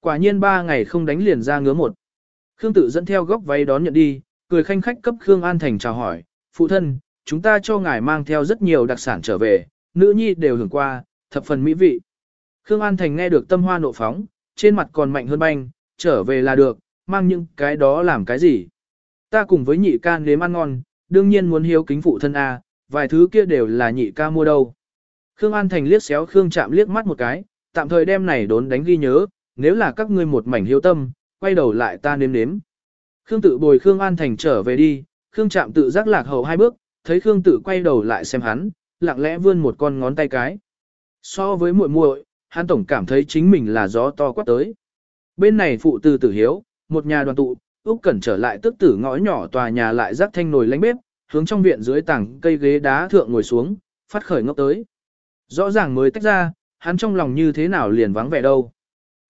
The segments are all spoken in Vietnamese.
Quả nhiên ba ngày không đánh liền ra ngứa một. Khương tự dẫn theo góc váy đón nhận đi, cười khanh khách cấp Khương An Thành chào hỏi, phụ thân, chúng ta cho ngài mang theo rất nhiều đặc sản trở về, nữ nhi đều hưởng qua, thập phần mỹ vị. Khương An Thành nghe được tâm hoa nộ phóng, trên mặt còn mạnh hơn banh, trở về là được, mang những cái đó làm cái gì. Ta cùng với nhị ca nếm ăn ngon, đương nhiên muốn hiếu kính phụ thân A, vài thứ kia đều là nhị ca mua đâu. Khương An Thành liếc xéo Khương chạm liếc mắt một cái, tạm thời đem này đốn đánh ghi nhớ, nếu là các ngươi một mảnh hiếu tâm, quay đầu lại ta nếm nếm. Khương tự bồi Khương An Thành trở về đi, Khương Trạm tự giác lạc hậu hai bước, thấy Khương tự quay đầu lại xem hắn, lặng lẽ vươn một con ngón tay cái. So với muội muội, hắn tổng cảm thấy chính mình là gió to quát tới. Bên này phụ từ tử hiếu, một nhà đoàn tụ, Úc Cẩn trở lại tức tử ngõ nhỏ tòa nhà lại rắc thanh nồi lánh bếp, hướng trong viện dưới tảng cây ghế đá thượng ngồi xuống, phát khởi ngốc tới. Rõ ràng mới tách ra, hắn trong lòng như thế nào liền vắng vẻ đâu.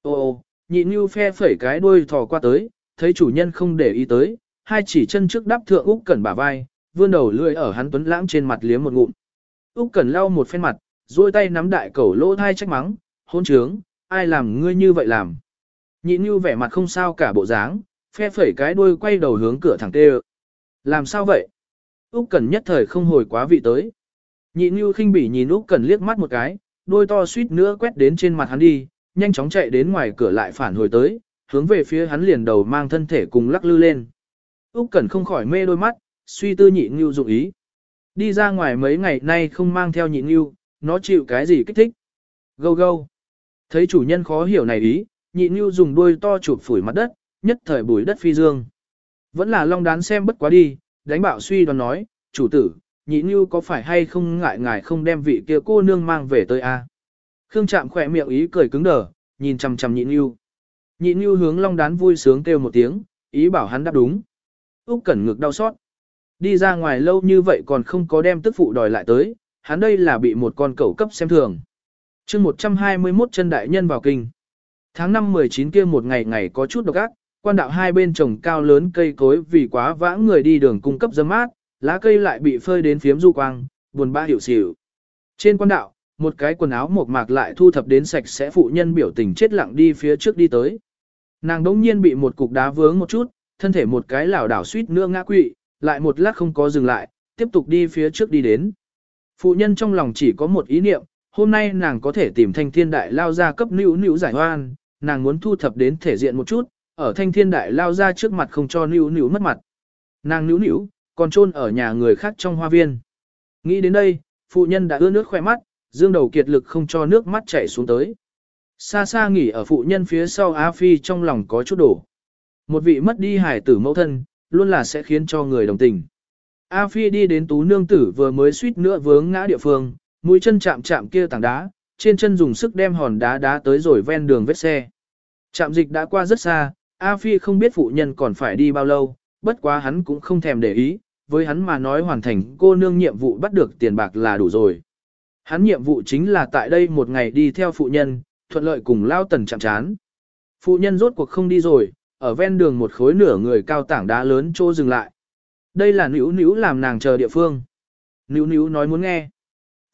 Ô ô, nhị như phe phẩy cái đuôi thò qua tới, thấy chủ nhân không để ý tới, hai chỉ chân trước đắp thượng Úc Cẩn bả vai, vươn đầu lưỡi ở hắn tuấn lãng trên mặt liếm một ngụm. Úc Cẩn lau một phen mặt, duỗi tay nắm đại cẩu lỗ thai trách mắng, hôn trướng, ai làm ngươi như vậy làm. Nhị như vẻ mặt không sao cả bộ dáng, phe phẩy cái đuôi quay đầu hướng cửa thẳng tê Làm sao vậy? Úc Cẩn nhất thời không hồi quá vị tới. Nhị như khinh bỉ nhìn Úc Cẩn liếc mắt một cái, đôi to suýt nữa quét đến trên mặt hắn đi, nhanh chóng chạy đến ngoài cửa lại phản hồi tới, hướng về phía hắn liền đầu mang thân thể cùng lắc lư lên. Úc Cẩn không khỏi mê đôi mắt, suy tư nhị Nưu dụng ý. Đi ra ngoài mấy ngày nay không mang theo nhị Nưu, nó chịu cái gì kích thích. Gâu gâu. Thấy chủ nhân khó hiểu này ý, nhị Nưu dùng đuôi to chụp phủi mặt đất, nhất thời bùi đất phi dương. Vẫn là long đán xem bất quá đi, đánh bạo suy đoán nói, chủ tử, nhị Nưu có phải hay không ngại ngài không đem vị kia cô nương mang về tới a? Khương Trạm khỏe miệng ý cười cứng đờ, nhìn chằm chằm nhị nưu, Nhị nưu hướng long đán vui sướng kêu một tiếng, ý bảo hắn đáp đúng. Úc cẩn ngực đau xót. Đi ra ngoài lâu như vậy còn không có đem tức phụ đòi lại tới, hắn đây là bị một con cẩu cấp xem thường. chương 121 chân đại nhân vào kinh. Tháng 5 19 kia một ngày ngày có chút độc ác, quan đạo hai bên trồng cao lớn cây cối vì quá vãng người đi đường cung cấp dâm mát, lá cây lại bị phơi đến phiếm du quang, buồn bã hiểu xỉu. Trên quan đạo, một cái quần áo mộc mạc lại thu thập đến sạch sẽ phụ nhân biểu tình chết lặng đi phía trước đi tới. Nàng đống nhiên bị một cục đá vướng một chút, thân thể một cái lảo đảo suýt nữa ngã quỵ, lại một lát không có dừng lại, tiếp tục đi phía trước đi đến. Phụ nhân trong lòng chỉ có một ý niệm, hôm nay nàng có thể tìm thanh thiên đại lao ra cấp nữ nữ giải hoan, nàng muốn thu thập đến thể diện một chút, ở thanh thiên đại lao ra trước mặt không cho nữ nữ mất mặt. Nàng nữ nữ, còn chôn ở nhà người khác trong hoa viên. Nghĩ đến đây, phụ nhân đã ưa nước khoe mắt, dương đầu kiệt lực không cho nước mắt chảy xuống tới. Xa xa nghỉ ở phụ nhân phía sau Á Phi trong lòng có chút đổ. Một vị mất đi hải tử mẫu thân, luôn là sẽ khiến cho người đồng tình. A Phi đi đến tú nương tử vừa mới suýt nữa vướng ngã địa phương, mũi chân chạm chạm kia tảng đá, trên chân dùng sức đem hòn đá đá tới rồi ven đường vết xe. Trạm dịch đã qua rất xa, A Phi không biết phụ nhân còn phải đi bao lâu, bất quá hắn cũng không thèm để ý, với hắn mà nói hoàn thành cô nương nhiệm vụ bắt được tiền bạc là đủ rồi. Hắn nhiệm vụ chính là tại đây một ngày đi theo phụ nhân, thuận lợi cùng lao tần chạm chán. Phụ nhân rốt cuộc không đi rồi, ở ven đường một khối nửa người cao tảng đá lớn trô dừng lại. Đây là nữ nữ làm nàng chờ địa phương. Nữ nữ nói muốn nghe.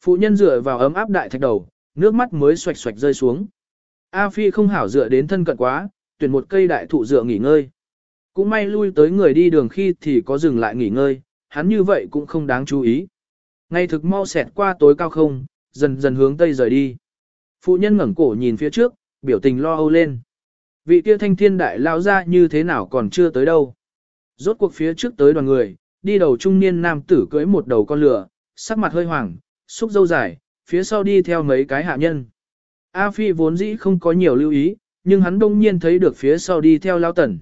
Phụ nhân dựa vào ấm áp đại thạch đầu, nước mắt mới xoạch xoạch rơi xuống. A Phi không hảo dựa đến thân cận quá, tuyển một cây đại thụ dựa nghỉ ngơi. Cũng may lui tới người đi đường khi thì có dừng lại nghỉ ngơi, hắn như vậy cũng không đáng chú ý. Ngay thực mau xẹt qua tối cao không, dần dần hướng tây rời đi. Phụ nhân ngẩng cổ nhìn phía trước, biểu tình lo âu lên. Vị kia thanh thiên đại lao ra như thế nào còn chưa tới đâu. Rốt cuộc phía trước tới đoàn người, đi đầu trung niên nam tử cưới một đầu con lửa, sắc mặt hơi hoảng, xúc dâu dài, phía sau đi theo mấy cái hạ nhân. A Phi vốn dĩ không có nhiều lưu ý, nhưng hắn đông nhiên thấy được phía sau đi theo Lao Tần.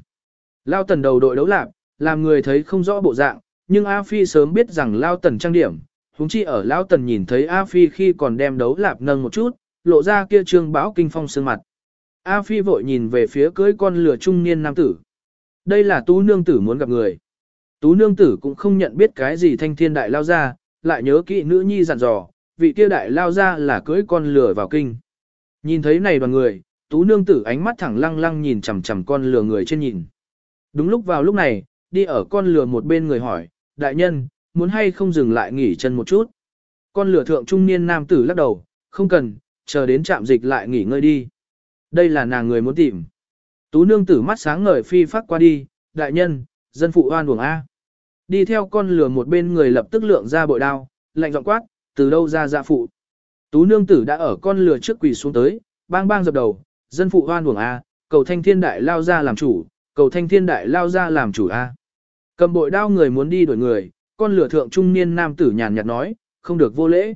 Lao Tần đầu đội đấu lạp, làm người thấy không rõ bộ dạng, nhưng A Phi sớm biết rằng Lao Tần trang điểm, huống chi ở lão Tần nhìn thấy A Phi khi còn đem đấu lạp nâng một chút, lộ ra kia trương báo kinh phong sương mặt. A Phi vội nhìn về phía cưới con lửa trung niên nam tử. Đây là tú nương tử muốn gặp người. Tú nương tử cũng không nhận biết cái gì thanh thiên đại lao ra, lại nhớ kỹ nữ nhi dặn dò, vị kia đại lao ra là cưới con lửa vào kinh. Nhìn thấy này đoàn người, tú nương tử ánh mắt thẳng lăng lăng nhìn chằm chằm con lửa người trên nhìn. Đúng lúc vào lúc này, đi ở con lửa một bên người hỏi, đại nhân, muốn hay không dừng lại nghỉ chân một chút. Con lửa thượng trung niên nam tử lắc đầu, không cần, chờ đến trạm dịch lại nghỉ ngơi đi. Đây là nàng người muốn tìm. Tú nương tử mắt sáng ngời phi phát qua đi, đại nhân, dân phụ oan uổng A. Đi theo con lừa một bên người lập tức lượng ra bội đao, lạnh giọng quát, từ đâu ra dạ phụ. Tú nương tử đã ở con lừa trước quỳ xuống tới, bang bang dập đầu, dân phụ oan uổng A, cầu thanh thiên đại lao ra làm chủ, cầu thanh thiên đại lao ra làm chủ A. Cầm bội đao người muốn đi đuổi người, con lửa thượng trung niên nam tử nhàn nhạt nói, không được vô lễ.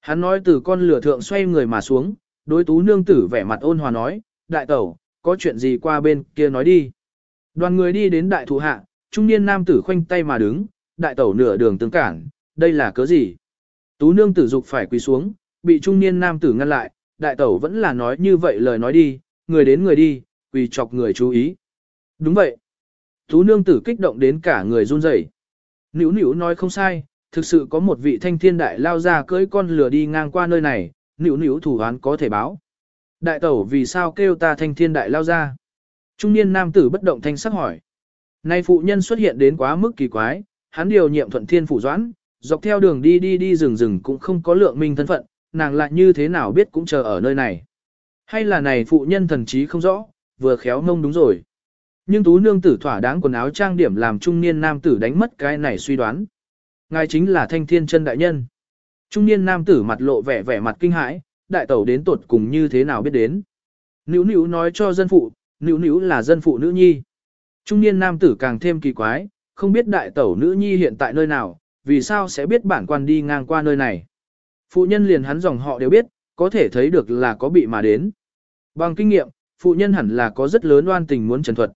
Hắn nói từ con lửa thượng xoay người mà xuống, đối tú nương tử vẻ mặt ôn hòa nói, đại tẩu, có chuyện gì qua bên kia nói đi. Đoàn người đi đến đại thụ hạ, trung niên nam tử khoanh tay mà đứng, đại tẩu nửa đường tương cản, đây là cớ gì? Tú nương tử dục phải quỳ xuống, bị trung niên nam tử ngăn lại, đại tẩu vẫn là nói như vậy lời nói đi, người đến người đi, quỳ chọc người chú ý. Đúng vậy. Tú nương tử kích động đến cả người run rẩy. Nữu nữu nói không sai, thực sự có một vị thanh thiên đại lao ra cưỡi con lửa đi ngang qua nơi này, nữu nữu thủ án có thể báo. Đại tẩu vì sao kêu ta thanh thiên đại lao ra? Trung niên nam tử bất động thanh sắc hỏi. Nay phụ nhân xuất hiện đến quá mức kỳ quái, hắn điều nhiệm thuận thiên phủ doãn, dọc theo đường đi đi đi rừng rừng cũng không có lượng minh thân phận, nàng lại như thế nào biết cũng chờ ở nơi này. Hay là này phụ nhân thần trí không rõ, vừa khéo mông đúng rồi. Nhưng tú nương tử thỏa đáng quần áo trang điểm làm trung niên nam tử đánh mất cái này suy đoán. Ngài chính là thanh thiên chân đại nhân. Trung niên nam tử mặt lộ vẻ vẻ mặt kinh hãi, đại tẩu đến tuột cùng như thế nào biết đến. Nữ nữ nói cho dân phụ, nữ nữ là dân phụ nữ nhi. Trung niên nam tử càng thêm kỳ quái, không biết đại tẩu nữ nhi hiện tại nơi nào, vì sao sẽ biết bản quan đi ngang qua nơi này. Phụ nhân liền hắn dòng họ đều biết, có thể thấy được là có bị mà đến. Bằng kinh nghiệm, phụ nhân hẳn là có rất lớn oan tình muốn trần thuật.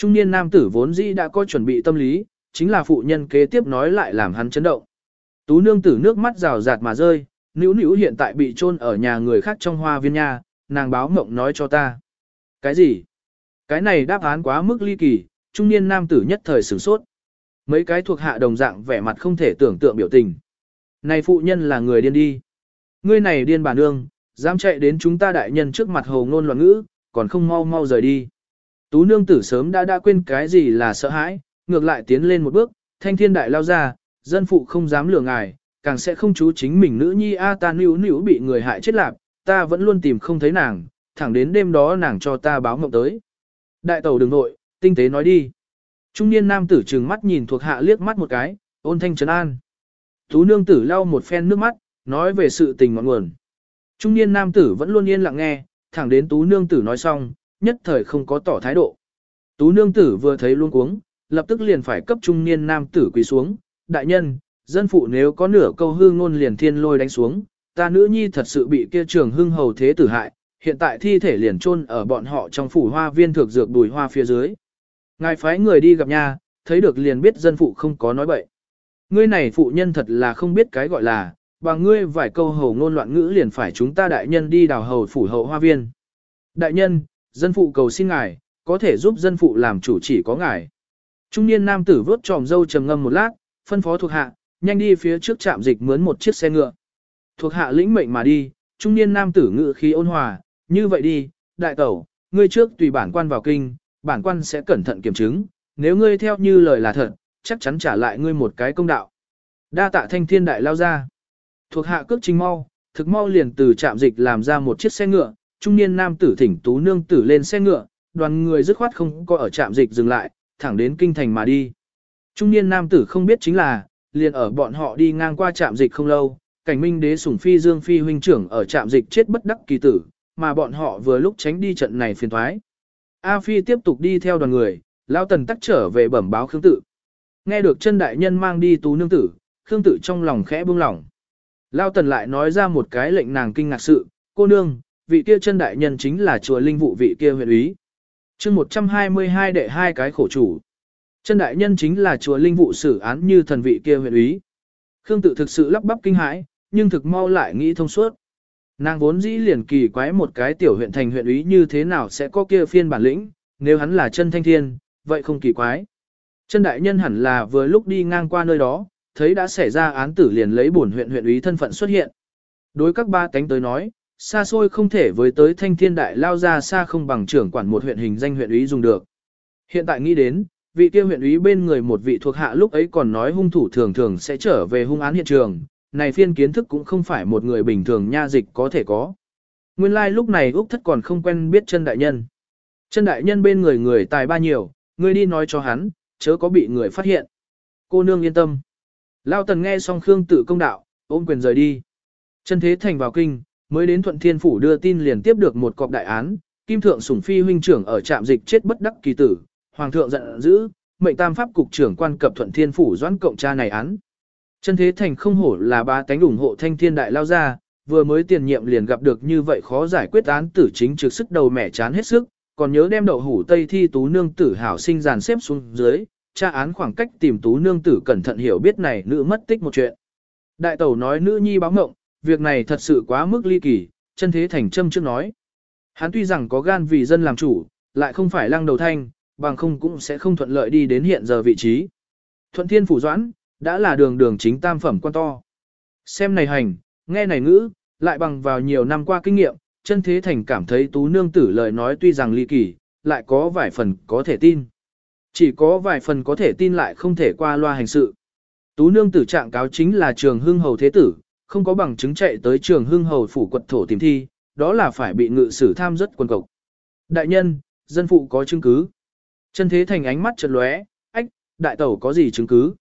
Trung niên nam tử vốn dĩ đã có chuẩn bị tâm lý, chính là phụ nhân kế tiếp nói lại làm hắn chấn động. Tú nương tử nước mắt rào rạt mà rơi, nữ nữ hiện tại bị chôn ở nhà người khác trong hoa viên nha, nàng báo mộng nói cho ta. Cái gì? Cái này đáp án quá mức ly kỳ, trung niên nam tử nhất thời sửng sốt. Mấy cái thuộc hạ đồng dạng vẻ mặt không thể tưởng tượng biểu tình. Này phụ nhân là người điên đi. Ngươi này điên bà nương, dám chạy đến chúng ta đại nhân trước mặt hồ ngôn loạn ngữ, còn không mau mau rời đi. Tú nương tử sớm đã đã quên cái gì là sợ hãi, ngược lại tiến lên một bước, thanh thiên đại lao ra, dân phụ không dám lừa ngài, càng sẽ không chú chính mình nữ nhi A ta níu níu bị người hại chết lạc, ta vẫn luôn tìm không thấy nàng, thẳng đến đêm đó nàng cho ta báo mộng tới. Đại tàu đừng nội, tinh tế nói đi. Trung niên nam tử trừng mắt nhìn thuộc hạ liếc mắt một cái, ôn thanh trấn an. Tú nương tử lau một phen nước mắt, nói về sự tình ngọn nguồn. Trung niên nam tử vẫn luôn yên lặng nghe, thẳng đến tú nương tử nói xong, nhất thời không có tỏ thái độ. Tú nương tử vừa thấy luôn cuống, lập tức liền phải cấp trung niên nam tử quỳ xuống. Đại nhân, dân phụ nếu có nửa câu hương ngôn liền thiên lôi đánh xuống, ta nữ nhi thật sự bị kia trường hưng hầu thế tử hại, hiện tại thi thể liền chôn ở bọn họ trong phủ hoa viên thực dược bùi hoa phía dưới. Ngài phái người đi gặp nha, thấy được liền biết dân phụ không có nói bậy. Ngươi này phụ nhân thật là không biết cái gọi là, bằng ngươi vài câu hầu ngôn loạn ngữ liền phải chúng ta đại nhân đi đào hầu phủ hậu hoa viên. Đại nhân, dân phụ cầu xin ngài, có thể giúp dân phụ làm chủ chỉ có ngài. Trung niên nam tử vớt tròm dâu trầm ngâm một lát, phân phó thuộc hạ, nhanh đi phía trước trạm dịch mướn một chiếc xe ngựa. Thuộc hạ lĩnh mệnh mà đi, trung niên nam tử ngự khí ôn hòa, như vậy đi, đại tẩu, ngươi trước tùy bản quan vào kinh, bản quan sẽ cẩn thận kiểm chứng, nếu ngươi theo như lời là thật, chắc chắn trả lại ngươi một cái công đạo. Đa tạ thanh thiên đại lao ra. Thuộc hạ cước trình mau, thực mau liền từ trạm dịch làm ra một chiếc xe ngựa, trung niên nam tử thỉnh tú nương tử lên xe ngựa, đoàn người dứt khoát không có ở trạm dịch dừng lại, thẳng đến kinh thành mà đi. Trung niên nam tử không biết chính là, liền ở bọn họ đi ngang qua trạm dịch không lâu, cảnh minh đế sủng phi dương phi huynh trưởng ở trạm dịch chết bất đắc kỳ tử, mà bọn họ vừa lúc tránh đi trận này phiền thoái. A phi tiếp tục đi theo đoàn người, lao tần tắc trở về bẩm báo khương tự. Nghe được chân đại nhân mang đi tú nương tử, khương tự trong lòng khẽ buông lỏng. Lao tần lại nói ra một cái lệnh nàng kinh ngạc sự, cô nương, vị kia chân đại nhân chính là chùa linh vụ vị kia huyện úy. chương 122 đệ hai cái khổ chủ. Chân đại nhân chính là chùa linh vụ xử án như thần vị kia huyện úy. Khương tự thực sự lắp bắp kinh hãi, nhưng thực mau lại nghĩ thông suốt. Nàng vốn dĩ liền kỳ quái một cái tiểu huyện thành huyện úy như thế nào sẽ có kia phiên bản lĩnh, nếu hắn là chân thanh thiên, vậy không kỳ quái. Chân đại nhân hẳn là vừa lúc đi ngang qua nơi đó, thấy đã xảy ra án tử liền lấy bổn huyện huyện úy thân phận xuất hiện. Đối các ba cánh tới nói, xa xôi không thể với tới thanh thiên đại lao ra xa không bằng trưởng quản một huyện hình danh huyện úy dùng được. Hiện tại nghĩ đến, vị kia huyện úy bên người một vị thuộc hạ lúc ấy còn nói hung thủ thường thường sẽ trở về hung án hiện trường, này phiên kiến thức cũng không phải một người bình thường nha dịch có thể có. Nguyên lai like lúc này Úc thất còn không quen biết chân đại nhân. Chân đại nhân bên người người tài ba nhiều, ngươi đi nói cho hắn, chớ có bị người phát hiện. Cô nương yên tâm. Lao tần nghe xong Khương tự công đạo, ôm quyền rời đi. Chân thế thành vào kinh, mới đến thuận thiên phủ đưa tin liền tiếp được một cọc đại án, kim thượng sủng phi huynh trưởng ở trạm dịch chết bất đắc kỳ tử, hoàng thượng giận dữ, mệnh tam pháp cục trưởng quan cập thuận thiên phủ doãn cộng tra này án. Chân thế thành không hổ là ba tánh ủng hộ thanh thiên đại lao ra, vừa mới tiền nhiệm liền gặp được như vậy khó giải quyết án tử chính trực sức đầu mẻ chán hết sức, còn nhớ đem đậu hủ tây thi tú nương tử hảo sinh dàn xếp xuống dưới, tra án khoảng cách tìm tú nương tử cẩn thận hiểu biết này nữ mất tích một chuyện. Đại tẩu nói nữ nhi báo ngộng, việc này thật sự quá mức ly kỳ, chân thế thành châm trước nói. Hắn tuy rằng có gan vì dân làm chủ, lại không phải lăng đầu thanh, bằng không cũng sẽ không thuận lợi đi đến hiện giờ vị trí. Thuận thiên phủ doãn, đã là đường đường chính tam phẩm quan to. Xem này hành, nghe này ngữ, lại bằng vào nhiều năm qua kinh nghiệm, chân thế thành cảm thấy tú nương tử lời nói tuy rằng ly kỳ, lại có vài phần có thể tin. Chỉ có vài phần có thể tin lại không thể qua loa hành sự. Tú nương tử trạng cáo chính là trường hưng hầu thế tử, không có bằng chứng chạy tới trường hưng hầu phủ quật thổ tìm thi, đó là phải bị ngự sử tham rất quân cộc. Đại nhân, dân phụ có chứng cứ. Chân thế thành ánh mắt chật lóe, ách, đại tẩu có gì chứng cứ?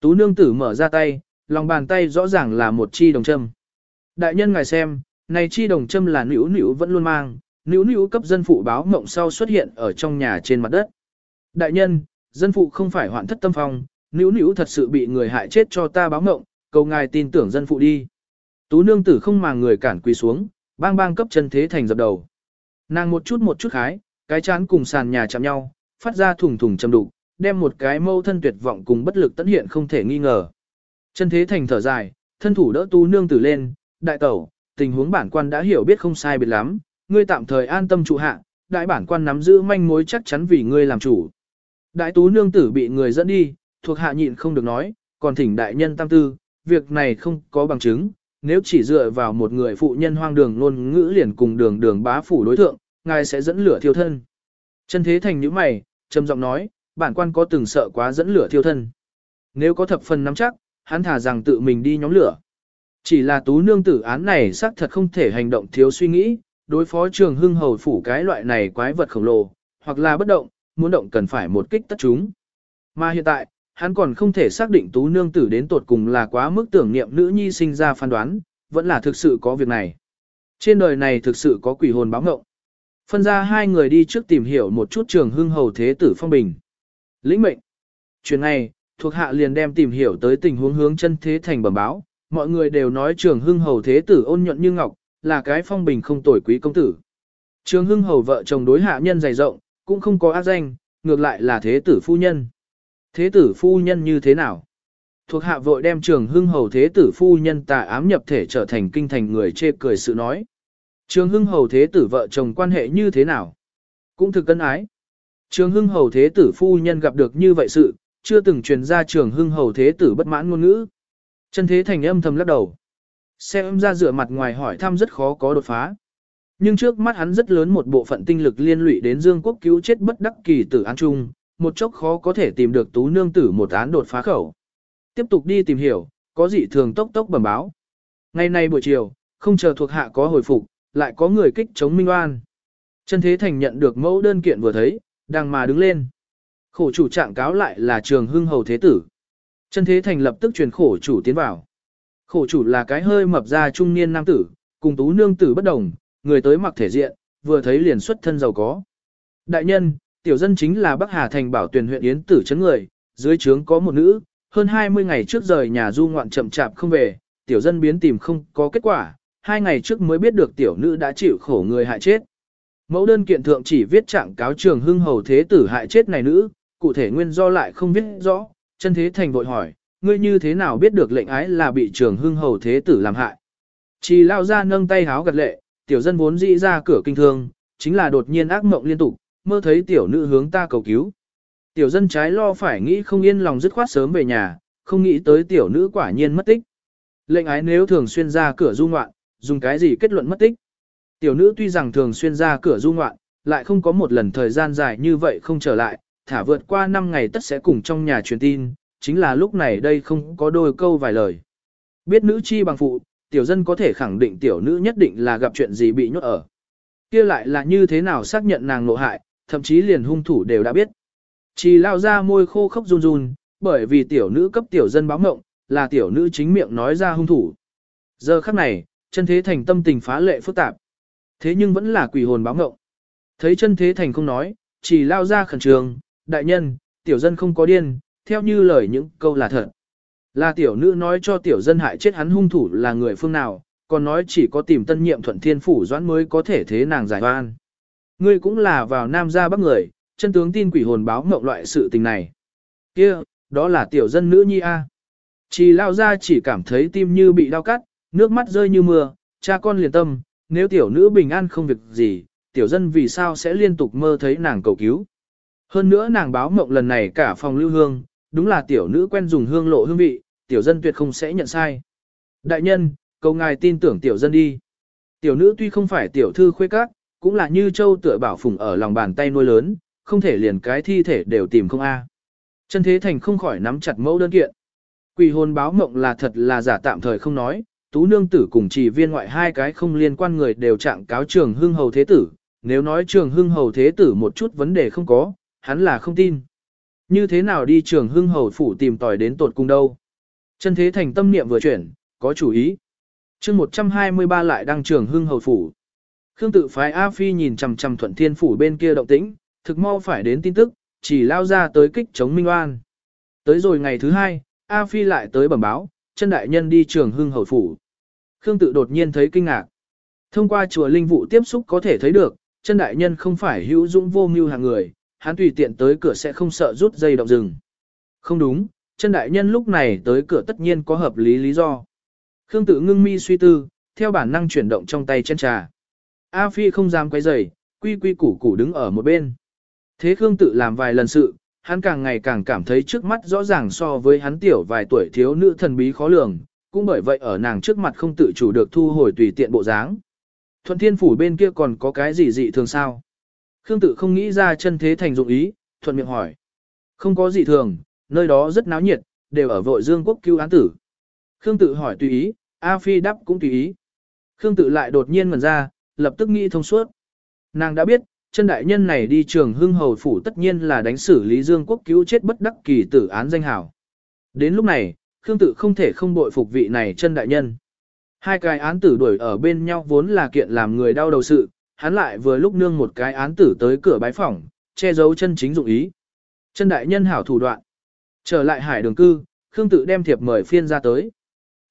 Tú nương tử mở ra tay, lòng bàn tay rõ ràng là một chi đồng châm. Đại nhân ngài xem, này chi đồng châm là nữ nữ vẫn luôn mang, nữ nữ cấp dân phụ báo mộng sau xuất hiện ở trong nhà trên mặt đất. Đại nhân, dân phụ không phải hoạn thất tâm phong, nữ nữ thật sự bị người hại chết cho ta báo mộng, cầu ngài tin tưởng dân phụ đi. Tú nương tử không màng người cản quỳ xuống, bang bang cấp chân thế thành dập đầu. Nàng một chút một chút khái, cái chán cùng sàn nhà chạm nhau, phát ra thùng thùng châm đục, đem một cái mâu thân tuyệt vọng cùng bất lực tận hiện không thể nghi ngờ. Chân thế thành thở dài, thân thủ đỡ tú nương tử lên, đại tẩu, tình huống bản quan đã hiểu biết không sai biệt lắm, ngươi tạm thời an tâm trụ hạ, đại bản quan nắm giữ manh mối chắc chắn vì ngươi làm chủ. Đại tú nương tử bị người dẫn đi, thuộc hạ nhịn không được nói, còn thỉnh đại nhân tam tư, việc này không có bằng chứng, nếu chỉ dựa vào một người phụ nhân hoang đường luôn ngữ liền cùng đường đường bá phủ đối thượng, ngài sẽ dẫn lửa thiêu thân. Chân thế thành những mày, trầm giọng nói, bản quan có từng sợ quá dẫn lửa thiêu thân. Nếu có thập phần nắm chắc, hắn thả rằng tự mình đi nhóm lửa. Chỉ là tú nương tử án này xác thật không thể hành động thiếu suy nghĩ, đối phó trường hưng hầu phủ cái loại này quái vật khổng lồ, hoặc là bất động, muốn động cần phải một kích tất chúng. Mà hiện tại, hắn còn không thể xác định tú nương tử đến tột cùng là quá mức tưởng niệm nữ nhi sinh ra phán đoán, vẫn là thực sự có việc này. Trên đời này thực sự có quỷ hồn báo ngộng. Phân ra hai người đi trước tìm hiểu một chút trường hưng hầu thế tử phong bình. Lĩnh mệnh. Chuyện này, thuộc hạ liền đem tìm hiểu tới tình huống hướng chân thế thành bẩm báo. Mọi người đều nói trường hưng hầu thế tử ôn nhuận như ngọc, là cái phong bình không tuổi quý công tử. Trường hưng hầu vợ chồng đối hạ nhân dày rộng, cũng không có ác danh, ngược lại là thế tử phu nhân. Thế tử phu nhân như thế nào? Thuộc hạ vội đem trường hưng hầu thế tử phu nhân tà ám nhập thể trở thành kinh thành người chê cười sự nói. Trường hưng hầu thế tử vợ chồng quan hệ như thế nào? Cũng thực cân ái. Trường hưng hầu thế tử phu nhân gặp được như vậy sự, chưa từng truyền ra trường hưng hầu thế tử bất mãn ngôn ngữ. Chân thế thành âm thầm lắc đầu. Xem ra dựa mặt ngoài hỏi thăm rất khó có đột phá. Nhưng trước mắt hắn rất lớn một bộ phận tinh lực liên lụy đến Dương Quốc cứu chết bất đắc kỳ tử án trung một chốc khó có thể tìm được tú nương tử một án đột phá khẩu. Tiếp tục đi tìm hiểu, có dị thường tốc tốc bẩm báo. Ngày nay buổi chiều, không chờ thuộc hạ có hồi phục, lại có người kích chống minh oan. Chân Thế Thành nhận được mẫu đơn kiện vừa thấy, đang mà đứng lên. Khổ chủ trạng cáo lại là trường hưng hầu thế tử. Chân Thế Thành lập tức truyền khổ chủ tiến vào. Khổ chủ là cái hơi mập ra trung niên nam tử, cùng tú nương tử bất đồng, người tới mặc thể diện, vừa thấy liền xuất thân giàu có. Đại nhân, tiểu dân chính là Bắc Hà Thành bảo tuyển huyện Yến Tử Trấn người, dưới trướng có một nữ, hơn 20 ngày trước rời nhà du ngoạn chậm chạp không về, tiểu dân biến tìm không có kết quả, hai ngày trước mới biết được tiểu nữ đã chịu khổ người hại chết. Mẫu đơn kiện thượng chỉ viết trạng cáo trường hưng hầu thế tử hại chết này nữ, cụ thể nguyên do lại không viết rõ, chân thế thành vội hỏi, ngươi như thế nào biết được lệnh ái là bị trường hưng hầu thế tử làm hại. Chỉ lao ra nâng tay háo gật lệ, tiểu dân vốn dĩ ra cửa kinh thương, chính là đột nhiên ác mộng liên tục, mơ thấy tiểu nữ hướng ta cầu cứu. Tiểu dân trái lo phải nghĩ không yên lòng dứt khoát sớm về nhà, không nghĩ tới tiểu nữ quả nhiên mất tích. Lệnh ái nếu thường xuyên ra cửa du ngoạn, dùng cái gì kết luận mất tích. Tiểu nữ tuy rằng thường xuyên ra cửa du ngoạn, lại không có một lần thời gian dài như vậy không trở lại, thả vượt qua 5 ngày tất sẽ cùng trong nhà truyền tin, chính là lúc này đây không có đôi câu vài lời. Biết nữ chi bằng phụ, tiểu dân có thể khẳng định tiểu nữ nhất định là gặp chuyện gì bị nhốt ở. Kia lại là như thế nào xác nhận nàng nộ hại, thậm chí liền hung thủ đều đã biết. Chỉ lao ra môi khô khốc run run, bởi vì tiểu nữ cấp tiểu dân báo mộng, là tiểu nữ chính miệng nói ra hung thủ. Giờ khắc này, chân thế thành tâm tình phá lệ phức tạp. Thế nhưng vẫn là quỷ hồn báo mộng. Thấy chân thế thành không nói, chỉ lao ra khẩn trường, đại nhân, tiểu dân không có điên, theo như lời những câu là thật. Là tiểu nữ nói cho tiểu dân hại chết hắn hung thủ là người phương nào, còn nói chỉ có tìm tân nhiệm thuận thiên phủ doãn mới có thể thế nàng giải oan. Ngươi cũng là vào nam gia bắc người, chân tướng tin quỷ hồn báo mộng loại sự tình này. kia đó là tiểu dân nữ nhi a. Chỉ lao ra chỉ cảm thấy tim như bị đau cắt, nước mắt rơi như mưa, cha con liền tâm, nếu tiểu nữ bình an không việc gì, tiểu dân vì sao sẽ liên tục mơ thấy nàng cầu cứu. Hơn nữa nàng báo mộng lần này cả phòng lưu hương, đúng là tiểu nữ quen dùng hương lộ hương vị, tiểu dân tuyệt không sẽ nhận sai. Đại nhân, cầu ngài tin tưởng tiểu dân đi. Tiểu nữ tuy không phải tiểu thư khuê các, cũng là như châu tựa bảo phùng ở lòng bàn tay nuôi lớn, không thể liền cái thi thể đều tìm không a. Chân thế thành không khỏi nắm chặt mẫu đơn kiện. Quỷ hồn báo mộng là thật là giả tạm thời không nói, tú nương tử cùng chỉ viên ngoại hai cái không liên quan người đều trạng cáo trường hưng hầu thế tử, nếu nói trường hưng hầu thế tử một chút vấn đề không có, hắn là không tin. Như thế nào đi trường hưng hầu phủ tìm tòi đến tột cùng đâu? Chân thế thành tâm niệm vừa chuyển, có chủ ý. chương 123 lại đăng trường hưng hầu phủ. Khương tự phái A Phi nhìn chằm chằm thuận thiên phủ bên kia động tĩnh, thực mau phải đến tin tức, chỉ lao ra tới kích chống Minh Oan. Tới rồi ngày thứ hai, A Phi lại tới bẩm báo, chân đại nhân đi trường hưng hầu phủ. Khương tự đột nhiên thấy kinh ngạc. Thông qua chùa linh vụ tiếp xúc có thể thấy được, chân đại nhân không phải hữu dũng vô mưu hàng người, hắn tùy tiện tới cửa sẽ không sợ rút dây động rừng. Không đúng, chân đại nhân lúc này tới cửa tất nhiên có hợp lý lý do. Khương tự ngưng mi suy tư, theo bản năng chuyển động trong tay chân trà. A Phi không dám quay rầy, quy quy củ củ đứng ở một bên. Thế Khương tự làm vài lần sự, hắn càng ngày càng cảm thấy trước mắt rõ ràng so với hắn tiểu vài tuổi thiếu nữ thần bí khó lường, cũng bởi vậy ở nàng trước mặt không tự chủ được thu hồi tùy tiện bộ dáng. Thuận thiên phủ bên kia còn có cái gì dị thường sao? Khương tự không nghĩ ra chân thế thành dụng ý, thuận miệng hỏi. Không có gì thường, nơi đó rất náo nhiệt, đều ở vội dương quốc cứu án tử. Khương tự hỏi tùy ý, A Phi đáp cũng tùy ý. Khương tự lại đột nhiên ngẩn ra, lập tức nghĩ thông suốt. Nàng đã biết, chân đại nhân này đi trường hưng hầu phủ tất nhiên là đánh xử Lý Dương quốc cứu chết bất đắc kỳ tử án danh hảo. Đến lúc này, Khương tự không thể không bội phục vị này chân đại nhân. Hai cái án tử đuổi ở bên nhau vốn là kiện làm người đau đầu sự, hắn lại vừa lúc nương một cái án tử tới cửa bái phỏng, che giấu chân chính dụng ý. Chân đại nhân hảo thủ đoạn. Trở lại hải đường cư, Khương tự đem thiệp mời phiên ra tới.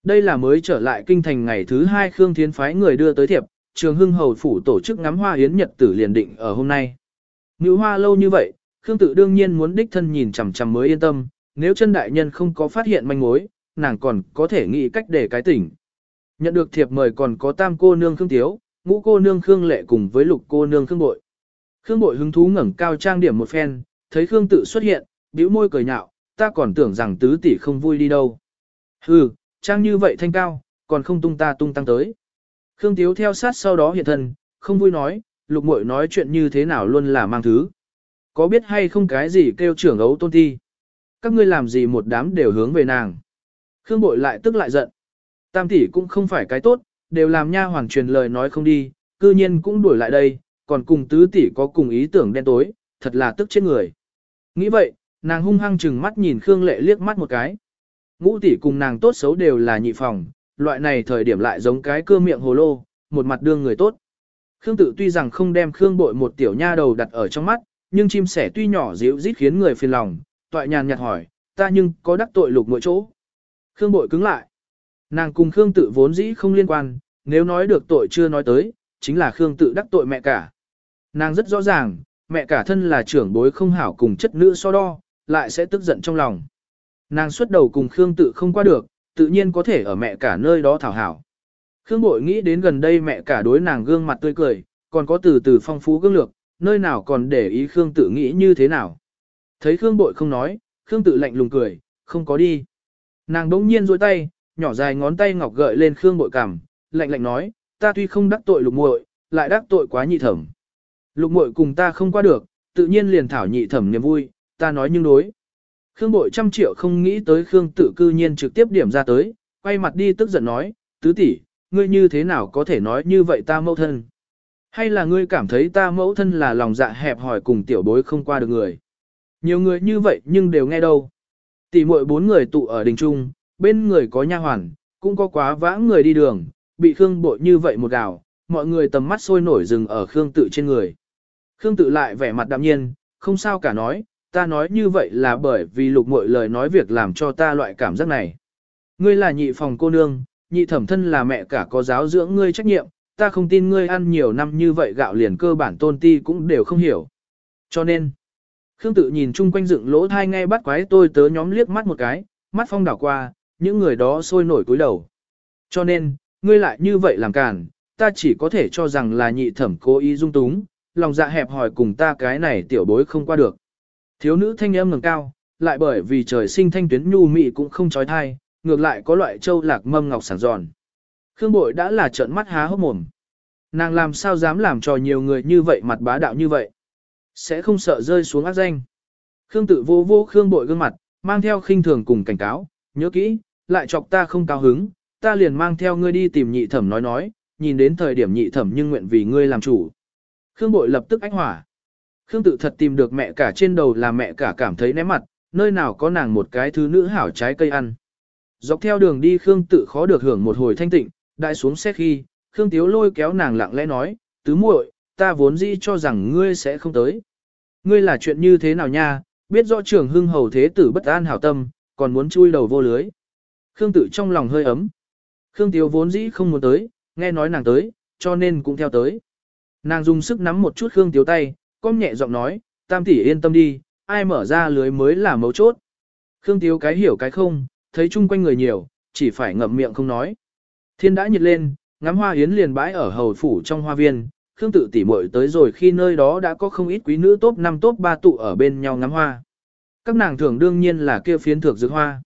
Đây là mới trở lại kinh thành ngày thứ hai Khương Thiến phái người đưa tới thiệp, trường hưng hầu phủ tổ chức ngắm hoa hiến nhật tử liền định ở hôm nay. Ngữ hoa lâu như vậy, Khương tự đương nhiên muốn đích thân nhìn chằm chằm mới yên tâm, nếu chân đại nhân không có phát hiện manh mối, nàng còn có thể nghĩ cách để cái tỉnh. Nhận được thiệp mời còn có tam cô nương Khương Tiếu, ngũ cô nương Khương Lệ cùng với lục cô nương Khương Bội. Khương Bội hứng thú ngẩng cao trang điểm một phen, thấy Khương tự xuất hiện, bĩu môi cười nhạo, ta còn tưởng rằng tứ tỷ không vui đi đâu. Hừ, trang như vậy thanh cao, còn không tung ta tung tăng tới. Khương Tiếu theo sát sau đó hiện thân, không vui nói, lục muội nói chuyện như thế nào luôn là mang thứ. Có biết hay không cái gì kêu trưởng ấu tôn thi? Các ngươi làm gì một đám đều hướng về nàng. Khương bội lại tức lại giận. Tam tỷ cũng không phải cái tốt, đều làm nha hoàng truyền lời nói không đi, cư nhiên cũng đuổi lại đây, còn cùng tứ tỷ có cùng ý tưởng đen tối, thật là tức chết người. Nghĩ vậy, nàng hung hăng chừng mắt nhìn Khương lệ liếc mắt một cái. Ngũ tỷ cùng nàng tốt xấu đều là nhị phòng, loại này thời điểm lại giống cái cưa miệng hồ lô, một mặt đương người tốt. Khương tự tuy rằng không đem Khương bội một tiểu nha đầu đặt ở trong mắt, nhưng chim sẻ tuy nhỏ dịu rít khiến người phiền lòng, toại nhàn nhạt hỏi, ta nhưng có đắc tội lục mỗi chỗ. Khương bội cứng lại. Nàng cùng Khương tự vốn dĩ không liên quan, nếu nói được tội chưa nói tới, chính là Khương tự đắc tội mẹ cả. Nàng rất rõ ràng, mẹ cả thân là trưởng bối không hảo cùng chất nữ so đo, lại sẽ tức giận trong lòng. Nàng xuất đầu cùng Khương tự không qua được, tự nhiên có thể ở mẹ cả nơi đó thảo hảo. Khương bội nghĩ đến gần đây mẹ cả đối nàng gương mặt tươi cười, còn có từ từ phong phú gương lược, nơi nào còn để ý Khương tự nghĩ như thế nào. Thấy Khương bội không nói, Khương tự lạnh lùng cười, không có đi. Nàng đống nhiên duỗi tay, nhỏ dài ngón tay ngọc gợi lên Khương bội cằm, lạnh lạnh nói, ta tuy không đắc tội lục muội, lại đắc tội quá nhị thẩm. Lục muội cùng ta không qua được, tự nhiên liền thảo nhị thẩm niềm vui, ta nói nhưng đối. Khương bội trăm triệu không nghĩ tới Khương tự cư nhiên trực tiếp điểm ra tới, quay mặt đi tức giận nói, tứ tỷ, ngươi như thế nào có thể nói như vậy ta mẫu thân. Hay là ngươi cảm thấy ta mẫu thân là lòng dạ hẹp hỏi cùng tiểu bối không qua được người. Nhiều người như vậy nhưng đều nghe đâu. Tỷ muội bốn người tụ ở đình trung, bên người có nha hoàn, cũng có quá vãng người đi đường, bị Khương bội như vậy một gào, mọi người tầm mắt sôi nổi dừng ở Khương tự trên người. Khương tự lại vẻ mặt đạm nhiên, không sao cả nói, ta nói như vậy là bởi vì lục mội lời nói việc làm cho ta loại cảm giác này. Ngươi là nhị phòng cô nương, nhị thẩm thân là mẹ cả có giáo dưỡng ngươi trách nhiệm, ta không tin ngươi ăn nhiều năm như vậy gạo liền cơ bản tôn ti cũng đều không hiểu. Cho nên, Khương tự nhìn chung quanh dựng lỗ thai ngay bắt quái tôi tớ nhóm liếc mắt một cái, mắt phong đảo qua, những người đó sôi nổi cúi đầu. Cho nên, ngươi lại như vậy làm cản, ta chỉ có thể cho rằng là nhị thẩm cố ý dung túng, lòng dạ hẹp hòi cùng ta cái này tiểu bối không qua được. Thiếu nữ thanh âm ngẩng cao, lại bởi vì trời sinh thanh tuyến nhu mị cũng không trói thai, ngược lại có loại châu lạc mâm ngọc sản giòn. Khương bội đã là trợn mắt há hốc mồm. Nàng làm sao dám làm trò nhiều người như vậy mặt bá đạo như vậy. Sẽ không sợ rơi xuống ác danh. Khương tự vô vô Khương bội gương mặt, mang theo khinh thường cùng cảnh cáo, nhớ kỹ, lại chọc ta không cao hứng, ta liền mang theo ngươi đi tìm nhị thẩm nói nói, nhìn đến thời điểm nhị thẩm nhưng nguyện vì ngươi làm chủ. Khương bội lập tức ánh hỏa. Khương tự thật tìm được mẹ cả trên đầu là mẹ cả cảm thấy ném mặt, nơi nào có nàng một cái thứ nữ hảo trái cây ăn. Dọc theo đường đi Khương tự khó được hưởng một hồi thanh tịnh, đại xuống xe khi, Khương Tiếu lôi kéo nàng lặng lẽ nói, tứ muội, ta vốn dĩ cho rằng ngươi sẽ không tới. Ngươi là chuyện như thế nào nha, biết rõ trưởng hưng hầu thế tử bất an hảo tâm, còn muốn chui đầu vô lưới. Khương tự trong lòng hơi ấm. Khương Tiếu vốn dĩ không muốn tới, nghe nói nàng tới, cho nên cũng theo tới. Nàng dùng sức nắm một chút Khương Tiếu tay, con nhẹ giọng nói, tam tỷ yên tâm đi, ai mở ra lưới mới là mấu chốt. Khương Tiếu cái hiểu cái không, thấy chung quanh người nhiều, chỉ phải ngậm miệng không nói. Thiên đã nhiệt lên, ngắm hoa yến liền bãi ở hầu phủ trong hoa viên, Khương tự tỉ muội tới rồi khi nơi đó đã có không ít quý nữ top 5 top 3 tụ ở bên nhau ngắm hoa. Các nàng thường đương nhiên là kia phiến thược dược hoa.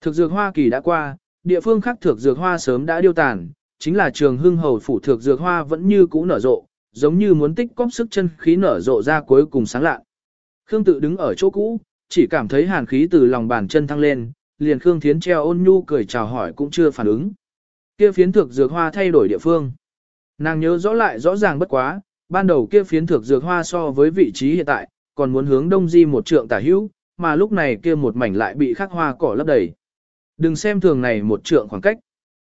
Thực dược hoa kỳ đã qua, địa phương khác thược dược hoa sớm đã điêu tàn, chính là trường hưng hầu phủ thược dược hoa vẫn như cũ nở rộ, giống như muốn tích cóp sức chân khí nở rộ ra cuối cùng sáng lạ. Khương tự đứng ở chỗ cũ, chỉ cảm thấy hàn khí từ lòng bàn chân thăng lên, liền Khương Thiến treo ôn nhu cười chào hỏi cũng chưa phản ứng. Kia phiến thực dược hoa thay đổi địa phương. Nàng nhớ rõ lại rõ ràng bất quá, ban đầu kia phiến thực dược hoa so với vị trí hiện tại, còn muốn hướng đông di một trượng tả hữu, mà lúc này kia một mảnh lại bị khắc hoa cỏ lấp đầy. Đừng xem thường này một trượng khoảng cách.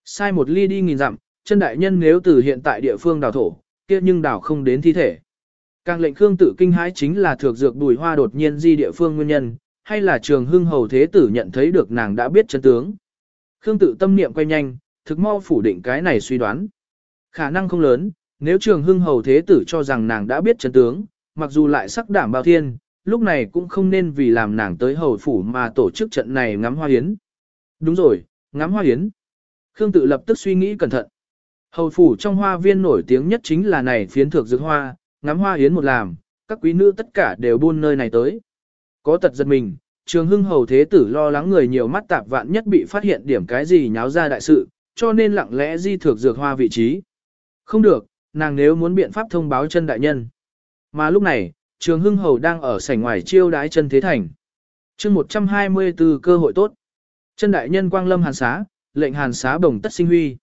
Sai một ly đi nghìn dặm, chân đại nhân nếu từ hiện tại địa phương đào thổ, kia nhưng đảo không đến thi thể. Càng lệnh Khương tự kinh hãi chính là thược dược bùi hoa đột nhiên di địa phương nguyên nhân, hay là trường hưng hầu thế tử nhận thấy được nàng đã biết chân tướng. Khương tự tâm niệm quay nhanh, thực mau phủ định cái này suy đoán. Khả năng không lớn, nếu trường hưng hầu thế tử cho rằng nàng đã biết chân tướng, mặc dù lại sắc đảm bao thiên, lúc này cũng không nên vì làm nàng tới hầu phủ mà tổ chức trận này ngắm hoa hiến. Đúng rồi, ngắm hoa hiến. Khương tự lập tức suy nghĩ cẩn thận. Hầu phủ trong hoa viên nổi tiếng nhất chính là này phiến thược dược hoa, ngắm hoa yến một làm, các quý nữ tất cả đều buôn nơi này tới. Có tật giật mình, trường hưng hầu thế tử lo lắng người nhiều mắt tạp vạn nhất bị phát hiện điểm cái gì nháo ra đại sự, cho nên lặng lẽ di thược dược hoa vị trí. Không được, nàng nếu muốn biện pháp thông báo chân đại nhân. Mà lúc này, trường hưng hầu đang ở sảnh ngoài chiêu đái chân thế thành. chương 124 cơ hội tốt. Chân đại nhân quang lâm hàn xá, lệnh hàn xá bồng tất sinh huy.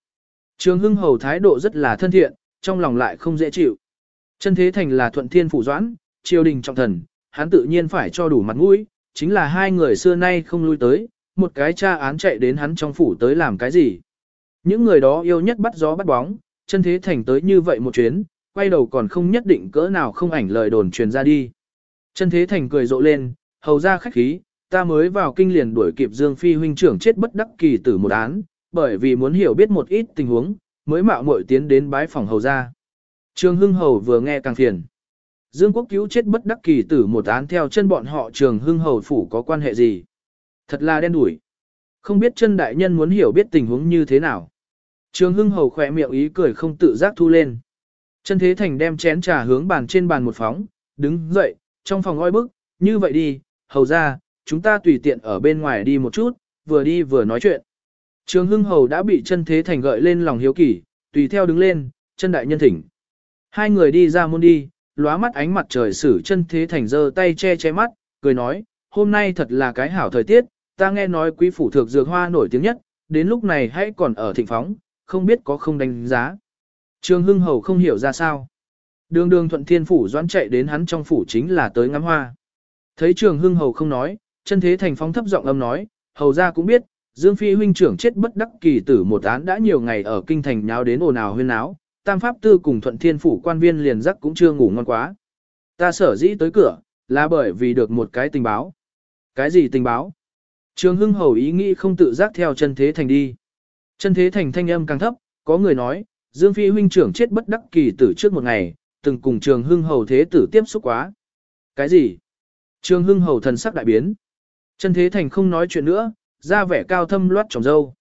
Trường hưng hầu thái độ rất là thân thiện, trong lòng lại không dễ chịu. Chân thế thành là thuận thiên phủ doãn, triều đình trọng thần, hắn tự nhiên phải cho đủ mặt mũi, chính là hai người xưa nay không lui tới, một cái cha án chạy đến hắn trong phủ tới làm cái gì. Những người đó yêu nhất bắt gió bắt bóng, chân thế thành tới như vậy một chuyến, quay đầu còn không nhất định cỡ nào không ảnh lời đồn truyền ra đi. Chân thế thành cười rộ lên, hầu ra khách khí, ta mới vào kinh liền đuổi kịp Dương Phi huynh trưởng chết bất đắc kỳ tử một án, bởi vì muốn hiểu biết một ít tình huống, mới mạo muội tiến đến bái phòng hầu ra. Trường Hưng Hầu vừa nghe càng phiền. Dương Quốc cứu chết bất đắc kỳ tử một án theo chân bọn họ Trường Hưng Hầu phủ có quan hệ gì. Thật là đen đủi. Không biết chân đại nhân muốn hiểu biết tình huống như thế nào. Trường Hưng Hầu khỏe miệng ý cười không tự giác thu lên. Chân Thế Thành đem chén trà hướng bàn trên bàn một phóng, đứng dậy, trong phòng oi bức, như vậy đi, hầu ra, chúng ta tùy tiện ở bên ngoài đi một chút, vừa đi vừa nói chuyện. Trường Hưng Hầu đã bị chân Thế Thành gợi lên lòng hiếu kỳ, tùy theo đứng lên, chân đại nhân thỉnh. Hai người đi ra môn đi, lóa mắt ánh mặt trời xử chân Thế Thành giơ tay che che mắt, cười nói, hôm nay thật là cái hảo thời tiết, ta nghe nói quý phủ thược dược hoa nổi tiếng nhất, đến lúc này hãy còn ở thịnh phóng, không biết có không đánh giá. Trường Hưng Hầu không hiểu ra sao. Đường đường thuận thiên phủ doãn chạy đến hắn trong phủ chính là tới ngắm hoa. Thấy trường hưng hầu không nói, chân thế thành phóng thấp giọng âm nói, hầu ra cũng biết, Dương Phi huynh trưởng chết bất đắc kỳ tử một án đã nhiều ngày ở kinh thành nháo đến ồn ào huyên náo, tam pháp tư cùng thuận thiên phủ quan viên liền giấc cũng chưa ngủ ngon quá. Ta sở dĩ tới cửa, là bởi vì được một cái tình báo. Cái gì tình báo? Trường hưng hầu ý nghĩ không tự giác theo chân thế thành đi. Chân thế thành thanh âm càng thấp, có người nói, Dương Phi huynh trưởng chết bất đắc kỳ tử trước một ngày, từng cùng trường hưng hầu thế tử tiếp xúc quá. Cái gì? Trường hưng hầu thần sắc đại biến. Chân thế thành không nói chuyện nữa, ra vẻ cao thâm loát trồng dâu.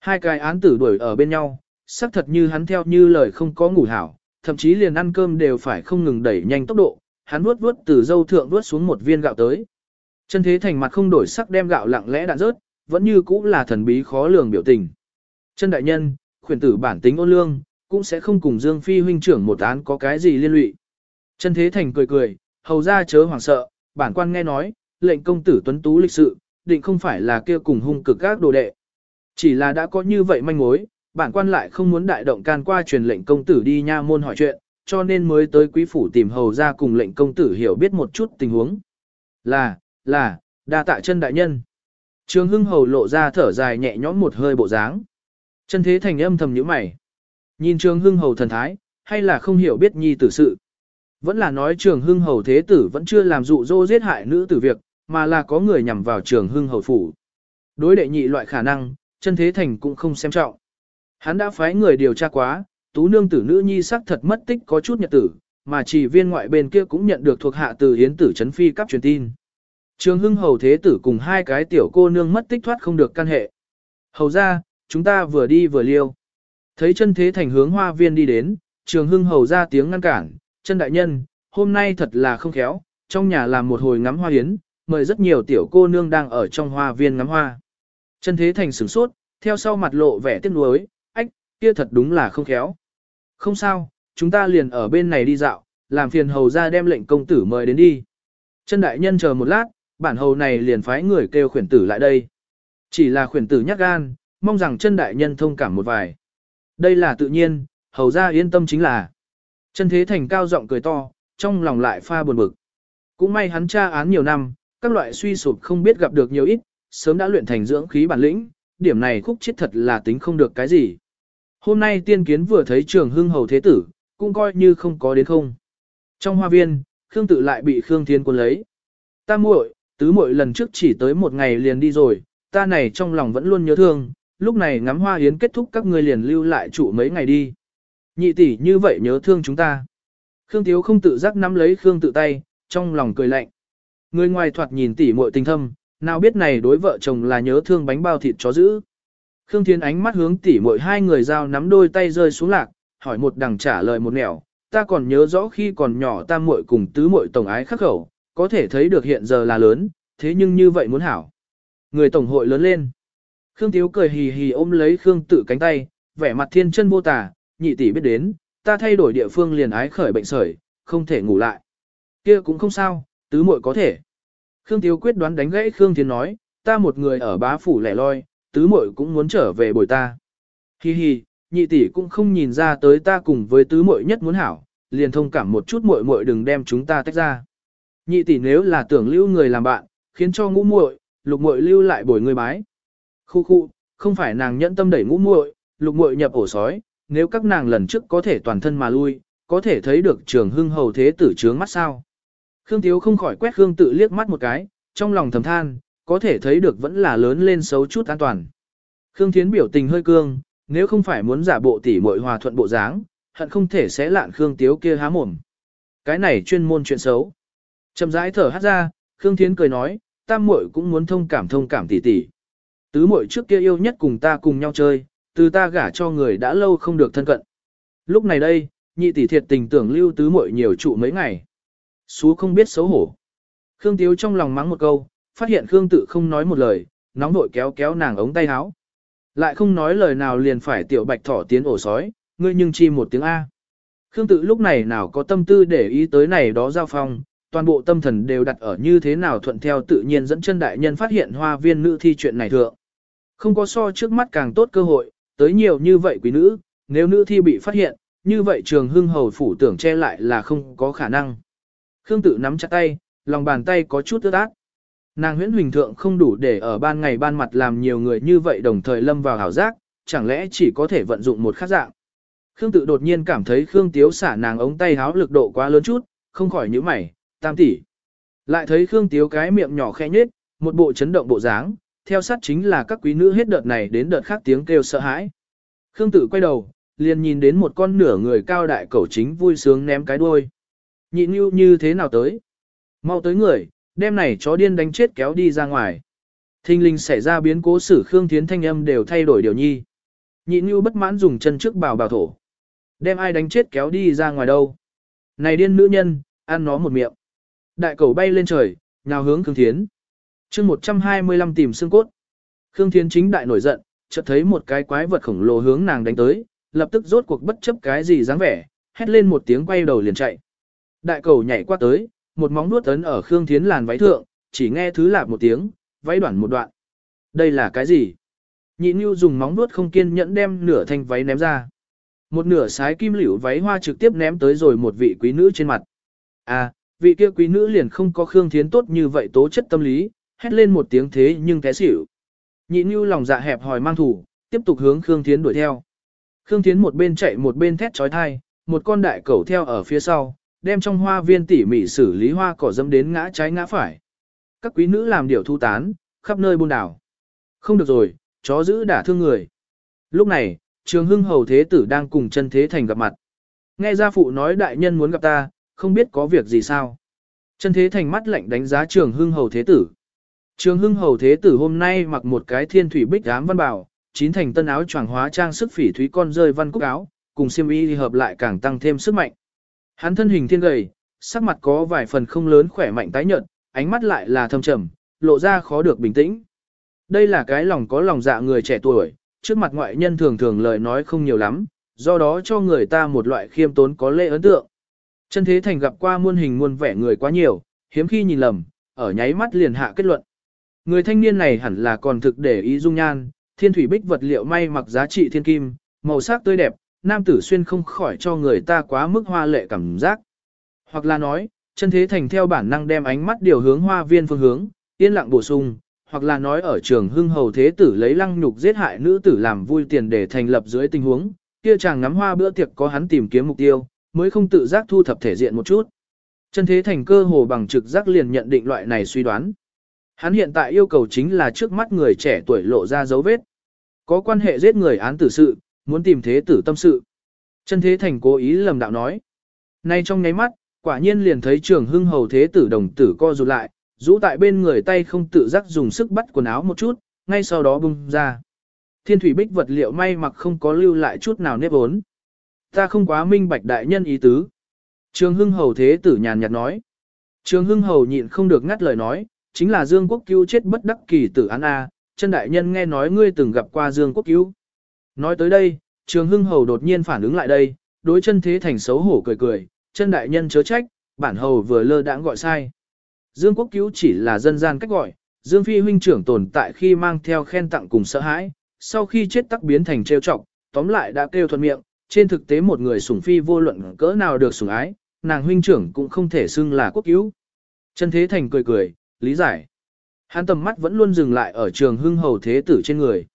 Hai cái án tử đuổi ở bên nhau, sắc thật như hắn theo như lời không có ngủ hảo, thậm chí liền ăn cơm đều phải không ngừng đẩy nhanh tốc độ, hắn vuốt vuốt từ dâu thượng vuốt xuống một viên gạo tới. Chân thế thành mặt không đổi sắc đem gạo lặng lẽ đạn rớt, vẫn như cũ là thần bí khó lường biểu tình. Chân đại nhân, khuyển tử bản tính ôn lương, cũng sẽ không cùng Dương Phi huynh trưởng một án có cái gì liên lụy. Chân thế thành cười cười, hầu ra chớ hoảng sợ, bản quan nghe nói, lệnh công tử tuấn tú lịch sự, định không phải là kia cùng hung cực các đồ đệ. Chỉ là đã có như vậy manh mối, bản quan lại không muốn đại động can qua truyền lệnh công tử đi nha môn hỏi chuyện, cho nên mới tới quý phủ tìm hầu ra cùng lệnh công tử hiểu biết một chút tình huống. Là, là, đa tạ chân đại nhân. Trường hưng hầu lộ ra thở dài nhẹ nhõm một hơi bộ dáng. Chân thế thành âm thầm nhíu mày. Nhìn trường hưng hầu thần thái, hay là không hiểu biết nhi tử sự. Vẫn là nói trường hưng hầu thế tử vẫn chưa làm dụ dỗ giết hại nữ tử việc, mà là có người nhằm vào trường hưng hầu phủ. Đối đệ nhị loại khả năng, chân thế thành cũng không xem trọng. Hắn đã phái người điều tra quá, tú nương tử nữ nhi sắc thật mất tích có chút nhật tử, mà chỉ viên ngoại bên kia cũng nhận được thuộc hạ từ hiến tử chấn phi cấp truyền tin. Trường hưng hầu thế tử cùng hai cái tiểu cô nương mất tích thoát không được căn hệ. Hầu ra, chúng ta vừa đi vừa liêu. Thấy chân thế thành hướng hoa viên đi đến, trường hưng hầu ra tiếng ngăn cản, chân đại nhân, hôm nay thật là không khéo, trong nhà làm một hồi ngắm hoa hiến, mời rất nhiều tiểu cô nương đang ở trong hoa viên ngắm hoa. Chân thế thành sửng sốt, theo sau mặt lộ vẻ tiếc nuối, ách, kia thật đúng là không khéo. Không sao, chúng ta liền ở bên này đi dạo, làm phiền hầu ra đem lệnh công tử mời đến đi. Chân đại nhân chờ một lát, bản hầu này liền phái người kêu khuyển tử lại đây. Chỉ là khuyển tử nhắc gan, mong rằng chân đại nhân thông cảm một vài. Đây là tự nhiên, hầu ra yên tâm chính là. Chân thế thành cao giọng cười to, trong lòng lại pha buồn bực. Cũng may hắn tra án nhiều năm, các loại suy sụp không biết gặp được nhiều ít, sớm đã luyện thành dưỡng khí bản lĩnh, điểm này khúc chết thật là tính không được cái gì. Hôm nay tiên kiến vừa thấy trường hưng hầu thế tử, cũng coi như không có đến không. Trong hoa viên, Khương tự lại bị Khương Thiên quân lấy. Ta muội, tứ muội lần trước chỉ tới một ngày liền đi rồi, ta này trong lòng vẫn luôn nhớ thương, lúc này ngắm hoa yến kết thúc các ngươi liền lưu lại trụ mấy ngày đi. Nhị tỷ như vậy nhớ thương chúng ta. Khương Tiếu không tự giác nắm lấy Khương tự tay, trong lòng cười lạnh. Người ngoài thoạt nhìn tỷ muội tình thâm, nào biết này đối vợ chồng là nhớ thương bánh bao thịt chó giữ. Khương Thiên ánh mắt hướng tỷ muội hai người giao nắm đôi tay rơi xuống lạc, hỏi một đằng trả lời một nẻo, ta còn nhớ rõ khi còn nhỏ ta muội cùng tứ muội tổng ái khắc khẩu, có thể thấy được hiện giờ là lớn, thế nhưng như vậy muốn hảo. Người tổng hội lớn lên. Khương Tiếu cười hì hì ôm lấy Khương tự cánh tay, vẻ mặt thiên chân vô tả, nhị tỷ biết đến, ta thay đổi địa phương liền ái khởi bệnh sởi, không thể ngủ lại. Kia cũng không sao, tứ muội có thể. Khương Tiếu quyết đoán đánh gãy Khương Thiên nói, ta một người ở bá phủ lẻ loi, tứ muội cũng muốn trở về bồi ta. Hi hi, nhị tỷ cũng không nhìn ra tới ta cùng với tứ muội nhất muốn hảo, liền thông cảm một chút muội muội đừng đem chúng ta tách ra. Nhị tỷ nếu là tưởng lưu người làm bạn, khiến cho ngũ muội, lục muội lưu lại bồi người bái. Khu khu, không phải nàng nhẫn tâm đẩy ngũ muội, lục muội nhập ổ sói, nếu các nàng lần trước có thể toàn thân mà lui, có thể thấy được trường hưng hầu thế tử trướng mắt sao. Khương Tiếu không khỏi quét Khương tự liếc mắt một cái, trong lòng thầm than, có thể thấy được vẫn là lớn lên xấu chút an toàn. Khương Thiến biểu tình hơi cương, nếu không phải muốn giả bộ tỉ muội hòa thuận bộ dáng, hận không thể sẽ lạn Khương Tiếu kia há mồm. Cái này chuyên môn chuyện xấu. Chậm rãi thở hắt ra, Khương Thiến cười nói, tam muội cũng muốn thông cảm thông cảm tỉ tỉ. Tứ muội trước kia yêu nhất cùng ta cùng nhau chơi, từ ta gả cho người đã lâu không được thân cận. Lúc này đây, nhị tỷ thiệt tình tưởng lưu tứ muội nhiều trụ mấy ngày. Xú không biết xấu hổ. Khương Tiếu trong lòng mắng một câu, phát hiện Khương tự không nói một lời, nóng vội kéo kéo nàng ống tay áo. Lại không nói lời nào liền phải tiểu bạch thỏ tiến ổ sói, ngươi nhưng chi một tiếng A. Khương tự lúc này nào có tâm tư để ý tới này đó giao phong, toàn bộ tâm thần đều đặt ở như thế nào thuận theo tự nhiên dẫn chân đại nhân phát hiện hoa viên nữ thi chuyện này thượng. Không có so trước mắt càng tốt cơ hội, tới nhiều như vậy quý nữ, nếu nữ thi bị phát hiện, như vậy trường hưng hầu phủ tưởng che lại là không có khả năng. Khương tự nắm chặt tay, lòng bàn tay có chút ướt át. Nàng huyễn huỳnh thượng không đủ để ở ban ngày ban mặt làm nhiều người như vậy đồng thời lâm vào hảo giác, chẳng lẽ chỉ có thể vận dụng một khác dạng. Khương tự đột nhiên cảm thấy Khương Tiếu xả nàng ống tay háo lực độ quá lớn chút, không khỏi nhíu mày, tam tỷ. Lại thấy Khương Tiếu cái miệng nhỏ khẽ nhếch, một bộ chấn động bộ dáng, theo sát chính là các quý nữ hết đợt này đến đợt khác tiếng kêu sợ hãi. Khương tự quay đầu, liền nhìn đến một con nửa người cao đại cẩu chính vui sướng ném cái đuôi. Nhị nhu như thế nào tới? Mau tới người, đem này chó điên đánh chết kéo đi ra ngoài. Thinh linh xảy ra biến cố sử Khương Thiến thanh âm đều thay đổi điều nhi. Nhị nhu bất mãn dùng chân trước bảo bảo thổ. Đem ai đánh chết kéo đi ra ngoài đâu. Này điên nữ nhân, ăn nó một miệng. Đại cầu bay lên trời, nhào hướng Khương Thiến. chương 125 tìm xương cốt. Khương Thiến chính đại nổi giận, chợt thấy một cái quái vật khổng lồ hướng nàng đánh tới, lập tức rốt cuộc bất chấp cái gì dáng vẻ, hét lên một tiếng quay đầu liền chạy. Đại cầu nhảy qua tới, một móng nuốt ấn ở Khương Thiến làn váy thượng, chỉ nghe thứ lạp một tiếng, váy đoạn một đoạn. Đây là cái gì? Nhị Nhu dùng móng nuốt không kiên nhẫn đem nửa thanh váy ném ra. Một nửa sái kim liễu váy hoa trực tiếp ném tới rồi một vị quý nữ trên mặt. À, vị kia quý nữ liền không có Khương Thiến tốt như vậy tố chất tâm lý, hét lên một tiếng thế nhưng té xỉu. Nhị Nhu lòng dạ hẹp hòi mang thủ, tiếp tục hướng Khương Thiến đuổi theo. Khương Thiến một bên chạy một bên thét trói thai, một con đại cẩu theo ở phía sau, đem trong hoa viên tỉ mỉ xử lý hoa cỏ dâm đến ngã trái ngã phải. Các quý nữ làm điều thu tán, khắp nơi buôn đảo. Không được rồi, chó giữ đả thương người. Lúc này, trường hưng hầu thế tử đang cùng chân thế thành gặp mặt. Nghe gia phụ nói đại nhân muốn gặp ta, không biết có việc gì sao. Chân thế thành mắt lạnh đánh giá trường hưng hầu thế tử. Trường hưng hầu thế tử hôm nay mặc một cái thiên thủy bích ám văn bảo, chín thành tân áo choàng hóa trang sức phỉ thúy con rơi văn cúc áo, cùng xiêm y hợp lại càng tăng thêm sức mạnh. Hắn thân hình thiên gầy, sắc mặt có vài phần không lớn khỏe mạnh tái nhợt, ánh mắt lại là thâm trầm, lộ ra khó được bình tĩnh. Đây là cái lòng có lòng dạ người trẻ tuổi, trước mặt ngoại nhân thường thường lời nói không nhiều lắm, do đó cho người ta một loại khiêm tốn có lễ ấn tượng. Chân thế thành gặp qua muôn hình muôn vẻ người quá nhiều, hiếm khi nhìn lầm, ở nháy mắt liền hạ kết luận. Người thanh niên này hẳn là còn thực để ý dung nhan, thiên thủy bích vật liệu may mặc giá trị thiên kim, màu sắc tươi đẹp, nam tử xuyên không khỏi cho người ta quá mức hoa lệ cảm giác. Hoặc là nói, chân thế thành theo bản năng đem ánh mắt điều hướng hoa viên phương hướng, yên lặng bổ sung, hoặc là nói ở trường hưng hầu thế tử lấy lăng nhục giết hại nữ tử làm vui tiền để thành lập dưới tình huống, kia chàng ngắm hoa bữa tiệc có hắn tìm kiếm mục tiêu, mới không tự giác thu thập thể diện một chút. Chân thế thành cơ hồ bằng trực giác liền nhận định loại này suy đoán. Hắn hiện tại yêu cầu chính là trước mắt người trẻ tuổi lộ ra dấu vết. Có quan hệ giết người án tử sự, muốn tìm thế tử tâm sự. Chân thế thành cố ý lầm đạo nói. Nay trong nháy mắt, quả nhiên liền thấy trường hưng hầu thế tử đồng tử co rụt lại, rũ tại bên người tay không tự giác dùng sức bắt quần áo một chút, ngay sau đó bung ra. Thiên thủy bích vật liệu may mặc không có lưu lại chút nào nếp ốn. Ta không quá minh bạch đại nhân ý tứ. Trường hưng hầu thế tử nhàn nhạt nói. Trường hưng hầu nhịn không được ngắt lời nói, chính là Dương Quốc Cứu chết bất đắc kỳ tử án A, chân đại nhân nghe nói ngươi từng gặp qua Dương Quốc Cứu. Nói tới đây, Trường Hưng Hầu đột nhiên phản ứng lại đây, đối chân thế thành xấu hổ cười cười, chân đại nhân chớ trách, bản hầu vừa lơ đãng gọi sai. Dương Quốc Cứu chỉ là dân gian cách gọi, Dương Phi huynh trưởng tồn tại khi mang theo khen tặng cùng sợ hãi, sau khi chết tắc biến thành trêu chọc, tóm lại đã kêu thuận miệng, trên thực tế một người sủng phi vô luận cỡ nào được sủng ái, nàng huynh trưởng cũng không thể xưng là quốc cứu. Chân Thế Thành cười cười, lý giải. Hắn tầm mắt vẫn luôn dừng lại ở trường hưng hầu thế tử trên người.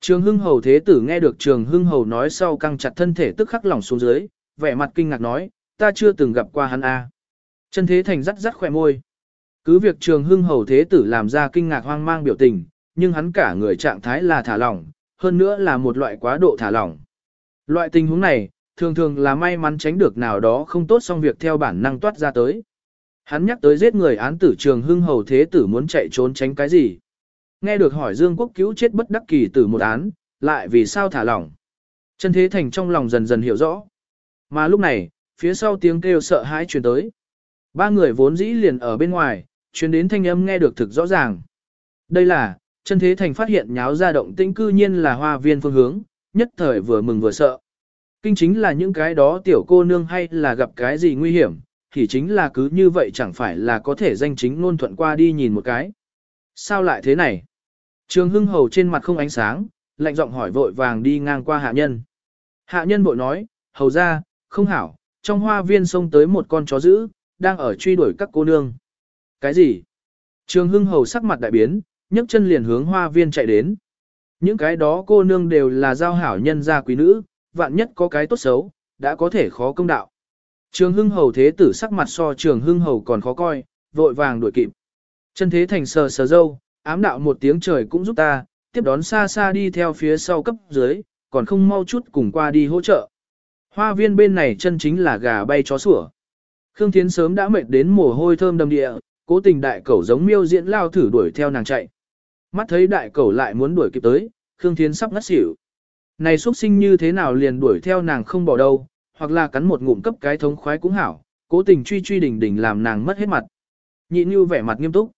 Trường hưng hầu thế tử nghe được trường hưng hầu nói sau căng chặt thân thể tức khắc lỏng xuống dưới, vẻ mặt kinh ngạc nói, ta chưa từng gặp qua hắn a. Chân thế thành rắt rắt khỏe môi. Cứ việc trường hưng hầu thế tử làm ra kinh ngạc hoang mang biểu tình, nhưng hắn cả người trạng thái là thả lỏng, hơn nữa là một loại quá độ thả lỏng. Loại tình huống này, thường thường là may mắn tránh được nào đó không tốt xong việc theo bản năng toát ra tới. Hắn nhắc tới giết người án tử trường hưng hầu thế tử muốn chạy trốn tránh cái gì. Nghe được hỏi Dương Quốc cứu chết bất đắc kỳ tử một án, lại vì sao thả lỏng. Chân thế thành trong lòng dần dần hiểu rõ. Mà lúc này, phía sau tiếng kêu sợ hãi truyền tới. Ba người vốn dĩ liền ở bên ngoài, truyền đến thanh âm nghe được thực rõ ràng. Đây là, chân thế thành phát hiện nháo ra động tĩnh cư nhiên là hoa viên phương hướng, nhất thời vừa mừng vừa sợ. Kinh chính là những cái đó tiểu cô nương hay là gặp cái gì nguy hiểm, thì chính là cứ như vậy chẳng phải là có thể danh chính ngôn thuận qua đi nhìn một cái. Sao lại thế này? Trường hưng hầu trên mặt không ánh sáng, lạnh giọng hỏi vội vàng đi ngang qua hạ nhân. Hạ nhân bội nói, hầu ra, không hảo, trong hoa viên xông tới một con chó dữ, đang ở truy đuổi các cô nương. Cái gì? Trường Hưng Hầu sắc mặt đại biến, nhấc chân liền hướng hoa viên chạy đến. Những cái đó cô nương đều là giao hảo nhân gia quý nữ, vạn nhất có cái tốt xấu, đã có thể khó công đạo. Trường Hưng Hầu thế tử sắc mặt so Trường Hưng Hầu còn khó coi, vội vàng đuổi kịp. Chân thế thành sờ sờ dâu, ám đạo một tiếng trời cũng giúp ta, tiếp đón xa xa đi theo phía sau cấp dưới, còn không mau chút cùng qua đi hỗ trợ. Hoa viên bên này chân chính là gà bay chó sủa. Khương Thiến sớm đã mệt đến mồ hôi thơm đầm địa, cố tình đại cẩu giống miêu diễn lao thử đuổi theo nàng chạy. Mắt thấy đại cẩu lại muốn đuổi kịp tới, Khương Thiến sắp ngất xỉu. Này xuất sinh như thế nào liền đuổi theo nàng không bỏ đâu, hoặc là cắn một ngụm cấp cái thống khoái cũng hảo, cố tình truy truy đỉnh đỉnh làm nàng mất hết mặt. Nhị như vẻ mặt nghiêm túc.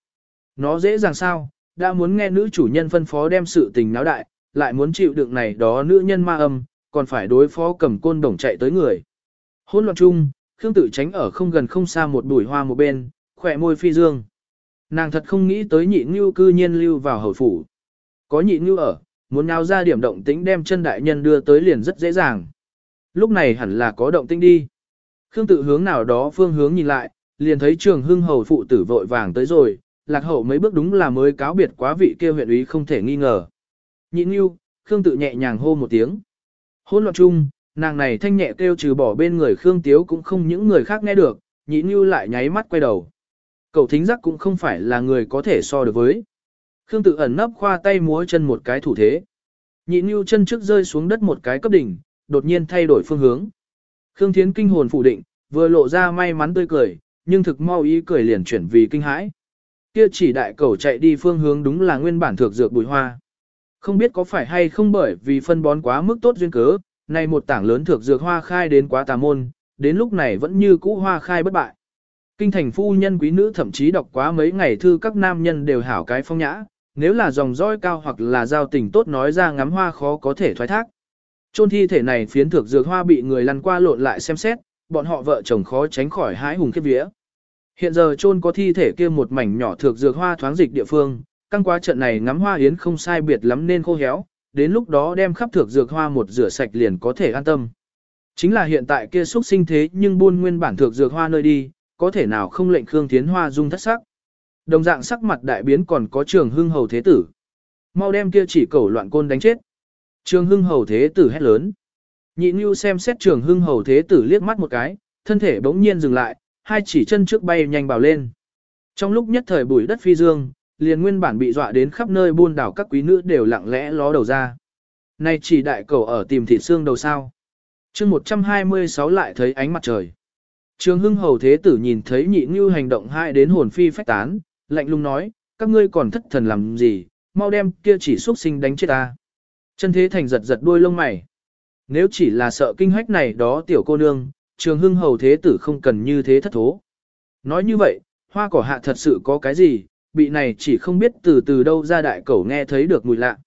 Nó dễ dàng sao, đã muốn nghe nữ chủ nhân phân phó đem sự tình náo đại, lại muốn chịu đựng này đó nữ nhân ma âm, còn phải đối phó cầm côn đồng chạy tới người. Hôn loạn chung, Khương Tử tránh ở không gần không xa một bụi hoa một bên, khỏe môi phi dương. Nàng thật không nghĩ tới nhị ngưu cư nhiên lưu vào hầu phủ. Có nhị ngưu ở, muốn nào ra điểm động tĩnh đem chân đại nhân đưa tới liền rất dễ dàng. Lúc này hẳn là có động tĩnh đi. Khương tự hướng nào đó phương hướng nhìn lại, liền thấy trường hưng hầu phụ tử vội vàng tới rồi, lạc hậu mấy bước đúng là mới cáo biệt quá vị kia huyện úy không thể nghi ngờ. Nhị Nhu, Khương tự nhẹ nhàng hô một tiếng. Hôn loạn chung, nàng này thanh nhẹ kêu trừ bỏ bên người Khương Tiếu cũng không những người khác nghe được, nhị Nhu lại nháy mắt quay đầu. Cậu thính giác cũng không phải là người có thể so được với. Khương tự ẩn nấp khoa tay múa chân một cái thủ thế. Nhị Nhu chân trước rơi xuống đất một cái cấp đỉnh, đột nhiên thay đổi phương hướng. Khương Thiến kinh hồn phủ định, vừa lộ ra may mắn tươi cười, nhưng thực mau ý cười liền chuyển vì kinh hãi. Kia chỉ đại cầu chạy đi phương hướng đúng là nguyên bản thược dược bùi hoa. Không biết có phải hay không bởi vì phân bón quá mức tốt duyên cớ, nay một tảng lớn thược dược hoa khai đến quá tà môn, đến lúc này vẫn như cũ hoa khai bất bại. Kinh thành phu nhân quý nữ thậm chí đọc quá mấy ngày thư các nam nhân đều hảo cái phong nhã, nếu là dòng dõi cao hoặc là giao tình tốt nói ra ngắm hoa khó có thể thoái thác. Chôn thi thể này phiến thược dược hoa bị người lăn qua lộn lại xem xét, bọn họ vợ chồng khó tránh khỏi hái hùng kết vía. Hiện giờ chôn có thi thể kia một mảnh nhỏ thược dược hoa thoáng dịch địa phương, căng qua trận này ngắm hoa yến không sai biệt lắm nên khô héo, đến lúc đó đem khắp thược dược hoa một rửa sạch liền có thể an tâm. Chính là hiện tại kia xuất sinh thế nhưng buôn nguyên bản thược dược hoa nơi đi, có thể nào không lệnh Khương Thiến Hoa dung thất sắc. Đồng dạng sắc mặt đại biến còn có trường hưng hầu thế tử. Mau đem kia chỉ cầu loạn côn đánh chết. Trường hưng hầu thế tử hét lớn. Nhị Nhu xem xét trường hưng hầu thế tử liếc mắt một cái, thân thể bỗng nhiên dừng lại, hai chỉ chân trước bay nhanh bào lên. Trong lúc nhất thời bụi đất phi dương, liền nguyên bản bị dọa đến khắp nơi buôn đảo các quý nữ đều lặng lẽ ló đầu ra. Nay chỉ đại cầu ở tìm thịt xương đầu sao. chương 126 lại thấy ánh mặt trời. Trường hưng hầu thế tử nhìn thấy nhị ngưu hành động hai đến hồn phi phách tán, lạnh lùng nói, các ngươi còn thất thần làm gì, mau đem kia chỉ xuất sinh đánh chết ta. Chân thế thành giật giật đuôi lông mày. Nếu chỉ là sợ kinh hách này đó tiểu cô nương, trường hưng hầu thế tử không cần như thế thất thố. Nói như vậy, hoa cỏ hạ thật sự có cái gì, bị này chỉ không biết từ từ đâu ra đại cẩu nghe thấy được mùi lạ.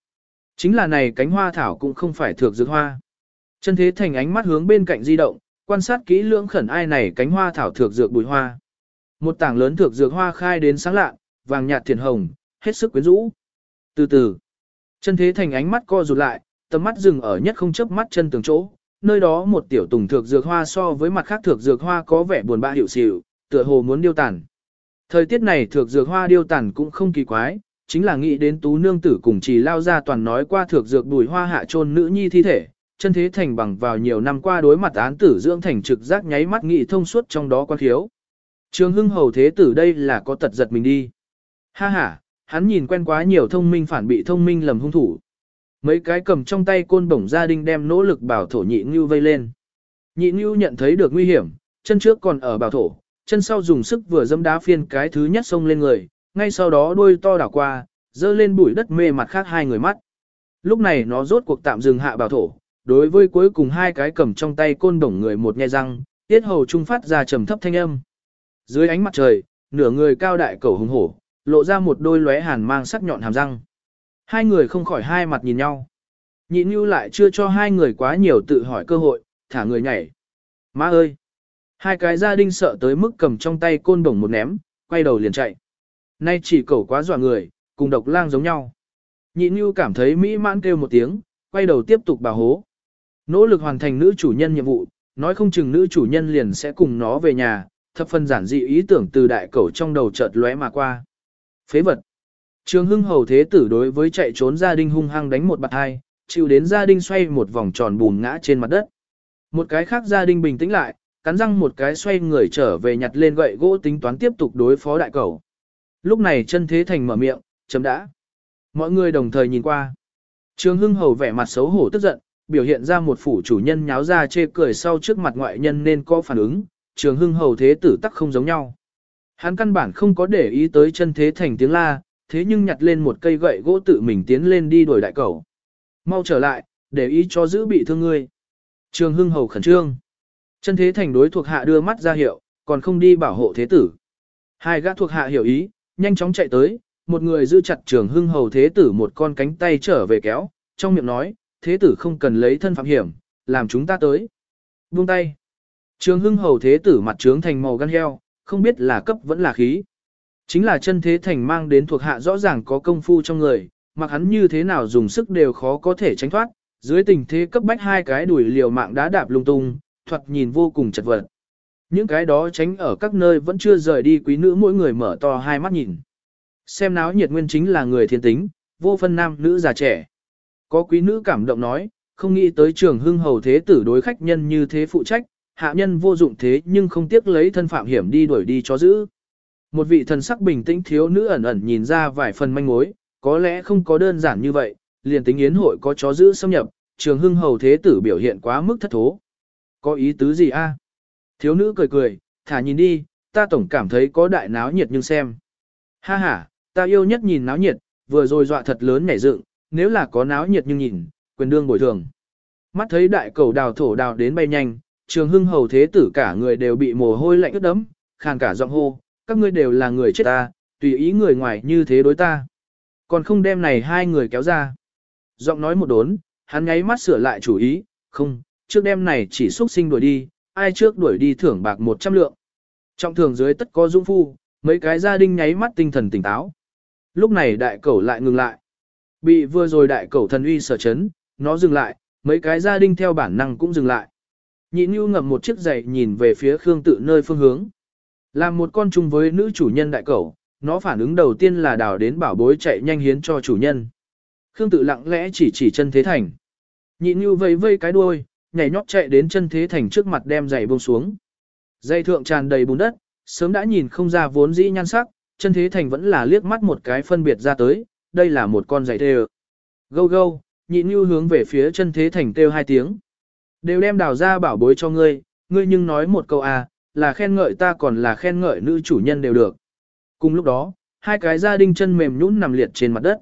Chính là này cánh hoa thảo cũng không phải thược dược hoa. Chân thế thành ánh mắt hướng bên cạnh di động, quan sát kỹ lưỡng khẩn ai này cánh hoa thảo thược dược bùi hoa. Một tảng lớn thược dược hoa khai đến sáng lạ, vàng nhạt thiền hồng, hết sức quyến rũ. Từ từ, chân thế thành ánh mắt co rụt lại, tầm mắt dừng ở nhất không chớp mắt chân tường chỗ, nơi đó một tiểu tùng thược dược hoa so với mặt khác thược dược hoa có vẻ buồn bã hiểu xịu, tựa hồ muốn điêu tàn. Thời tiết này thược dược hoa điêu tàn cũng không kỳ quái, chính là nghĩ đến tú nương tử cùng chỉ lao ra toàn nói qua thược dược bùi hoa hạ trôn nữ nhi thi thể, chân thế thành bằng vào nhiều năm qua đối mặt án tử dưỡng thành trực giác nháy mắt nghị thông suốt trong đó quan thiếu. Trường hưng hầu thế tử đây là có tật giật mình đi. Ha ha, hắn nhìn quen quá nhiều thông minh phản bị thông minh lầm hung thủ. Mấy cái cầm trong tay côn bổng gia đình đem nỗ lực bảo thổ nhị ngưu vây lên. Nhị ngưu nhận thấy được nguy hiểm, chân trước còn ở bảo thổ, chân sau dùng sức vừa dẫm đá phiên cái thứ nhất xông lên người, ngay sau đó đuôi to đảo qua, dơ lên bụi đất mê mặt khác hai người mắt. Lúc này nó rốt cuộc tạm dừng hạ bảo thổ, đối với cuối cùng hai cái cầm trong tay côn đồng người một nghe răng, tiết hầu trung phát ra trầm thấp thanh âm. Dưới ánh mặt trời, nửa người cao đại cầu hùng hổ, lộ ra một đôi lóe hàn mang sắc nhọn hàm răng. Hai người không khỏi hai mặt nhìn nhau. Nhị Nhu lại chưa cho hai người quá nhiều tự hỏi cơ hội, thả người nhảy. Má ơi! Hai cái gia đình sợ tới mức cầm trong tay côn đồng một ném, quay đầu liền chạy. Nay chỉ cẩu quá dọa người, cùng độc lang giống nhau. Nhị Nhu cảm thấy mỹ mãn kêu một tiếng, quay đầu tiếp tục bảo hố. Nỗ lực hoàn thành nữ chủ nhân nhiệm vụ, nói không chừng nữ chủ nhân liền sẽ cùng nó về nhà, thập phần giản dị ý tưởng từ đại cẩu trong đầu chợt lóe mà qua. Phế vật. Trường hưng hầu thế tử đối với chạy trốn gia đình hung hăng đánh một bạt hai, chịu đến gia đình xoay một vòng tròn bùn ngã trên mặt đất. Một cái khác gia đình bình tĩnh lại, cắn răng một cái xoay người trở về nhặt lên gậy gỗ tính toán tiếp tục đối phó đại cầu. Lúc này chân thế thành mở miệng, chấm đã. Mọi người đồng thời nhìn qua. Trường hưng hầu vẻ mặt xấu hổ tức giận, biểu hiện ra một phủ chủ nhân nháo ra chê cười sau trước mặt ngoại nhân nên có phản ứng, trường hưng hầu thế tử tắc không giống nhau. Hắn căn bản không có để ý tới chân thế thành tiếng la, thế nhưng nhặt lên một cây gậy gỗ tự mình tiến lên đi đuổi đại cầu. Mau trở lại, để ý cho giữ bị thương ngươi. Trường hưng hầu khẩn trương. Chân thế thành đối thuộc hạ đưa mắt ra hiệu, còn không đi bảo hộ thế tử. Hai gã thuộc hạ hiểu ý, nhanh chóng chạy tới, một người giữ chặt trường hưng hầu thế tử một con cánh tay trở về kéo, trong miệng nói, thế tử không cần lấy thân phạm hiểm, làm chúng ta tới. Buông tay. Trường hưng hầu thế tử mặt trướng thành màu gan heo, không biết là cấp vẫn là khí. Chính là chân thế thành mang đến thuộc hạ rõ ràng có công phu trong người, mặc hắn như thế nào dùng sức đều khó có thể tránh thoát, dưới tình thế cấp bách hai cái đuổi liều mạng đá đạp lung tung, thoạt nhìn vô cùng chật vật. Những cái đó tránh ở các nơi vẫn chưa rời đi quý nữ mỗi người mở to hai mắt nhìn. Xem náo nhiệt nguyên chính là người thiên tính, vô phân nam nữ già trẻ. Có quý nữ cảm động nói, không nghĩ tới trường hưng hầu thế tử đối khách nhân như thế phụ trách, hạ nhân vô dụng thế nhưng không tiếc lấy thân phạm hiểm đi đuổi đi cho giữ. Một vị thần sắc bình tĩnh thiếu nữ ẩn ẩn nhìn ra vài phần manh mối, có lẽ không có đơn giản như vậy, liền tính yến hội có chó giữ xâm nhập, trường hưng hầu thế tử biểu hiện quá mức thất thố. Có ý tứ gì a? Thiếu nữ cười cười, thả nhìn đi, ta tổng cảm thấy có đại náo nhiệt nhưng xem. Ha ha, ta yêu nhất nhìn náo nhiệt, vừa rồi dọa thật lớn nhảy dựng, nếu là có náo nhiệt nhưng nhìn, quyền đương bồi thường. Mắt thấy đại cầu đào thổ đào đến bay nhanh, trường hưng hầu thế tử cả người đều bị mồ hôi lạnh ướt đẫm, khàn cả giọng hô, các ngươi đều là người chết ta, tùy ý người ngoài như thế đối ta. Còn không đem này hai người kéo ra. Giọng nói một đốn, hắn nháy mắt sửa lại chủ ý, không, trước đêm này chỉ xuất sinh đuổi đi, ai trước đuổi đi thưởng bạc 100 lượng. Trọng thường dưới tất có dũng phu, mấy cái gia đình nháy mắt tinh thần tỉnh táo. Lúc này đại cẩu lại ngừng lại. Bị vừa rồi đại cẩu thần uy sở chấn, nó dừng lại, mấy cái gia đình theo bản năng cũng dừng lại. Nhị Nhu ngậm một chiếc giày nhìn về phía Khương Tự nơi phương hướng. Làm một con chung với nữ chủ nhân đại cẩu, nó phản ứng đầu tiên là đào đến bảo bối chạy nhanh hiến cho chủ nhân. Khương Tự lặng lẽ chỉ chỉ chân thế thành. Nhị Nhu vây vây cái đuôi, nhảy nhót chạy đến chân thế thành trước mặt đem giày buông xuống. Dây thượng tràn đầy bùn đất, sớm đã nhìn không ra vốn dĩ nhan sắc, chân thế thành vẫn là liếc mắt một cái phân biệt ra tới, đây là một con giày tê Gâu gâu, nhị Nhu hướng về phía chân thế thành kêu hai tiếng. Đều đem đào ra bảo bối cho ngươi, ngươi nhưng nói một câu à, là khen ngợi ta còn là khen ngợi nữ chủ nhân đều được. Cùng lúc đó, hai cái gia đình chân mềm nhũn nằm liệt trên mặt đất.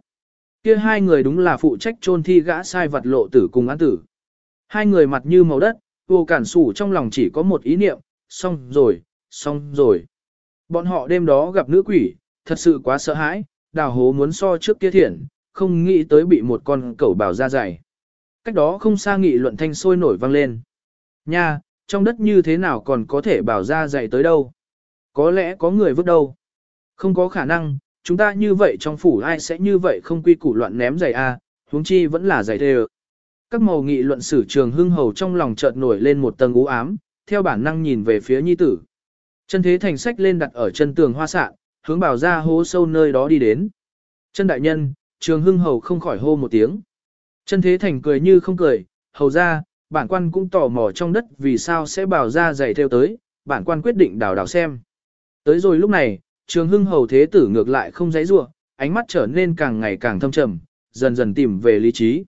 Kia hai người đúng là phụ trách chôn thi gã sai vật lộ tử cùng án tử. Hai người mặt như màu đất, vô cản sủ trong lòng chỉ có một ý niệm, xong rồi, xong rồi. Bọn họ đêm đó gặp nữ quỷ, thật sự quá sợ hãi, đào hố muốn so trước kia thiện, không nghĩ tới bị một con cẩu bảo ra dày. Cách đó không xa nghị luận thanh sôi nổi vang lên. Nha, trong đất như thế nào còn có thể bảo ra dạy tới đâu? Có lẽ có người vứt đâu? Không có khả năng, chúng ta như vậy trong phủ ai sẽ như vậy không quy củ loạn ném giày a, huống chi vẫn là giày thề. Các màu nghị luận sử trường hưng hầu trong lòng chợt nổi lên một tầng u ám, theo bản năng nhìn về phía nhi tử. Chân thế thành sách lên đặt ở chân tường hoa sạn, hướng bảo ra hố sâu nơi đó đi đến. Chân đại nhân, trường hưng hầu không khỏi hô một tiếng. Chân thế thành cười như không cười, hầu ra, bản quan cũng tò mò trong đất vì sao sẽ bảo ra giày theo tới, bản quan quyết định đào đào xem. Tới rồi lúc này, trường hưng hầu thế tử ngược lại không dãy ruộng, ánh mắt trở nên càng ngày càng thâm trầm, dần dần tìm về lý trí.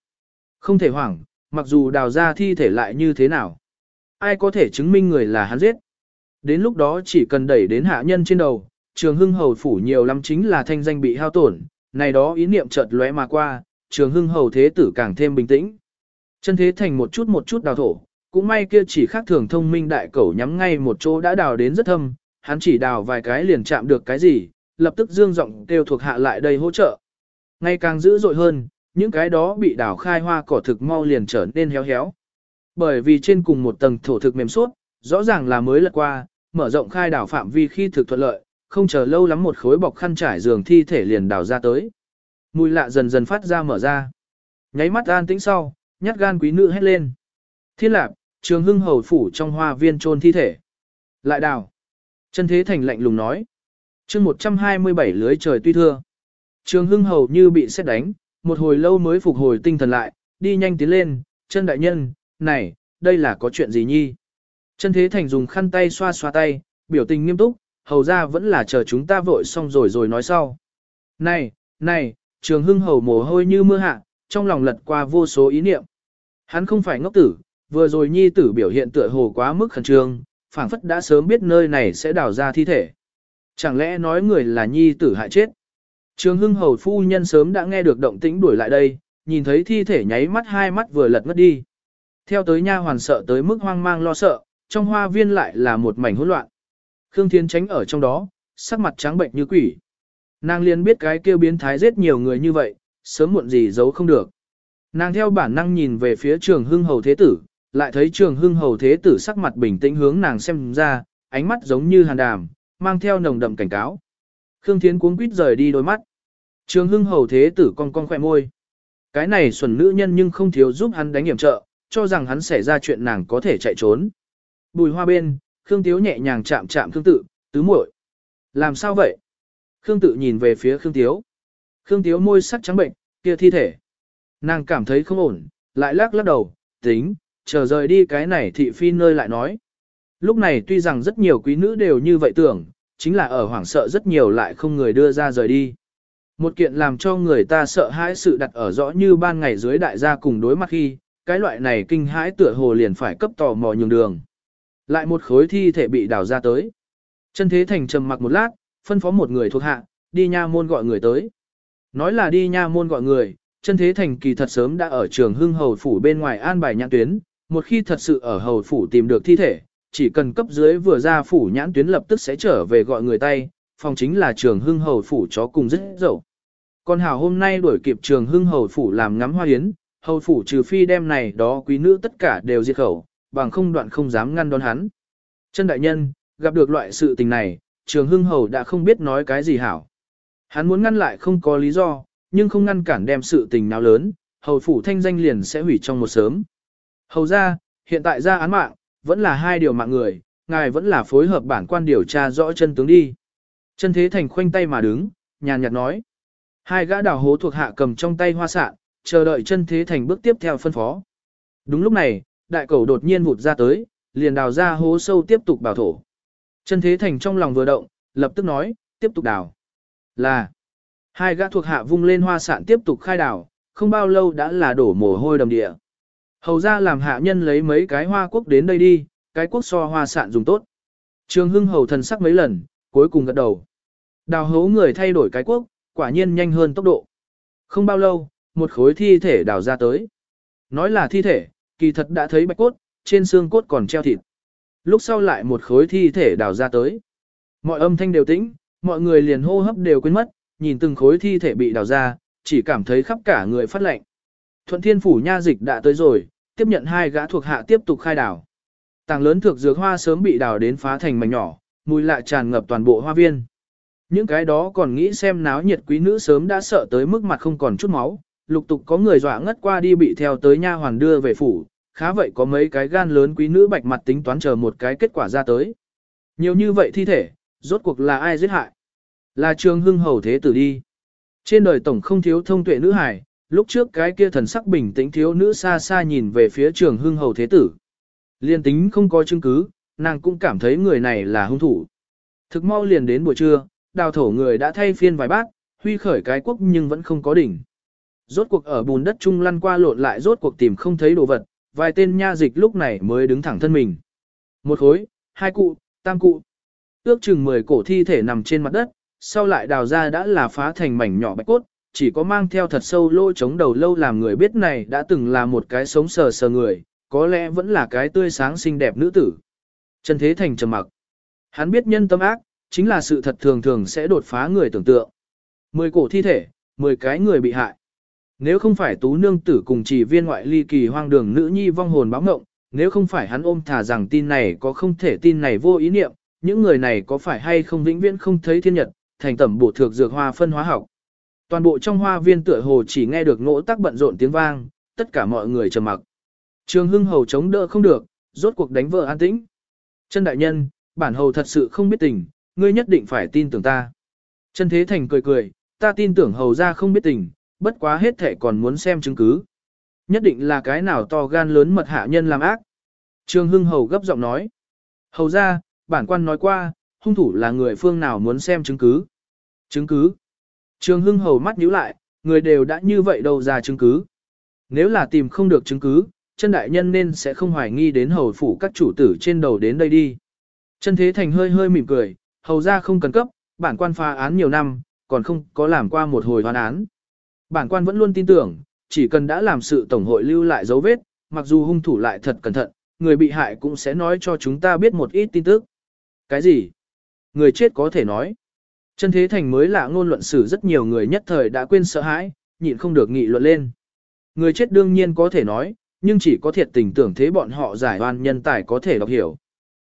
Không thể hoảng, mặc dù đào ra thi thể lại như thế nào. Ai có thể chứng minh người là hắn giết. Đến lúc đó chỉ cần đẩy đến hạ nhân trên đầu, trường hưng hầu phủ nhiều lắm chính là thanh danh bị hao tổn, này đó ý niệm chợt lóe mà qua, trường hưng hầu thế tử càng thêm bình tĩnh. Chân thế thành một chút một chút đào thổ, cũng may kia chỉ khác thường thông minh đại cẩu nhắm ngay một chỗ đã đào đến rất thâm, hắn chỉ đào vài cái liền chạm được cái gì, lập tức dương giọng kêu thuộc hạ lại đây hỗ trợ. Ngay càng dữ dội hơn, những cái đó bị đào khai hoa cỏ thực mau liền trở nên héo héo. Bởi vì trên cùng một tầng thổ thực mềm suốt, rõ ràng là mới lật qua, mở rộng khai đào phạm vi khi thực thuận lợi, không chờ lâu lắm một khối bọc khăn trải giường thi thể liền đào ra tới. Mùi lạ dần dần phát ra mở ra. Nháy mắt an tĩnh sau, nhát gan quý nữ hét lên. Thiên lạp, trường hưng hầu phủ trong hoa viên trôn thi thể. Lại đào. Chân thế thành lạnh lùng nói. chương 127 lưới trời tuy thưa. Trường hưng hầu như bị xét đánh, một hồi lâu mới phục hồi tinh thần lại, đi nhanh tiến lên, chân đại nhân, này, đây là có chuyện gì nhi? Chân thế thành dùng khăn tay xoa xoa tay, biểu tình nghiêm túc, hầu ra vẫn là chờ chúng ta vội xong rồi rồi nói sau. Này, này, trường hưng hầu mồ hôi như mưa hạ, trong lòng lật qua vô số ý niệm. Hắn không phải ngốc tử, vừa rồi nhi tử biểu hiện tựa hồ quá mức khẩn trương, phảng phất đã sớm biết nơi này sẽ đào ra thi thể. Chẳng lẽ nói người là nhi tử hại chết? Trường hưng hầu phu nhân sớm đã nghe được động tĩnh đuổi lại đây, nhìn thấy thi thể nháy mắt hai mắt vừa lật ngất đi. Theo tới nha hoàn sợ tới mức hoang mang lo sợ, trong hoa viên lại là một mảnh hỗn loạn. Khương Thiên tránh ở trong đó, sắc mặt trắng bệnh như quỷ. Nàng liền biết cái kêu biến thái giết nhiều người như vậy, sớm muộn gì giấu không được. Nàng theo bản năng nhìn về phía trường hưng hầu thế tử, lại thấy trường hưng hầu thế tử sắc mặt bình tĩnh hướng nàng xem ra, ánh mắt giống như hàn đàm, mang theo nồng đậm cảnh cáo. Khương Thiến cuống quýt rời đi đôi mắt. Trường hưng hầu thế tử cong cong khỏe môi. Cái này xuẩn nữ nhân nhưng không thiếu giúp hắn đánh hiểm trợ, cho rằng hắn xảy ra chuyện nàng có thể chạy trốn. Bùi hoa bên, Khương Tiếu nhẹ nhàng chạm chạm Khương Tự, tứ muội. Làm sao vậy? Khương Tự nhìn về phía Khương Tiếu. Khương Tiếu môi sắc trắng bệnh, kia thi thể. Nàng cảm thấy không ổn, lại lắc lắc đầu, tính, chờ rời đi cái này thị phi nơi lại nói. Lúc này tuy rằng rất nhiều quý nữ đều như vậy tưởng, chính là ở hoảng sợ rất nhiều lại không người đưa ra rời đi. Một kiện làm cho người ta sợ hãi sự đặt ở rõ như ban ngày dưới đại gia cùng đối mặt khi, cái loại này kinh hãi tựa hồ liền phải cấp tò mò nhường đường. Lại một khối thi thể bị đào ra tới. Chân thế thành trầm mặc một lát, phân phó một người thuộc hạ, đi nha môn gọi người tới. Nói là đi nha môn gọi người, chân thế thành kỳ thật sớm đã ở trường hưng hầu phủ bên ngoài an bài nhãn tuyến, một khi thật sự ở hầu phủ tìm được thi thể, chỉ cần cấp dưới vừa ra phủ nhãn tuyến lập tức sẽ trở về gọi người tay, phòng chính là trường hưng hầu phủ chó cùng rất dậu. Còn hảo hôm nay đuổi kịp trường hưng hầu phủ làm ngắm hoa yến. hầu phủ trừ phi đem này đó quý nữ tất cả đều diệt khẩu, bằng không đoạn không dám ngăn đón hắn. Chân đại nhân, gặp được loại sự tình này, trường hưng hầu đã không biết nói cái gì hảo. Hắn muốn ngăn lại không có lý do, nhưng không ngăn cản đem sự tình nào lớn, hầu phủ thanh danh liền sẽ hủy trong một sớm. Hầu ra, hiện tại ra án mạng, vẫn là hai điều mạng người, ngài vẫn là phối hợp bản quan điều tra rõ chân tướng đi. Chân thế thành khoanh tay mà đứng, nhàn nhạt nói. Hai gã đào hố thuộc hạ cầm trong tay hoa sạn, chờ đợi chân thế thành bước tiếp theo phân phó. Đúng lúc này, đại cầu đột nhiên vụt ra tới, liền đào ra hố sâu tiếp tục bảo thổ. Chân thế thành trong lòng vừa động, lập tức nói, tiếp tục đào. Là, hai gã thuộc hạ vung lên hoa sạn tiếp tục khai đào, không bao lâu đã là đổ mồ hôi đầm địa. Hầu ra làm hạ nhân lấy mấy cái hoa quốc đến đây đi, cái quốc so hoa sạn dùng tốt. Trường hưng hầu thần sắc mấy lần, cuối cùng gật đầu. Đào hấu người thay đổi cái quốc, quả nhiên nhanh hơn tốc độ. Không bao lâu, một khối thi thể đào ra tới. Nói là thi thể, kỳ thật đã thấy bạch cốt, trên xương cốt còn treo thịt. Lúc sau lại một khối thi thể đào ra tới. Mọi âm thanh đều tĩnh, mọi người liền hô hấp đều quên mất, nhìn từng khối thi thể bị đào ra, chỉ cảm thấy khắp cả người phát lạnh. Thuận thiên phủ nha dịch đã tới rồi, tiếp nhận hai gã thuộc hạ tiếp tục khai đào. Tàng lớn thược dược hoa sớm bị đào đến phá thành mảnh nhỏ, mùi lạ tràn ngập toàn bộ hoa viên. Những cái đó còn nghĩ xem náo nhiệt quý nữ sớm đã sợ tới mức mặt không còn chút máu, lục tục có người dọa ngất qua đi bị theo tới nha hoàn đưa về phủ, khá vậy có mấy cái gan lớn quý nữ bạch mặt tính toán chờ một cái kết quả ra tới. Nhiều như vậy thi thể, rốt cuộc là ai giết hại? Là trường hưng hầu thế tử đi. Trên đời tổng không thiếu thông tuệ nữ hải, lúc trước cái kia thần sắc bình tĩnh thiếu nữ xa xa nhìn về phía trường hưng hầu thế tử. Liên tính không có chứng cứ, nàng cũng cảm thấy người này là hung thủ. Thực mau liền đến buổi trưa, đào thổ người đã thay phiên vài bác huy khởi cái quốc nhưng vẫn không có đỉnh. Rốt cuộc ở bùn đất trung lăn qua lộn lại rốt cuộc tìm không thấy đồ vật, vài tên nha dịch lúc này mới đứng thẳng thân mình. Một khối, hai cụ, tam cụ. Ước chừng 10 cổ thi thể nằm trên mặt đất, sau lại đào ra đã là phá thành mảnh nhỏ bạch cốt, chỉ có mang theo thật sâu lỗ chống đầu lâu làm người biết này đã từng là một cái sống sờ sờ người, có lẽ vẫn là cái tươi sáng xinh đẹp nữ tử. Trần Thế Thành trầm mặc. Hắn biết nhân tâm ác, chính là sự thật thường thường sẽ đột phá người tưởng tượng. Mười cổ thi thể, mười cái người bị hại. Nếu không phải tú nương tử cùng chỉ viên ngoại ly kỳ hoang đường nữ nhi vong hồn báo ngộng, nếu không phải hắn ôm thả rằng tin này có không thể tin này vô ý niệm, những người này có phải hay không vĩnh viễn không thấy thiên nhật, thành tẩm bổ thược dược hoa phân hóa học. Toàn bộ trong hoa viên tựa hồ chỉ nghe được ngỗ tắc bận rộn tiếng vang, tất cả mọi người trầm mặc. Trường hưng hầu chống đỡ không được, rốt cuộc đánh vợ an tĩnh. Chân đại nhân, bản hầu thật sự không biết tình, ngươi nhất định phải tin tưởng ta. Chân thế thành cười cười, ta tin tưởng hầu ra không biết tình, bất quá hết thể còn muốn xem chứng cứ. Nhất định là cái nào to gan lớn mật hạ nhân làm ác. Trương Hưng Hầu gấp giọng nói. Hầu ra, bản quan nói qua, hung thủ là người phương nào muốn xem chứng cứ. Chứng cứ. Trương Hưng Hầu mắt nhíu lại, người đều đã như vậy đâu ra chứng cứ. Nếu là tìm không được chứng cứ, chân đại nhân nên sẽ không hoài nghi đến hầu phủ các chủ tử trên đầu đến đây đi. Chân thế thành hơi hơi mỉm cười, hầu ra không cần cấp, bản quan phá án nhiều năm, còn không có làm qua một hồi hoàn án. Bản quan vẫn luôn tin tưởng, chỉ cần đã làm sự tổng hội lưu lại dấu vết, mặc dù hung thủ lại thật cẩn thận, người bị hại cũng sẽ nói cho chúng ta biết một ít tin tức. Cái gì? Người chết có thể nói. Chân thế thành mới lạ ngôn luận xử rất nhiều người nhất thời đã quên sợ hãi, nhịn không được nghị luận lên. Người chết đương nhiên có thể nói, nhưng chỉ có thiệt tình tưởng thế bọn họ giải oan nhân tài có thể đọc hiểu.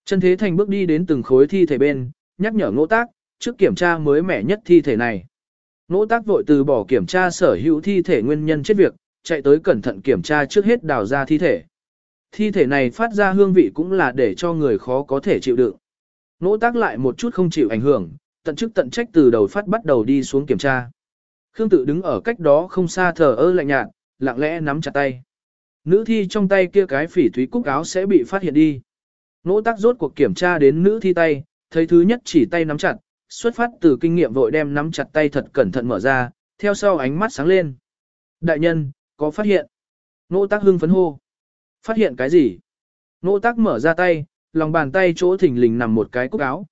Chân thế thành bước đi đến từng khối thi thể bên, nhắc nhở ngỗ tác, trước kiểm tra mới mẻ nhất thi thể này. Ngỗ tác vội từ bỏ kiểm tra sở hữu thi thể nguyên nhân chết việc, chạy tới cẩn thận kiểm tra trước hết đào ra thi thể. Thi thể này phát ra hương vị cũng là để cho người khó có thể chịu đựng. Ngỗ tác lại một chút không chịu ảnh hưởng, tận chức tận trách từ đầu phát bắt đầu đi xuống kiểm tra. Khương tự đứng ở cách đó không xa thờ ơ lạnh nhạt, lặng lẽ nắm chặt tay. Nữ thi trong tay kia cái phỉ thúy cúc áo sẽ bị phát hiện đi. Nỗ tác rốt cuộc kiểm tra đến nữ thi tay, thấy thứ nhất chỉ tay nắm chặt, xuất phát từ kinh nghiệm vội đem nắm chặt tay thật cẩn thận mở ra, theo sau ánh mắt sáng lên. Đại nhân, có phát hiện. Nỗ tác hưng phấn hô. Phát hiện cái gì? Nỗ tác mở ra tay, lòng bàn tay chỗ thỉnh lình nằm một cái cúc áo.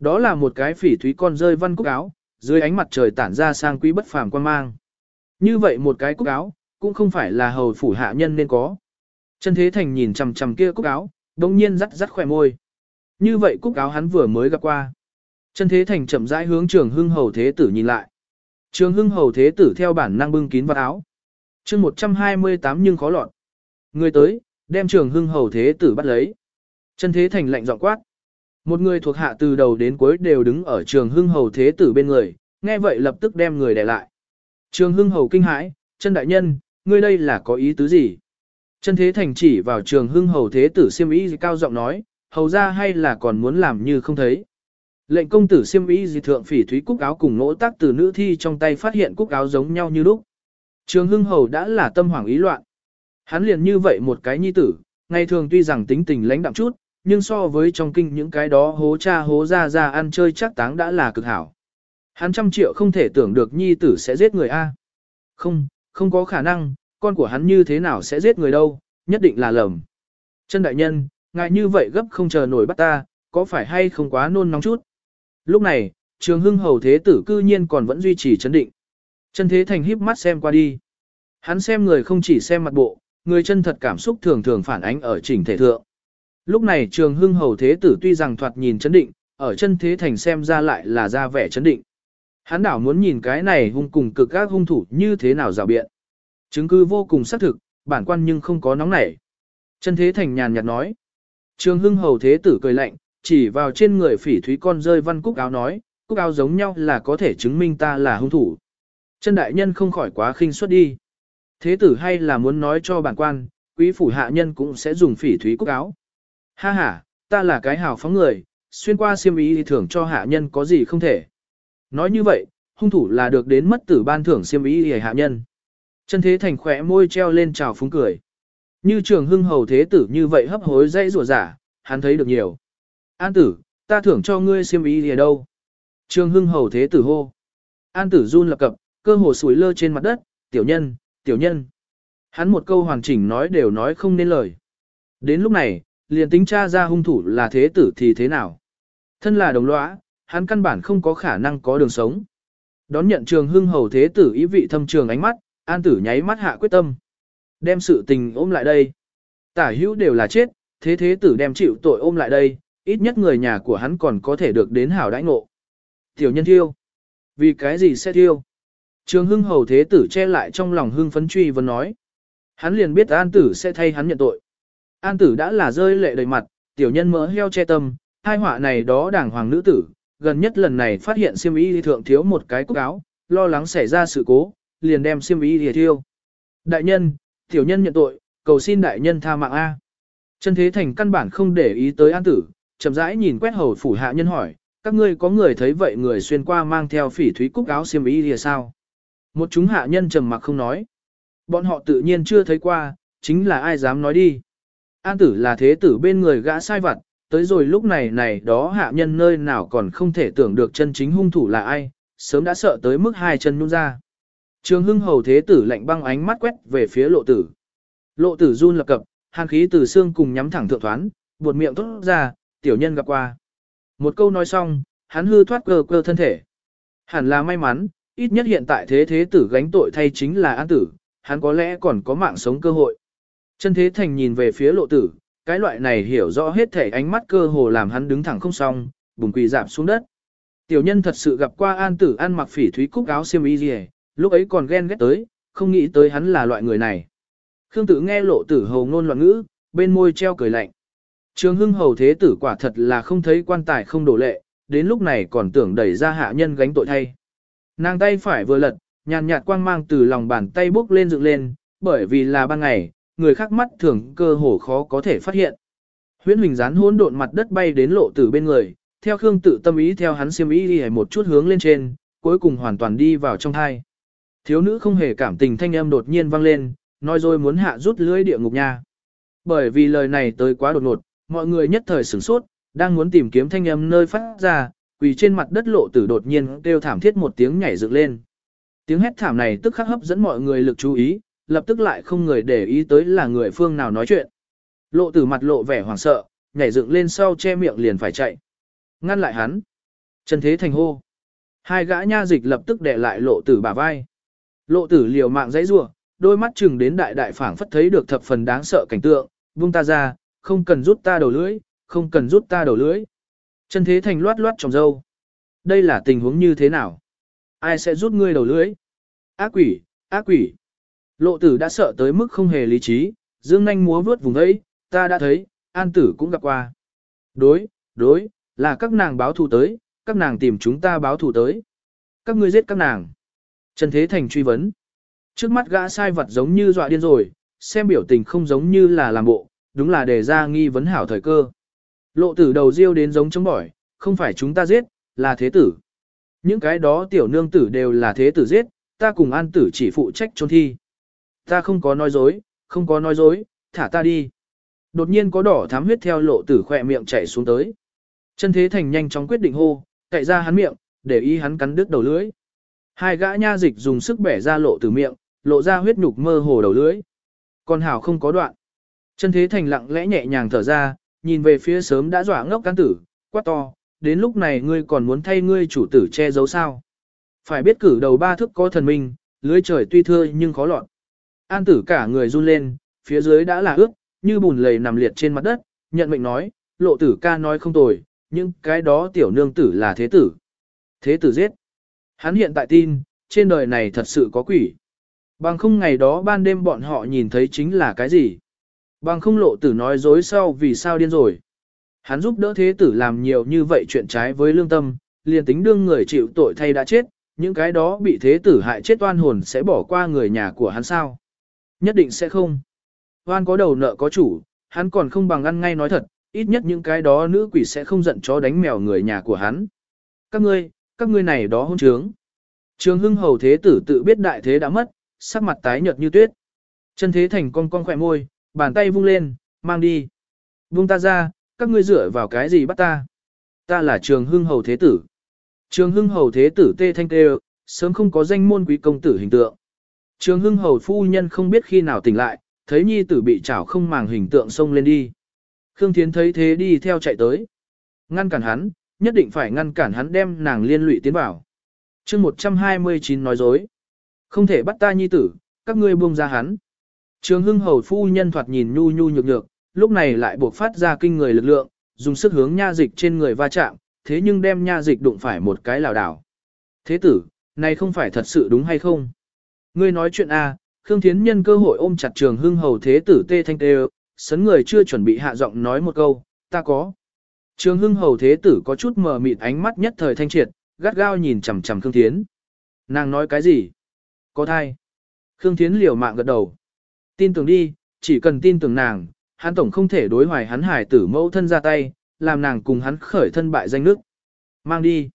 Đó là một cái phỉ thúy con rơi văn cúc áo, dưới ánh mặt trời tản ra sang quý bất phàm quan mang. Như vậy một cái cúc áo, cũng không phải là hầu phủ hạ nhân nên có. Chân thế thành nhìn chằm chằm kia cúc áo, đồng nhiên rắt rắt khỏe môi. Như vậy cúc áo hắn vừa mới gặp qua. Chân thế thành chậm rãi hướng trường hưng hầu thế tử nhìn lại. Trường hưng hầu thế tử theo bản năng bưng kín vào áo. chương 128 nhưng khó lọt. Người tới, đem trường hưng hầu thế tử bắt lấy. Chân thế thành lạnh giọng quát. Một người thuộc hạ từ đầu đến cuối đều đứng ở trường hưng hầu thế tử bên người, nghe vậy lập tức đem người để lại. Trường hưng hầu kinh hãi, chân đại nhân, ngươi đây là có ý tứ gì? Chân thế thành chỉ vào trường hưng hầu thế tử siêm ý cao giọng nói, hầu ra hay là còn muốn làm như không thấy. Lệnh công tử siêm ý gì thượng phỉ thúy cúc áo cùng nỗ tác từ nữ thi trong tay phát hiện cúc áo giống nhau như lúc. Trường hưng hầu đã là tâm hoảng ý loạn. Hắn liền như vậy một cái nhi tử, ngày thường tuy rằng tính tình lãnh đạm chút, nhưng so với trong kinh những cái đó hố cha hố ra ra ăn chơi chắc táng đã là cực hảo. Hắn trăm triệu không thể tưởng được nhi tử sẽ giết người A. Không, không có khả năng, con của hắn như thế nào sẽ giết người đâu, nhất định là lầm. Chân đại nhân, ngài như vậy gấp không chờ nổi bắt ta, có phải hay không quá nôn nóng chút. Lúc này, trường hưng hầu thế tử cư nhiên còn vẫn duy trì chấn định. Chân thế thành híp mắt xem qua đi. Hắn xem người không chỉ xem mặt bộ, người chân thật cảm xúc thường thường phản ánh ở chỉnh thể thượng. Lúc này trường hưng hầu thế tử tuy rằng thoạt nhìn chấn định, ở chân thế thành xem ra lại là ra vẻ chấn định. Hắn đảo muốn nhìn cái này hung cùng cực các hung thủ như thế nào rào biện. Chứng cứ vô cùng xác thực, bản quan nhưng không có nóng nảy. Chân thế thành nhàn nhạt nói. Trường hưng hầu thế tử cười lạnh, chỉ vào trên người phỉ thúy con rơi văn cúc áo nói, cúc áo giống nhau là có thể chứng minh ta là hung thủ. Chân đại nhân không khỏi quá khinh suất đi. Thế tử hay là muốn nói cho bản quan, quý phủ hạ nhân cũng sẽ dùng phỉ thúy cúc áo. Ha ha, ta là cái hào phóng người, xuyên qua siêm ý thì thưởng cho hạ nhân có gì không thể. Nói như vậy, hung thủ là được đến mất tử ban thưởng siêm ý thì hạ nhân. Chân thế thành khỏe môi treo lên trào phúng cười. Như trường hưng hầu thế tử như vậy hấp hối dây rủa giả, hắn thấy được nhiều. An tử, ta thưởng cho ngươi siêm ý thì đâu. Trường hưng hầu thế tử hô. An tử run lập cập, cơ hồ sủi lơ trên mặt đất, tiểu nhân, tiểu nhân. Hắn một câu hoàn chỉnh nói đều nói không nên lời. Đến lúc này, liền tính tra ra hung thủ là thế tử thì thế nào. Thân là đồng lõa, hắn căn bản không có khả năng có đường sống. Đón nhận trường hưng hầu thế tử ý vị thâm trường ánh mắt, an tử nháy mắt hạ quyết tâm. Đem sự tình ôm lại đây. Tả hữu đều là chết, thế thế tử đem chịu tội ôm lại đây, ít nhất người nhà của hắn còn có thể được đến hảo đãi ngộ. Tiểu nhân thiêu. Vì cái gì sẽ thiêu? Trường hưng hầu thế tử che lại trong lòng hưng phấn truy vấn nói. Hắn liền biết an tử sẽ thay hắn nhận tội. An tử đã là rơi lệ đầy mặt, tiểu nhân mỡ heo che tâm, hai họa này đó đảng hoàng nữ tử, gần nhất lần này phát hiện siêm y thượng thiếu một cái cúc áo, lo lắng xảy ra sự cố, liền đem siêm y thiêu. Đại nhân, tiểu nhân nhận tội, cầu xin đại nhân tha mạng A. Chân thế thành căn bản không để ý tới an tử, chậm rãi nhìn quét hầu phủ hạ nhân hỏi, các ngươi có người thấy vậy người xuyên qua mang theo phỉ thúy cúc áo xiêm y thì sao? Một chúng hạ nhân trầm mặc không nói. Bọn họ tự nhiên chưa thấy qua, chính là ai dám nói đi. An tử là thế tử bên người gã sai vặt, tới rồi lúc này này đó hạ nhân nơi nào còn không thể tưởng được chân chính hung thủ là ai, sớm đã sợ tới mức hai chân nhún ra. Trường hưng hầu thế tử lạnh băng ánh mắt quét về phía lộ tử. Lộ tử run lập cập, hàng khí từ xương cùng nhắm thẳng thượng thoán, buột miệng thốt ra, tiểu nhân gặp qua. Một câu nói xong, hắn hư thoát cơ cơ thân thể. Hẳn là may mắn, ít nhất hiện tại thế thế tử gánh tội thay chính là an tử, hắn có lẽ còn có mạng sống cơ hội. Chân thế thành nhìn về phía lộ tử, cái loại này hiểu rõ hết thể ánh mắt cơ hồ làm hắn đứng thẳng không xong, bùng quỳ dạp xuống đất. Tiểu nhân thật sự gặp qua an tử ăn mặc phỉ thúy cúc áo xiêm y gì, lúc ấy còn ghen ghét tới, không nghĩ tới hắn là loại người này. Khương tử nghe lộ tử hầu ngôn loạn ngữ, bên môi treo cười lạnh. Trường hưng hầu thế tử quả thật là không thấy quan tài không đổ lệ, đến lúc này còn tưởng đẩy ra hạ nhân gánh tội thay. Nàng tay phải vừa lật, nhàn nhạt quang mang từ lòng bàn tay bốc lên dựng lên, bởi vì là ban ngày, người khác mắt thường cơ hồ khó có thể phát hiện. Huyễn Huỳnh dán hỗn độn mặt đất bay đến lộ tử bên người, theo Khương tự tâm ý theo hắn xiêm ý đi một chút hướng lên trên, cuối cùng hoàn toàn đi vào trong thai. Thiếu nữ không hề cảm tình thanh âm đột nhiên vang lên, nói rồi muốn hạ rút lưới địa ngục nha. Bởi vì lời này tới quá đột ngột, mọi người nhất thời sửng sốt, đang muốn tìm kiếm thanh âm nơi phát ra, quỳ trên mặt đất lộ tử đột nhiên kêu thảm thiết một tiếng nhảy dựng lên. Tiếng hét thảm này tức khắc hấp dẫn mọi người lực chú ý, lập tức lại không người để ý tới là người phương nào nói chuyện. Lộ tử mặt lộ vẻ hoảng sợ, nhảy dựng lên sau che miệng liền phải chạy. Ngăn lại hắn. Trần Thế Thành hô. Hai gã nha dịch lập tức để lại lộ tử bả vai. Lộ tử liều mạng dãy rủa, đôi mắt chừng đến đại đại phảng phất thấy được thập phần đáng sợ cảnh tượng, buông ta ra, không cần rút ta đầu lưỡi, không cần rút ta đầu lưỡi. Trần Thế Thành loát loát trong dâu. Đây là tình huống như thế nào? Ai sẽ rút ngươi đầu lưỡi? Ác quỷ, ác quỷ. Lộ tử đã sợ tới mức không hề lý trí, dương nanh múa vướt vùng ấy, ta đã thấy, an tử cũng gặp qua. Đối, đối, là các nàng báo thù tới, các nàng tìm chúng ta báo thù tới. Các ngươi giết các nàng. Trần Thế Thành truy vấn. Trước mắt gã sai vật giống như dọa điên rồi, xem biểu tình không giống như là làm bộ, đúng là đề ra nghi vấn hảo thời cơ. Lộ tử đầu riêu đến giống chống bỏi, không phải chúng ta giết, là thế tử. Những cái đó tiểu nương tử đều là thế tử giết, ta cùng an tử chỉ phụ trách trôn thi. Ta không có nói dối, không có nói dối, thả ta đi. Đột nhiên có đỏ thám huyết theo lộ tử khỏe miệng chảy xuống tới. Chân thế thành nhanh chóng quyết định hô, cậy ra hắn miệng, để ý hắn cắn đứt đầu lưỡi. Hai gã nha dịch dùng sức bẻ ra lộ tử miệng, lộ ra huyết nhục mơ hồ đầu lưỡi. Còn hảo không có đoạn. Chân thế thành lặng lẽ nhẹ nhàng thở ra, nhìn về phía sớm đã dọa ngốc cán tử, quát to, đến lúc này ngươi còn muốn thay ngươi chủ tử che giấu sao. Phải biết cử đầu ba thức có thần minh, lưới trời tuy thưa nhưng khó lọt. An tử cả người run lên, phía dưới đã là ướt, như bùn lầy nằm liệt trên mặt đất, nhận mệnh nói, lộ tử ca nói không tồi, nhưng cái đó tiểu nương tử là thế tử. Thế tử giết. Hắn hiện tại tin, trên đời này thật sự có quỷ. Bằng không ngày đó ban đêm bọn họ nhìn thấy chính là cái gì. Bằng không lộ tử nói dối sau vì sao điên rồi. Hắn giúp đỡ thế tử làm nhiều như vậy chuyện trái với lương tâm, liền tính đương người chịu tội thay đã chết, những cái đó bị thế tử hại chết oan hồn sẽ bỏ qua người nhà của hắn sao. Nhất định sẽ không. Hoan có đầu nợ có chủ, hắn còn không bằng ăn ngay nói thật, ít nhất những cái đó nữ quỷ sẽ không giận chó đánh mèo người nhà của hắn. Các ngươi, các ngươi này đó hôn trướng. Trường hưng hầu thế tử tự biết đại thế đã mất, sắc mặt tái nhợt như tuyết. Chân thế thành con con khỏe môi, bàn tay vung lên, mang đi. Vung ta ra, các ngươi dựa vào cái gì bắt ta? Ta là trường hưng hầu thế tử. Trường hưng hầu thế tử tê thanh tê, sớm không có danh môn quý công tử hình tượng. Trường hưng hầu phu nhân không biết khi nào tỉnh lại, thấy nhi tử bị chảo không màng hình tượng xông lên đi. Khương Thiến thấy thế đi theo chạy tới. Ngăn cản hắn, nhất định phải ngăn cản hắn đem nàng liên lụy tiến vào. chương 129 nói dối. Không thể bắt ta nhi tử, các ngươi buông ra hắn. Trường hưng hầu phu nhân thoạt nhìn nhu nhu nhược nhược, lúc này lại buộc phát ra kinh người lực lượng, dùng sức hướng nha dịch trên người va chạm, thế nhưng đem nha dịch đụng phải một cái lảo đảo. Thế tử, này không phải thật sự đúng hay không? Ngươi nói chuyện A, Khương Thiến nhân cơ hội ôm chặt trường hưng hầu thế tử tê thanh tê, sấn người chưa chuẩn bị hạ giọng nói một câu, ta có. Trường hưng hầu thế tử có chút mờ mịt ánh mắt nhất thời thanh triệt, gắt gao nhìn chằm chằm Khương Thiến. Nàng nói cái gì? Có thai. Khương Thiến liều mạng gật đầu. Tin tưởng đi, chỉ cần tin tưởng nàng, hắn tổng không thể đối hoài hắn hải tử mẫu thân ra tay, làm nàng cùng hắn khởi thân bại danh nước. Mang đi.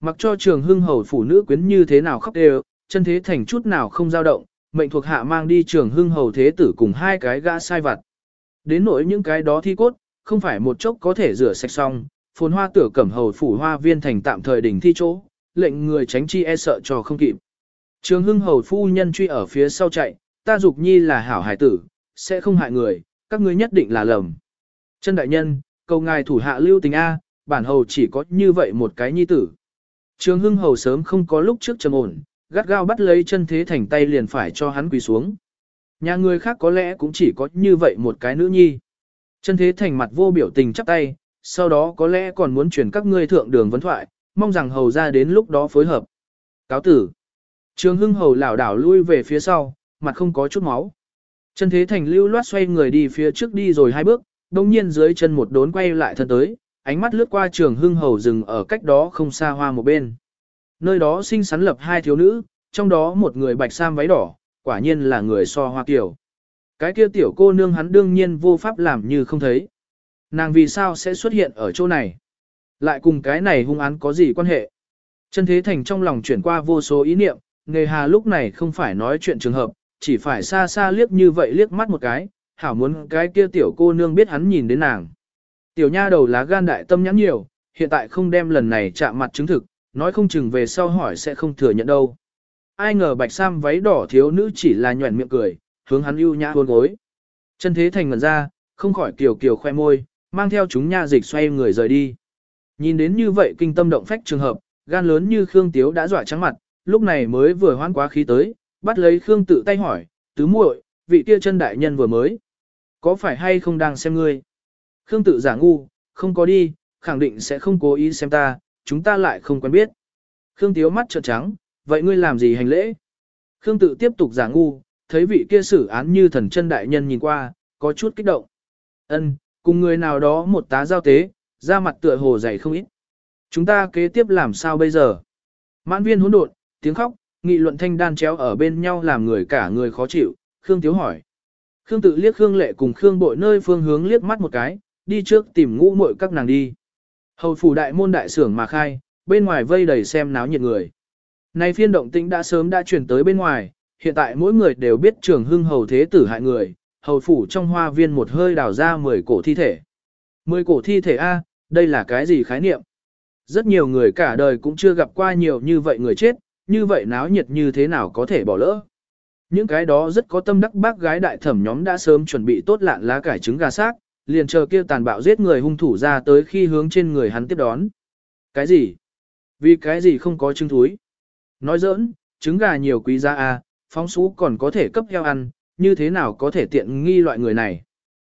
Mặc cho trường hưng hầu phụ nữ quyến như thế nào khóc đều, chân thế thành chút nào không dao động, mệnh thuộc hạ mang đi trường hưng hầu thế tử cùng hai cái gã sai vặt. Đến nỗi những cái đó thi cốt, không phải một chốc có thể rửa sạch xong, phồn hoa tử cẩm hầu phủ hoa viên thành tạm thời đỉnh thi chỗ, lệnh người tránh chi e sợ cho không kịp. Trường hưng hầu phu nhân truy ở phía sau chạy, ta dục nhi là hảo hải tử, sẽ không hại người, các ngươi nhất định là lầm. Chân đại nhân, cầu ngài thủ hạ lưu tình A, bản hầu chỉ có như vậy một cái nhi tử. Trường hưng hầu sớm không có lúc trước trầm ổn, gắt gao bắt lấy chân thế thành tay liền phải cho hắn quỳ xuống. Nhà người khác có lẽ cũng chỉ có như vậy một cái nữ nhi. Chân thế thành mặt vô biểu tình chắp tay, sau đó có lẽ còn muốn chuyển các ngươi thượng đường vấn thoại, mong rằng hầu ra đến lúc đó phối hợp. Cáo tử. Trường hưng hầu lảo đảo lui về phía sau, mặt không có chút máu. Chân thế thành lưu loát xoay người đi phía trước đi rồi hai bước, đồng nhiên dưới chân một đốn quay lại thân tới, ánh mắt lướt qua trường hưng hầu rừng ở cách đó không xa hoa một bên. Nơi đó sinh sắn lập hai thiếu nữ, trong đó một người bạch sam váy đỏ, quả nhiên là người so hoa kiểu. Cái kia tiểu cô nương hắn đương nhiên vô pháp làm như không thấy. Nàng vì sao sẽ xuất hiện ở chỗ này? Lại cùng cái này hung án có gì quan hệ? Chân thế thành trong lòng chuyển qua vô số ý niệm, nghề hà lúc này không phải nói chuyện trường hợp, chỉ phải xa xa liếc như vậy liếc mắt một cái, hảo muốn cái kia tiểu cô nương biết hắn nhìn đến nàng. Tiểu nha đầu lá gan đại tâm nhắn nhiều, hiện tại không đem lần này chạm mặt chứng thực, nói không chừng về sau hỏi sẽ không thừa nhận đâu. Ai ngờ bạch sam váy đỏ thiếu nữ chỉ là nhuẩn miệng cười, hướng hắn ưu nhã hôn gối. Chân thế thành ngẩn ra, không khỏi kiều kiều khoe môi, mang theo chúng nha dịch xoay người rời đi. Nhìn đến như vậy kinh tâm động phách trường hợp, gan lớn như Khương Tiếu đã dọa trắng mặt, lúc này mới vừa hoan quá khí tới, bắt lấy Khương tự tay hỏi, tứ muội, vị kia chân đại nhân vừa mới. Có phải hay không đang xem ngươi? Khương tự giả ngu, không có đi, khẳng định sẽ không cố ý xem ta, chúng ta lại không quen biết. Khương Tiếu mắt trợn trắng, vậy ngươi làm gì hành lễ? Khương tự tiếp tục giả ngu, thấy vị kia xử án như thần chân đại nhân nhìn qua, có chút kích động. Ân, cùng người nào đó một tá giao tế, ra mặt tựa hồ dày không ít. Chúng ta kế tiếp làm sao bây giờ? Mãn viên hỗn độn, tiếng khóc, nghị luận thanh đan chéo ở bên nhau làm người cả người khó chịu, Khương Tiếu hỏi. Khương tự liếc Khương lệ cùng Khương bội nơi phương hướng liếc mắt một cái, đi trước tìm ngũ muội các nàng đi. Hầu phủ đại môn đại sưởng mà khai, bên ngoài vây đầy xem náo nhiệt người. Nay phiên động tĩnh đã sớm đã chuyển tới bên ngoài, hiện tại mỗi người đều biết trường hưng hầu thế tử hại người, hầu phủ trong hoa viên một hơi đào ra 10 cổ thi thể. 10 cổ thi thể A, đây là cái gì khái niệm? Rất nhiều người cả đời cũng chưa gặp qua nhiều như vậy người chết, như vậy náo nhiệt như thế nào có thể bỏ lỡ. Những cái đó rất có tâm đắc bác gái đại thẩm nhóm đã sớm chuẩn bị tốt lạn lá cải trứng gà xác, liền chờ kia tàn bạo giết người hung thủ ra tới khi hướng trên người hắn tiếp đón. Cái gì? Vì cái gì không có trứng thúi? Nói giỡn, trứng gà nhiều quý giá à, phóng xú còn có thể cấp heo ăn, như thế nào có thể tiện nghi loại người này?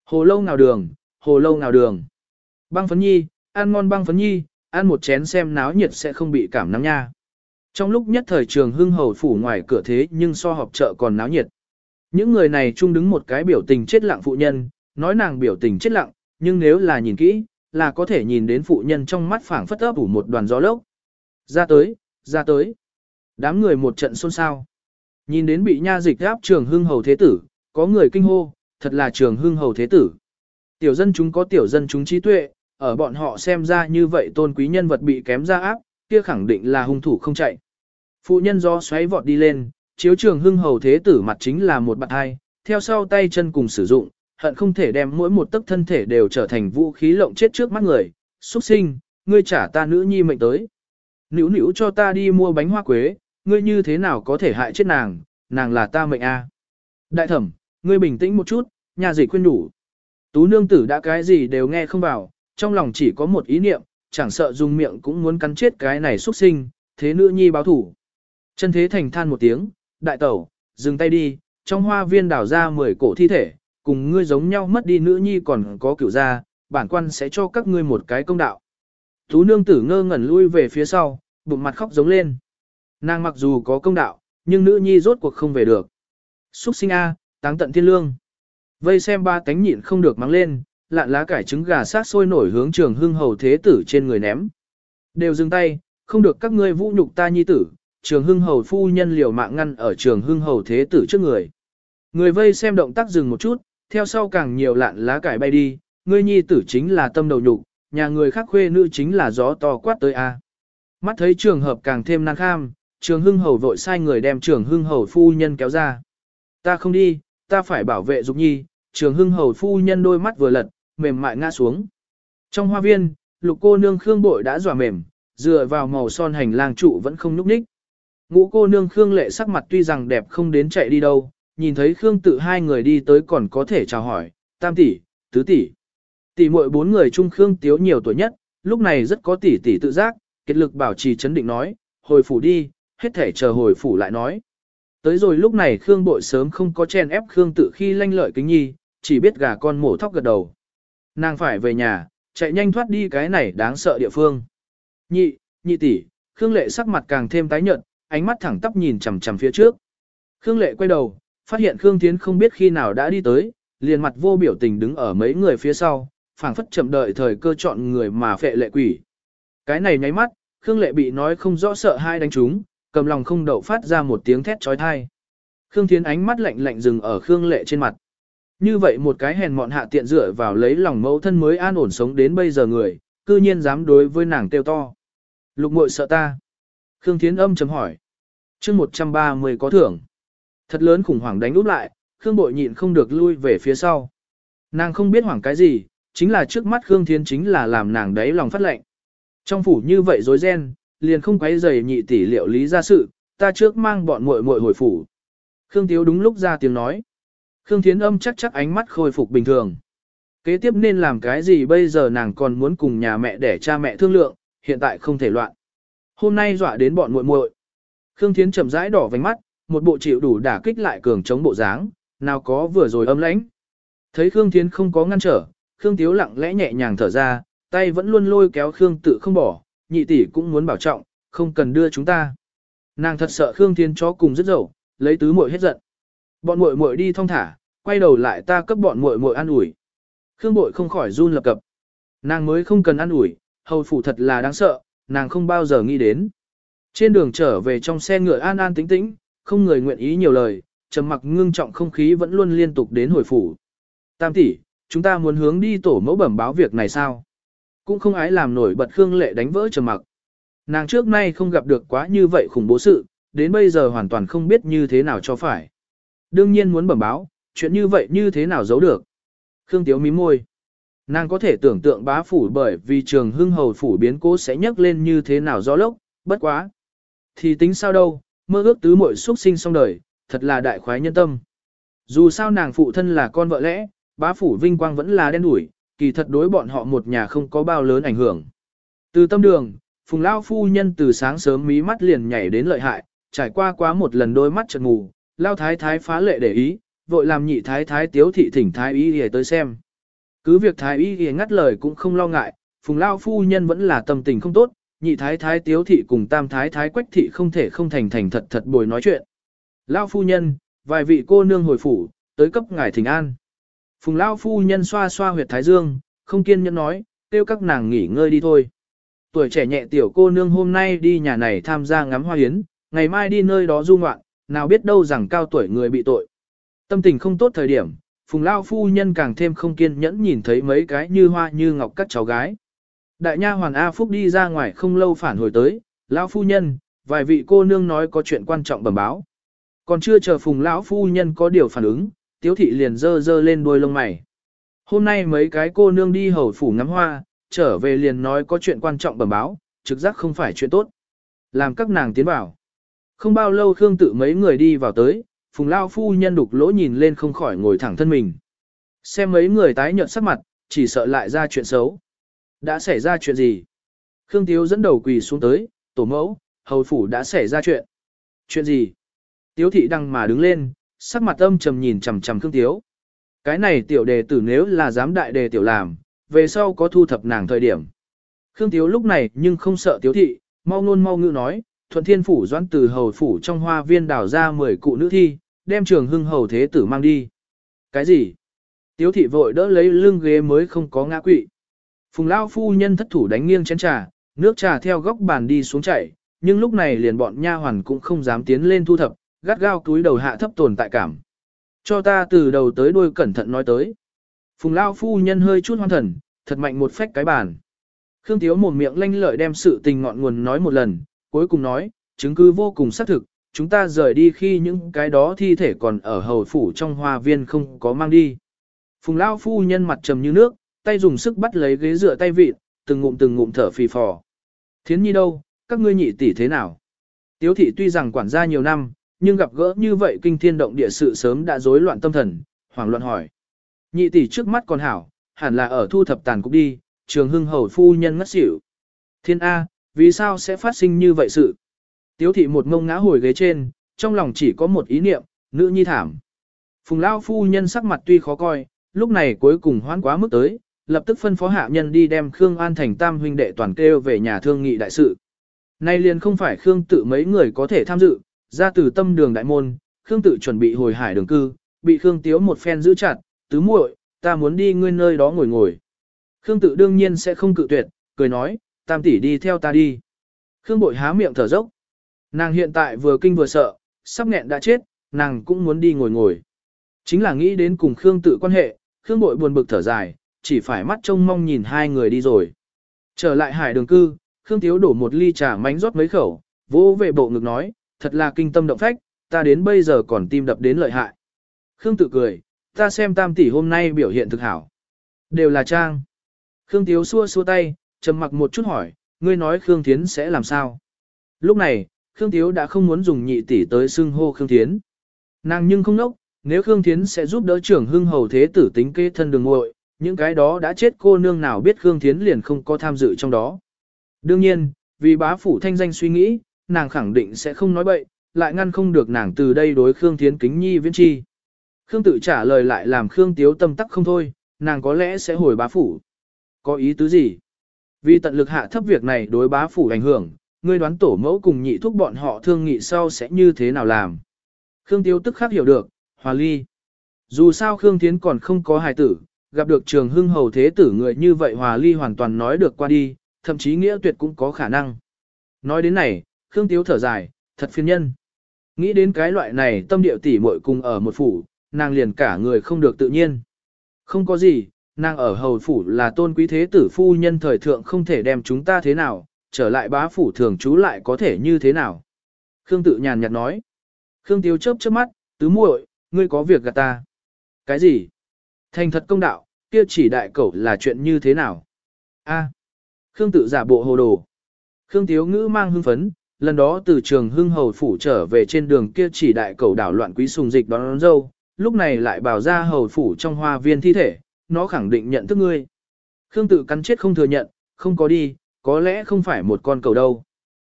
Hồ lâu nào đường, hồ lâu nào đường. Băng phấn nhi, ăn ngon băng phấn nhi, ăn một chén xem náo nhiệt sẽ không bị cảm nắng nha. Trong lúc nhất thời trường hưng hầu phủ ngoài cửa thế nhưng so họp chợ còn náo nhiệt. Những người này chung đứng một cái biểu tình chết lặng phụ nhân, nói nàng biểu tình chết lặng, nhưng nếu là nhìn kỹ, là có thể nhìn đến phụ nhân trong mắt phảng phất ấp ủ một đoàn gió lốc. Ra tới, ra tới. Đám người một trận xôn xao. Nhìn đến bị nha dịch áp trường hưng hầu thế tử, có người kinh hô, thật là trường hưng hầu thế tử. Tiểu dân chúng có tiểu dân chúng trí tuệ, ở bọn họ xem ra như vậy tôn quý nhân vật bị kém ra áp, kia khẳng định là hung thủ không chạy. Phụ nhân do xoáy vọt đi lên, chiếu trường hưng hầu thế tử mặt chính là một bạn hai, theo sau tay chân cùng sử dụng, hận không thể đem mỗi một tấc thân thể đều trở thành vũ khí lộng chết trước mắt người. Xuất sinh, ngươi trả ta nữ nhi mệnh tới. Nữ nữ cho ta đi mua bánh hoa quế, ngươi như thế nào có thể hại chết nàng, nàng là ta mệnh a. Đại thẩm, ngươi bình tĩnh một chút, nhà gì khuyên đủ. Tú nương tử đã cái gì đều nghe không vào, trong lòng chỉ có một ý niệm, chẳng sợ dùng miệng cũng muốn cắn chết cái này xuất sinh, thế nữ nhi báo thủ. Chân thế thành than một tiếng, đại tẩu, dừng tay đi, trong hoa viên đảo ra 10 cổ thi thể, cùng ngươi giống nhau mất đi nữ nhi còn có cửu gia, bản quan sẽ cho các ngươi một cái công đạo. Tú nương tử ngơ ngẩn lui về phía sau, bụng mặt khóc giống lên. Nàng mặc dù có công đạo, nhưng nữ nhi rốt cuộc không về được. Xuất sinh A, táng tận thiên lương. Vây xem ba cánh nhịn không được mắng lên, lạn lá cải trứng gà sát sôi nổi hướng trường hưng hầu thế tử trên người ném. Đều dừng tay, không được các ngươi vũ nhục ta nhi tử, trường hưng hầu phu nhân liều mạng ngăn ở trường hưng hầu thế tử trước người. Người vây xem động tác dừng một chút, theo sau càng nhiều lạn lá cải bay đi, ngươi nhi tử chính là tâm đầu nhục, nhà người khác khuê nữ chính là gió to quát tới a. Mắt thấy trường hợp càng thêm năng kham, trường hưng hầu vội sai người đem trường hưng hầu phu nhân kéo ra. Ta không đi, ta phải bảo vệ dục nhi, trường hưng hầu phu nhân đôi mắt vừa lật, mềm mại ngã xuống. Trong hoa viên, lục cô nương khương bội đã dọa mềm, dựa vào màu son hành lang trụ vẫn không nhúc nhích. Ngũ cô nương khương lệ sắc mặt tuy rằng đẹp không đến chạy đi đâu, nhìn thấy khương tự hai người đi tới còn có thể chào hỏi, tam tỷ, tứ tỷ. Tỷ muội bốn người chung khương tiếu nhiều tuổi nhất, lúc này rất có tỷ tỷ tự giác, kết lực bảo trì chấn định nói, hồi phủ đi, hết thể chờ hồi phủ lại nói. Tới rồi lúc này Khương Bội sớm không có chen ép Khương tự khi lanh lợi kính nhi, chỉ biết gà con mổ thóc gật đầu. Nàng phải về nhà, chạy nhanh thoát đi cái này đáng sợ địa phương. Nhị, nhị tỷ, Khương Lệ sắc mặt càng thêm tái nhợt, ánh mắt thẳng tắp nhìn chằm chằm phía trước. Khương Lệ quay đầu, phát hiện Khương Thiến không biết khi nào đã đi tới, liền mặt vô biểu tình đứng ở mấy người phía sau, phảng phất chậm đợi thời cơ chọn người mà phệ lệ quỷ. Cái này nháy mắt, Khương Lệ bị nói không rõ sợ hai đánh chúng, cầm lòng không đậu phát ra một tiếng thét trói thai. Khương Thiến ánh mắt lạnh lạnh dừng ở Khương Lệ trên mặt. Như vậy một cái hèn mọn hạ tiện dựa vào lấy lòng mẫu thân mới an ổn sống đến bây giờ người, cư nhiên dám đối với nàng tiêu to. Lục muội sợ ta. Khương Thiến âm chấm hỏi. chương 130 có thưởng. Thật lớn khủng hoảng đánh úp lại, Khương Bội nhịn không được lui về phía sau. Nàng không biết hoảng cái gì, chính là trước mắt Khương Thiến chính là làm nàng đấy lòng phát lệnh. Trong phủ như vậy rối ren, liền không quấy giày nhị tỷ liệu lý ra sự, ta trước mang bọn muội muội hồi phủ. Khương Tiếu đúng lúc ra tiếng nói. Khương Thiến âm chắc chắc ánh mắt khôi phục bình thường. Kế tiếp nên làm cái gì bây giờ nàng còn muốn cùng nhà mẹ để cha mẹ thương lượng, hiện tại không thể loạn. Hôm nay dọa đến bọn muội muội. Khương Thiến chậm rãi đỏ vành mắt, một bộ chịu đủ đả kích lại cường chống bộ dáng, nào có vừa rồi âm lãnh. Thấy Khương Thiến không có ngăn trở, Khương Tiếu lặng lẽ nhẹ nhàng thở ra, tay vẫn luôn lôi kéo Khương tự không bỏ, nhị tỷ cũng muốn bảo trọng, không cần đưa chúng ta. Nàng thật sợ Khương Thiên chó cùng rất dậu, lấy tứ muội hết giận. Bọn muội muội đi thong thả, quay đầu lại ta cấp bọn muội muội ăn ủi. Khương bội không khỏi run lập cập. Nàng mới không cần ăn ủi, hầu phủ thật là đáng sợ, nàng không bao giờ nghĩ đến. Trên đường trở về trong xe ngựa an an tĩnh tĩnh, không người nguyện ý nhiều lời, trầm mặc ngưng trọng không khí vẫn luôn liên tục đến hồi phủ. Tam tỷ, chúng ta muốn hướng đi tổ mẫu bẩm báo việc này sao? cũng không ái làm nổi bật Khương Lệ đánh vỡ trầm mặc. Nàng trước nay không gặp được quá như vậy khủng bố sự, đến bây giờ hoàn toàn không biết như thế nào cho phải. Đương nhiên muốn bẩm báo, chuyện như vậy như thế nào giấu được. Khương Tiếu mím môi. Nàng có thể tưởng tượng bá phủ bởi vì trường hưng hầu phủ biến cố sẽ nhấc lên như thế nào gió lốc, bất quá. Thì tính sao đâu, mơ ước tứ muội xuất sinh xong đời, thật là đại khoái nhân tâm. Dù sao nàng phụ thân là con vợ lẽ, bá phủ vinh quang vẫn là đen đủi, kỳ thật đối bọn họ một nhà không có bao lớn ảnh hưởng. Từ tâm đường, Phùng Lao phu nhân từ sáng sớm mí mắt liền nhảy đến lợi hại, trải qua quá một lần đôi mắt chợt ngủ, Lao thái thái phá lệ để ý, vội làm nhị thái thái tiếu thị thỉnh thái y để tới xem. Cứ việc thái y để ngắt lời cũng không lo ngại, Phùng Lao phu nhân vẫn là tâm tình không tốt, nhị thái thái tiếu thị cùng tam thái thái quách thị không thể không thành thành thật thật bồi nói chuyện. Lao phu nhân, vài vị cô nương hồi phủ, tới cấp ngài thỉnh an. Phùng Lao phu nhân xoa xoa huyệt thái dương, không kiên nhẫn nói, tiêu các nàng nghỉ ngơi đi thôi. Tuổi trẻ nhẹ tiểu cô nương hôm nay đi nhà này tham gia ngắm hoa hiến, ngày mai đi nơi đó du ngoạn, nào biết đâu rằng cao tuổi người bị tội. Tâm tình không tốt thời điểm, Phùng Lao phu nhân càng thêm không kiên nhẫn nhìn thấy mấy cái như hoa như ngọc các cháu gái. Đại nha hoàn A Phúc đi ra ngoài không lâu phản hồi tới, lão phu nhân, vài vị cô nương nói có chuyện quan trọng bẩm báo. Còn chưa chờ Phùng lão phu nhân có điều phản ứng, tiếu thị liền dơ dơ lên đuôi lông mày. Hôm nay mấy cái cô nương đi hầu phủ ngắm hoa, trở về liền nói có chuyện quan trọng bẩm báo, trực giác không phải chuyện tốt. Làm các nàng tiến vào. Không bao lâu Khương tự mấy người đi vào tới, phùng lao phu nhân đục lỗ nhìn lên không khỏi ngồi thẳng thân mình. Xem mấy người tái nhợt sắc mặt, chỉ sợ lại ra chuyện xấu. Đã xảy ra chuyện gì? Khương Tiếu dẫn đầu quỳ xuống tới, tổ mẫu, hầu phủ đã xảy ra chuyện. Chuyện gì? Tiếu thị đăng mà đứng lên, sắc mặt âm trầm nhìn chằm chằm Khương Tiếu. Cái này tiểu đề tử nếu là dám đại đề tiểu làm, về sau có thu thập nàng thời điểm. Khương Tiếu lúc này nhưng không sợ Tiếu thị, mau ngôn mau ngữ nói, thuận thiên phủ doãn từ hầu phủ trong hoa viên đào ra 10 cụ nữ thi, đem trường hưng hầu thế tử mang đi. Cái gì? Tiếu thị vội đỡ lấy lưng ghế mới không có ngã quỵ. Phùng Lao phu nhân thất thủ đánh nghiêng chén trà, nước trà theo góc bàn đi xuống chảy, nhưng lúc này liền bọn nha hoàn cũng không dám tiến lên thu thập, gắt gao túi đầu hạ thấp tồn tại cảm. Cho ta từ đầu tới đuôi cẩn thận nói tới. Phùng Lao phu nhân hơi chút hoan thần, thật mạnh một phách cái bàn. Khương Tiếu một miệng lanh lợi đem sự tình ngọn nguồn nói một lần, cuối cùng nói, chứng cứ vô cùng xác thực, chúng ta rời đi khi những cái đó thi thể còn ở hầu phủ trong hoa viên không có mang đi. Phùng Lao phu nhân mặt trầm như nước, tay dùng sức bắt lấy ghế dựa tay vịt, từng ngụm từng ngụm thở phì phò. Thiến nhi đâu, các ngươi nhị tỷ thế nào? Tiếu thị tuy rằng quản gia nhiều năm, nhưng gặp gỡ như vậy kinh thiên động địa sự sớm đã rối loạn tâm thần, hoảng loạn hỏi. Nhị tỷ trước mắt còn hảo, hẳn là ở thu thập tàn cục đi, trường hưng hầu phu nhân ngất xỉu. Thiên A, vì sao sẽ phát sinh như vậy sự? Tiếu thị một ngông ngã hồi ghế trên, trong lòng chỉ có một ý niệm, nữ nhi thảm. Phùng Lao phu nhân sắc mặt tuy khó coi, lúc này cuối cùng hoán quá mức tới, lập tức phân phó hạ nhân đi đem Khương An thành tam huynh đệ toàn kêu về nhà thương nghị đại sự. Nay liền không phải Khương tự mấy người có thể tham dự, ra từ tâm đường đại môn, Khương tự chuẩn bị hồi hải đường cư, bị Khương Tiếu một phen giữ chặt, tứ muội, ta muốn đi ngươi nơi đó ngồi ngồi. Khương tự đương nhiên sẽ không cự tuyệt, cười nói, tam tỷ đi theo ta đi. Khương bội há miệng thở dốc. Nàng hiện tại vừa kinh vừa sợ, sắp nghẹn đã chết, nàng cũng muốn đi ngồi ngồi. Chính là nghĩ đến cùng Khương tự quan hệ, Khương bội buồn bực thở dài, chỉ phải mắt trông mong nhìn hai người đi rồi. Trở lại hải đường cư, Khương Tiếu đổ một ly trà mánh rót mấy khẩu, vỗ về bộ ngực nói, thật là kinh tâm động phách, ta đến bây giờ còn tim đập đến lợi hại. Khương tự cười, ta xem tam tỷ hôm nay biểu hiện thực hảo. Đều là trang. Khương Tiếu xua xua tay, trầm mặc một chút hỏi, ngươi nói Khương Thiến sẽ làm sao? Lúc này, Khương Tiếu đã không muốn dùng nhị tỷ tới xưng hô Khương Thiến. Nàng nhưng không nốc, nếu Khương Thiến sẽ giúp đỡ trưởng hưng hầu thế tử tính kế thân đường ngội, những cái đó đã chết cô nương nào biết Khương Thiến liền không có tham dự trong đó. Đương nhiên, vì bá phủ thanh danh suy nghĩ, nàng khẳng định sẽ không nói bậy, lại ngăn không được nàng từ đây đối Khương Thiến kính nhi viễn chi. Khương tự trả lời lại làm Khương Tiếu tâm tắc không thôi, nàng có lẽ sẽ hồi bá phủ. Có ý tứ gì? Vì tận lực hạ thấp việc này đối bá phủ ảnh hưởng, ngươi đoán tổ mẫu cùng nhị thúc bọn họ thương nghị sau sẽ như thế nào làm. Khương Tiếu tức khắc hiểu được, hòa ly. Dù sao Khương Thiến còn không có hài tử, gặp được trường hưng hầu thế tử người như vậy hòa ly hoàn toàn nói được qua đi, thậm chí nghĩa tuyệt cũng có khả năng. Nói đến này, Khương Tiếu thở dài, thật phiền nhân. Nghĩ đến cái loại này tâm điệu tỉ muội cùng ở một phủ, nàng liền cả người không được tự nhiên. Không có gì, nàng ở hầu phủ là tôn quý thế tử phu nhân thời thượng không thể đem chúng ta thế nào, trở lại bá phủ thường trú lại có thể như thế nào. Khương tự nhàn nhạt nói. Khương Tiếu chớp chớp mắt, tứ muội, ngươi có việc gạt ta. Cái gì? Thành thật công đạo, kia chỉ đại cẩu là chuyện như thế nào? A. Khương tự giả bộ hồ đồ. Khương Tiếu ngữ mang hưng phấn, lần đó từ trường hưng hầu phủ trở về trên đường kia chỉ đại cẩu đảo loạn quý sùng dịch đón, đón dâu, lúc này lại bảo ra hầu phủ trong hoa viên thi thể, nó khẳng định nhận thức ngươi. Khương tự cắn chết không thừa nhận, không có đi, có lẽ không phải một con cầu đâu.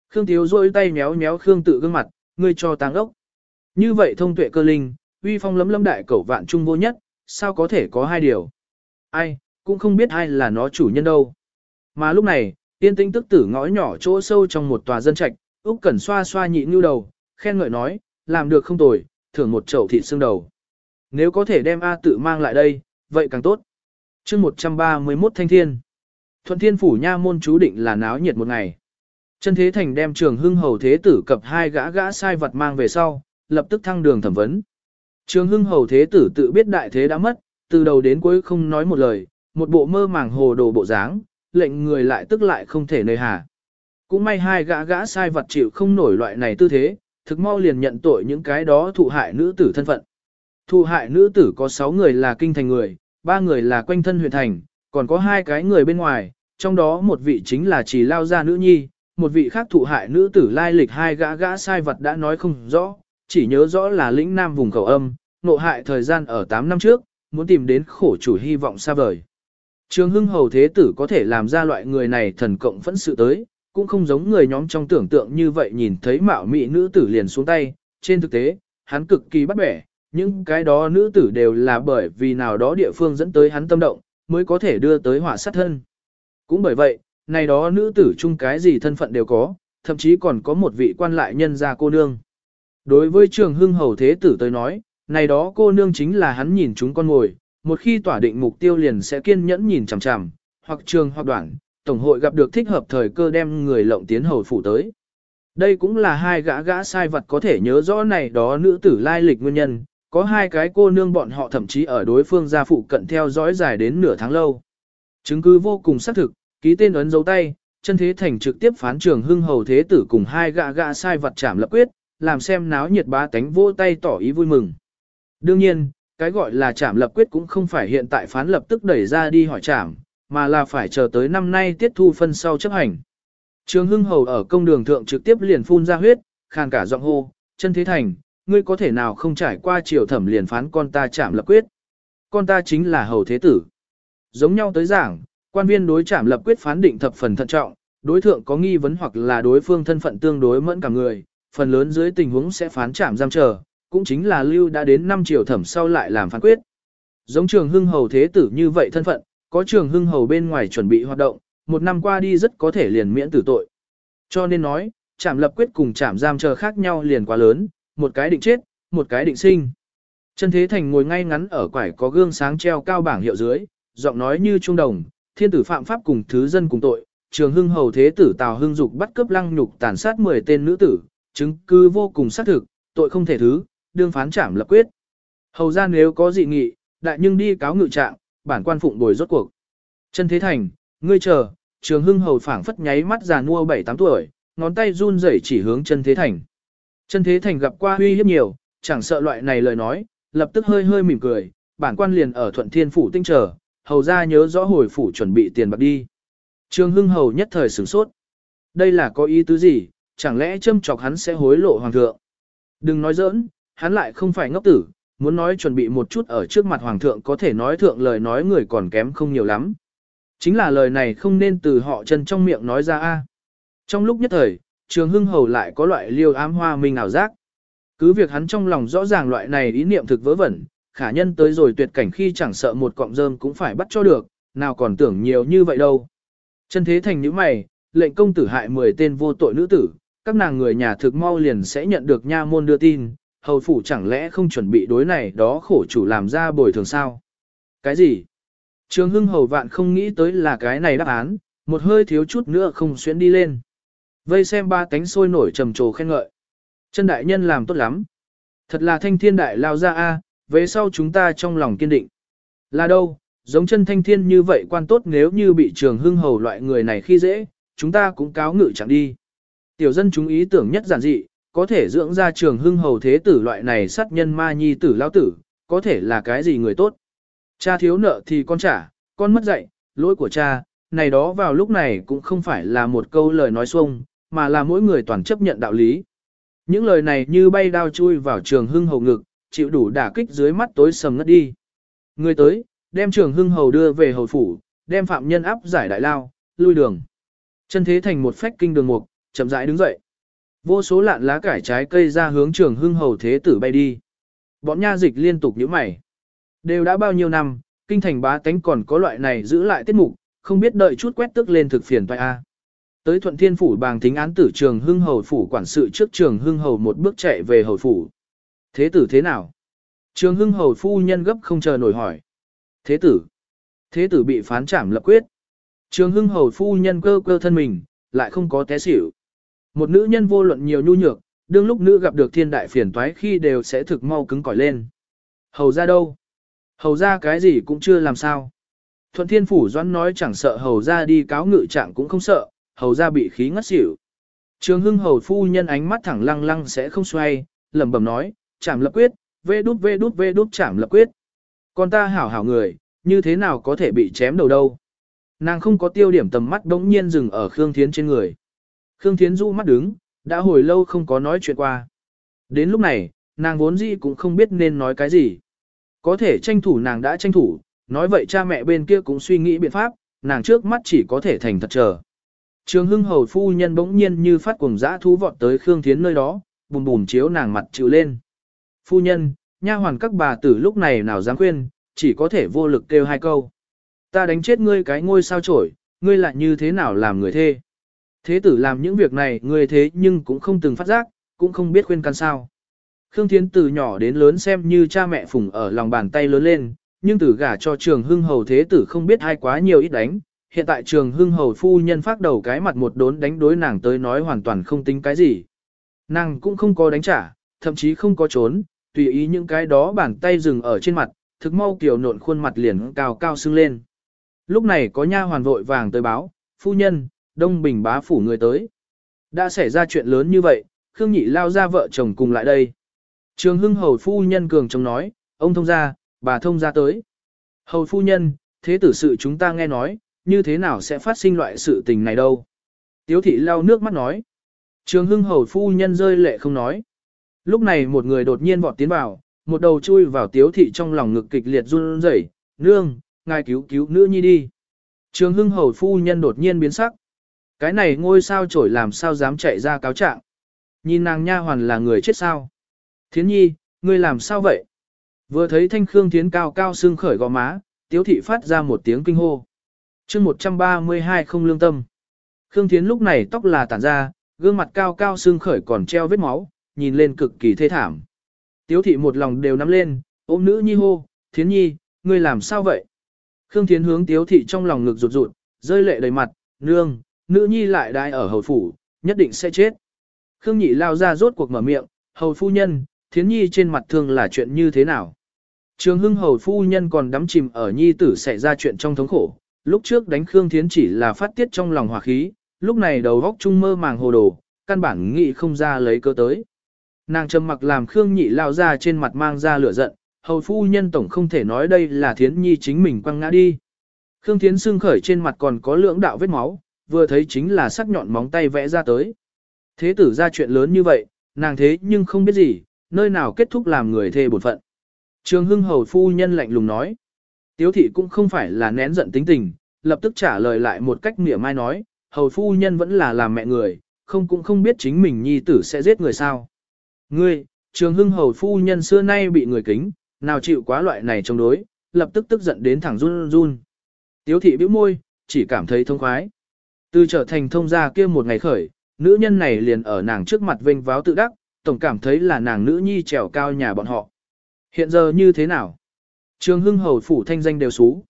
Khương Tiếu rôi tay méo méo Khương tự gương mặt, ngươi cho táng ốc. Như vậy thông tuệ cơ linh, uy phong lấm lấm đại cẩu vạn trung vô nhất, sao có thể có hai điều. Ai, cũng không biết ai là nó chủ nhân đâu. Mà lúc này, tiên tinh tức tử ngõ nhỏ chỗ sâu trong một tòa dân trạch, Úc Cẩn xoa xoa nhị như đầu, khen ngợi nói, làm được không tồi, thưởng một chậu thịt xương đầu. Nếu có thể đem A tự mang lại đây, vậy càng tốt. Chương 131 Thanh Thiên. Thuận Thiên phủ nha môn chú định là náo nhiệt một ngày. Chân Thế Thành đem Trường Hưng hầu thế tử cập hai gã gã sai vật mang về sau, lập tức thăng đường thẩm vấn. Trường Hưng hầu thế tử tự biết đại thế đã mất, từ đầu đến cuối không nói một lời, một bộ mơ màng hồ đồ bộ dáng, lệnh người lại tức lại không thể nơi hà. Cũng may hai gã gã sai vật chịu không nổi loại này tư thế, thực mau liền nhận tội những cái đó thụ hại nữ tử thân phận. Thụ hại nữ tử có 6 người là kinh thành người, ba người là quanh thân huyện thành, còn có hai cái người bên ngoài, trong đó một vị chính là chỉ lao ra nữ nhi, một vị khác thụ hại nữ tử lai lịch hai gã gã sai vật đã nói không rõ, chỉ nhớ rõ là lĩnh nam vùng khẩu âm, nộ hại thời gian ở 8 năm trước, muốn tìm đến khổ chủ hy vọng xa vời. Trường hưng hầu thế tử có thể làm ra loại người này thần cộng phẫn sự tới, cũng không giống người nhóm trong tưởng tượng như vậy nhìn thấy mạo mị nữ tử liền xuống tay, trên thực tế, hắn cực kỳ bắt bẻ, những cái đó nữ tử đều là bởi vì nào đó địa phương dẫn tới hắn tâm động, mới có thể đưa tới họa sát thân. Cũng bởi vậy, này đó nữ tử chung cái gì thân phận đều có, thậm chí còn có một vị quan lại nhân gia cô nương. Đối với trường hưng hầu thế tử tới nói, này đó cô nương chính là hắn nhìn chúng con ngồi, một khi tỏa định mục tiêu liền sẽ kiên nhẫn nhìn chằm chằm, hoặc trường hoặc đoạn, tổng hội gặp được thích hợp thời cơ đem người lộng tiến hầu phủ tới. Đây cũng là hai gã gã sai vật có thể nhớ rõ này đó nữ tử lai lịch nguyên nhân, Có hai cái cô nương bọn họ thậm chí ở đối phương gia phụ cận theo dõi dài đến nửa tháng lâu. Chứng cứ vô cùng xác thực, ký tên ấn dấu tay, chân thế thành trực tiếp phán trường hưng hầu thế tử cùng hai gã gã sai vật chạm lập quyết, làm xem náo nhiệt bá tánh vô tay tỏ ý vui mừng. Đương nhiên, cái gọi là chạm lập quyết cũng không phải hiện tại phán lập tức đẩy ra đi hỏi chạm, mà là phải chờ tới năm nay tiết thu phân sau chấp hành. Trường hưng hầu ở công đường thượng trực tiếp liền phun ra huyết, khàn cả giọng hô, chân thế thành, ngươi có thể nào không trải qua triều thẩm liền phán con ta chạm lập quyết. Con ta chính là hầu thế tử. Giống nhau tới giảng, quan viên đối chạm lập quyết phán định thập phần thận trọng, đối thượng có nghi vấn hoặc là đối phương thân phận tương đối mẫn cả người, phần lớn dưới tình huống sẽ phán trảm giam chờ, cũng chính là lưu đã đến 5 triều thẩm sau lại làm phán quyết. Giống trường hưng hầu thế tử như vậy thân phận, có trường hưng hầu bên ngoài chuẩn bị hoạt động, một năm qua đi rất có thể liền miễn tử tội. Cho nên nói, trảm lập quyết cùng trảm giam chờ khác nhau liền quá lớn, một cái định chết, một cái định sinh. Chân Thế Thành ngồi ngay ngắn ở quải có gương sáng treo cao bảng hiệu dưới, giọng nói như trung đồng, thiên tử phạm pháp cùng thứ dân cùng tội, trường hưng hầu thế tử Tào Hưng Dục bắt cướp lăng nhục tàn sát 10 tên nữ tử, chứng cứ vô cùng xác thực, tội không thể thứ, đương phán trảm lập quyết. Hầu ra nếu có dị nghị, đại nhưng đi cáo ngự trạng, bản quan phụng bồi rốt cuộc. Chân Thế Thành, ngươi chờ, trường hưng hầu phảng phất nháy mắt già nua 7-8 tuổi, ngón tay run rẩy chỉ hướng chân Thế Thành. Chân Thế Thành gặp qua huy hiếp nhiều, chẳng sợ loại này lời nói, lập tức hơi hơi mỉm cười, bản quan liền ở thuận thiên phủ tinh chờ, hầu ra nhớ rõ hồi phủ chuẩn bị tiền bạc đi. Trường hưng hầu nhất thời sửng sốt. Đây là có ý tứ gì, chẳng lẽ châm chọc hắn sẽ hối lộ hoàng thượng. Đừng nói giỡn, hắn lại không phải ngốc tử, muốn nói chuẩn bị một chút ở trước mặt hoàng thượng có thể nói thượng lời nói người còn kém không nhiều lắm. Chính là lời này không nên từ họ chân trong miệng nói ra a. Trong lúc nhất thời, trường hưng hầu lại có loại liêu ám hoa minh ảo giác. Cứ việc hắn trong lòng rõ ràng loại này ý niệm thực vớ vẩn, khả nhân tới rồi tuyệt cảnh khi chẳng sợ một cọng rơm cũng phải bắt cho được, nào còn tưởng nhiều như vậy đâu. Chân thế thành những mày, lệnh công tử hại 10 tên vô tội nữ tử, các nàng người nhà thực mau liền sẽ nhận được nha môn đưa tin, hầu phủ chẳng lẽ không chuẩn bị đối này đó khổ chủ làm ra bồi thường sao? Cái gì? Trường hưng hầu vạn không nghĩ tới là cái này đáp án, một hơi thiếu chút nữa không xuyến đi lên. Vây xem ba cánh sôi nổi trầm trồ khen ngợi. Chân đại nhân làm tốt lắm. Thật là thanh thiên đại lao ra a, về sau chúng ta trong lòng kiên định. Là đâu, giống chân thanh thiên như vậy quan tốt nếu như bị trường hưng hầu loại người này khi dễ, chúng ta cũng cáo ngự chẳng đi. Tiểu dân chúng ý tưởng nhất giản dị, có thể dưỡng ra trường hưng hầu thế tử loại này sát nhân ma nhi tử lao tử, có thể là cái gì người tốt. Cha thiếu nợ thì con trả, con mất dạy, lỗi của cha, này đó vào lúc này cũng không phải là một câu lời nói xuông, mà là mỗi người toàn chấp nhận đạo lý. Những lời này như bay đao chui vào trường hưng hầu ngực, chịu đủ đả kích dưới mắt tối sầm ngất đi. Người tới, đem trường hưng hầu đưa về hầu phủ, đem phạm nhân áp giải đại lao, lui đường. Chân thế thành một phách kinh đường mục, chậm rãi đứng dậy. Vô số lạn lá cải trái cây ra hướng trường hưng hầu thế tử bay đi. Bọn nha dịch liên tục nhíu mày. Đều đã bao nhiêu năm, kinh thành bá tánh còn có loại này giữ lại tiết mục, không biết đợi chút quét tức lên thực phiền toại a. Tới thuận thiên phủ bàng thính án tử trường hưng hầu phủ quản sự trước trường hưng hầu một bước chạy về hầu phủ. Thế tử thế nào? Trường hưng hầu phu nhân gấp không chờ nổi hỏi. Thế tử. Thế tử bị phán trảm lập quyết. Trường hưng hầu phu nhân cơ cơ thân mình, lại không có té xỉu. Một nữ nhân vô luận nhiều nhu nhược, đương lúc nữ gặp được thiên đại phiền toái khi đều sẽ thực mau cứng cỏi lên. Hầu ra đâu? Hầu ra cái gì cũng chưa làm sao. Thuận thiên phủ doãn nói chẳng sợ hầu ra đi cáo ngự trạng cũng không sợ, hầu ra bị khí ngất xỉu. Trường hưng hầu phu nhân ánh mắt thẳng lăng lăng sẽ không xoay, lẩm bẩm nói, chảm lập quyết, vê đút vê đút vê đút chảm lập quyết. Còn ta hảo hảo người, như thế nào có thể bị chém đầu đâu. Nàng không có tiêu điểm tầm mắt đống nhiên dừng ở Khương Thiến trên người. Khương Thiến du mắt đứng, đã hồi lâu không có nói chuyện qua. Đến lúc này, nàng vốn dĩ cũng không biết nên nói cái gì. Có thể tranh thủ nàng đã tranh thủ, nói vậy cha mẹ bên kia cũng suy nghĩ biện pháp, nàng trước mắt chỉ có thể thành thật chờ. Trường hưng hầu phu nhân bỗng nhiên như phát cuồng dã thú vọt tới Khương Thiến nơi đó, bùm bùm chiếu nàng mặt chịu lên. Phu nhân, nha hoàn các bà tử lúc này nào dám khuyên, chỉ có thể vô lực kêu hai câu. Ta đánh chết ngươi cái ngôi sao chổi, ngươi lại như thế nào làm người thê. Thế tử làm những việc này người thế nhưng cũng không từng phát giác, cũng không biết khuyên can sao. Khương Thiến từ nhỏ đến lớn xem như cha mẹ phùng ở lòng bàn tay lớn lên, nhưng từ gả cho trường hưng hầu thế tử không biết ai quá nhiều ít đánh. Hiện tại trường hưng hầu phu nhân phát đầu cái mặt một đốn đánh đối nàng tới nói hoàn toàn không tính cái gì. Nàng cũng không có đánh trả, thậm chí không có trốn, tùy ý những cái đó bàn tay dừng ở trên mặt, thực mau kiểu nộn khuôn mặt liền cao cao sưng lên. Lúc này có nha hoàn vội vàng tới báo, phu nhân, đông bình bá phủ người tới. Đã xảy ra chuyện lớn như vậy, Khương Nhị lao ra vợ chồng cùng lại đây. Trường hưng hầu phu nhân cường chồng nói, ông thông ra, bà thông ra tới. Hầu phu nhân, thế tử sự chúng ta nghe nói, như thế nào sẽ phát sinh loại sự tình này đâu. Tiếu thị lau nước mắt nói. Trường hưng hầu phu nhân rơi lệ không nói. Lúc này một người đột nhiên vọt tiến vào, một đầu chui vào tiếu thị trong lòng ngực kịch liệt run rẩy, nương, ngài cứu cứu nữ nhi đi. Trường hưng hầu phu nhân đột nhiên biến sắc. Cái này ngôi sao trổi làm sao dám chạy ra cáo trạng. Nhìn nàng nha hoàn là người chết sao. Thiến nhi, ngươi làm sao vậy? Vừa thấy thanh khương thiến cao cao xương khởi gò má, tiếu thị phát ra một tiếng kinh hô. chương 132 không lương tâm. Khương thiến lúc này tóc là tản ra, gương mặt cao cao xương khởi còn treo vết máu, nhìn lên cực kỳ thê thảm. Tiếu thị một lòng đều nắm lên, ôm nữ nhi hô, thiến nhi, ngươi làm sao vậy? Khương thiến hướng tiếu thị trong lòng ngực rụt rụt, rơi lệ đầy mặt, nương, nữ nhi lại đai ở hầu phủ, nhất định sẽ chết. Khương nhị lao ra rốt cuộc mở miệng, hầu phu nhân, thiến nhi trên mặt thương là chuyện như thế nào? Trường hưng hầu phu nhân còn đắm chìm ở nhi tử xảy ra chuyện trong thống khổ, lúc trước đánh Khương Thiến chỉ là phát tiết trong lòng hòa khí, lúc này đầu góc trung mơ màng hồ đồ, căn bản nghị không ra lấy cơ tới. Nàng trầm mặc làm Khương nhị lao ra trên mặt mang ra lửa giận, hầu phu nhân tổng không thể nói đây là Thiến Nhi chính mình quăng ngã đi. Khương Thiến xương khởi trên mặt còn có lưỡng đạo vết máu, vừa thấy chính là sắc nhọn móng tay vẽ ra tới. Thế tử ra chuyện lớn như vậy, nàng thế nhưng không biết gì, nơi nào kết thúc làm người thê bổn phận. Trường hưng hầu phu nhân lạnh lùng nói. Tiếu thị cũng không phải là nén giận tính tình, lập tức trả lời lại một cách mỉa mai nói, hầu phu nhân vẫn là làm mẹ người, không cũng không biết chính mình nhi tử sẽ giết người sao. Ngươi, trường hưng hầu phu nhân xưa nay bị người kính, nào chịu quá loại này chống đối, lập tức tức giận đến thẳng run run. Tiếu thị bĩu môi, chỉ cảm thấy thông khoái. Từ trở thành thông gia kia một ngày khởi, nữ nhân này liền ở nàng trước mặt vênh váo tự đắc, tổng cảm thấy là nàng nữ nhi trèo cao nhà bọn họ. Hiện giờ như thế nào? Trường hưng hầu phủ thanh danh đều xú.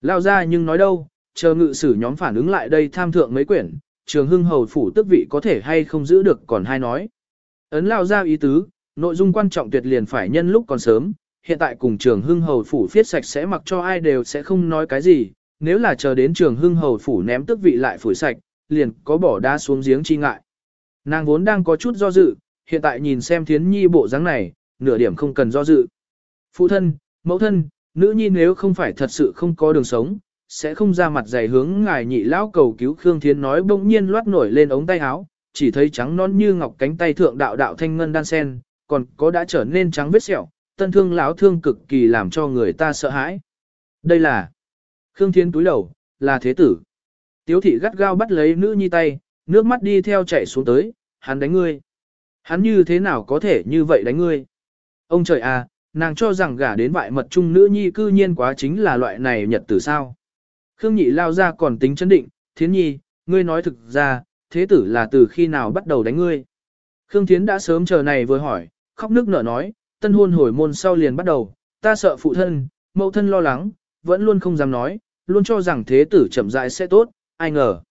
Lao ra nhưng nói đâu, chờ ngự sử nhóm phản ứng lại đây tham thượng mấy quyển, trường hưng hầu phủ tức vị có thể hay không giữ được còn hai nói. Ấn lao ra ý tứ, nội dung quan trọng tuyệt liền phải nhân lúc còn sớm, hiện tại cùng trường hưng hầu phủ phiết sạch sẽ mặc cho ai đều sẽ không nói cái gì, nếu là chờ đến trường hưng hầu phủ ném tức vị lại phủi sạch, liền có bỏ đá xuống giếng chi ngại. Nàng vốn đang có chút do dự, hiện tại nhìn xem thiến nhi bộ dáng này, nửa điểm không cần do dự. Phụ thân, mẫu thân, nữ nhi nếu không phải thật sự không có đường sống, sẽ không ra mặt dày hướng ngài nhị lão cầu cứu Khương Thiến nói bỗng nhiên loát nổi lên ống tay áo, chỉ thấy trắng non như ngọc cánh tay thượng đạo đạo thanh ngân đan sen, còn có đã trở nên trắng vết sẹo, tân thương lão thương cực kỳ làm cho người ta sợ hãi. Đây là Khương Thiến túi đầu, là thế tử. Tiếu thị gắt gao bắt lấy nữ nhi tay, nước mắt đi theo chạy xuống tới, hắn đánh ngươi. Hắn như thế nào có thể như vậy đánh ngươi? Ông trời à, nàng cho rằng gả đến vại mật trung nữ nhi cư nhiên quá chính là loại này nhật tử sao. Khương nhị lao ra còn tính chấn định, thiến nhi, ngươi nói thực ra, thế tử là từ khi nào bắt đầu đánh ngươi. Khương thiến đã sớm chờ này vừa hỏi, khóc nước nở nói, tân hôn hồi môn sau liền bắt đầu, ta sợ phụ thân, mẫu thân lo lắng, vẫn luôn không dám nói, luôn cho rằng thế tử chậm rãi sẽ tốt, ai ngờ.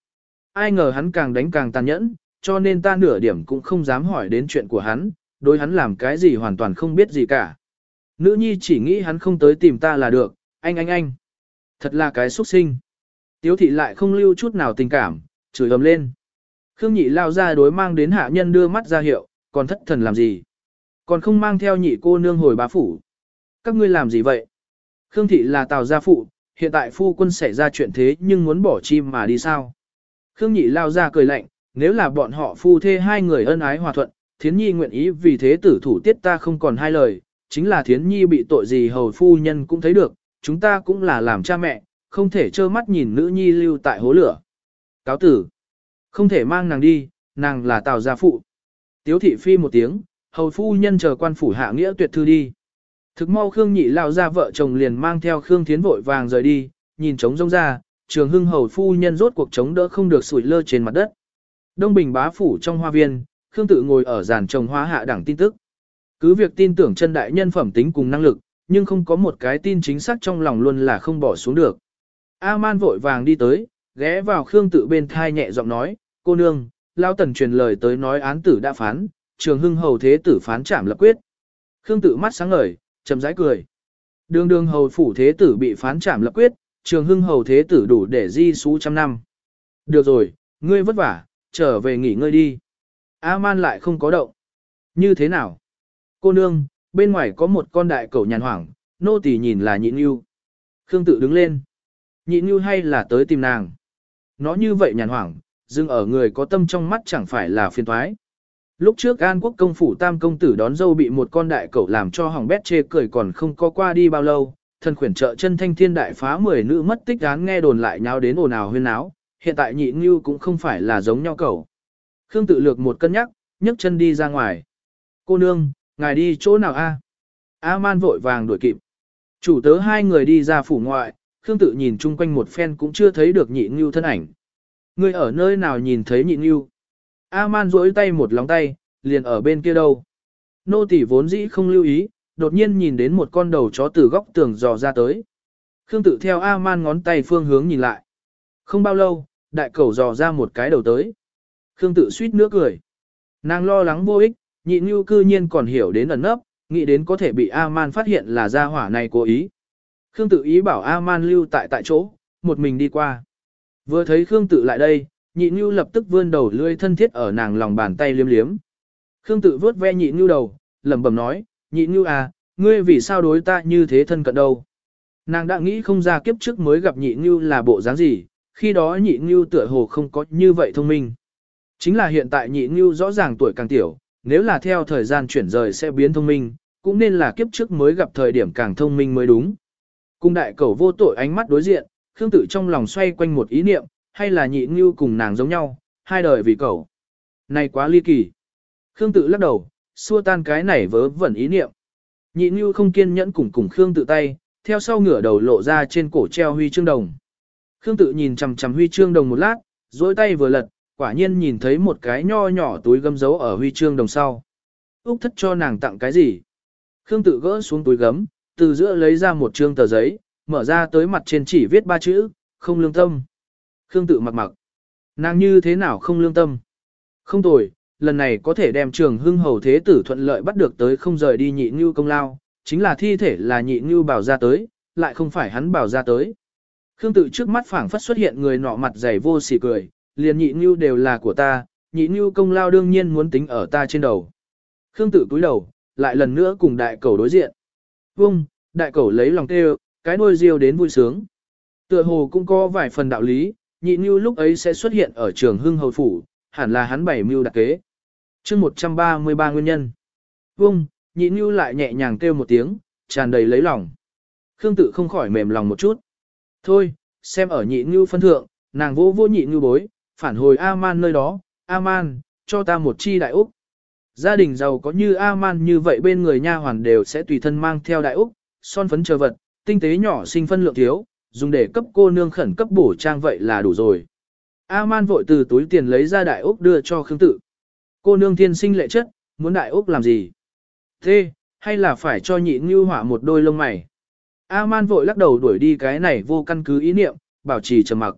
Ai ngờ hắn càng đánh càng tàn nhẫn, cho nên ta nửa điểm cũng không dám hỏi đến chuyện của hắn, đối hắn làm cái gì hoàn toàn không biết gì cả. Nữ nhi chỉ nghĩ hắn không tới tìm ta là được, anh anh anh. Thật là cái xuất sinh. Tiếu thị lại không lưu chút nào tình cảm, chửi ầm lên. Khương nhị lao ra đối mang đến hạ nhân đưa mắt ra hiệu, còn thất thần làm gì? Còn không mang theo nhị cô nương hồi bá phủ. Các ngươi làm gì vậy? Khương thị là tào gia phụ, hiện tại phu quân xảy ra chuyện thế nhưng muốn bỏ chim mà đi sao? Khương nhị lao ra cười lạnh, nếu là bọn họ phu thê hai người ân ái hòa thuận, thiến nhi nguyện ý vì thế tử thủ tiết ta không còn hai lời, chính là thiến nhi bị tội gì hầu phu nhân cũng thấy được, chúng ta cũng là làm cha mẹ, không thể trơ mắt nhìn nữ nhi lưu tại hố lửa. Cáo tử, không thể mang nàng đi, nàng là tào gia phụ. Tiếu thị phi một tiếng, hầu phu nhân chờ quan phủ hạ nghĩa tuyệt thư đi. Thực mau Khương nhị lao ra vợ chồng liền mang theo Khương Thiến vội vàng rời đi, nhìn trống rông ra, trường hưng hầu phu nhân rốt cuộc chống đỡ không được sủi lơ trên mặt đất. Đông Bình bá phủ trong hoa viên, Khương tự ngồi ở giàn trồng hoa hạ đẳng tin tức. Cứ việc tin tưởng chân đại nhân phẩm tính cùng năng lực, nhưng không có một cái tin chính xác trong lòng luôn là không bỏ xuống được. A-man vội vàng đi tới, ghé vào Khương tự bên thai nhẹ giọng nói, cô nương, lao tần truyền lời tới nói án tử đã phán, trường hưng hầu thế tử phán trảm lập quyết. Khương tự mắt sáng ngời, chậm rãi cười. Đường đường hầu phủ thế tử bị phán trảm lập quyết, trường hưng hầu thế tử đủ để di sú trăm năm. Được rồi, ngươi vất vả, trở về nghỉ ngơi đi. A-man lại không có động. Như thế nào? Cô nương, bên ngoài có một con đại cẩu nhàn hoảng, nô tỳ nhìn là nhịn yêu. Khương tự đứng lên. Nhịn yêu hay là tới tìm nàng? Nó như vậy nhàn hoảng, dưng ở người có tâm trong mắt chẳng phải là phiền thoái. Lúc trước An Quốc công phủ tam công tử đón dâu bị một con đại cẩu làm cho hỏng bét chê cười còn không có qua đi bao lâu, thần khuyển trợ chân thanh thiên đại phá 10 nữ mất tích án nghe đồn lại nháo đến ồn ào huyên náo, hiện tại nhị như cũng không phải là giống nhau cẩu. Khương tự lược một cân nhắc, nhấc chân đi ra ngoài. Cô nương, ngài đi chỗ nào a? A man vội vàng đuổi kịp. Chủ tớ hai người đi ra phủ ngoại, Khương tự nhìn chung quanh một phen cũng chưa thấy được nhị như thân ảnh. Người ở nơi nào nhìn thấy nhị như? A-man duỗi tay một lóng tay, liền ở bên kia đâu. Nô tỷ vốn dĩ không lưu ý, đột nhiên nhìn đến một con đầu chó từ góc tường dò ra tới. Khương tự theo A-man ngón tay phương hướng nhìn lại. Không bao lâu, đại cầu dò ra một cái đầu tới. Khương tự suýt nước cười. Nàng lo lắng vô ích, nhị như cư nhiên còn hiểu đến ẩn nấp, nghĩ đến có thể bị A-man phát hiện là gia hỏa này cố ý. Khương tự ý bảo A-man lưu tại tại chỗ, một mình đi qua. Vừa thấy Khương tự lại đây, nhị Nhu lập tức vươn đầu lưỡi thân thiết ở nàng lòng bàn tay liếm liếm. Khương tự vuốt ve nhị Nhu đầu, lẩm bẩm nói, nhị Nhu à, ngươi vì sao đối ta như thế thân cận đâu. Nàng đã nghĩ không ra kiếp trước mới gặp nhị Nhu là bộ dáng gì, khi đó nhị Nhu tựa hồ không có như vậy thông minh. Chính là hiện tại nhị Nhu rõ ràng tuổi càng tiểu, nếu là theo thời gian chuyển rời sẽ biến thông minh, cũng nên là kiếp trước mới gặp thời điểm càng thông minh mới đúng. Cung đại cầu vô tội ánh mắt đối diện, Khương tự trong lòng xoay quanh một ý niệm, hay là nhị ngưu cùng nàng giống nhau, hai đời vì cậu. Này quá ly kỳ. Khương tự lắc đầu, xua tan cái này vớ vẩn ý niệm. Nhị ngưu không kiên nhẫn cùng cùng Khương tự tay, theo sau ngửa đầu lộ ra trên cổ treo huy chương đồng. Khương tự nhìn chằm chằm huy chương đồng một lát, dối tay vừa lật, quả nhiên nhìn thấy một cái nho nhỏ túi gấm dấu ở huy chương đồng sau. Úc thất cho nàng tặng cái gì? Khương tự gỡ xuống túi gấm, từ giữa lấy ra một trương tờ giấy, mở ra tới mặt trên chỉ viết ba chữ, không lương tâm. Khương tự mặc mặc. Nàng như thế nào không lương tâm? Không tồi, lần này có thể đem trường hưng hầu thế tử thuận lợi bắt được tới không rời đi nhị ngưu công lao, chính là thi thể là nhị ngưu bảo ra tới, lại không phải hắn bảo ra tới. Khương tự trước mắt phảng phất xuất hiện người nọ mặt dày vô sỉ cười, liền nhị ngưu đều là của ta, nhị ngưu công lao đương nhiên muốn tính ở ta trên đầu. Khương tự cúi đầu, lại lần nữa cùng đại cầu đối diện. Vung, đại cầu lấy lòng kêu, cái đuôi riêu đến vui sướng. Tựa hồ cũng có vài phần đạo lý, nhị như lúc ấy sẽ xuất hiện ở trường hưng hầu phủ, hẳn là hắn bảy mưu đặc kế. chương 133 nguyên nhân. Vung, nhị như lại nhẹ nhàng kêu một tiếng, tràn đầy lấy lòng. Khương tự không khỏi mềm lòng một chút. Thôi, xem ở nhị như phân thượng, nàng vô vô nhị như bối, phản hồi A-man nơi đó, A-man, cho ta một chi đại Úc. Gia đình giàu có như A-man như vậy bên người nha hoàn đều sẽ tùy thân mang theo đại Úc, son phấn chờ vật, tinh tế nhỏ sinh phân lượng thiếu, dùng để cấp cô nương khẩn cấp bổ trang vậy là đủ rồi. A-man vội từ túi tiền lấy ra đại úc đưa cho Khương Tự. Cô nương thiên sinh lệ chất, muốn đại úc làm gì? Thế, hay là phải cho nhị như hỏa một đôi lông mày? A-man vội lắc đầu đuổi đi cái này vô căn cứ ý niệm, bảo trì trầm mặc.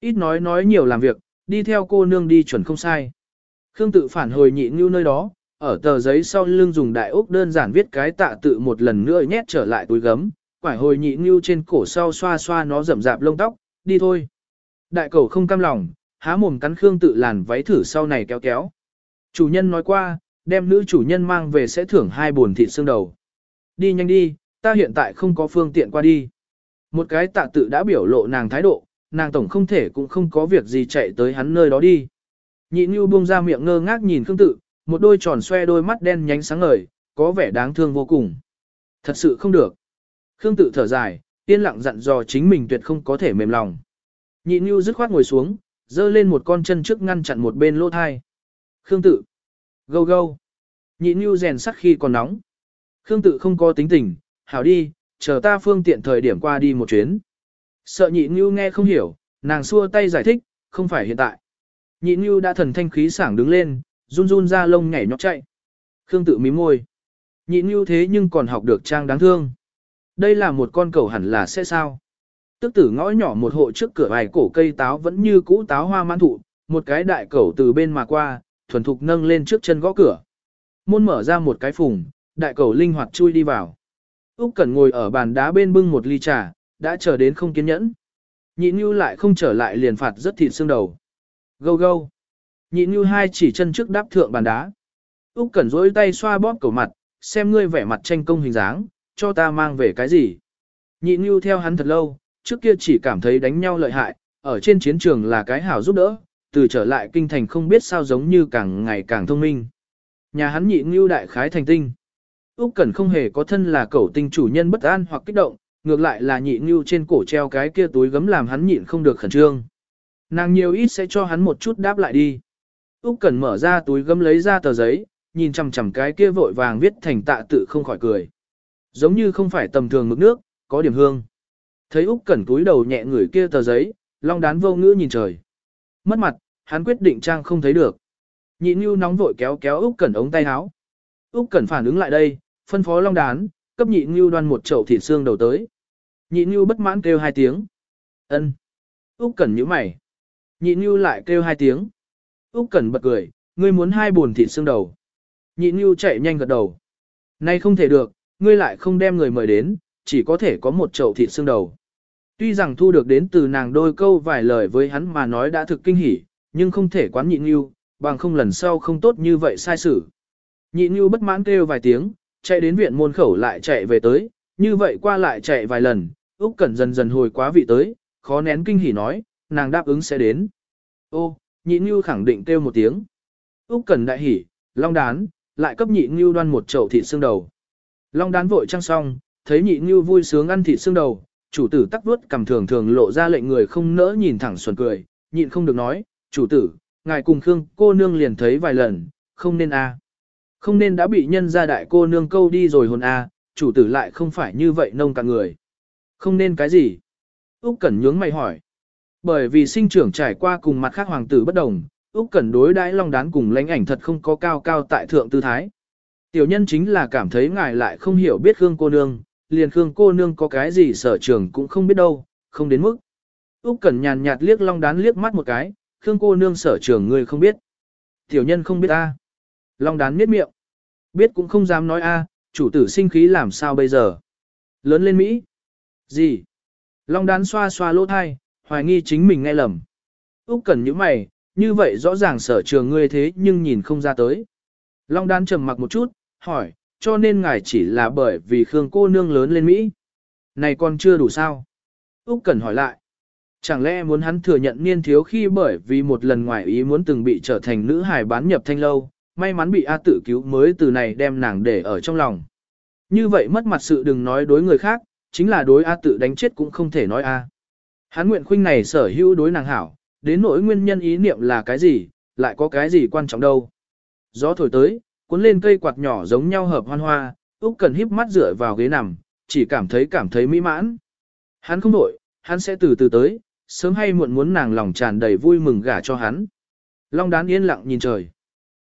Ít nói nói nhiều làm việc, đi theo cô nương đi chuẩn không sai. Khương Tự phản hồi nhị như nơi đó, ở tờ giấy sau lưng dùng đại úc đơn giản viết cái tạ tự một lần nữa nhét trở lại túi gấm, quải hồi nhị ngưu trên cổ sau xoa xoa nó rậm rạp lông tóc, đi thôi. Đại cầu không cam lòng, há mồm cắn Khương tự làn váy thử sau này kéo kéo. Chủ nhân nói qua, đem nữ chủ nhân mang về sẽ thưởng hai buồn thịt xương đầu. Đi nhanh đi, ta hiện tại không có phương tiện qua đi. Một cái tạ tự đã biểu lộ nàng thái độ, nàng tổng không thể cũng không có việc gì chạy tới hắn nơi đó đi. Nhị Nhu buông ra miệng ngơ ngác nhìn Khương tự, một đôi tròn xoe đôi mắt đen nhánh sáng ngời, có vẻ đáng thương vô cùng. Thật sự không được. Khương tự thở dài, yên lặng dặn dò chính mình tuyệt không có thể mềm lòng. Nhị Nhu dứt khoát ngồi xuống, dơ lên một con chân trước ngăn chặn một bên lỗ thai. Khương tự. Gâu gâu. Nhị Nhu rèn sắc khi còn nóng. Khương tự không có tính tình, hảo đi, chờ ta phương tiện thời điểm qua đi một chuyến. Sợ nhị Nhu nghe không hiểu, nàng xua tay giải thích, không phải hiện tại. Nhị Nhu đã thần thanh khí sảng đứng lên, run run ra lông nhảy nhót chạy. Khương tự mím môi. Nhị Nhu thế nhưng còn học được trang đáng thương. Đây là một con cầu hẳn là sẽ sao. Tức tử ngõ nhỏ một hộ trước cửa vài cổ cây táo vẫn như cũ táo hoa mãn thụ, một cái đại cầu từ bên mà qua, thuần thục nâng lên trước chân gõ cửa. Môn mở ra một cái phùng, đại cầu linh hoạt chui đi vào. Úc Cẩn ngồi ở bàn đá bên bưng một ly trà, đã chờ đến không kiên nhẫn. Nhị Nhu lại không trở lại liền phạt rất thịt xương đầu. Gâu gâu. Nhị Nhu hai chỉ chân trước đáp thượng bàn đá. Úc Cẩn rỗi tay xoa bóp cổ mặt, xem ngươi vẻ mặt tranh công hình dáng, cho ta mang về cái gì. Nhị Nhu theo hắn thật lâu, trước kia chỉ cảm thấy đánh nhau lợi hại, ở trên chiến trường là cái hảo giúp đỡ, từ trở lại kinh thành không biết sao giống như càng ngày càng thông minh. Nhà hắn nhị Nhu đại khái thành tinh. Úc Cẩn không hề có thân là cẩu tinh chủ nhân bất an hoặc kích động, ngược lại là nhị Nhu trên cổ treo cái kia túi gấm làm hắn nhịn không được khẩn trương. Nàng nhiều ít sẽ cho hắn một chút đáp lại đi. Úc Cẩn mở ra túi gấm lấy ra tờ giấy, nhìn chằm chằm cái kia vội vàng viết thành tạ tự không khỏi cười. Giống như không phải tầm thường mực nước, có điểm hương. Thấy Úc Cẩn túi đầu nhẹ người kia tờ giấy, Long Đán vô ngữ nhìn trời. Mất mặt, hắn quyết định trang không thấy được. Nhị Nưu nóng vội kéo kéo Úc Cẩn ống tay áo. Úc Cẩn phản ứng lại đây, phân phó Long Đán, cấp Nhị Nưu đoan một chậu thịt xương đầu tới. Nhị Nưu bất mãn kêu hai tiếng. "Ân." Úc Cẩn nhíu mày. Nhị Nưu lại kêu hai tiếng. Úc Cẩn bật cười, "Ngươi muốn hai buồn thịt xương đầu?" Nhị Nưu chạy nhanh gật đầu. "Nay không thể được, ngươi lại không đem người mời đến, chỉ có thể có một chậu thịt xương đầu." Tuy rằng thu được đến từ nàng đôi câu vài lời với hắn mà nói đã thực kinh hỉ, nhưng không thể quán nhịn yêu, bằng không lần sau không tốt như vậy sai xử. Nhịn yêu bất mãn kêu vài tiếng, chạy đến viện môn khẩu lại chạy về tới, như vậy qua lại chạy vài lần, Úc Cẩn dần dần hồi quá vị tới, khó nén kinh hỉ nói, nàng đáp ứng sẽ đến. Ô, nhịn yêu khẳng định kêu một tiếng. Úc Cẩn đại hỉ, long đán, lại cấp nhịn yêu đoan một chậu thịt xương đầu. Long đán vội trang xong, thấy nhị Nưu vui sướng ăn thịt xương đầu, chủ tử tắc vuốt cầm thường thường lộ ra lệnh người không nỡ nhìn thẳng xuân cười, nhịn không được nói, chủ tử, ngài cùng Khương cô nương liền thấy vài lần, không nên a. Không nên đã bị nhân gia đại cô nương câu đi rồi hồn a, chủ tử lại không phải như vậy nông cả người. Không nên cái gì? Úc Cẩn nhướng mày hỏi. Bởi vì sinh trưởng trải qua cùng mặt khác hoàng tử bất đồng, Úc Cẩn đối đãi Long Đán cùng lãnh ảnh thật không có cao cao tại thượng tư thái. Tiểu nhân chính là cảm thấy ngài lại không hiểu biết Khương cô nương, liền Khương cô nương có cái gì sở trường cũng không biết đâu, không đến mức. Úc Cẩn nhàn nhạt liếc Long Đán liếc mắt một cái, Khương cô nương sở trường ngươi không biết. Tiểu nhân không biết a. Long Đán miết miệng. Biết cũng không dám nói a, chủ tử sinh khí làm sao bây giờ? Lớn lên Mỹ. Gì? Long Đán xoa xoa lỗ tai, hoài nghi chính mình nghe lầm. Úc Cẩn nhíu mày, như vậy rõ ràng sở trường ngươi thế nhưng nhìn không ra tới. Long Đán trầm mặc một chút, hỏi, cho nên ngài chỉ là bởi vì Khương cô nương lớn lên Mỹ. Này còn chưa đủ sao? Úc Cẩn hỏi lại. Chẳng lẽ muốn hắn thừa nhận niên thiếu khi bởi vì một lần ngoài ý muốn từng bị trở thành nữ hài bán nhập thanh lâu, may mắn bị A Tử cứu mới từ này đem nàng để ở trong lòng. Như vậy mất mặt sự đừng nói đối người khác, chính là đối A tự đánh chết cũng không thể nói A. Hắn nguyện khuynh này sở hữu đối nàng hảo, đến nỗi nguyên nhân ý niệm là cái gì, lại có cái gì quan trọng đâu. Gió thổi tới, cuốn lên cây quạt nhỏ giống nhau hợp hoan hoa, Úc Cần híp mắt dựa vào ghế nằm, chỉ cảm thấy cảm thấy mỹ mãn. Hắn không đổi, hắn sẽ từ từ tới, sớm hay muộn muốn nàng lòng tràn đầy vui mừng gả cho hắn. Long đán yên lặng nhìn trời.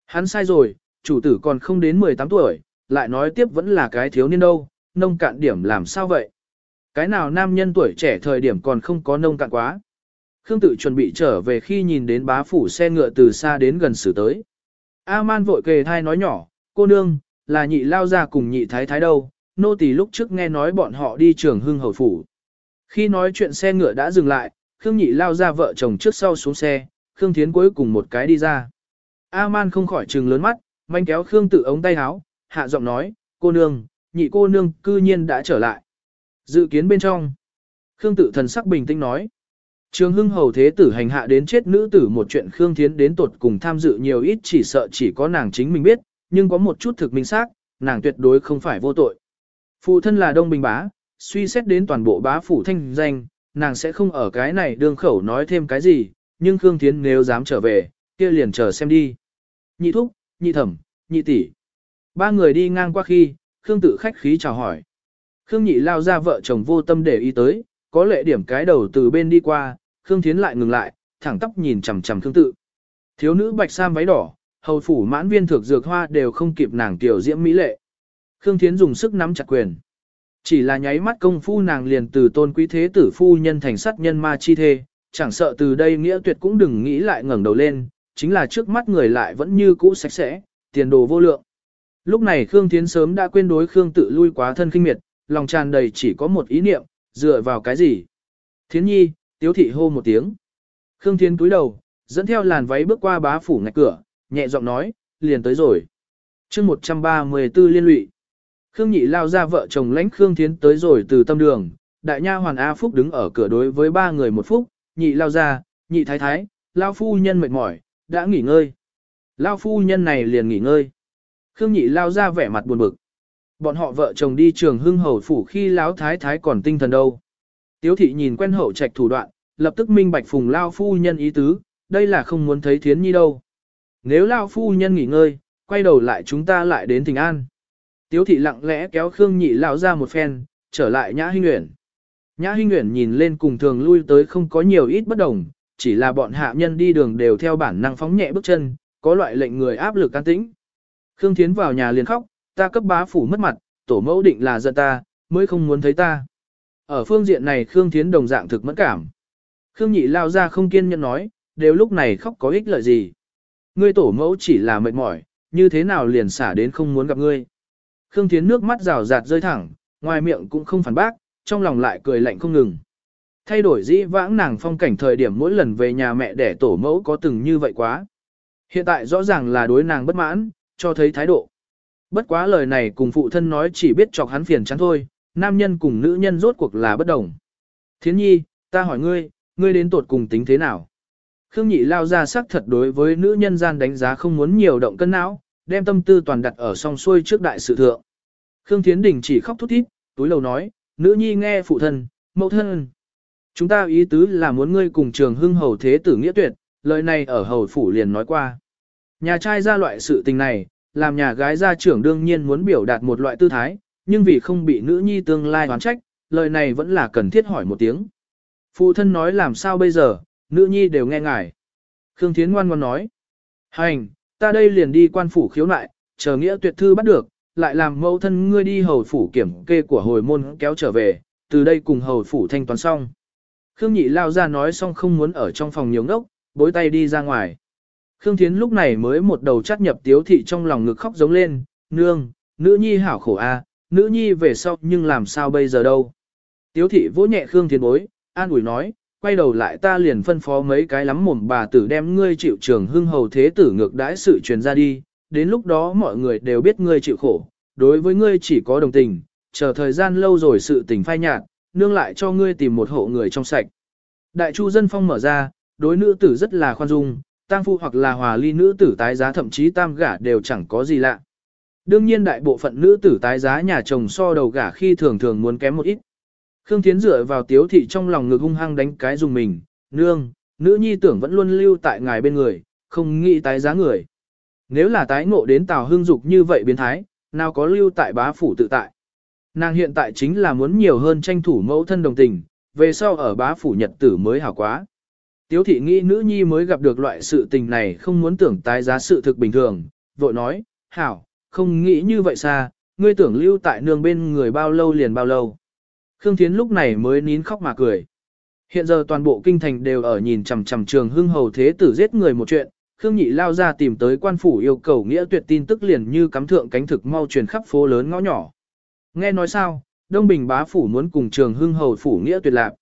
Hắn sai rồi, chủ tử còn không đến 18 tuổi, lại nói tiếp vẫn là cái thiếu niên đâu, nông cạn điểm làm sao vậy? Cái nào nam nhân tuổi trẻ thời điểm còn không có nông cạn quá? Khương tự chuẩn bị trở về khi nhìn đến bá phủ xe ngựa từ xa đến gần xử tới. A-man vội kề thai nói nhỏ, cô nương, là nhị lao ra cùng nhị thái thái đâu, nô tỳ lúc trước nghe nói bọn họ đi trường hưng hầu phủ. Khi nói chuyện xe ngựa đã dừng lại, Khương nhị lao ra vợ chồng trước sau xuống xe, Khương Thiến cuối cùng một cái đi ra. A-man không khỏi trừng lớn mắt, manh kéo Khương tự ống tay áo, hạ giọng nói, cô nương, nhị cô nương cư nhiên đã trở lại. Dự kiến bên trong. Khương tự thần sắc bình tĩnh nói. Trường hưng hầu thế tử hành hạ đến chết nữ tử một chuyện Khương Thiến đến tột cùng tham dự nhiều ít chỉ sợ chỉ có nàng chính mình biết, nhưng có một chút thực minh xác, nàng tuyệt đối không phải vô tội. Phụ thân là Đông Bình Bá, suy xét đến toàn bộ bá phủ thanh danh, nàng sẽ không ở cái này đương khẩu nói thêm cái gì, nhưng Khương Thiến nếu dám trở về, kia liền chờ xem đi. Nhị thúc, nhị thẩm, nhị tỷ. Ba người đi ngang qua khi, Khương tự khách khí chào hỏi. Khương nhị lao ra vợ chồng vô tâm để ý tới, có lệ điểm cái đầu từ bên đi qua, Khương Thiến lại ngừng lại, thẳng tóc nhìn chằm chằm Khương tự. Thiếu nữ bạch sam váy đỏ, hầu phủ mãn viên thực dược hoa đều không kịp nàng tiểu diễm mỹ lệ. Khương Thiến dùng sức nắm chặt quyền. Chỉ là nháy mắt công phu nàng liền từ tôn quý thế tử phu nhân thành sát nhân ma chi thê, chẳng sợ từ đây nghĩa tuyệt cũng đừng nghĩ lại ngẩng đầu lên, chính là trước mắt người lại vẫn như cũ sạch sẽ, tiền đồ vô lượng. Lúc này Khương Thiến sớm đã quên đối Khương tự lui quá thân kinh miệt, lòng tràn đầy chỉ có một ý niệm, dựa vào cái gì. Thiến nhi, tiếu thị hô một tiếng. Khương Thiến cúi đầu, dẫn theo làn váy bước qua bá phủ ngạch cửa, nhẹ giọng nói, liền tới rồi. chương 134 liên lụy. Khương Nhị lao ra vợ chồng lãnh Khương Thiến tới rồi từ tâm đường, đại nha hoàn A Phúc đứng ở cửa đối với ba người một phút, nhị lao ra, nhị thái thái, lao phu nhân mệt mỏi, đã nghỉ ngơi. Lao phu nhân này liền nghỉ ngơi. Khương Nhị lao ra vẻ mặt buồn bực. Bọn họ vợ chồng đi trường hưng hầu phủ khi lão thái thái còn tinh thần đâu. Tiếu thị nhìn quen hậu trạch thủ đoạn, lập tức minh bạch phùng lao phu nhân ý tứ, đây là không muốn thấy thiến nhi đâu. Nếu lao phu nhân nghỉ ngơi, quay đầu lại chúng ta lại đến thỉnh an. Tiếu thị lặng lẽ kéo Khương Nhị lão ra một phen, trở lại Nhã Hinh Uyển. Nhã Hinh Uyển nhìn lên cùng thường lui tới không có nhiều ít bất đồng, chỉ là bọn hạ nhân đi đường đều theo bản năng phóng nhẹ bước chân, có loại lệnh người áp lực can tĩnh. Khương Thiến vào nhà liền khóc, ta cấp bá phủ mất mặt, tổ mẫu định là giận ta, mới không muốn thấy ta. Ở phương diện này Khương Thiến đồng dạng thực mẫn cảm. Khương Nhị lao ra không kiên nhẫn nói, đều lúc này khóc có ích lợi gì. Ngươi tổ mẫu chỉ là mệt mỏi, như thế nào liền xả đến không muốn gặp ngươi. Khương Thiến nước mắt rào rạt rơi thẳng, ngoài miệng cũng không phản bác, trong lòng lại cười lạnh không ngừng. Thay đổi dĩ vãng nàng phong cảnh thời điểm mỗi lần về nhà mẹ để tổ mẫu có từng như vậy quá. Hiện tại rõ ràng là đối nàng bất mãn, cho thấy thái độ. Bất quá lời này cùng phụ thân nói chỉ biết chọc hắn phiền chán thôi, nam nhân cùng nữ nhân rốt cuộc là bất đồng. Thiến nhi, ta hỏi ngươi, ngươi đến tột cùng tính thế nào? Khương nhị lao ra sắc thật đối với nữ nhân gian đánh giá không muốn nhiều động cân não, đem tâm tư toàn đặt ở song xuôi trước đại sự thượng. Khương Thiến Đình chỉ khóc thút thít, túi lầu nói, nữ nhi nghe phụ thân, mẫu thân. Chúng ta ý tứ là muốn ngươi cùng trường hưng hầu thế tử nghĩa tuyệt, lời này ở hầu phủ liền nói qua. Nhà trai ra loại sự tình này, làm nhà gái gia trưởng đương nhiên muốn biểu đạt một loại tư thái, nhưng vì không bị nữ nhi tương lai oán trách, lời này vẫn là cần thiết hỏi một tiếng. Phụ thân nói làm sao bây giờ, nữ nhi đều nghe ngài. Khương Thiến ngoan ngoan nói. Hành, ta đây liền đi quan phủ khiếu nại, chờ nghĩa tuyệt thư bắt được, lại làm mẫu thân ngươi đi hầu phủ kiểm kê của hồi môn kéo trở về, từ đây cùng hầu phủ thanh toán xong. Khương Nhị lao ra nói xong không muốn ở trong phòng nhiều ngốc, bối tay đi ra ngoài. Khương Thiến lúc này mới một đầu chắt nhập tiếu thị trong lòng ngực khóc giống lên, nương, nữ nhi hảo khổ a, nữ nhi về sau nhưng làm sao bây giờ đâu. Tiếu thị vỗ nhẹ Khương Thiến bối, an ủi nói, quay đầu lại ta liền phân phó mấy cái lắm mồm bà tử đem ngươi chịu trường hưng hầu thế tử ngược đãi sự truyền ra đi, đến lúc đó mọi người đều biết ngươi chịu khổ, đối với ngươi chỉ có đồng tình, chờ thời gian lâu rồi sự tình phai nhạt, nương lại cho ngươi tìm một hộ người trong sạch. Đại chu dân phong mở ra, đối nữ tử rất là khoan dung, Tang phu hoặc là hòa ly nữ tử tái giá thậm chí tam gả đều chẳng có gì lạ. Đương nhiên đại bộ phận nữ tử tái giá nhà chồng so đầu gả khi thường thường muốn kém một ít. Khương Thiến dựa vào tiếu thị trong lòng ngực hung hăng đánh cái dùng mình, nương, nữ nhi tưởng vẫn luôn lưu tại ngài bên người, không nghĩ tái giá người. Nếu là tái ngộ đến Tào Hương Dục như vậy biến thái, nào có lưu tại bá phủ tự tại. Nàng hiện tại chính là muốn nhiều hơn tranh thủ mẫu thân đồng tình, về sau ở bá phủ nhật tử mới hảo quá. Tiếu thị nghĩ nữ nhi mới gặp được loại sự tình này không muốn tưởng tái giá sự thực bình thường, vội nói, hảo, không nghĩ như vậy xa, ngươi tưởng lưu tại nương bên người bao lâu liền bao lâu. Khương Thiến lúc này mới nín khóc mà cười. Hiện giờ toàn bộ kinh thành đều ở nhìn chằm chằm trường hưng hầu thế tử giết người một chuyện, Khương Nhị lao ra tìm tới quan phủ yêu cầu nghĩa tuyệt tin tức liền như cắm thượng cánh thực mau truyền khắp phố lớn ngõ nhỏ. Nghe nói sao, Đông Bình bá phủ muốn cùng trường hưng hầu phủ nghĩa tuyệt lạc.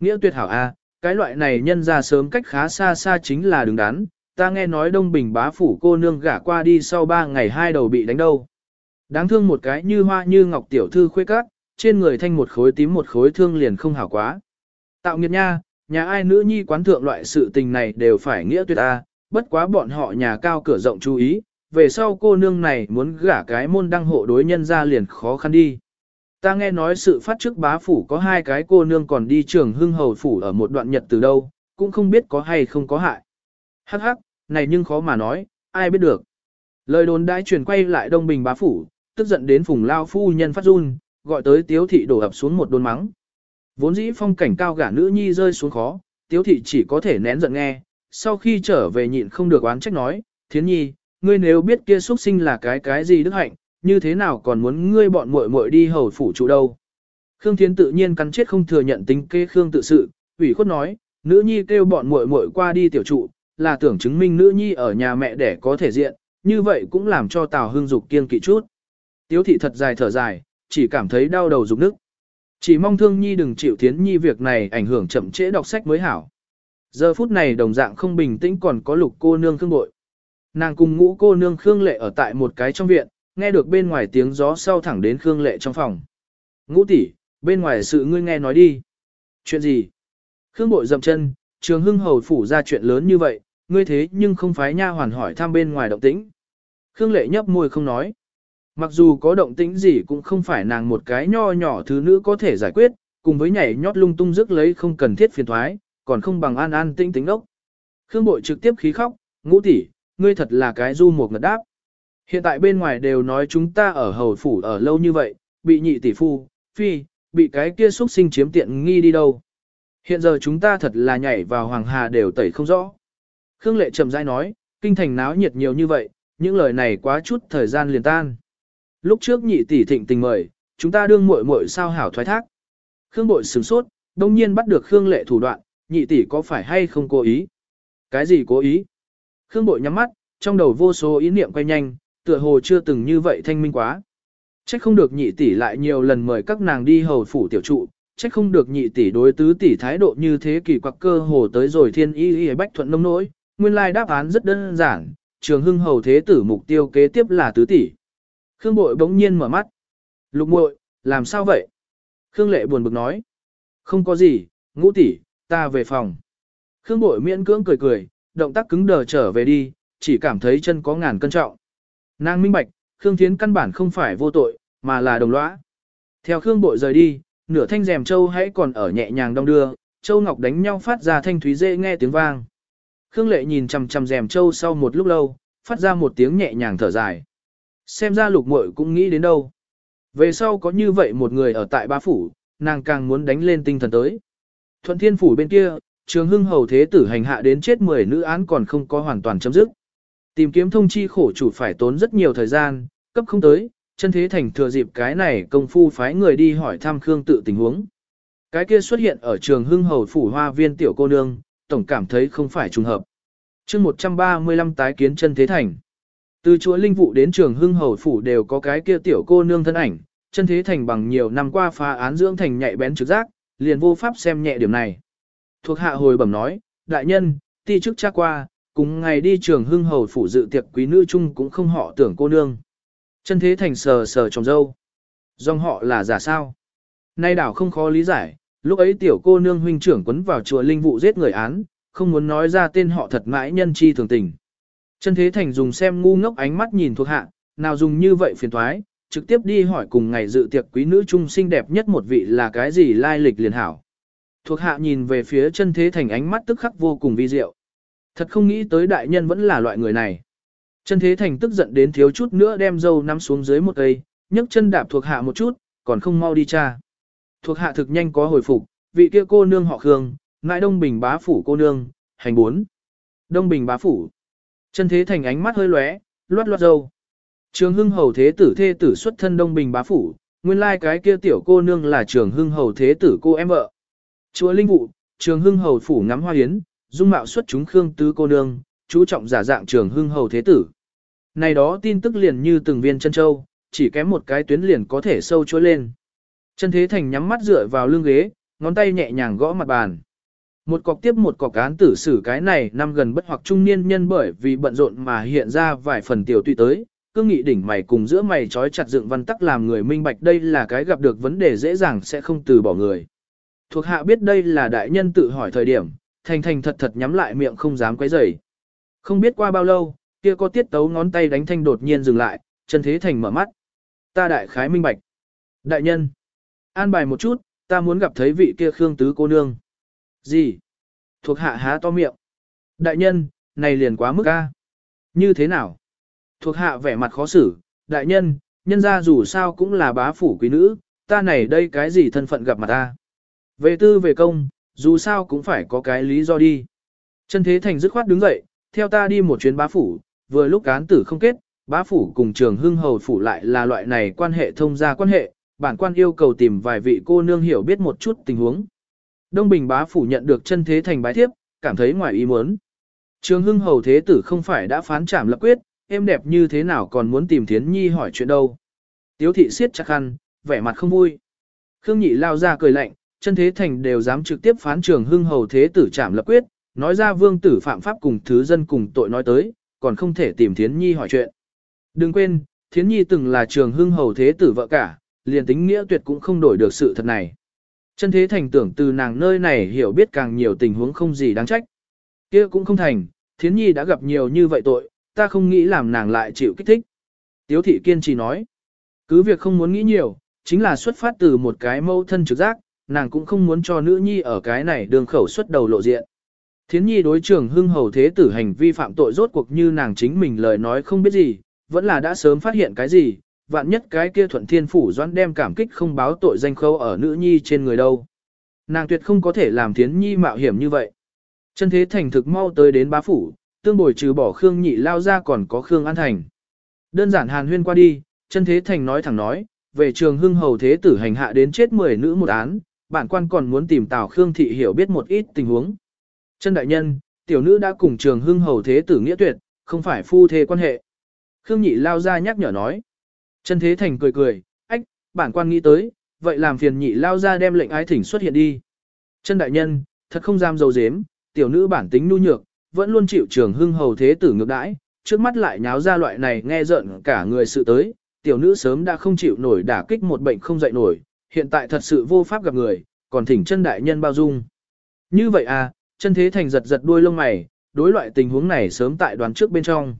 Nghĩa tuyệt hảo A, cái loại này nhân ra sớm cách khá xa xa chính là đứng đắn, ta nghe nói Đông Bình bá phủ cô nương gả qua đi sau ba ngày hai đầu bị đánh đâu. Đáng thương một cái như hoa như ngọc tiểu thư khuê cát, trên người thanh một khối tím một khối thương liền không hảo quá. Tạo nghiệp nha, nhà ai nữ nhi quán thượng loại sự tình này đều phải nghĩa tuyệt a, bất quá bọn họ nhà cao cửa rộng chú ý, về sau cô nương này muốn gả cái môn đăng hộ đối nhân ra liền khó khăn đi. Ta nghe nói sự phát trước bá phủ có hai cái cô nương còn đi trường hưng hầu phủ ở một đoạn nhật từ đâu, cũng không biết có hay không có hại. Hắc hắc, này nhưng khó mà nói, ai biết được. Lời đồn đãi truyền quay lại đông bình bá phủ, tức giận đến phùng lao phu nhân phát run, gọi tới tiếu thị đổ ập xuống một đôn mắng. Vốn dĩ phong cảnh cao gả nữ nhi rơi xuống khó, tiếu thị chỉ có thể nén giận nghe, sau khi trở về nhịn không được oán trách nói, thiến nhi, ngươi nếu biết kia xuất sinh là cái cái gì đức hạnh, như thế nào còn muốn ngươi bọn muội muội đi hầu phủ trụ đâu. Khương Thiến tự nhiên cắn chết không thừa nhận tính kê Khương tự sự, ủy khuất nói, nữ nhi kêu bọn muội muội qua đi tiểu trụ, là tưởng chứng minh nữ nhi ở nhà mẹ để có thể diện, như vậy cũng làm cho Tào Hưng Dục kiêng kỵ chút. Tiếu thị thật dài thở dài, chỉ cảm thấy đau đầu rụng nức. Chỉ mong thương nhi đừng chịu thiến nhi việc này ảnh hưởng chậm trễ đọc sách mới hảo. Giờ phút này đồng dạng không bình tĩnh còn có lục cô nương khương bội. Nàng cùng ngũ cô nương khương lệ ở tại một cái trong viện, nghe được bên ngoài tiếng gió sau thẳng đến khương lệ trong phòng. Ngũ tỷ, bên ngoài sự ngươi nghe nói đi. Chuyện gì? Khương bội dậm chân, trường hưng hầu phủ ra chuyện lớn như vậy, ngươi thế nhưng không phái nha hoàn hỏi thăm bên ngoài động tĩnh. Khương lệ nhấp môi không nói. Mặc dù có động tĩnh gì cũng không phải nàng một cái nho nhỏ thứ nữ có thể giải quyết, cùng với nhảy nhót lung tung rước lấy không cần thiết phiền thoái, còn không bằng an an tĩnh tĩnh đốc. Khương bội trực tiếp khí khóc, ngũ tỷ, ngươi thật là cái du một ngật đáp. Hiện tại bên ngoài đều nói chúng ta ở hầu phủ ở lâu như vậy, bị nhị tỷ phu, phi, bị cái kia xuất sinh chiếm tiện nghi đi đâu. Hiện giờ chúng ta thật là nhảy vào hoàng hà đều tẩy không rõ. Khương lệ trầm rãi nói, kinh thành náo nhiệt nhiều như vậy, những lời này quá chút thời gian liền tan. Lúc trước nhị tỷ thịnh tình mời, chúng ta đương muội muội sao hảo thoái thác. Khương bội sửng sốt, đông nhiên bắt được Khương lệ thủ đoạn, nhị tỷ có phải hay không cố ý? Cái gì cố ý? Khương bội nhắm mắt, trong đầu vô số ý niệm quay nhanh, tựa hồ chưa từng như vậy thanh minh quá. Trách không được nhị tỷ lại nhiều lần mời các nàng đi hầu phủ tiểu trụ, trách không được nhị tỷ đối tứ tỷ thái độ như thế kỳ quặc cơ hồ tới rồi thiên y y bách thuận nông nỗi, nguyên lai đáp án rất đơn giản, trường hưng hầu thế tử mục tiêu kế tiếp là tứ tỷ. Khương bội bỗng nhiên mở mắt. Lục muội, làm sao vậy? Khương lệ buồn bực nói. Không có gì, ngũ tỷ, ta về phòng. Khương bội miễn cưỡng cười cười, động tác cứng đờ trở về đi, chỉ cảm thấy chân có ngàn cân trọng. Nàng minh bạch, Khương Thiến căn bản không phải vô tội, mà là đồng lõa. Theo Khương bội rời đi, nửa thanh rèm châu hãy còn ở nhẹ nhàng đong đưa, châu ngọc đánh nhau phát ra thanh thúy dễ nghe tiếng vang. Khương lệ nhìn chằm chằm rèm châu sau một lúc lâu, phát ra một tiếng nhẹ nhàng thở dài. Xem ra lục muội cũng nghĩ đến đâu. Về sau có như vậy một người ở tại ba phủ, nàng càng muốn đánh lên tinh thần tới. Thuận thiên phủ bên kia, trường hưng hầu thế tử hành hạ đến chết 10 nữ án còn không có hoàn toàn chấm dứt. Tìm kiếm thông chi khổ chủ phải tốn rất nhiều thời gian, cấp không tới, chân thế thành thừa dịp cái này công phu phái người đi hỏi thăm Khương tự tình huống. Cái kia xuất hiện ở trường hưng hầu phủ hoa viên tiểu cô nương, tổng cảm thấy không phải trùng hợp. chương 135 tái kiến chân thế thành. Từ chúa linh vụ đến trường hưng hầu phủ đều có cái kia tiểu cô nương thân ảnh, chân thế thành bằng nhiều năm qua phá án dưỡng thành nhạy bén trực giác, liền vô pháp xem nhẹ điểm này. Thuộc hạ hồi bẩm nói, đại nhân, ti chức tra qua, cùng ngày đi trường hưng hầu phủ dự tiệc quý nữ chung cũng không họ tưởng cô nương. Chân thế thành sờ sờ chồng dâu. Dòng họ là giả sao? Nay đảo không khó lý giải, lúc ấy tiểu cô nương huynh trưởng quấn vào chùa linh vụ giết người án, không muốn nói ra tên họ thật mãi nhân chi thường tình. Chân thế thành dùng xem ngu ngốc ánh mắt nhìn thuộc hạ, nào dùng như vậy phiền thoái, trực tiếp đi hỏi cùng ngày dự tiệc quý nữ trung xinh đẹp nhất một vị là cái gì lai lịch liền hảo. Thuộc hạ nhìn về phía chân thế thành ánh mắt tức khắc vô cùng vi diệu. Thật không nghĩ tới đại nhân vẫn là loại người này. Chân thế thành tức giận đến thiếu chút nữa đem dâu nắm xuống dưới một cây, nhấc chân đạp thuộc hạ một chút, còn không mau đi cha. Thuộc hạ thực nhanh có hồi phục, vị kia cô nương họ Khương, ngại Đông Bình bá phủ cô nương, hành bốn. Đông Bình bá phủ. Chân thế thành ánh mắt hơi lóe, loát loát dâu. Trường hưng hầu thế tử thê tử xuất thân Đông Bình bá phủ, nguyên lai cái kia tiểu cô nương là trường hưng hầu thế tử cô em vợ. Chúa linh vụ, trường hưng hầu phủ ngắm hoa yến dung mạo xuất chúng Khương tứ cô nương, chú trọng giả dạng trường hưng hầu thế tử. Này đó tin tức liền như từng viên chân châu, chỉ kém một cái tuyến liền có thể sâu trôi lên. Chân thế thành nhắm mắt dựa vào lưng ghế, ngón tay nhẹ nhàng gõ mặt bàn. Một cọc tiếp một cọc án tử xử cái này năm gần bất hoặc trung niên nhân bởi vì bận rộn mà hiện ra vài phần tiểu tùy tới, cương nghị đỉnh mày cùng giữa mày trói chặt dựng văn tắc làm người minh bạch đây là cái gặp được vấn đề dễ dàng sẽ không từ bỏ người. Thuộc hạ biết đây là đại nhân tự hỏi thời điểm, thành thành thật thật nhắm lại miệng không dám quấy rầy. Không biết qua bao lâu, kia có tiết tấu ngón tay đánh thanh đột nhiên dừng lại, chân thế thành mở mắt. Ta đại khái minh bạch. Đại nhân, an bài một chút, ta muốn gặp thấy vị kia khương tứ cô nương. Gì? Thuộc hạ há to miệng. Đại nhân, này liền quá mức a. Như thế nào? Thuộc hạ vẻ mặt khó xử, đại nhân, nhân ra dù sao cũng là bá phủ quý nữ, ta này đây cái gì thân phận gặp mặt ta. Về tư về công, dù sao cũng phải có cái lý do đi. Chân thế thành dứt khoát đứng dậy, theo ta đi một chuyến bá phủ, vừa lúc án tử không kết, bá phủ cùng trường hưng hầu phủ lại là loại này quan hệ thông gia quan hệ, bản quan yêu cầu tìm vài vị cô nương hiểu biết một chút tình huống. Đông Bình bá phủ nhận được chân thế thành bái thiếp, cảm thấy ngoài ý muốn. Trường hưng hầu thế tử không phải đã phán trảm lập quyết, em đẹp như thế nào còn muốn tìm Thiến Nhi hỏi chuyện đâu. Tiếu thị siết chặt khăn, vẻ mặt không vui. Khương Nhị lao ra cười lạnh, chân thế thành đều dám trực tiếp phán trường hưng hầu thế tử trảm lập quyết, nói ra vương tử phạm pháp cùng thứ dân cùng tội nói tới, còn không thể tìm Thiến Nhi hỏi chuyện. Đừng quên, Thiến Nhi từng là trường hưng hầu thế tử vợ cả, liền tính nghĩa tuyệt cũng không đổi được sự thật này. Chân thế thành tưởng từ nàng nơi này hiểu biết càng nhiều tình huống không gì đáng trách. kia cũng không thành, Thiến Nhi đã gặp nhiều như vậy tội, ta không nghĩ làm nàng lại chịu kích thích. Tiếu thị kiên trì nói, cứ việc không muốn nghĩ nhiều, chính là xuất phát từ một cái mâu thân trực giác, nàng cũng không muốn cho nữ nhi ở cái này đường khẩu xuất đầu lộ diện. Thiến nhi đối trường hưng hầu thế tử hành vi phạm tội rốt cuộc như nàng chính mình lời nói không biết gì, vẫn là đã sớm phát hiện cái gì, vạn nhất cái kia thuận thiên phủ doãn đem cảm kích không báo tội danh khâu ở nữ nhi trên người đâu. Nàng tuyệt không có thể làm thiến nhi mạo hiểm như vậy. Chân thế thành thực mau tới đến bá phủ, tương bồi trừ bỏ Khương nhị lao ra còn có Khương An Thành. Đơn giản hàn huyên qua đi, chân thế thành nói thẳng nói, về trường hưng hầu thế tử hành hạ đến chết 10 nữ một án, bản quan còn muốn tìm Tào Khương thị hiểu biết một ít tình huống. Chân đại nhân, tiểu nữ đã cùng trường hưng hầu thế tử nghĩa tuyệt, không phải phu thê quan hệ. Khương nhị lao ra nhắc nhở nói. Chân thế thành cười cười, ách, bản quan nghĩ tới, vậy làm phiền nhị lao ra đem lệnh ái thỉnh xuất hiện đi. Chân đại nhân, thật không dám dầu dếm, tiểu nữ bản tính nhu nhược, vẫn luôn chịu trường hưng hầu thế tử ngược đãi, trước mắt lại nháo ra loại này nghe giận cả người sự tới, tiểu nữ sớm đã không chịu nổi đả kích một bệnh không dậy nổi, hiện tại thật sự vô pháp gặp người, còn thỉnh chân đại nhân bao dung. Như vậy à, chân thế thành giật giật đuôi lông mày, đối loại tình huống này sớm tại đoán trước bên trong.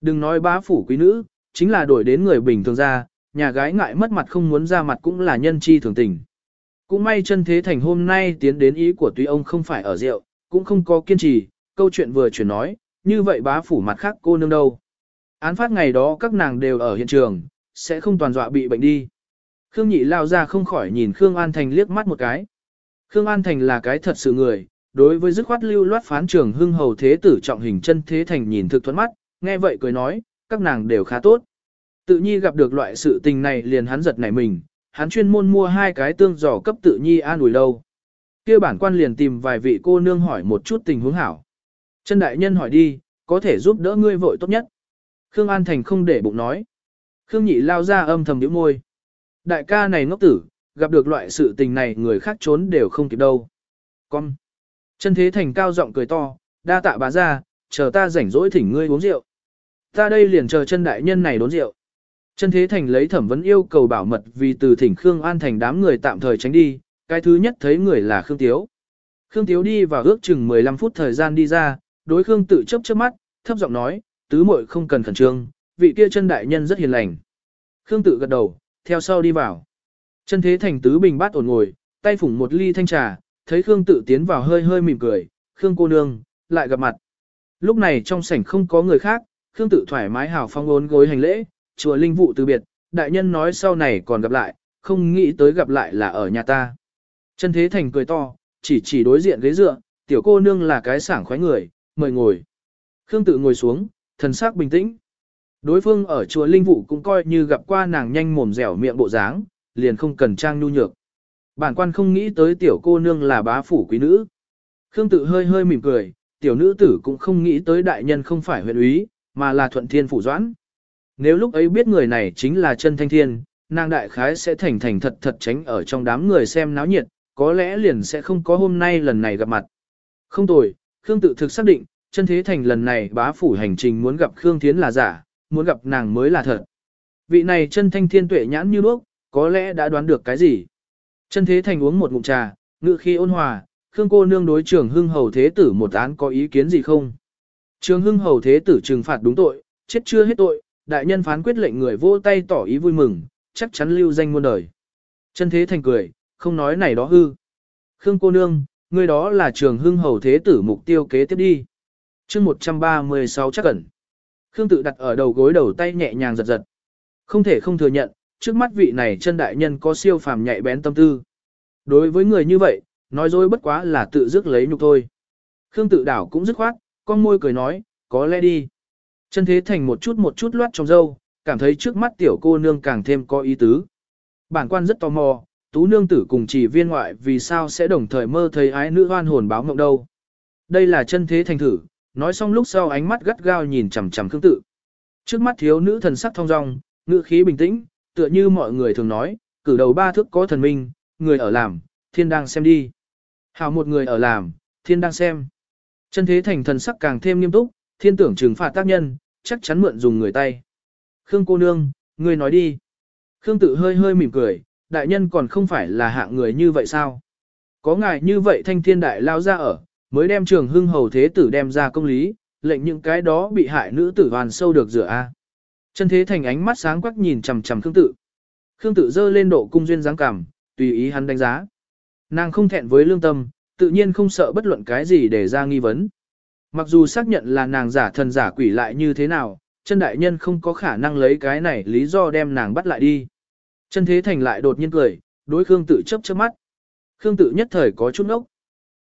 Đừng nói bá phủ quý nữ, chính là đổi đến người bình thường ra, nhà gái ngại mất mặt không muốn ra mặt cũng là nhân chi thường tình. Cũng may chân thế thành hôm nay tiến đến ý của tuy ông không phải ở rượu, cũng không có kiên trì, câu chuyện vừa chuyển nói, như vậy bá phủ mặt khác cô nương đâu. Án phát ngày đó các nàng đều ở hiện trường, sẽ không toàn dọa bị bệnh đi. Khương Nhị lao ra không khỏi nhìn Khương An Thành liếc mắt một cái. Khương An Thành là cái thật sự người, đối với dứt khoát lưu loát phán trường hưng hầu thế tử trọng hình chân thế thành nhìn thực thuẫn mắt, nghe vậy cười nói, các nàng đều khá tốt. Tự nhi gặp được loại sự tình này liền hắn giật nảy mình, hắn chuyên môn mua hai cái tương giỏ cấp tự nhi an ủi đâu. kia bản quan liền tìm vài vị cô nương hỏi một chút tình huống hảo. Chân đại nhân hỏi đi, có thể giúp đỡ ngươi vội tốt nhất. Khương An Thành không để bụng nói. Khương Nhị lao ra âm thầm nhíu môi. Đại ca này ngốc tử, gặp được loại sự tình này người khác trốn đều không kịp đâu. Con. Chân thế thành cao giọng cười to, đa tạ bá ra, chờ ta rảnh rỗi thỉnh ngươi uống rượu. Ta đây liền chờ chân đại nhân này đốn rượu. Chân thế thành lấy thẩm vấn yêu cầu bảo mật vì từ thỉnh Khương An Thành đám người tạm thời tránh đi, cái thứ nhất thấy người là Khương Tiếu. Khương Tiếu đi vào ước chừng 15 phút thời gian đi ra, đối Khương tự chấp chớp mắt, thấp giọng nói, tứ muội không cần khẩn trương, vị kia chân đại nhân rất hiền lành. Khương tự gật đầu, theo sau đi vào. Chân thế thành tứ bình bát ổn ngồi, tay phủng một ly thanh trà, thấy Khương tự tiến vào hơi hơi mỉm cười, Khương cô nương, lại gặp mặt. Lúc này trong sảnh không có người khác, Khương tự thoải mái hào phong ốn gối hành lễ, chùa linh vụ từ biệt, đại nhân nói sau này còn gặp lại, không nghĩ tới gặp lại là ở nhà ta. Chân thế thành cười to, chỉ chỉ đối diện ghế dựa, tiểu cô nương là cái sảng khoái người, mời ngồi. Khương tự ngồi xuống, thần sắc bình tĩnh. Đối phương ở chùa Linh Vũ cũng coi như gặp qua nàng nhanh mồm dẻo miệng bộ dáng, liền không cần trang nhu nhược. Bản quan không nghĩ tới tiểu cô nương là bá phủ quý nữ. Khương tự hơi hơi mỉm cười, tiểu nữ tử cũng không nghĩ tới đại nhân không phải huyện úy, mà là thuận thiên phủ doãn. Nếu lúc ấy biết người này chính là chân thanh thiên, nàng đại khái sẽ thành thành thật thật tránh ở trong đám người xem náo nhiệt, có lẽ liền sẽ không có hôm nay lần này gặp mặt. Không tồi, Khương tự thực xác định, chân thế thành lần này bá phủ hành trình muốn gặp Khương Thiến là giả, muốn gặp nàng mới là thật. Vị này chân thanh thiên tuệ nhãn như bước, có lẽ đã đoán được cái gì. Chân thế thành uống một ngụm trà, ngự khi ôn hòa, Khương cô nương đối trưởng hưng hầu thế tử một án có ý kiến gì không? Trường hưng hầu thế tử trừng phạt đúng tội, chết chưa hết tội, đại nhân phán quyết lệnh người vô tay tỏ ý vui mừng, chắc chắn lưu danh muôn đời. Chân thế thành cười, không nói này đó hư. Khương cô nương, người đó là trường hưng hầu thế tử mục tiêu kế tiếp đi. chương 136 chắc cẩn. Khương tự đặt ở đầu gối đầu tay nhẹ nhàng giật giật. Không thể không thừa nhận, trước mắt vị này chân đại nhân có siêu phàm nhạy bén tâm tư. Đối với người như vậy, nói dối bất quá là tự dứt lấy nhục thôi. Khương tự đảo cũng dứt khoát, con môi cười nói, có lẽ đi. Chân thế thành một chút một chút loát trong dâu, cảm thấy trước mắt tiểu cô nương càng thêm có ý tứ. Bản quan rất tò mò, tú nương tử cùng chỉ viên ngoại vì sao sẽ đồng thời mơ thấy ái nữ hoan hồn báo mộng đâu. Đây là chân thế thành thử, nói xong lúc sau ánh mắt gắt gao nhìn chằm chằm Khương tự. Trước mắt thiếu nữ thần sắc thong dong, ngữ khí bình tĩnh, tựa như mọi người thường nói, cử đầu ba thước có thần minh, người ở làm, thiên đang xem đi. Hào một người ở làm, thiên đang xem. Chân thế thành thần sắc càng thêm nghiêm túc, thiên tưởng trừng phạt tác nhân, chắc chắn mượn dùng người tay. Khương cô nương, người nói đi. Khương tự hơi hơi mỉm cười, đại nhân còn không phải là hạng người như vậy sao? Có ngài như vậy thanh thiên đại lao ra ở, mới đem trường hưng hầu thế tử đem ra công lý, lệnh những cái đó bị hại nữ tử hoàn sâu được rửa a. Chân thế thành ánh mắt sáng quắc nhìn chằm chằm Khương tự. Khương tự dơ lên độ cung duyên dáng cảm, tùy ý hắn đánh giá. Nàng không thẹn với lương tâm, tự nhiên không sợ bất luận cái gì để ra nghi vấn. Mặc dù xác nhận là nàng giả thần giả quỷ lại như thế nào, chân đại nhân không có khả năng lấy cái này lý do đem nàng bắt lại đi. Chân thế thành lại đột nhiên cười, đối Khương tự chớp chớp mắt. Khương tự nhất thời có chút ngốc.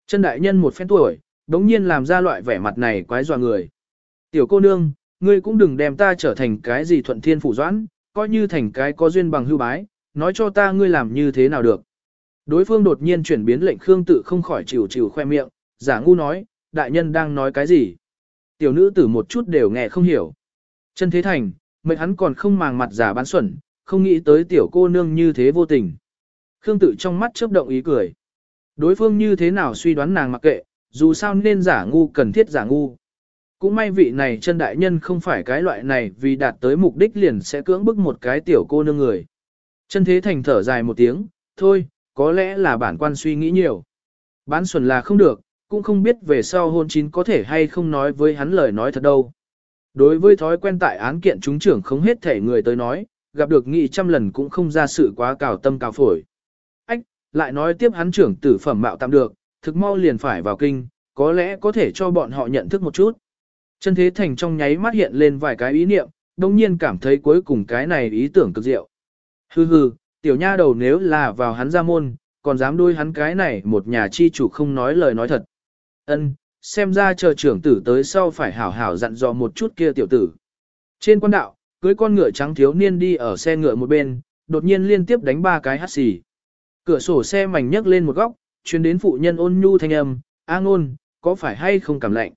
Chân đại nhân một phen tuổi, đống nhiên làm ra loại vẻ mặt này quái dọa người. Tiểu cô nương, ngươi cũng đừng đem ta trở thành cái gì thuận thiên phủ doãn, coi như thành cái có duyên bằng hưu bái, nói cho ta ngươi làm như thế nào được. Đối phương đột nhiên chuyển biến lệnh Khương tự không khỏi chịu chịu khoe miệng, giả ngu nói, đại nhân đang nói cái gì. Tiểu nữ tử một chút đều nghe không hiểu. Chân thế thành, mệnh hắn còn không màng mặt giả bán xuẩn, không nghĩ tới tiểu cô nương như thế vô tình. Khương tự trong mắt chớp động ý cười. Đối phương như thế nào suy đoán nàng mặc kệ, dù sao nên giả ngu cần thiết giả ngu. Cũng may vị này chân đại nhân không phải cái loại này vì đạt tới mục đích liền sẽ cưỡng bức một cái tiểu cô nương người. Chân thế thành thở dài một tiếng, thôi, có lẽ là bản quan suy nghĩ nhiều. Bán xuẩn là không được, cũng không biết về sau hôn chín có thể hay không nói với hắn lời nói thật đâu. Đối với thói quen tại án kiện chúng trưởng không hết thể người tới nói, gặp được nghị trăm lần cũng không ra sự quá cào tâm cào phổi. Lại nói tiếp hắn trưởng tử phẩm mạo tạm được, thực mau liền phải vào kinh, có lẽ có thể cho bọn họ nhận thức một chút. Chân thế thành trong nháy mắt hiện lên vài cái ý niệm, đồng nhiên cảm thấy cuối cùng cái này ý tưởng cực diệu. Hừ hừ, tiểu nha đầu nếu là vào hắn ra môn, còn dám đôi hắn cái này một nhà chi chủ không nói lời nói thật. Ân, xem ra chờ trưởng tử tới sau phải hảo hảo dặn dò một chút kia tiểu tử. Trên quan đạo, cưới con ngựa trắng thiếu niên đi ở xe ngựa một bên, đột nhiên liên tiếp đánh ba cái hắt xì. Cửa sổ xe mảnh nhấc lên một góc, chuyến đến phụ nhân ôn nhu thanh âm, A ngôn, có phải hay không cảm lạnh?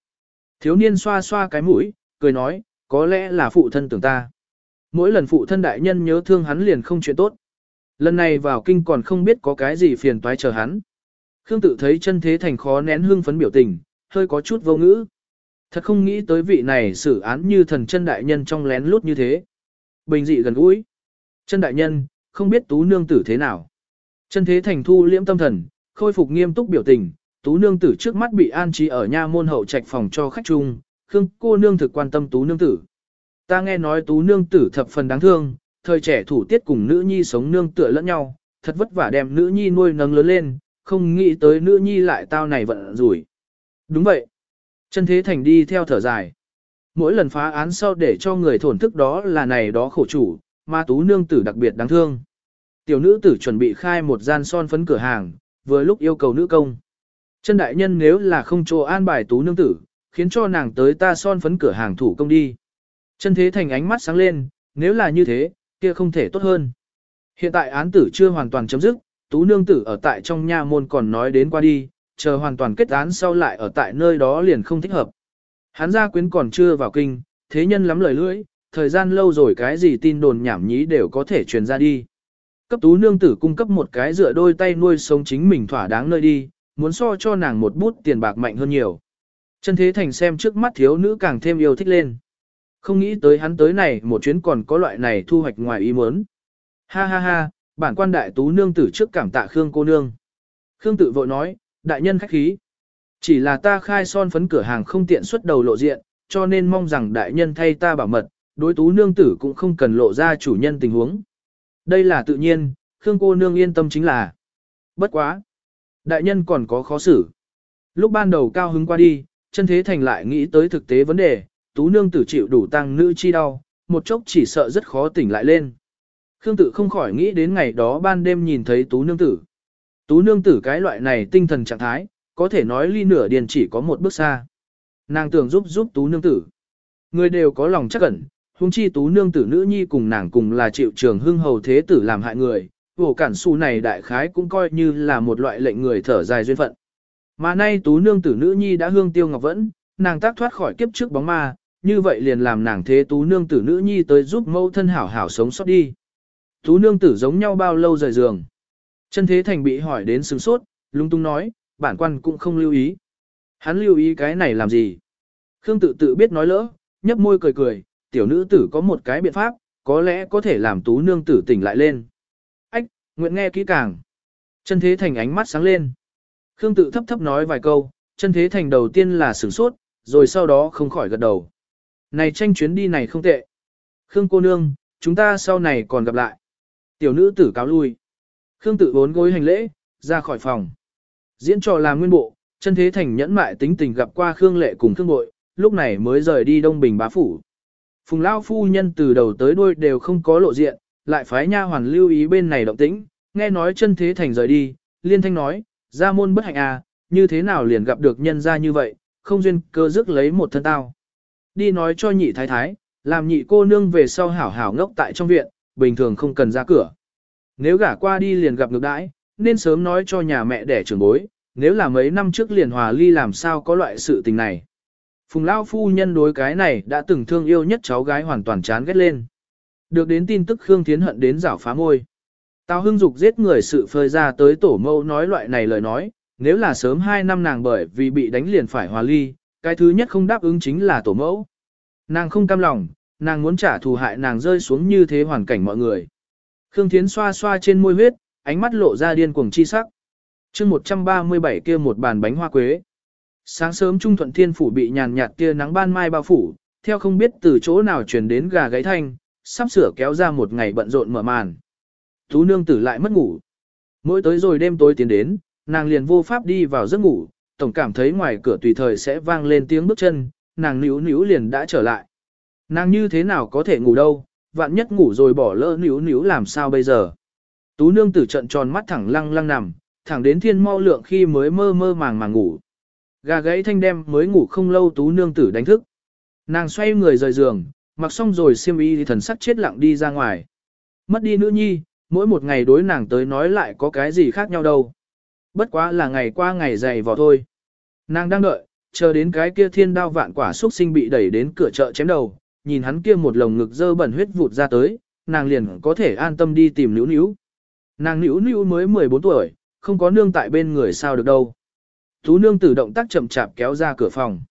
Thiếu niên xoa xoa cái mũi, cười nói, có lẽ là phụ thân tưởng ta. Mỗi lần phụ thân đại nhân nhớ thương hắn liền không chuyện tốt. Lần này vào kinh còn không biết có cái gì phiền toái chờ hắn. Khương tự thấy chân thế thành khó nén hương phấn biểu tình, hơi có chút vô ngữ. Thật không nghĩ tới vị này xử án như thần chân đại nhân trong lén lút như thế. Bình dị gần gũi. Chân đại nhân, không biết tú nương tử thế nào. Chân thế thành thu liễm tâm thần, khôi phục nghiêm túc biểu tình, tú nương tử trước mắt bị an trí ở nha môn hậu trạch phòng cho khách chung, khương cô nương thực quan tâm tú nương tử. Ta nghe nói tú nương tử thập phần đáng thương, thời trẻ thủ tiết cùng nữ nhi sống nương tựa lẫn nhau, thật vất vả đem nữ nhi nuôi nấng lớn lên, không nghĩ tới nữ nhi lại tao này vận rủi. Đúng vậy. Chân thế thành đi theo thở dài. Mỗi lần phá án sau để cho người thổn thức đó là này đó khổ chủ, mà tú nương tử đặc biệt đáng thương. Tiểu nữ tử chuẩn bị khai một gian son phấn cửa hàng, vừa lúc yêu cầu nữ công. Chân đại nhân nếu là không cho an bài tú nương tử, khiến cho nàng tới ta son phấn cửa hàng thủ công đi. Chân thế thành ánh mắt sáng lên, nếu là như thế, kia không thể tốt hơn. Hiện tại án tử chưa hoàn toàn chấm dứt, tú nương tử ở tại trong nha môn còn nói đến qua đi, chờ hoàn toàn kết án sau lại ở tại nơi đó liền không thích hợp. Hắn gia quyến còn chưa vào kinh, thế nhân lắm lời lưỡi, thời gian lâu rồi cái gì tin đồn nhảm nhí đều có thể truyền ra đi. Cấp tú nương tử cung cấp một cái dựa đôi tay nuôi sống chính mình thỏa đáng nơi đi, muốn so cho nàng một bút tiền bạc mạnh hơn nhiều. Chân thế thành xem trước mắt thiếu nữ càng thêm yêu thích lên. Không nghĩ tới hắn tới này một chuyến còn có loại này thu hoạch ngoài ý muốn. Ha ha ha, bản quan đại tú nương tử trước cảm tạ Khương cô nương. Khương tự vội nói, đại nhân khách khí. Chỉ là ta khai son phấn cửa hàng không tiện xuất đầu lộ diện, cho nên mong rằng đại nhân thay ta bảo mật, đối tú nương tử cũng không cần lộ ra chủ nhân tình huống. Đây là tự nhiên, Khương cô nương yên tâm chính là. Bất quá. Đại nhân còn có khó xử. Lúc ban đầu cao hứng qua đi, chân thế thành lại nghĩ tới thực tế vấn đề, tú nương tử chịu đủ tăng nữ chi đau, một chốc chỉ sợ rất khó tỉnh lại lên. Khương tự không khỏi nghĩ đến ngày đó ban đêm nhìn thấy tú nương tử. Tú nương tử cái loại này tinh thần trạng thái, có thể nói ly nửa điền chỉ có một bước xa. Nàng tưởng giúp giúp tú nương tử. Người đều có lòng chắc ẩn, huống chi tú nương tử nữ nhi cùng nàng cùng là chịu trường hưng hầu thế tử làm hại người. Vổ cản su này đại khái cũng coi như là một loại lệnh người thở dài duyên phận. Mà nay tú nương tử nữ nhi đã hương tiêu ngọc vẫn, nàng tác thoát khỏi kiếp trước bóng ma, như vậy liền làm nàng thế tú nương tử nữ nhi tới giúp mẫu thân hảo hảo sống sót đi. Tú nương tử giống nhau bao lâu rời giường. Chân thế thành bị hỏi đến sừng sốt, lung tung nói, bản quan cũng không lưu ý. Hắn lưu ý cái này làm gì? Khương tự tự biết nói lỡ, nhấp môi cười cười, tiểu nữ tử có một cái biện pháp, có lẽ có thể làm tú nương tử tỉnh lại lên. Ách, nguyện nghe kỹ càng. Chân thế thành ánh mắt sáng lên. Khương tự thấp thấp nói vài câu, chân thế thành đầu tiên là sửng sốt, rồi sau đó không khỏi gật đầu. Này tranh chuyến đi này không tệ. Khương cô nương, chúng ta sau này còn gặp lại. Tiểu nữ tử cáo lui. Khương tự bốn gối hành lễ, ra khỏi phòng. Diễn trò làm nguyên bộ, chân thế thành nhẫn mại tính tình gặp qua Khương lệ cùng Khương bội, lúc này mới rời đi Đông Bình bá phủ. Phùng Lao phu nhân từ đầu tới đuôi đều không có lộ diện, lại phái nha hoàn lưu ý bên này động tĩnh, nghe nói chân thế thành rời đi, liên thanh nói, ra môn bất hạnh à, như thế nào liền gặp được nhân ra như vậy, không duyên cơ dứt lấy một thân tao. Đi nói cho nhị thái thái, làm nhị cô nương về sau hảo hảo ngốc tại trong viện, bình thường không cần ra cửa. Nếu gả qua đi liền gặp ngược đãi, nên sớm nói cho nhà mẹ đẻ trưởng bối, nếu là mấy năm trước liền hòa ly làm sao có loại sự tình này. Phùng Lao phu nhân đối cái này đã từng thương yêu nhất cháu gái hoàn toàn chán ghét lên. Được đến tin tức Khương Thiến hận đến rảo phá môi. Tào Hưng Dục giết người sự phơi ra tới tổ mẫu nói loại này lời nói, nếu là sớm 2 năm nàng bởi vì bị đánh liền phải hòa ly, cái thứ nhất không đáp ứng chính là tổ mẫu. Nàng không cam lòng, nàng muốn trả thù hại nàng rơi xuống như thế hoàn cảnh mọi người. Khương Thiến xoa xoa trên môi huyết, ánh mắt lộ ra điên cuồng chi sắc. chương 137 kia một bàn bánh hoa quế. Sáng sớm Trung Thuận Thiên Phủ bị nhàn nhạt tia nắng ban mai bao phủ, theo không biết từ chỗ nào truyền đến gà gáy thanh, sắp sửa kéo ra một ngày bận rộn mở màn. Tú nương tử lại mất ngủ. Mỗi tới rồi đêm tối tiến đến, nàng liền vô pháp đi vào giấc ngủ, tổng cảm thấy ngoài cửa tùy thời sẽ vang lên tiếng bước chân, nàng níu níu liền đã trở lại. Nàng như thế nào có thể ngủ đâu, vạn nhất ngủ rồi bỏ lỡ níu níu làm sao bây giờ. Tú nương tử trận tròn mắt thẳng lăng lăng nằm, thẳng đến thiên mau lượng khi mới mơ mơ màng màng ngủ. Gà gáy thanh đem mới ngủ không lâu tú nương tử đánh thức. Nàng xoay người rời giường, mặc xong rồi xiêm y thì thần sắc chết lặng đi ra ngoài. Mất đi nữ nhi, mỗi một ngày đối nàng tới nói lại có cái gì khác nhau đâu. Bất quá là ngày qua ngày dày vò thôi. Nàng đang đợi, chờ đến cái kia thiên đao vạn quả xuất sinh bị đẩy đến cửa chợ chém đầu, nhìn hắn kia một lồng ngực dơ bẩn huyết vụt ra tới, nàng liền có thể an tâm đi tìm nữ níu. Nàng nữ níu mới 14 tuổi, không có nương tại bên người sao được đâu. Tú nương tử động tác chậm chạp kéo ra cửa phòng.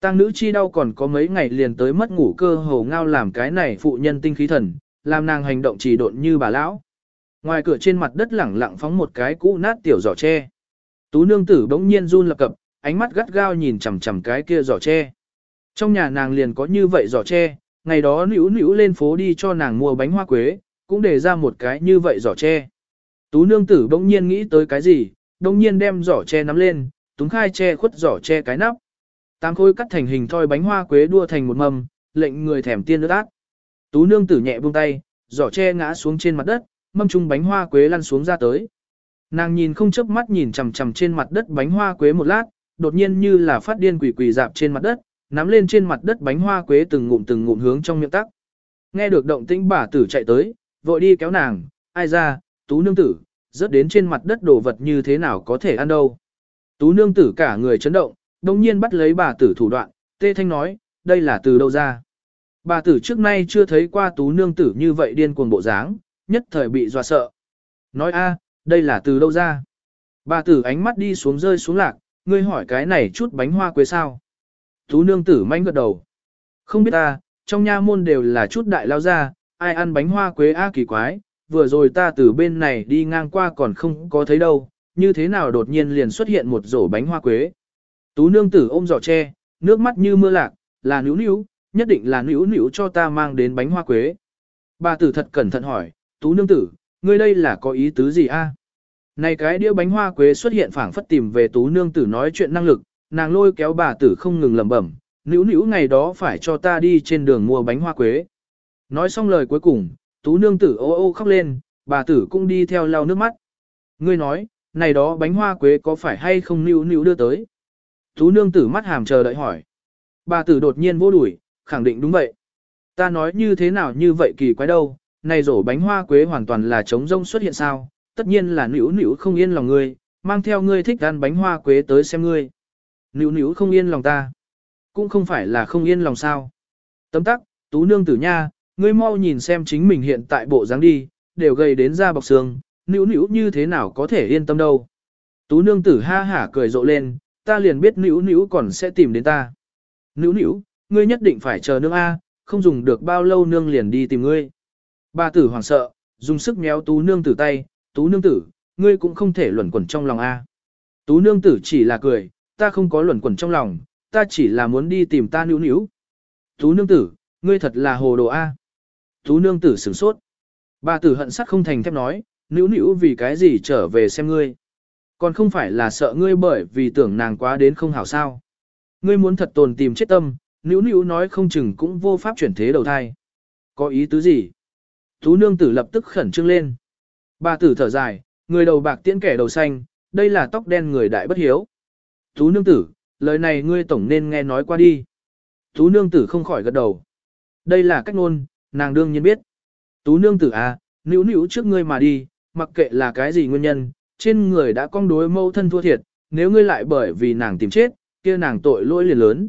Tăng nữ chi đau còn có mấy ngày liền tới mất ngủ cơ hồ ngao làm cái này phụ nhân tinh khí thần, làm nàng hành động trì độn như bà lão. Ngoài cửa trên mặt đất lẳng lặng phóng một cái cũ nát tiểu giỏ tre. Tú nương tử bỗng nhiên run lập cập, ánh mắt gắt gao nhìn chằm chằm cái kia giỏ tre. Trong nhà nàng liền có như vậy giỏ tre, ngày đó nữu nữu lên phố đi cho nàng mua bánh hoa quế, cũng để ra một cái như vậy giỏ tre. Tú nương tử bỗng nhiên nghĩ tới cái gì, bỗng nhiên đem giỏ tre nắm lên, túng khai che khuất giỏ che cái nắp. Tám khối cắt thành hình thoi bánh hoa quế đua thành một mâm, lệnh người thèm tiên nước ác. Tú nương tử nhẹ buông tay, giỏ che ngã xuống trên mặt đất, mâm chung bánh hoa quế lăn xuống ra tới. Nàng nhìn không chớp mắt nhìn chằm chằm trên mặt đất bánh hoa quế một lát, đột nhiên như là phát điên quỷ quỷ dạp trên mặt đất, nắm lên trên mặt đất bánh hoa quế từng ngụm từng ngụm hướng trong miệng tắc. Nghe được động tĩnh bà tử chạy tới, vội đi kéo nàng, ai ra, tú nương tử, rớt đến trên mặt đất đồ vật như thế nào có thể ăn đâu. Tú nương tử cả người chấn động, đồng nhiên bắt lấy bà tử thủ đoạn, tê thanh nói, đây là từ đâu ra. Bà tử trước nay chưa thấy qua tú nương tử như vậy điên cuồng bộ dáng, nhất thời bị dọa sợ. Nói a, đây là từ đâu ra. Bà tử ánh mắt đi xuống rơi xuống lạc, ngươi hỏi cái này chút bánh hoa quế sao. Tú nương tử manh gật đầu. Không biết ta, trong nha môn đều là chút đại lao ra, ai ăn bánh hoa quế a kỳ quái, vừa rồi ta từ bên này đi ngang qua còn không có thấy đâu, như thế nào đột nhiên liền xuất hiện một rổ bánh hoa quế. Tú nương tử ôm giỏ tre, nước mắt như mưa lạc, là nữ nữ, nhất định là nữ nữ cho ta mang đến bánh hoa quế. Bà tử thật cẩn thận hỏi, tú nương tử, ngươi đây là có ý tứ gì a? Này cái đĩa bánh hoa quế xuất hiện phảng phất tìm về tú nương tử nói chuyện năng lực, nàng lôi kéo bà tử không ngừng lẩm bẩm, nữ nữ ngày đó phải cho ta đi trên đường mua bánh hoa quế. Nói xong lời cuối cùng, tú nương tử ô ô khóc lên, bà tử cũng đi theo lau nước mắt. Ngươi nói, này đó bánh hoa quế có phải hay không níu níu đưa tới? Tú nương tử mắt hàm chờ đợi hỏi. Bà tử đột nhiên vô đuổi, khẳng định đúng vậy. Ta nói như thế nào như vậy kỳ quái đâu, này rổ bánh hoa quế hoàn toàn là trống rông xuất hiện sao, tất nhiên là níu níu không yên lòng ngươi, mang theo ngươi thích ăn bánh hoa quế tới xem ngươi. Níu níu không yên lòng ta. Cũng không phải là không yên lòng sao. Tấm tắc, tú nương tử nha, ngươi mau nhìn xem chính mình hiện tại bộ dáng đi, đều gầy đến da bọc xương, nữu nữu như thế nào có thể yên tâm đâu. Tú nương tử ha hả cười rộ lên, ta liền biết nữu nữu còn sẽ tìm đến ta. Nữu nữu, ngươi nhất định phải chờ nương A, không dùng được bao lâu nương liền đi tìm ngươi. Bà tử hoảng sợ, dùng sức méo tú nương tử tay, tú nương tử, ngươi cũng không thể luẩn quẩn trong lòng A. Tú nương tử chỉ là cười, ta không có luẩn quẩn trong lòng, ta chỉ là muốn đi tìm ta nữu nữu. Tú nương tử, ngươi thật là hồ đồ A. Tú nương tử sửng sốt. Bà tử hận sắt không thành thép nói, Nữ nữ vì cái gì trở về xem ngươi. Còn không phải là sợ ngươi bởi vì tưởng nàng quá đến không hảo sao. Ngươi muốn thật tồn tìm chết tâm, nữ nữ nói không chừng cũng vô pháp chuyển thế đầu thai. Có ý tứ gì? Tú nương tử lập tức khẩn trương lên. Bà tử thở dài, người đầu bạc tiễn kẻ đầu xanh, đây là tóc đen người đại bất hiếu. Tú nương tử, lời này ngươi tổng nên nghe nói qua đi. Tú nương tử không khỏi gật đầu. Đây là cách ngôn, nàng đương nhiên biết. Tú nương tử à, nữ nữ trước ngươi mà đi, mặc kệ là cái gì nguyên nhân, trên người đã cong đối mâu thân thua thiệt, nếu ngươi lại bởi vì nàng tìm chết, kia nàng tội lỗi liền lớn.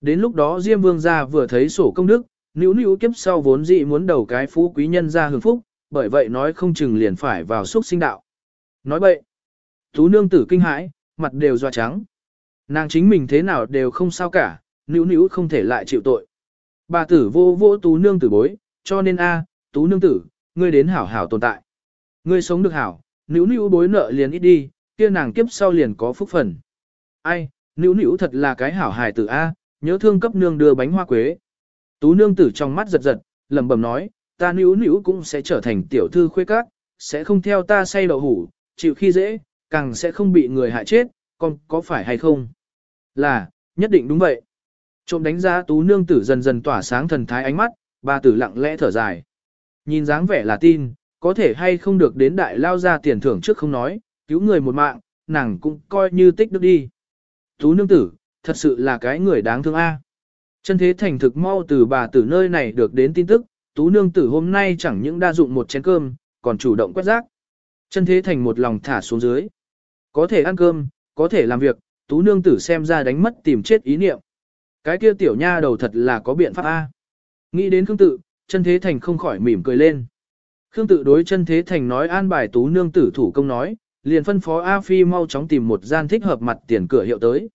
Đến lúc đó Diêm Vương gia vừa thấy sổ công đức, nữu nữu kiếp sau vốn dị muốn đầu cái phú quý nhân ra hưởng phúc, bởi vậy nói không chừng liền phải vào xúc sinh đạo. Nói bậy. Tú nương tử kinh hãi, mặt đều doa trắng. Nàng chính mình thế nào đều không sao cả, nữu nữu không thể lại chịu tội. Bà tử vô vô tú nương tử bối, cho nên a, tú nương tử, ngươi đến hảo hảo tồn tại. Ngươi sống được hảo, nữu nữu bối nợ liền ít đi, kia nàng kiếp sau liền có phúc phần. Ai, nữu nữu thật là cái hảo hài tử a, nhớ thương cấp nương đưa bánh hoa quế. Tú nương tử trong mắt giật giật, lẩm bẩm nói, ta nữu nữu cũng sẽ trở thành tiểu thư khuê các, sẽ không theo ta say đậu hủ, chịu khi dễ, càng sẽ không bị người hại chết, con có phải hay không? Là, nhất định đúng vậy. Trộm đánh giá tú nương tử dần dần tỏa sáng thần thái ánh mắt, bà tử lặng lẽ thở dài. Nhìn dáng vẻ là tin, có thể hay không được đến đại lao ra tiền thưởng trước không nói, cứu người một mạng, nàng cũng coi như tích đức đi. Tú nương tử, thật sự là cái người đáng thương a. Chân thế thành thực mau từ bà tử nơi này được đến tin tức, tú nương tử hôm nay chẳng những đa dụng một chén cơm, còn chủ động quét rác. Chân thế thành một lòng thả xuống dưới. Có thể ăn cơm, có thể làm việc, tú nương tử xem ra đánh mất tìm chết ý niệm. Cái kia tiểu nha đầu thật là có biện pháp A. Nghĩ đến Khương tự, chân thế thành không khỏi mỉm cười lên. Khương tự đối chân thế thành nói an bài tú nương tử thủ công nói, liền phân phó A Phi mau chóng tìm một gian thích hợp mặt tiền cửa hiệu tới.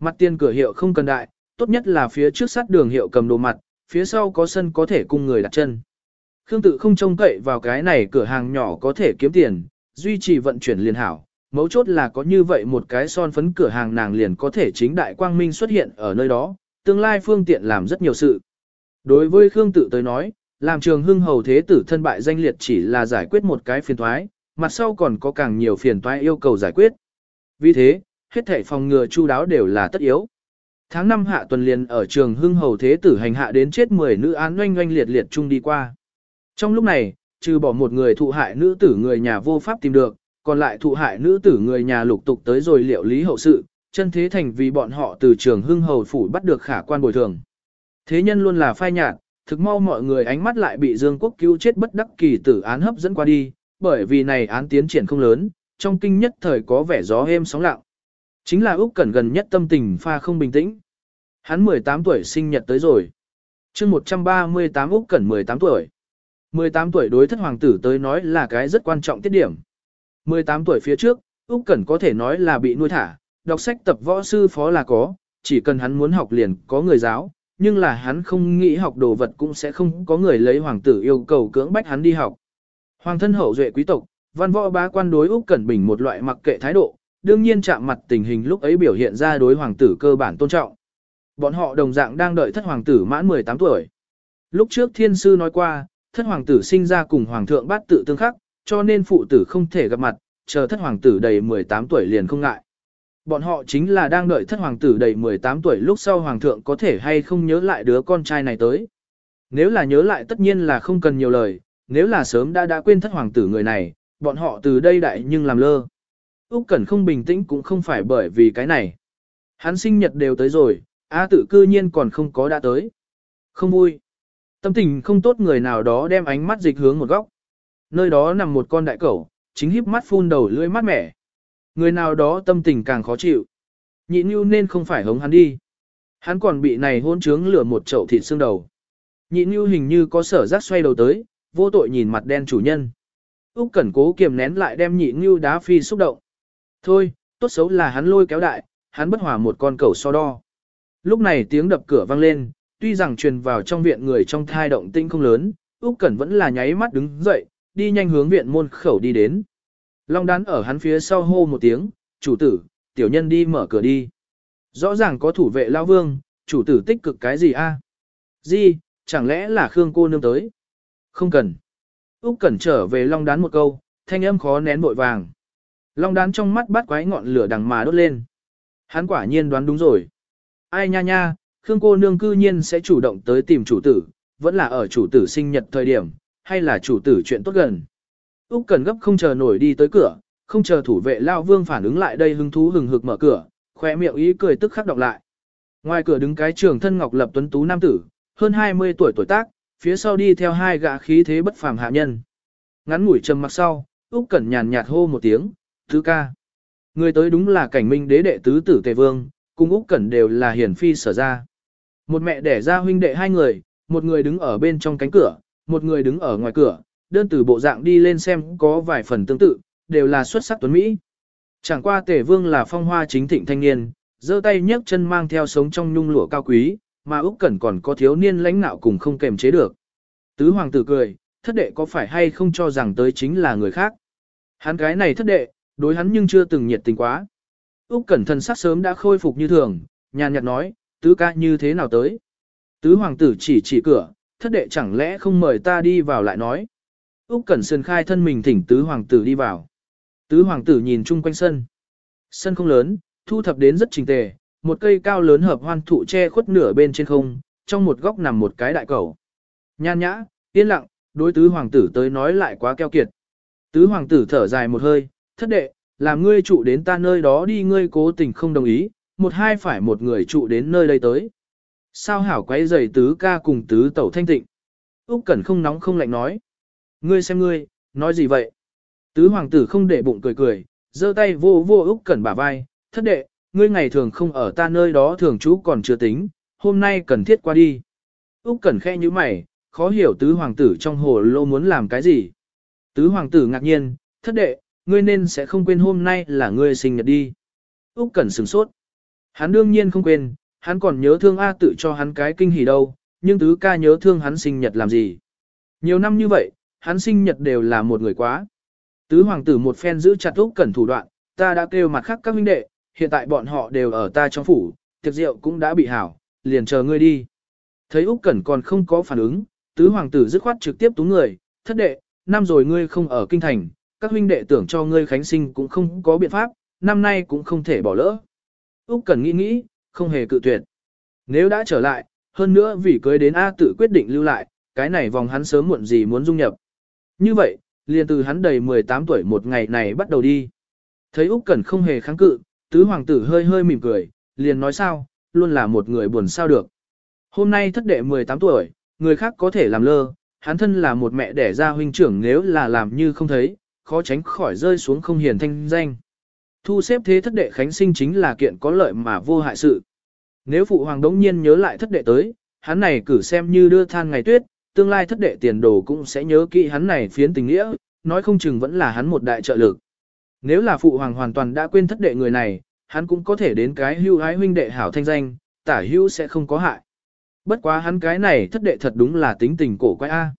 Mặt tiền cửa hiệu không cần đại, tốt nhất là phía trước sát đường hiệu cầm đồ mặt, phía sau có sân có thể cung người đặt chân. Khương tự không trông cậy vào cái này cửa hàng nhỏ có thể kiếm tiền, duy trì vận chuyển liền hảo. Mấu chốt là có như vậy một cái son phấn cửa hàng nàng liền có thể chính đại quang minh xuất hiện ở nơi đó, tương lai phương tiện làm rất nhiều sự. Đối với Khương tự tới nói, làm trường hưng hầu thế tử thân bại danh liệt chỉ là giải quyết một cái phiền toái, mặt sau còn có càng nhiều phiền toái yêu cầu giải quyết. Vì thế, hết thảy phòng ngừa chu đáo đều là tất yếu. Tháng 5 hạ tuần liền ở trường hưng hầu thế tử hành hạ đến chết 10 nữ án oanh oanh liệt liệt chung đi qua. Trong lúc này, trừ bỏ một người thụ hại nữ tử người nhà vô pháp tìm được, còn lại thụ hại nữ tử người nhà lục tục tới rồi liệu lý hậu sự, chân thế thành vì bọn họ từ trường hưng hầu phủ bắt được khả quan bồi thường. Thế nhân luôn là phai nhạt, thực mau mọi người ánh mắt lại bị Dương Quốc cứu chết bất đắc kỳ tử án hấp dẫn qua đi, bởi vì này án tiến triển không lớn, trong kinh nhất thời có vẻ gió êm sóng lặng. Chính là Úc Cẩn gần nhất tâm tình pha không bình tĩnh. Hắn 18 tuổi sinh nhật tới rồi. Chương 138 Úc Cẩn 18 tuổi. 18 tuổi đối thất hoàng tử tới nói là cái rất quan trọng tiết điểm. 18 tuổi phía trước, Úc Cẩn có thể nói là bị nuôi thả, đọc sách tập võ sư phó là có, chỉ cần hắn muốn học liền có người giáo, nhưng là hắn không nghĩ học đồ vật cũng sẽ không có người lấy hoàng tử yêu cầu cưỡng bách hắn đi học. Hoàng thân hậu duệ quý tộc, văn võ bá quan đối Úc Cẩn Bình một loại mặc kệ thái độ, đương nhiên chạm mặt tình hình lúc ấy biểu hiện ra đối hoàng tử cơ bản tôn trọng. Bọn họ đồng dạng đang đợi thất hoàng tử mãn 18 tuổi. Lúc trước thiên sư nói qua, thất hoàng tử sinh ra cùng hoàng thượng bát tự tương khắc, cho nên phụ tử không thể gặp mặt, chờ thất hoàng tử đầy 18 tuổi liền không ngại. Bọn họ chính là đang đợi thất hoàng tử đầy 18 tuổi lúc sau hoàng thượng có thể hay không nhớ lại đứa con trai này tới. Nếu là nhớ lại tất nhiên là không cần nhiều lời, nếu là sớm đã đã quên thất hoàng tử người này, bọn họ từ đây đại nhưng làm lơ. Úc Cẩn không bình tĩnh cũng không phải bởi vì cái này. Hắn sinh nhật đều tới rồi, A tự cư nhiên còn không có đã tới. Không vui. Tâm tình không tốt người nào đó đem ánh mắt dịch hướng một góc. Nơi đó nằm một con đại cẩu, chính híp mắt phun đầu lưỡi mát mẻ. Người nào đó tâm tình càng khó chịu. Nhị Nhu nên không phải hống hắn đi. Hắn còn bị này hôn trướng lửa một chậu thịt xương đầu. Nhị Nhu hình như có sở giác xoay đầu tới, vô tội nhìn mặt đen chủ nhân. Úc Cẩn cố kiềm nén lại đem nhị Nhu đá phi xúc động. Thôi, tốt xấu là hắn lôi kéo đại, hắn bất hòa một con cẩu so đo. Lúc này tiếng đập cửa vang lên, tuy rằng truyền vào trong viện người trong thai động tĩnh không lớn, Úc Cẩn vẫn là nháy mắt đứng dậy, đi nhanh hướng viện môn khẩu đi đến. Long đán ở hắn phía sau hô một tiếng, chủ tử, tiểu nhân đi mở cửa đi. Rõ ràng có thủ vệ lao vương, chủ tử tích cực cái gì a? À? Gì, chẳng lẽ là Khương cô nương tới? Không cần. Úc Cẩn trở về long đán một câu, thanh âm khó nén vội vàng. Long đán trong mắt bắt quái ngọn lửa đằng mà đốt lên. Hắn quả nhiên đoán đúng rồi. Ai nha nha, Khương cô nương cư nhiên sẽ chủ động tới tìm chủ tử, vẫn là ở chủ tử sinh nhật thời điểm, hay là chủ tử chuyện tốt gần. Úc Cần gấp không chờ nổi đi tới cửa, không chờ thủ vệ lao vương phản ứng lại đây hứng thú hừng hực mở cửa, khóe miệng ý cười tức khắc đọc lại. Ngoài cửa đứng cái trưởng thân ngọc lập tuấn tú nam tử, hơn 20 tuổi tuổi tác, phía sau đi theo hai gã khí thế bất phàm hạ nhân. Ngắn ngủi trầm mặc sau, Úc Cẩn nhàn nhạt hô một tiếng, "Tứ ca." Người tới đúng là cảnh minh đế đệ tứ tử Tề Vương, cùng Úc Cẩn đều là hiển phi sở ra. Một mẹ đẻ ra huynh đệ hai người, một người đứng ở bên trong cánh cửa, một người đứng ở ngoài cửa, đơn từ bộ dạng đi lên xem có vài phần tương tự, đều là xuất sắc tuấn Mỹ. Chẳng qua tể Vương là phong hoa chính thịnh thanh niên, giơ tay nhấc chân mang theo sống trong nhung lụa cao quý, mà Úc Cẩn còn có thiếu niên lãnh nạo cùng không kềm chế được. Tứ hoàng tử cười, thất đệ có phải hay không cho rằng tới chính là người khác. Hắn cái này thất đệ, đối hắn nhưng chưa từng nhiệt tình quá. Úc Cẩn thân sắc sớm đã khôi phục như thường, nhàn nhạt nói, tứ ca như thế nào tới. Tứ hoàng tử chỉ chỉ cửa, thất đệ chẳng lẽ không mời ta đi vào lại nói. Úc Cẩn Sơn khai thân mình thỉnh tứ hoàng tử đi vào. Tứ hoàng tử nhìn chung quanh sân. Sân không lớn, thu thập đến rất chỉnh tề, một cây cao lớn hợp hoan thụ che khuất nửa bên trên không, trong một góc nằm một cái đại cầu. Nhan nhã, yên lặng, đối tứ hoàng tử tới nói lại quá keo kiệt. Tứ hoàng tử thở dài một hơi, thất đệ, làm ngươi trụ đến ta nơi đó đi ngươi cố tình không đồng ý, một hai phải một người trụ đến nơi đây tới. Sao hảo quấy giày tứ ca cùng tứ tẩu thanh tịnh. Úc Cẩn không nóng không lạnh nói. Ngươi xem ngươi, nói gì vậy? Tứ hoàng tử không để bụng cười cười, giơ tay vô vô Úc Cẩn bả vai, thất đệ, ngươi ngày thường không ở ta nơi đó thường trú còn chưa tính, hôm nay cần thiết qua đi. Úc Cẩn khẽ như mày, khó hiểu tứ hoàng tử trong hồ lô muốn làm cái gì. Tứ hoàng tử ngạc nhiên, thất đệ, ngươi nên sẽ không quên hôm nay là ngươi sinh nhật đi. Úc Cẩn sửng sốt. Hắn đương nhiên không quên, hắn còn nhớ thương A tự cho hắn cái kinh hỉ đâu, nhưng tứ ca nhớ thương hắn sinh nhật làm gì. Nhiều năm như vậy, hắn sinh nhật đều là một người quá. Tứ hoàng tử một phen giữ chặt Úc Cẩn thủ đoạn, ta đã kêu mặt khác các huynh đệ, hiện tại bọn họ đều ở ta trong phủ, tiệc rượu cũng đã bị hảo, liền chờ ngươi đi. Thấy Úc Cẩn còn không có phản ứng, tứ hoàng tử dứt khoát trực tiếp túng người, thất đệ, năm rồi ngươi không ở kinh thành, các huynh đệ tưởng cho ngươi khánh sinh cũng không có biện pháp, năm nay cũng không thể bỏ lỡ. Úc Cẩn nghĩ nghĩ, không hề cự tuyệt. Nếu đã trở lại, hơn nữa vì cưới đến A tự quyết định lưu lại, cái này vòng hắn sớm muộn gì muốn dung nhập. Như vậy, liền từ hắn đầy 18 tuổi một ngày này bắt đầu đi. Thấy Úc Cẩn không hề kháng cự, tứ hoàng tử hơi hơi mỉm cười, liền nói sao, luôn là một người buồn sao được. Hôm nay thất đệ 18 tuổi, người khác có thể làm lơ, hắn thân là một mẹ đẻ ra huynh trưởng nếu là làm như không thấy, khó tránh khỏi rơi xuống không hiền thanh danh. Thu xếp thế thất đệ khánh sinh chính là kiện có lợi mà vô hại sự. Nếu phụ hoàng đống nhiên nhớ lại thất đệ tới, hắn này cử xem như đưa than ngày tuyết, tương lai thất đệ tiền đồ cũng sẽ nhớ kỹ hắn này phiến tình nghĩa, nói không chừng vẫn là hắn một đại trợ lực. Nếu là phụ hoàng hoàn toàn đã quên thất đệ người này, hắn cũng có thể đến cái hưu ái huynh đệ hảo thanh danh, tả hưu sẽ không có hại. Bất quá hắn cái này thất đệ thật đúng là tính tình cổ quái A.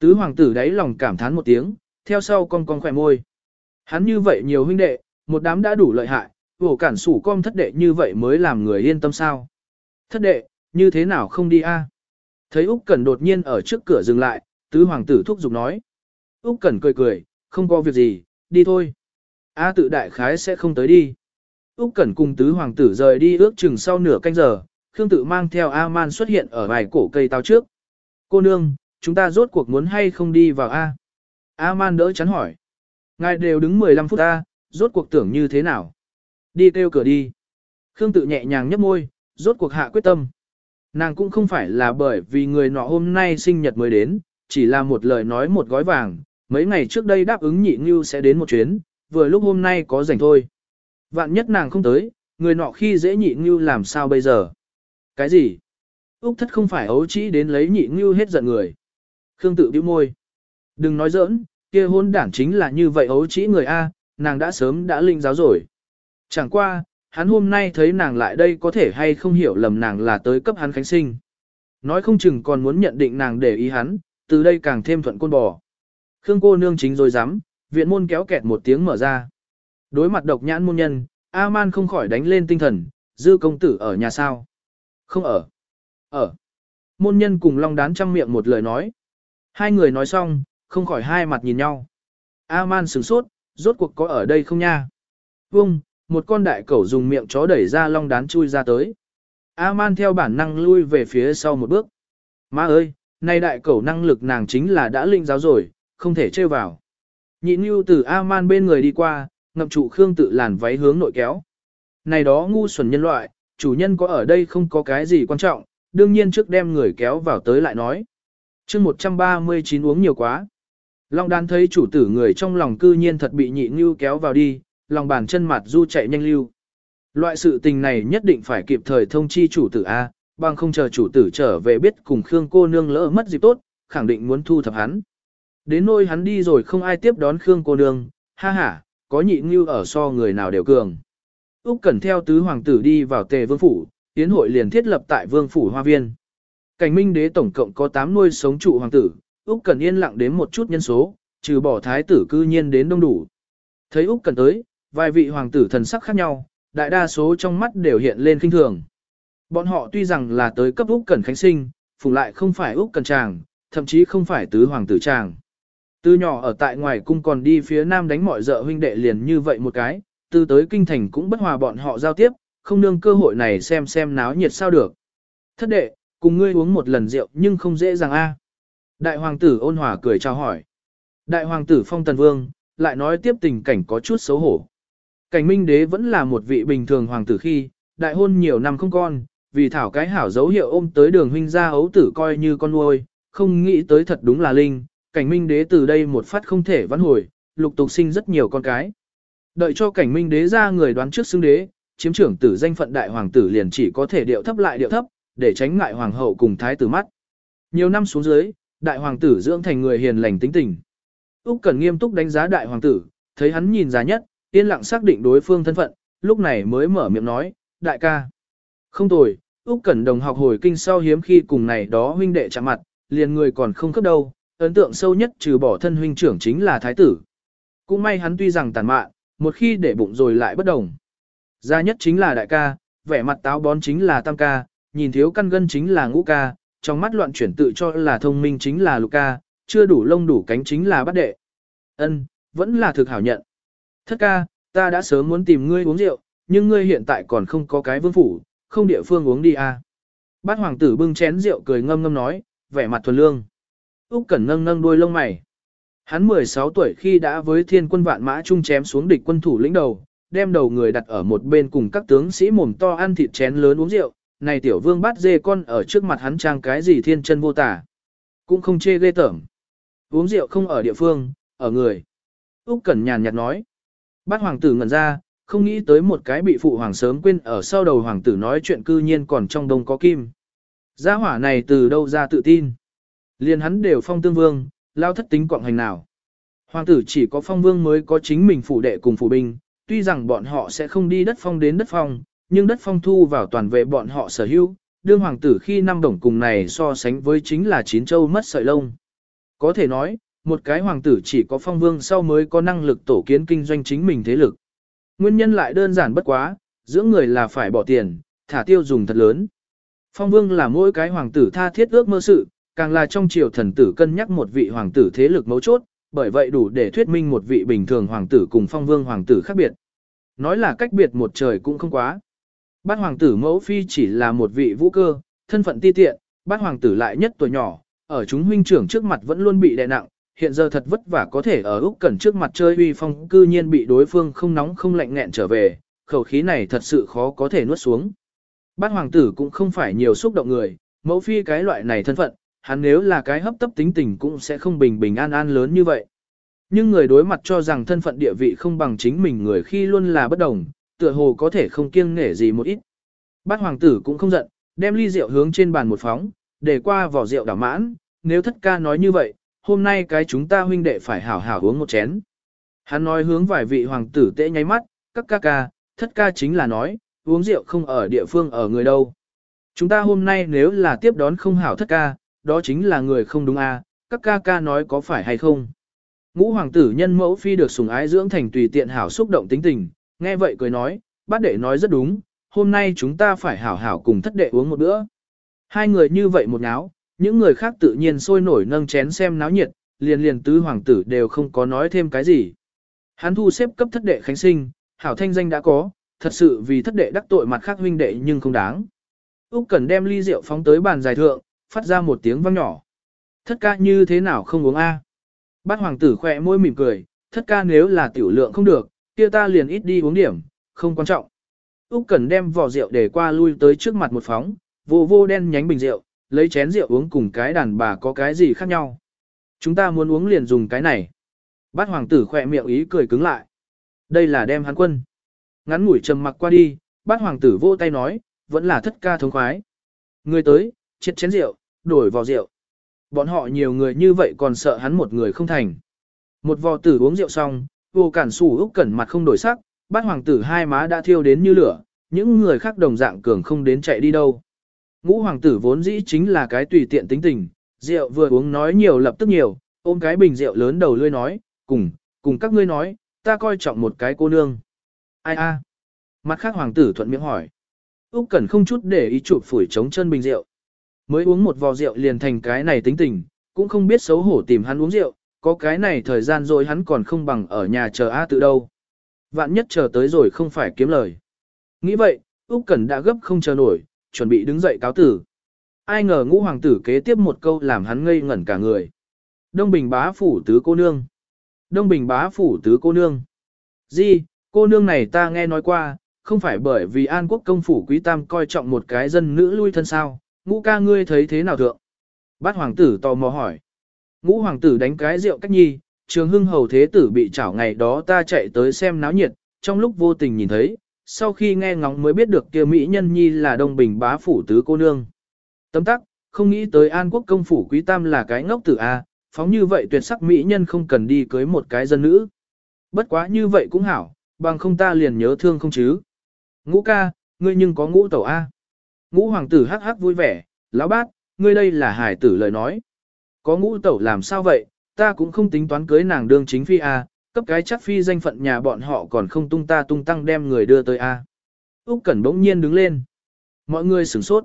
Tứ hoàng tử đấy lòng cảm thán một tiếng, theo sau con con khỏe môi. Hắn như vậy nhiều huynh đệ, một đám đã đủ lợi hại, vổ cản sủ con thất đệ như vậy mới làm người yên tâm sao. Thất đệ, như thế nào không đi a? Thấy Úc Cẩn đột nhiên ở trước cửa dừng lại, tứ hoàng tử thúc giục nói. Úc Cẩn cười cười, không có việc gì, đi thôi. A tự đại khái sẽ không tới đi. Úc Cẩn cùng tứ hoàng tử rời đi ước chừng sau nửa canh giờ, Khương tự mang theo A-man xuất hiện ở vài cổ cây táo trước. Cô nương, chúng ta rốt cuộc muốn hay không đi vào A? A-man đỡ chắn hỏi. Ngài đều đứng 15 phút A, rốt cuộc tưởng như thế nào? Đi kêu cửa đi. Khương tự nhẹ nhàng nhấp môi, rốt cuộc hạ quyết tâm. Nàng cũng không phải là bởi vì người nọ hôm nay sinh nhật mới đến, chỉ là một lời nói một gói vàng, mấy ngày trước đây đáp ứng nhị ngưu sẽ đến một chuyến, vừa lúc hôm nay có rảnh thôi. Vạn nhất nàng không tới, người nọ khi dễ nhị ngưu làm sao bây giờ? Cái gì? Úc thất không phải ấu trĩ đến lấy nhị ngưu hết giận người. Khương tự bĩu môi. Đừng nói giỡn, kia hôn đản chính là như vậy ấu trĩ người A, nàng đã sớm đã linh giáo rồi. Chẳng qua, hắn hôm nay thấy nàng lại đây có thể hay không hiểu lầm nàng là tới cấp hắn khánh sinh. Nói không chừng còn muốn nhận định nàng để ý hắn, từ đây càng thêm thuận côn bò. Khương cô nương chính rồi dám, viện môn kéo kẹt một tiếng mở ra. Đối mặt độc nhãn môn nhân, A-man không khỏi đánh lên tinh thần, dư công tử ở nhà sao? Không ở. Ở. Môn nhân cùng long đán trăm miệng một lời nói. Hai người nói xong, không khỏi hai mặt nhìn nhau. A-man sửng sốt, rốt cuộc có ở đây không nha? Vâng một con đại cẩu dùng miệng chó đẩy ra long đán chui ra tới. A-man theo bản năng lui về phía sau một bước. Má ơi, nay đại cẩu năng lực nàng chính là đã linh giáo rồi, không thể chơi vào. Nhị Nhu từ A-man bên người đi qua, ngậm trụ Khương tự làn váy hướng nội kéo. Này đó ngu xuẩn nhân loại, chủ nhân có ở đây không có cái gì quan trọng, đương nhiên trước đem người kéo vào tới lại nói. chương 139 uống nhiều quá. Long đan thấy chủ tử người trong lòng cư nhiên thật bị nhị Nhu kéo vào đi, lòng bàn chân mặt du chạy nhanh lưu. Loại sự tình này nhất định phải kịp thời thông chi chủ tử A, bằng không chờ chủ tử trở về biết cùng Khương cô nương lỡ mất dịp tốt, khẳng định muốn thu thập hắn. Đến nôi hắn đi rồi không ai tiếp đón Khương cô nương, ha ha, có nhị như ở so người nào đều cường. Úc Cẩn theo tứ hoàng tử đi vào tề vương phủ, tiến hội liền thiết lập tại vương phủ hoa viên. Cảnh minh đế tổng cộng có 8 nuôi sống trụ hoàng tử, Úc Cẩn yên lặng đến một chút nhân số, trừ bỏ thái tử cư nhiên đến đông đủ. Thấy Úc Cẩn tới, vài vị hoàng tử thần sắc khác nhau, đại đa số trong mắt đều hiện lên kinh thường. Bọn họ tuy rằng là tới cấp Úc Cẩn khánh sinh, phùng lại không phải Úc Cẩn tràng, thậm chí không phải tứ hoàng tử tràng. Từ nhỏ ở tại ngoài cung còn đi phía nam đánh mọi dợ huynh đệ liền như vậy một cái, từ tới kinh thành cũng bất hòa bọn họ giao tiếp, không nương cơ hội này xem xem náo nhiệt sao được. Thất đệ, cùng ngươi uống một lần rượu nhưng không dễ dàng a. À. Đại hoàng tử ôn hòa cười chào hỏi. Đại hoàng tử phong tần vương, lại nói tiếp tình cảnh có chút xấu hổ. Cảnh minh đế vẫn là một vị bình thường hoàng tử khi, đại hôn nhiều năm không con, vì thảo cái hảo dấu hiệu ôm tới đường huynh gia ấu tử coi như con nuôi, không nghĩ tới thật đúng là linh, cảnh minh đế từ đây một phát không thể vãn hồi, lục tục sinh rất nhiều con cái. Đợi cho cảnh minh đế ra người đoán trước xưng đế, chiếm trưởng tử danh phận đại hoàng tử liền chỉ có thể điệu thấp lại điệu thấp, để tránh ngại hoàng hậu cùng thái tử mắt. Nhiều năm xuống dưới, đại hoàng tử dưỡng thành người hiền lành tính tình. Úc Cẩn nghiêm túc đánh giá đại hoàng tử, thấy hắn nhìn giá nhất, yên lặng xác định đối phương thân phận, lúc này mới mở miệng nói, đại ca. Không tồi, Úc Cẩn đồng học hồi kinh sau hiếm khi cùng này đó huynh đệ chạm mặt, liền người còn không cấp đâu, ấn tượng sâu nhất trừ bỏ thân huynh trưởng chính là thái tử. Cũng may hắn tuy rằng tàn mạn, một khi để bụng rồi lại bất đồng. Gia nhất chính là đại ca, vẻ mặt táo bón chính là tam ca, nhìn thiếu căn gân chính là ngũ ca, trong mắt loạn chuyển tự cho là thông minh chính là lục ca, chưa đủ lông đủ cánh chính là bát đệ. Ân, vẫn là thực hảo nhận. Thất ca, ta đã sớm muốn tìm ngươi uống rượu, nhưng ngươi hiện tại còn không có cái vương phủ, không địa phương uống đi à. Bát hoàng tử bưng chén rượu cười ngâm ngâm nói, vẻ mặt thuần lương. Úc Cẩn nâng nâng đuôi lông mày. Hắn 16 tuổi khi đã với thiên quân vạn mã chung chém xuống địch quân thủ lĩnh đầu, đem đầu người đặt ở một bên cùng các tướng sĩ mồm to ăn thịt chén lớn uống rượu, này tiểu vương bát dê con ở trước mặt hắn trang cái gì thiên chân vô tả. Cũng không chê ghê tởm. Uống rượu không ở địa phương, ở người. Úc Cẩn nhàn nhạt nói. Bát hoàng tử ngẩn ra, không nghĩ tới một cái bị phụ hoàng sớm quên ở sau đầu hoàng tử nói chuyện cư nhiên còn trong đông có kim. Gia hỏa này từ đâu ra tự tin? Liên hắn đều phong tương vương, lao thất tính quọng hành nào. Hoàng tử chỉ có phong vương mới có chính mình phủ đệ cùng phủ binh, tuy rằng bọn họ sẽ không đi đất phong đến đất phong, nhưng đất phong thu vào toàn vệ bọn họ sở hữu, đương hoàng tử khi năm đồng cùng này so sánh với chính là chín châu mất sợi lông. Có thể nói, một cái hoàng tử chỉ có phong vương sau mới có năng lực tổ kiến kinh doanh chính mình thế lực. Nguyên nhân lại đơn giản bất quá, dưỡng người là phải bỏ tiền, thả tiêu dùng thật lớn. Phong vương là mỗi cái hoàng tử tha thiết ước mơ sự, càng là trong triều thần tử cân nhắc một vị hoàng tử thế lực mấu chốt, bởi vậy đủ để thuyết minh một vị bình thường hoàng tử cùng phong vương hoàng tử khác biệt. Nói là cách biệt một trời cũng không quá. Bát hoàng tử mẫu phi chỉ là một vị vũ cơ, thân phận ti tiện, bát hoàng tử lại nhất tuổi nhỏ, ở chúng huynh trưởng trước mặt vẫn luôn bị đè nặng, hiện giờ thật vất vả có thể ở Úc Cẩn trước mặt chơi uy phong cư nhiên bị đối phương không nóng không lạnh nghẹn trở về, khẩu khí này thật sự khó có thể nuốt xuống. Bát hoàng tử cũng không phải nhiều xúc động người, mẫu phi cái loại này thân phận, hắn nếu là cái hấp tấp tính tình cũng sẽ không bình bình an an lớn như vậy. Nhưng người đối mặt cho rằng thân phận địa vị không bằng chính mình người khi luôn là bất đồng, tựa hồ có thể không kiêng nể gì một ít. Bát hoàng tử cũng không giận, đem ly rượu hướng trên bàn một phóng, để qua vỏ rượu đảo mãn, nếu thất ca nói như vậy, hôm nay cái chúng ta huynh đệ phải hảo hảo uống một chén. Hắn nói hướng vài vị hoàng tử tễ nháy mắt, các ca ca, thất ca chính là nói, uống rượu không ở địa phương ở người đâu. Chúng ta hôm nay nếu là tiếp đón không hảo thất ca, đó chính là người không đúng a à, các ca ca nói có phải hay không. Ngũ hoàng tử nhân mẫu phi được sủng ái dưỡng thành tùy tiện hảo xúc động tính tình, nghe vậy cười nói, bát đệ nói rất đúng, hôm nay chúng ta phải hảo hảo cùng thất đệ uống một bữa. Hai người như vậy một ngáo, những người khác tự nhiên sôi nổi nâng chén xem náo nhiệt, liền liền tứ hoàng tử đều không có nói thêm cái gì. Hắn thu xếp cấp thất đệ khánh sinh, hảo thanh danh đã có, thật sự vì thất đệ đắc tội mặt khác huynh đệ nhưng không đáng. Úc Cẩn đem ly rượu phóng tới bàn dài thượng, phát ra một tiếng vang nhỏ. Thất ca như thế nào không uống a? Bát hoàng tử khẽ môi mỉm cười, thất ca nếu là tiểu lượng không được, kia ta liền ít đi uống điểm, không quan trọng. Úc Cẩn đem vỏ rượu để qua lui tới trước mặt một phóng, vô vô đen nhánh bình rượu, lấy chén rượu uống cùng cái đàn bà có cái gì khác nhau. Chúng ta muốn uống liền dùng cái này. Bát hoàng tử khỏe miệng ý cười cứng lại. Đây là đem hắn quân. Ngắn ngủi trầm mặc qua đi, bát hoàng tử vô tay nói, vẫn là thất ca thống khoái. Người tới, chết chén rượu, đổi vào rượu. Bọn họ nhiều người như vậy còn sợ hắn một người không thành. Một vò tử uống rượu xong, vô cản sủ úc cẩn mặt không đổi sắc, bát hoàng tử hai má đã thiêu đến như lửa, những người khác đồng dạng cường không đến chạy đi đâu. Ngũ hoàng tử vốn dĩ chính là cái tùy tiện tính tình, rượu vừa uống nói nhiều lập tức nhiều, ôm cái bình rượu lớn đầu lươi nói, cùng, cùng các ngươi nói, ta coi trọng một cái cô nương. Ai a? Mặt khác hoàng tử thuận miệng hỏi. Úc Cẩn không chút để ý chụp phủi chống chân bình rượu. Mới uống một vò rượu liền thành cái này tính tình, cũng không biết xấu hổ tìm hắn uống rượu, có cái này thời gian rồi hắn còn không bằng ở nhà chờ A tự đâu. Vạn nhất chờ tới rồi không phải kiếm lời. Nghĩ vậy, Úc Cẩn đã gấp không chờ nổi, chuẩn bị đứng dậy cáo tử. Ai ngờ ngũ hoàng tử kế tiếp một câu làm hắn ngây ngẩn cả người. Đông Bình bá phủ tứ cô nương. Đông Bình bá phủ tứ cô nương. Di, cô nương này ta nghe nói qua, không phải bởi vì An quốc công phủ quý tam coi trọng một cái dân nữ lui thân sao, ngũ ca ngươi thấy thế nào thượng? Bát hoàng tử tò mò hỏi. Ngũ hoàng tử đánh cái rượu cách nhi, trường hưng hầu thế tử bị chảo ngày đó ta chạy tới xem náo nhiệt, trong lúc vô tình nhìn thấy, sau khi nghe ngóng mới biết được kia Mỹ nhân nhi là đông bình bá phủ tứ cô nương. Tấm tắc, không nghĩ tới An quốc công phủ quý tam là cái ngốc tử A, phóng như vậy tuyệt sắc Mỹ nhân không cần đi cưới một cái dân nữ. Bất quá như vậy cũng hảo, bằng không ta liền nhớ thương không chứ. Ngũ ca, ngươi nhưng có ngũ tẩu A. Ngũ hoàng tử hắc hắc vui vẻ, lão bát, ngươi đây là hải tử lời nói. Có ngũ tẩu làm sao vậy, ta cũng không tính toán cưới nàng đương chính phi A, cấp cái chắc phi danh phận nhà bọn họ còn không tung ta tung tăng đem người đưa tới A. Úc Cẩn bỗng nhiên đứng lên. Mọi người sửng sốt.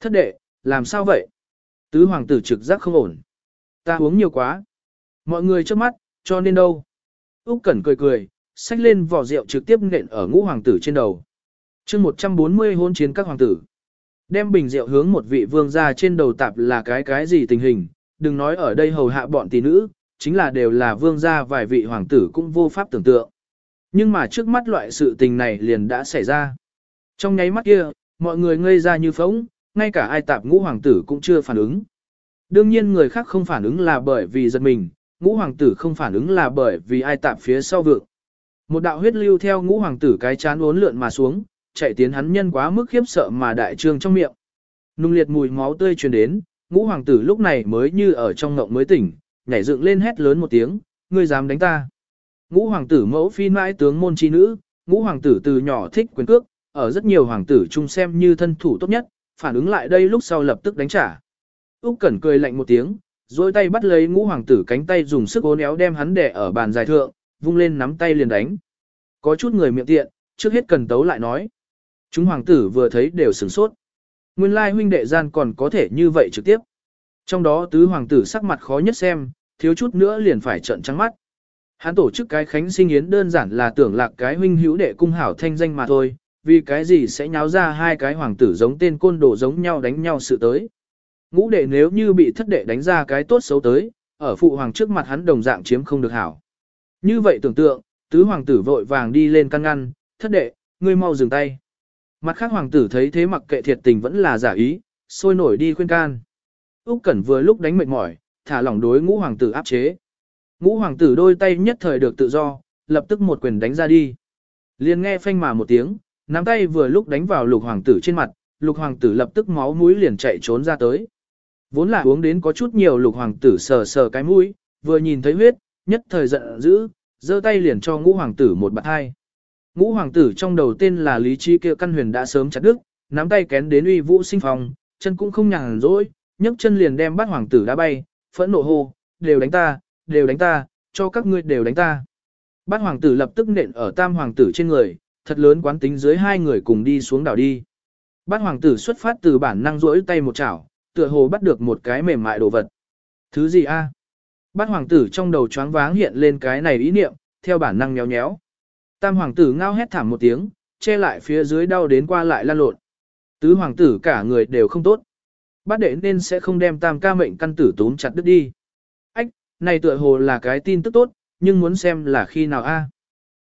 Thất đệ, làm sao vậy? Tứ hoàng tử trực giác không ổn. Ta uống nhiều quá. Mọi người trước mắt, cho nên đâu? Úc Cẩn cười cười, xách lên vỏ rượu trực tiếp nện ở ngũ hoàng tử trên đầu. Chương 140 hôn chiến các hoàng tử. Đem bình rượu hướng một vị vương gia trên đầu tạp là cái cái gì tình hình, đừng nói ở đây hầu hạ bọn tỷ nữ, chính là đều là vương gia vài vị hoàng tử cũng vô pháp tưởng tượng. Nhưng mà trước mắt loại sự tình này liền đã xảy ra. Trong nháy mắt kia, mọi người ngây ra như phóng, ngay cả ai tạp ngũ hoàng tử cũng chưa phản ứng. Đương nhiên người khác không phản ứng là bởi vì giật mình, ngũ hoàng tử không phản ứng là bởi vì ai tạp phía sau vượng. Một đạo huyết lưu theo ngũ hoàng tử cái chán uốn lượn mà xuống, chạy tiến hắn nhân quá mức khiếp sợ mà đại trương trong miệng. Nung liệt mùi máu tươi truyền đến, ngũ hoàng tử lúc này mới như ở trong ngộng mới tỉnh, nhảy dựng lên hét lớn một tiếng, ngươi dám đánh ta. Ngũ hoàng tử mẫu phi mãi tướng môn chi nữ, ngũ hoàng tử từ nhỏ thích quyền cước, ở rất nhiều hoàng tử chung xem như thân thủ tốt nhất, phản ứng lại đây lúc sau lập tức đánh trả. Úc Cẩn cười lạnh một tiếng, duỗi tay bắt lấy ngũ hoàng tử cánh tay dùng sức uốn éo đem hắn đè ở bàn dài thượng, vung lên nắm tay liền đánh. Có chút người miệng tiện, trước hết cần tấu lại nói. Chúng hoàng tử vừa thấy đều sửng sốt. Nguyên lai huynh đệ gian còn có thể như vậy trực tiếp. Trong đó tứ hoàng tử sắc mặt khó nhất xem, thiếu chút nữa liền phải trợn trắng mắt. Hắn tổ chức cái khánh sinh yến đơn giản là tưởng lạc cái huynh hữu đệ cung hảo thanh danh mà thôi, vì cái gì sẽ nháo ra hai cái hoàng tử giống tên côn đồ giống nhau đánh nhau sự tới. Ngũ đệ nếu như bị thất đệ đánh ra cái tốt xấu tới, ở phụ hoàng trước mặt hắn đồng dạng chiếm không được hảo. Như vậy tưởng tượng, tứ hoàng tử vội vàng đi lên căn ngăn, thất đệ, ngươi mau dừng tay. Mặt khác hoàng tử thấy thế mặc kệ thiệt tình vẫn là giả ý, sôi nổi đi khuyên can. Úc Cẩn vừa lúc đánh mệt mỏi, thả lỏng đối ngũ hoàng tử áp chế. Ngũ hoàng tử đôi tay nhất thời được tự do, lập tức một quyền đánh ra đi. Liền nghe phanh mà một tiếng, nắm tay vừa lúc đánh vào lục hoàng tử trên mặt, lục hoàng tử lập tức máu mũi liền chạy trốn ra tới. Vốn là uống đến có chút nhiều lục hoàng tử sờ sờ cái mũi, vừa nhìn thấy huyết, nhất thời giận dữ, giơ tay liền cho ngũ hoàng tử một bạt hai. Ngũ hoàng tử trong đầu tên là Lý Chi kia căn huyền đã sớm chặt đứt, nắm tay kén đến uy vũ sinh phòng, chân cũng không nhàn rỗi, nhấc chân liền đem bắt hoàng tử đá bay, phẫn nộ hô, đều đánh ta, đều đánh ta, cho các ngươi đều đánh ta. Bát hoàng tử lập tức nện ở tam hoàng tử trên người, thật lớn quán tính dưới hai người cùng đi xuống đảo đi. Bát hoàng tử xuất phát từ bản năng rỗi tay một chảo, tựa hồ bắt được một cái mềm mại đồ vật. Thứ gì a? Bát hoàng tử trong đầu choáng váng hiện lên cái này ý niệm, theo bản năng nhéo nhéo. Tam hoàng tử ngao hét thảm một tiếng, che lại phía dưới đau đến qua lại lan lộn. Tứ hoàng tử cả người đều không tốt. Bát đệ nên sẽ không đem tam ca mệnh căn tử tốn chặt đứt đi. Ách, này tựa hồ là cái tin tức tốt, nhưng muốn xem là khi nào a.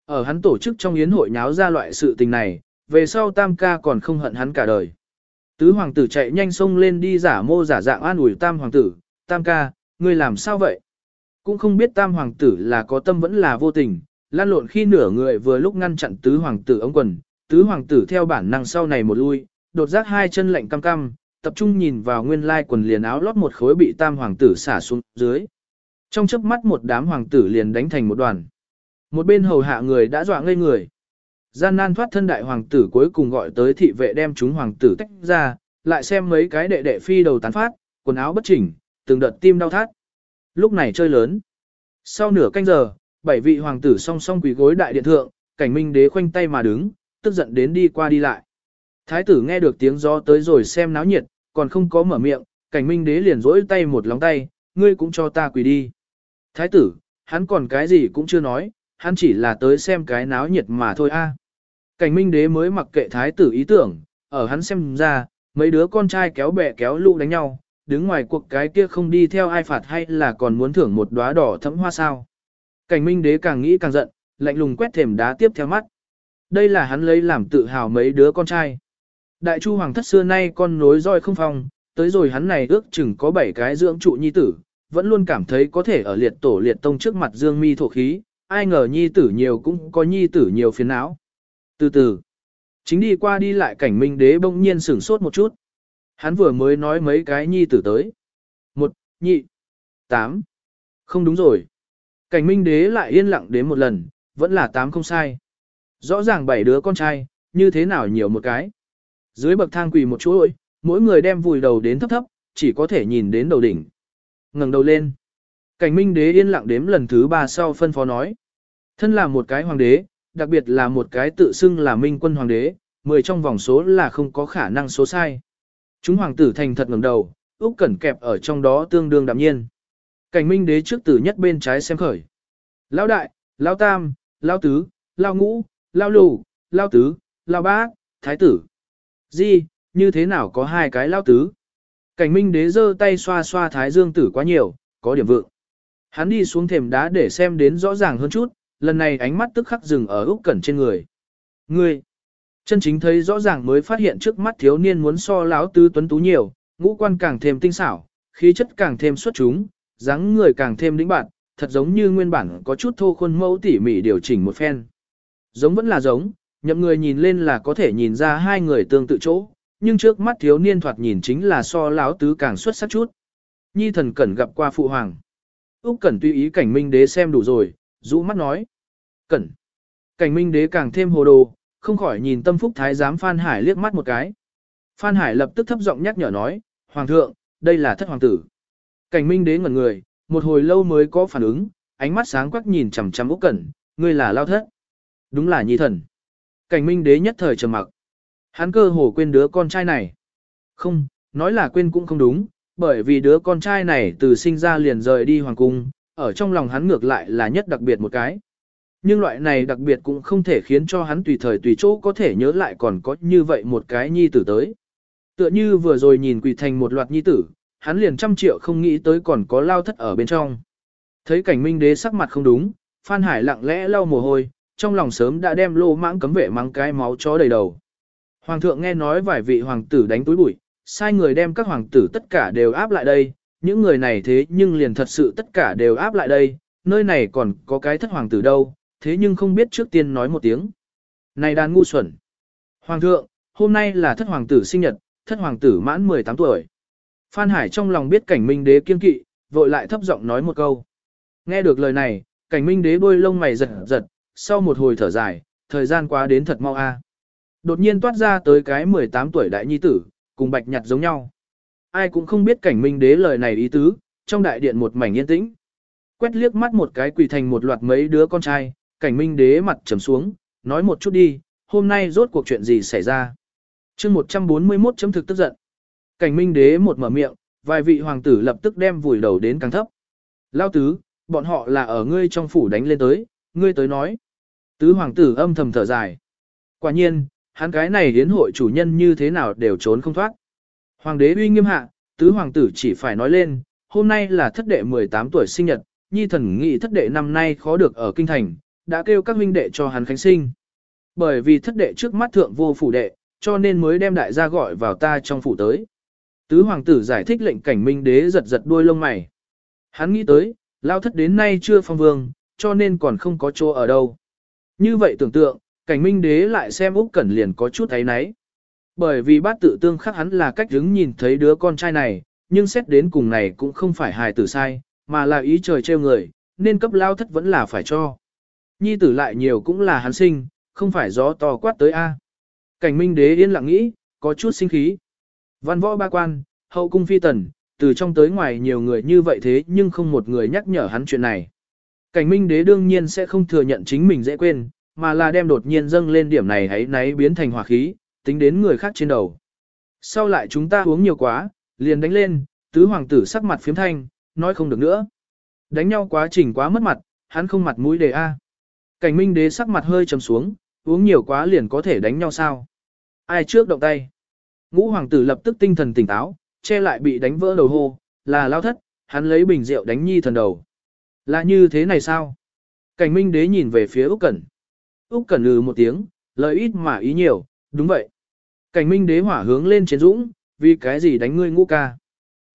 Ở hắn tổ chức trong yến hội nháo ra loại sự tình này, về sau tam ca còn không hận hắn cả đời. Tứ hoàng tử chạy nhanh xông lên đi giả mô giả dạng an ủi tam hoàng tử, tam ca, ngươi làm sao vậy? Cũng không biết tam hoàng tử là có tâm vẫn là vô tình, lan lộn khi nửa người vừa lúc ngăn chặn tứ hoàng tử ống quần, tứ hoàng tử theo bản năng sau này một lui, đột giác hai chân lạnh cam cam, tập trung nhìn vào nguyên lai quần liền áo lót một khối bị tam hoàng tử xả xuống dưới. Trong chớp mắt một đám hoàng tử liền đánh thành một đoàn. Một bên hầu hạ người đã dọa ngây người. Gian nan thoát thân đại hoàng tử cuối cùng gọi tới thị vệ đem chúng hoàng tử tách ra, lại xem mấy cái đệ đệ phi đầu tán phát, quần áo bất chỉnh, từng đợt tim đau thắt. Lúc này chơi lớn. Sau nửa canh giờ, bảy vị hoàng tử song song quỳ gối đại điện thượng, cảnh minh đế khoanh tay mà đứng, tức giận đến đi qua đi lại. Thái tử nghe được tiếng gió tới rồi xem náo nhiệt, còn không có mở miệng, cảnh minh đế liền rỗi tay một lóng tay, ngươi cũng cho ta quỳ đi. Thái tử, hắn còn cái gì cũng chưa nói, hắn chỉ là tới xem cái náo nhiệt mà thôi a. Cảnh minh đế mới mặc kệ thái tử ý tưởng, ở hắn xem ra, mấy đứa con trai kéo bè kéo lũ đánh nhau, đứng ngoài cuộc cái kia không đi theo ai phạt hay là còn muốn thưởng một đóa đỏ thẫm hoa sao. Cảnh minh đế càng nghĩ càng giận, lạnh lùng quét thềm đá tiếp theo mắt. Đây là hắn lấy làm tự hào mấy đứa con trai. Đại chu hoàng thất xưa nay con nối roi không phong, tới rồi hắn này ước chừng có 7 cái dưỡng trụ nhi tử, vẫn luôn cảm thấy có thể ở liệt tổ liệt tông trước mặt dương mi thổ khí, ai ngờ nhi tử nhiều cũng có nhi tử nhiều phiền não. Từ từ, chính đi qua đi lại cảnh minh đế bỗng nhiên sửng sốt một chút. Hắn vừa mới nói mấy cái nhi tử tới. Một, nhị, tám. Không đúng rồi. Cảnh minh đế lại yên lặng đến một lần, vẫn là tám không sai. Rõ ràng bảy đứa con trai, như thế nào nhiều một cái. Dưới bậc thang quỳ một chuỗi, mỗi người đem vùi đầu đến thấp thấp, chỉ có thể nhìn đến đầu đỉnh. ngẩng đầu lên. Cảnh minh đế yên lặng đếm lần thứ ba sau phân phó nói. Thân là một cái hoàng đế, đặc biệt là một cái tự xưng là minh quân hoàng đế, mười trong vòng số là không có khả năng số sai. Chúng hoàng tử thành thật ngẩng đầu, Úc Cẩn kẹp ở trong đó tương đương đạm nhiên. Cảnh minh đế trước tử nhất bên trái xem khởi. Lão đại, lão tam, lão tứ, lão ngũ, lão lù, lão tứ, lão bát, thái tử. Gì, như thế nào có hai cái lão tứ? Cảnh minh đế giơ tay xoa xoa thái dương tử quá nhiều, có điểm vượng. Hắn đi xuống thềm đá để xem đến rõ ràng hơn chút, lần này ánh mắt tức khắc dừng ở Úc Cẩn trên người. Ngươi, chân chính thấy rõ ràng mới phát hiện trước mắt thiếu niên muốn so lão tứ tuấn tú nhiều, ngũ quan càng thêm tinh xảo, khí chất càng thêm xuất chúng, dáng người càng thêm đĩnh bạn, thật giống như nguyên bản có chút thô khuôn mẫu tỉ mỉ điều chỉnh một phen. Giống vẫn là giống, nhậm người nhìn lên là có thể nhìn ra hai người tương tự chỗ, nhưng trước mắt thiếu niên thoạt nhìn chính là so lão tứ càng xuất sắc chút. Nhi thần cẩn gặp qua phụ hoàng. Úc Cẩn tùy ý cảnh minh đế xem đủ rồi, rũ mắt nói. Cẩn. Cảnh minh đế càng thêm hồ đồ, không khỏi nhìn tâm phúc thái giám Phan Hải liếc mắt một cái. Phan Hải lập tức thấp giọng nhắc nhở nói, Hoàng thượng, đây là thất hoàng tử. Cảnh minh đế ngẩn người, một hồi lâu mới có phản ứng, ánh mắt sáng quắc nhìn chằm chằm Úc Cẩn, ngươi là lao thất. Đúng là nhi thần. Cảnh minh đế nhất thời trầm mặc. Hắn cơ hồ quên đứa con trai này. Không, nói là quên cũng không đúng, bởi vì đứa con trai này từ sinh ra liền rời đi hoàng cung, ở trong lòng hắn ngược lại là nhất đặc biệt một cái. Nhưng loại này đặc biệt cũng không thể khiến cho hắn tùy thời tùy chỗ có thể nhớ lại còn có như vậy một cái nhi tử tới. Tựa như vừa rồi nhìn quỳ thành một loạt nhi tử, hắn liền trăm triệu không nghĩ tới còn có lao thất ở bên trong. Thấy cảnh minh đế sắc mặt không đúng, Phan Hải lặng lẽ lau mồ hôi, trong lòng sớm đã đem lô mãng cấm vệ mang cái máu chó đầy đầu. Hoàng thượng nghe nói vài vị hoàng tử đánh túi bụi, sai người đem các hoàng tử tất cả đều áp lại đây, những người này thế nhưng liền thật sự tất cả đều áp lại đây, nơi này còn có cái thất hoàng tử đâu, thế nhưng không biết trước tiên nói một tiếng. Này đàn ngu xuẩn. Hoàng thượng, hôm nay là thất hoàng tử sinh nhật, thất hoàng tử mãn 18 tuổi. Phan Hải trong lòng biết cảnh minh đế kiên kỵ, vội lại thấp giọng nói một câu. Nghe được lời này, cảnh minh đế đôi lông mày giật giật, sau một hồi thở dài, thời gian quá đến thật mau a. Đột nhiên toát ra tới cái 18 tuổi đại nhi tử, cùng bạch nhặt giống nhau. Ai cũng không biết cảnh minh đế lời này ý tứ, trong đại điện một mảnh yên tĩnh. Quét liếc mắt một cái quỳ thành một loạt mấy đứa con trai, cảnh minh đế mặt trầm xuống, nói một chút đi, hôm nay rốt cuộc chuyện gì xảy ra. chương 141 chấm thực tức giận. Cảnh minh đế một mở miệng, vài vị hoàng tử lập tức đem vùi đầu đến càng thấp. Lao tứ, bọn họ là ở ngươi trong phủ đánh lên tới, ngươi tới nói. Tứ hoàng tử âm thầm thở dài. Quả nhiên, hắn cái này hiến hội chủ nhân như thế nào đều trốn không thoát. Hoàng đế uy nghiêm hạ, tứ hoàng tử chỉ phải nói lên, hôm nay là thất đệ 18 tuổi sinh nhật, nhi thần nghị thất đệ năm nay khó được ở kinh thành, đã kêu các huynh đệ cho hắn khánh sinh. Bởi vì thất đệ trước mắt thượng vô phủ đệ, cho nên mới đem đại gia gọi vào ta trong phủ tới. Tứ hoàng tử giải thích lệnh cảnh minh đế giật giật đuôi lông mày. Hắn nghĩ tới, lao thất đến nay chưa phong vương, cho nên còn không có chỗ ở đâu. Như vậy tưởng tượng, cảnh minh đế lại xem Úc Cẩn liền có chút thấy náy. Bởi vì bát tự tương khắc hắn là cách đứng nhìn thấy đứa con trai này, nhưng xét đến cùng này cũng không phải hài tử sai, mà là ý trời trêu người, nên cấp lao thất vẫn là phải cho. Nhi tử lại nhiều cũng là hắn sinh, không phải gió to quát tới A. Cảnh minh đế yên lặng nghĩ, có chút sinh khí. Văn võ ba quan, hậu cung phi tần, từ trong tới ngoài nhiều người như vậy thế nhưng không một người nhắc nhở hắn chuyện này. Cảnh minh đế đương nhiên sẽ không thừa nhận chính mình dễ quên, mà là đem đột nhiên dâng lên điểm này hãy náy biến thành hỏa khí, tính đến người khác trên đầu. Sau lại chúng ta uống nhiều quá, liền đánh lên, tứ hoàng tử sắc mặt phiếm thanh, nói không được nữa. Đánh nhau quá trình quá mất mặt, hắn không mặt mũi đề A. Cảnh minh đế sắc mặt hơi trầm xuống, uống nhiều quá liền có thể đánh nhau sao. Ai trước động tay. Ngũ hoàng tử lập tức tinh thần tỉnh táo, che lại bị đánh vỡ đầu hô, là lao thất, hắn lấy bình rượu đánh nhi thần đầu. Là như thế này sao? Cảnh minh đế nhìn về phía Úc Cẩn. Úc Cẩn lừ một tiếng, lời ít mà ý nhiều, đúng vậy. Cảnh minh đế hỏa hướng lên chiến dũng, vì cái gì đánh ngươi ngũ ca.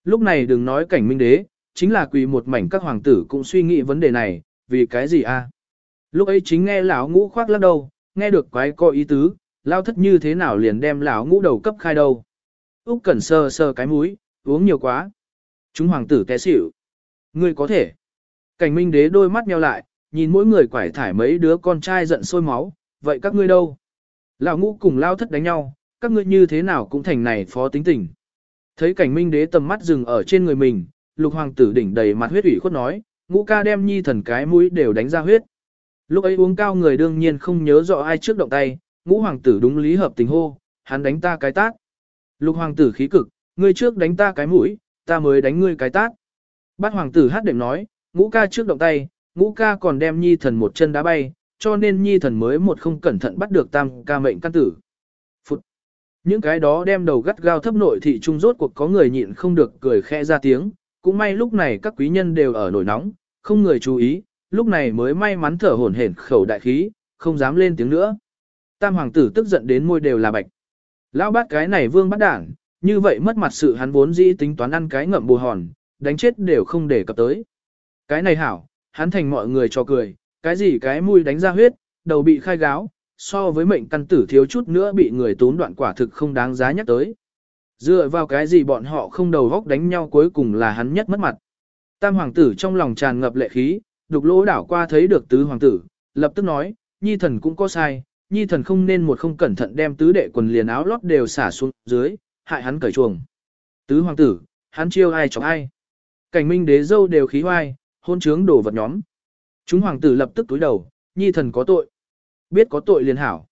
Lúc này đừng nói cảnh minh đế, chính là quỳ một mảnh các hoàng tử cũng suy nghĩ vấn đề này, vì cái gì a? Lúc ấy chính nghe lão ngũ khoác lắc đầu, nghe được quái co ý tứ, lao thất như thế nào liền đem lão ngũ đầu cấp khai đầu. Úc Cẩn sờ sờ cái mũi, uống nhiều quá. Chúng hoàng tử té xỉu. Ngươi có thể. Cảnh minh đế đôi mắt nheo lại, nhìn mỗi người quải thải mấy đứa con trai giận sôi máu, vậy các ngươi đâu? Lão ngũ cùng lao thất đánh nhau, các ngươi như thế nào cũng thành này phó tính tình. Thấy cảnh minh đế tầm mắt dừng ở trên người mình, lục hoàng tử đỉnh đầy mặt huyết ủy khuất nói, ngũ ca đem nhi thần cái mũi đều đánh ra huyết. Lúc ấy uống cao người đương nhiên không nhớ rõ ai trước động tay, ngũ hoàng tử đúng lý hợp tình hô, hắn đánh ta cái tát. Lục hoàng tử khí cực, ngươi trước đánh ta cái mũi, ta mới đánh ngươi cái tát. Bát hoàng tử hát đệm nói, ngũ ca trước động tay, ngũ ca còn đem nhi thần một chân đá bay, cho nên nhi thần mới một không cẩn thận bắt được tam ca mệnh căn tử. Phụt! Những cái đó đem đầu gắt gao thấp nội thị trung rốt cuộc có người nhịn không được cười khẽ ra tiếng, cũng may lúc này các quý nhân đều ở nổi nóng, không người chú ý, lúc này mới may mắn thở hổn hển khẩu đại khí, không dám lên tiếng nữa. Tam hoàng tử tức giận đến môi đều là bạch. Lão bát cái này vương bắt đảng, như vậy mất mặt sự hắn vốn dĩ tính toán ăn cái ngậm bù hòn, đánh chết đều không để cập tới. Cái này hảo, hắn thành mọi người cho cười, cái gì cái mũi đánh ra huyết, đầu bị khai gáo, so với mệnh căn tử thiếu chút nữa bị người tốn đoạn quả thực không đáng giá nhắc tới. Dựa vào cái gì bọn họ không đầu góc đánh nhau cuối cùng là hắn nhất mất mặt. Tam hoàng tử trong lòng tràn ngập lệ khí, đục lỗ đảo qua thấy được tứ hoàng tử, lập tức nói, nhi thần cũng có sai, nhi thần không nên một không cẩn thận đem tứ đệ quần liền áo lót đều xả xuống dưới, hại hắn cởi chuồng. Tứ hoàng tử, hắn chiêu ai chọc ai. Cảnh minh đế dâu đều khí hoai, hôn trướng đổ vật nhóm. Chúng hoàng tử lập tức túi đầu, nhi thần có tội. Biết có tội liền hảo.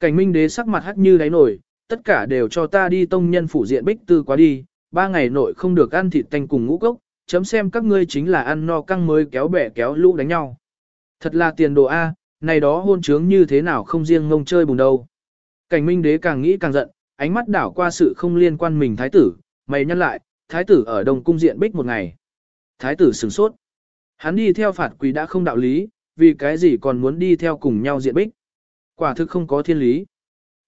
Cảnh minh đế sắc mặt hắt như đáy nổi, tất cả đều cho ta đi tông nhân phủ diện bích tư quá đi, ba ngày nội không được ăn thịt tanh cùng ngũ cốc, chấm xem các ngươi chính là ăn no căng mới kéo bẻ kéo lũ đánh nhau. Thật là tiền đồ A, này đó hôn trướng như thế nào không riêng ngông chơi bùng đâu. Cảnh minh đế càng nghĩ càng giận, ánh mắt đảo qua sự không liên quan mình thái tử, mày nhăn lại, thái tử ở đồng cung diện bích một ngày. Thái tử sửng sốt. Hắn đi theo phạt quỷ đã không đạo lý, vì cái gì còn muốn đi theo cùng nhau diện bích. Quả thực không có thiên lý.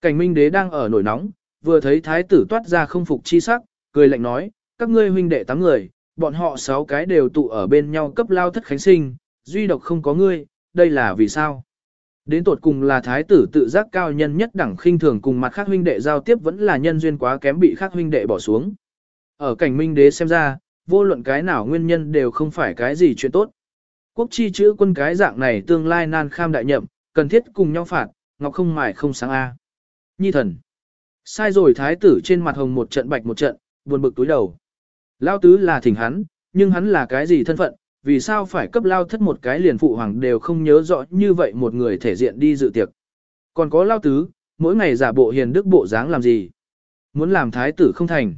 Cảnh minh đế đang ở nổi nóng, vừa thấy thái tử toát ra không phục chi sắc, cười lạnh nói, các ngươi huynh đệ tám người, bọn họ sáu cái đều tụ ở bên nhau cấp lao thất khánh sinh, duy độc không có ngươi, đây là vì sao? Đến tột cùng là thái tử tự giác cao nhân nhất đẳng khinh thường cùng mặt khác huynh đệ giao tiếp vẫn là nhân duyên quá kém bị khác huynh đệ bỏ xuống. Ở cảnh minh đế xem ra, vô luận cái nào nguyên nhân đều không phải cái gì chuyện tốt. Quốc chi chữ quân cái dạng này tương lai nan kham đại nhậm, cần thiết cùng nhau phạt, ngọc không mài không sáng A. Nhi thần. Sai rồi thái tử trên mặt hồng một trận bạch một trận, buồn bực túi đầu. Lao tứ là thỉnh hắn, nhưng hắn là cái gì thân phận, vì sao phải cấp lao thất một cái liền phụ hoàng đều không nhớ rõ như vậy một người thể diện đi dự tiệc. Còn có lao tứ, mỗi ngày giả bộ hiền đức bộ dáng làm gì? Muốn làm thái tử không thành.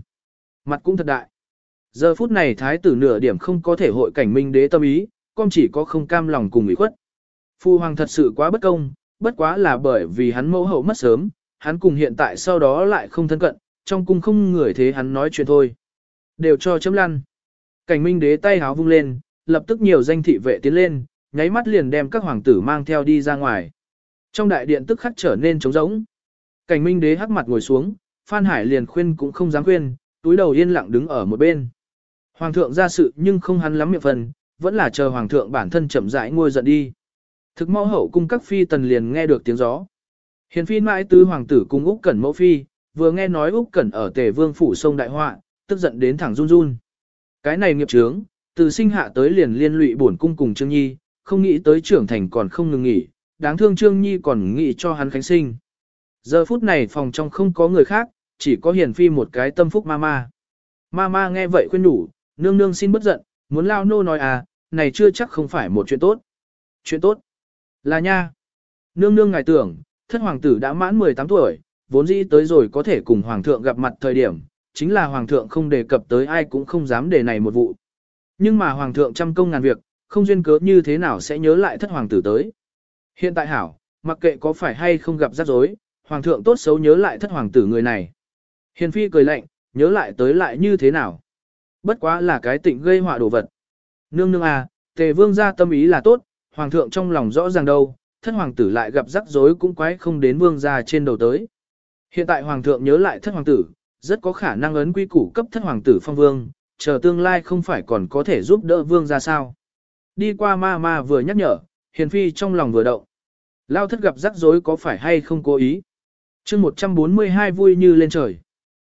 Mặt cũng thật đại. Giờ phút này thái tử nửa điểm không có thể hội cảnh minh đế tâm ý, con chỉ có không cam lòng cùng ủy khuất. Phu hoàng thật sự quá bất công, bất quá là bởi vì hắn mẫu hậu mất sớm, hắn cùng hiện tại sau đó lại không thân cận, trong cung không người thế hắn nói chuyện thôi. Đều cho chấm lăn. Cảnh minh đế tay háo vung lên, lập tức nhiều danh thị vệ tiến lên, nháy mắt liền đem các hoàng tử mang theo đi ra ngoài. Trong đại điện tức khắc trở nên trống rỗng. Cảnh minh đế hắc mặt ngồi xuống, Phan Hải liền khuyên cũng không dám khuyên, túi đầu yên lặng đứng ở một bên. Hoàng thượng ra sự nhưng không hắn lắm miệng phần, vẫn là chờ hoàng thượng bản thân chậm rãi ngôi giận đi. Thực mau hậu cung các phi tần liền nghe được tiếng gió. Hiền phi mãi tứ hoàng tử cùng Úc Cẩn mẫu phi, vừa nghe nói Úc Cẩn ở Tề Vương phủ sông đại họa, tức giận đến thẳng run run. Cái này nghiệp chướng, từ sinh hạ tới liền liên lụy bổn cung cùng Trương Nhi, không nghĩ tới trưởng thành còn không ngừng nghỉ, đáng thương Trương Nhi còn nghĩ cho hắn khánh sinh. Giờ phút này phòng trong không có người khác, chỉ có hiền phi một cái tâm phúc mama. Mama nghe vậy khuyên đủ, nương nương xin bất giận, muốn lao nô nói à, này chưa chắc không phải một chuyện tốt. Chuyện tốt? Là nha. Nương nương ngài tưởng, thất hoàng tử đã mãn 18 tuổi, vốn dĩ tới rồi có thể cùng hoàng thượng gặp mặt thời điểm, chính là hoàng thượng không đề cập tới ai cũng không dám đề này một vụ. Nhưng mà hoàng thượng trăm công ngàn việc, không duyên cớ như thế nào sẽ nhớ lại thất hoàng tử tới. Hiện tại hảo, mặc kệ có phải hay không gặp rắc rối, hoàng thượng tốt xấu nhớ lại thất hoàng tử người này. Hiền phi cười lạnh, nhớ lại tới lại như thế nào. Bất quá là cái tịnh gây họa đồ vật. Nương nương à, tề vương ra tâm ý là tốt, hoàng thượng trong lòng rõ ràng đâu, thất hoàng tử lại gặp rắc rối cũng quái không đến vương ra trên đầu tới. Hiện tại hoàng thượng nhớ lại thất hoàng tử, rất có khả năng ấn quy củ cấp thất hoàng tử phong vương, chờ tương lai không phải còn có thể giúp đỡ vương ra sao. Đi qua ma ma vừa nhắc nhở, hiền phi trong lòng vừa động. Lao thất gặp rắc rối có phải hay không cố ý. chương 142 vui như lên trời.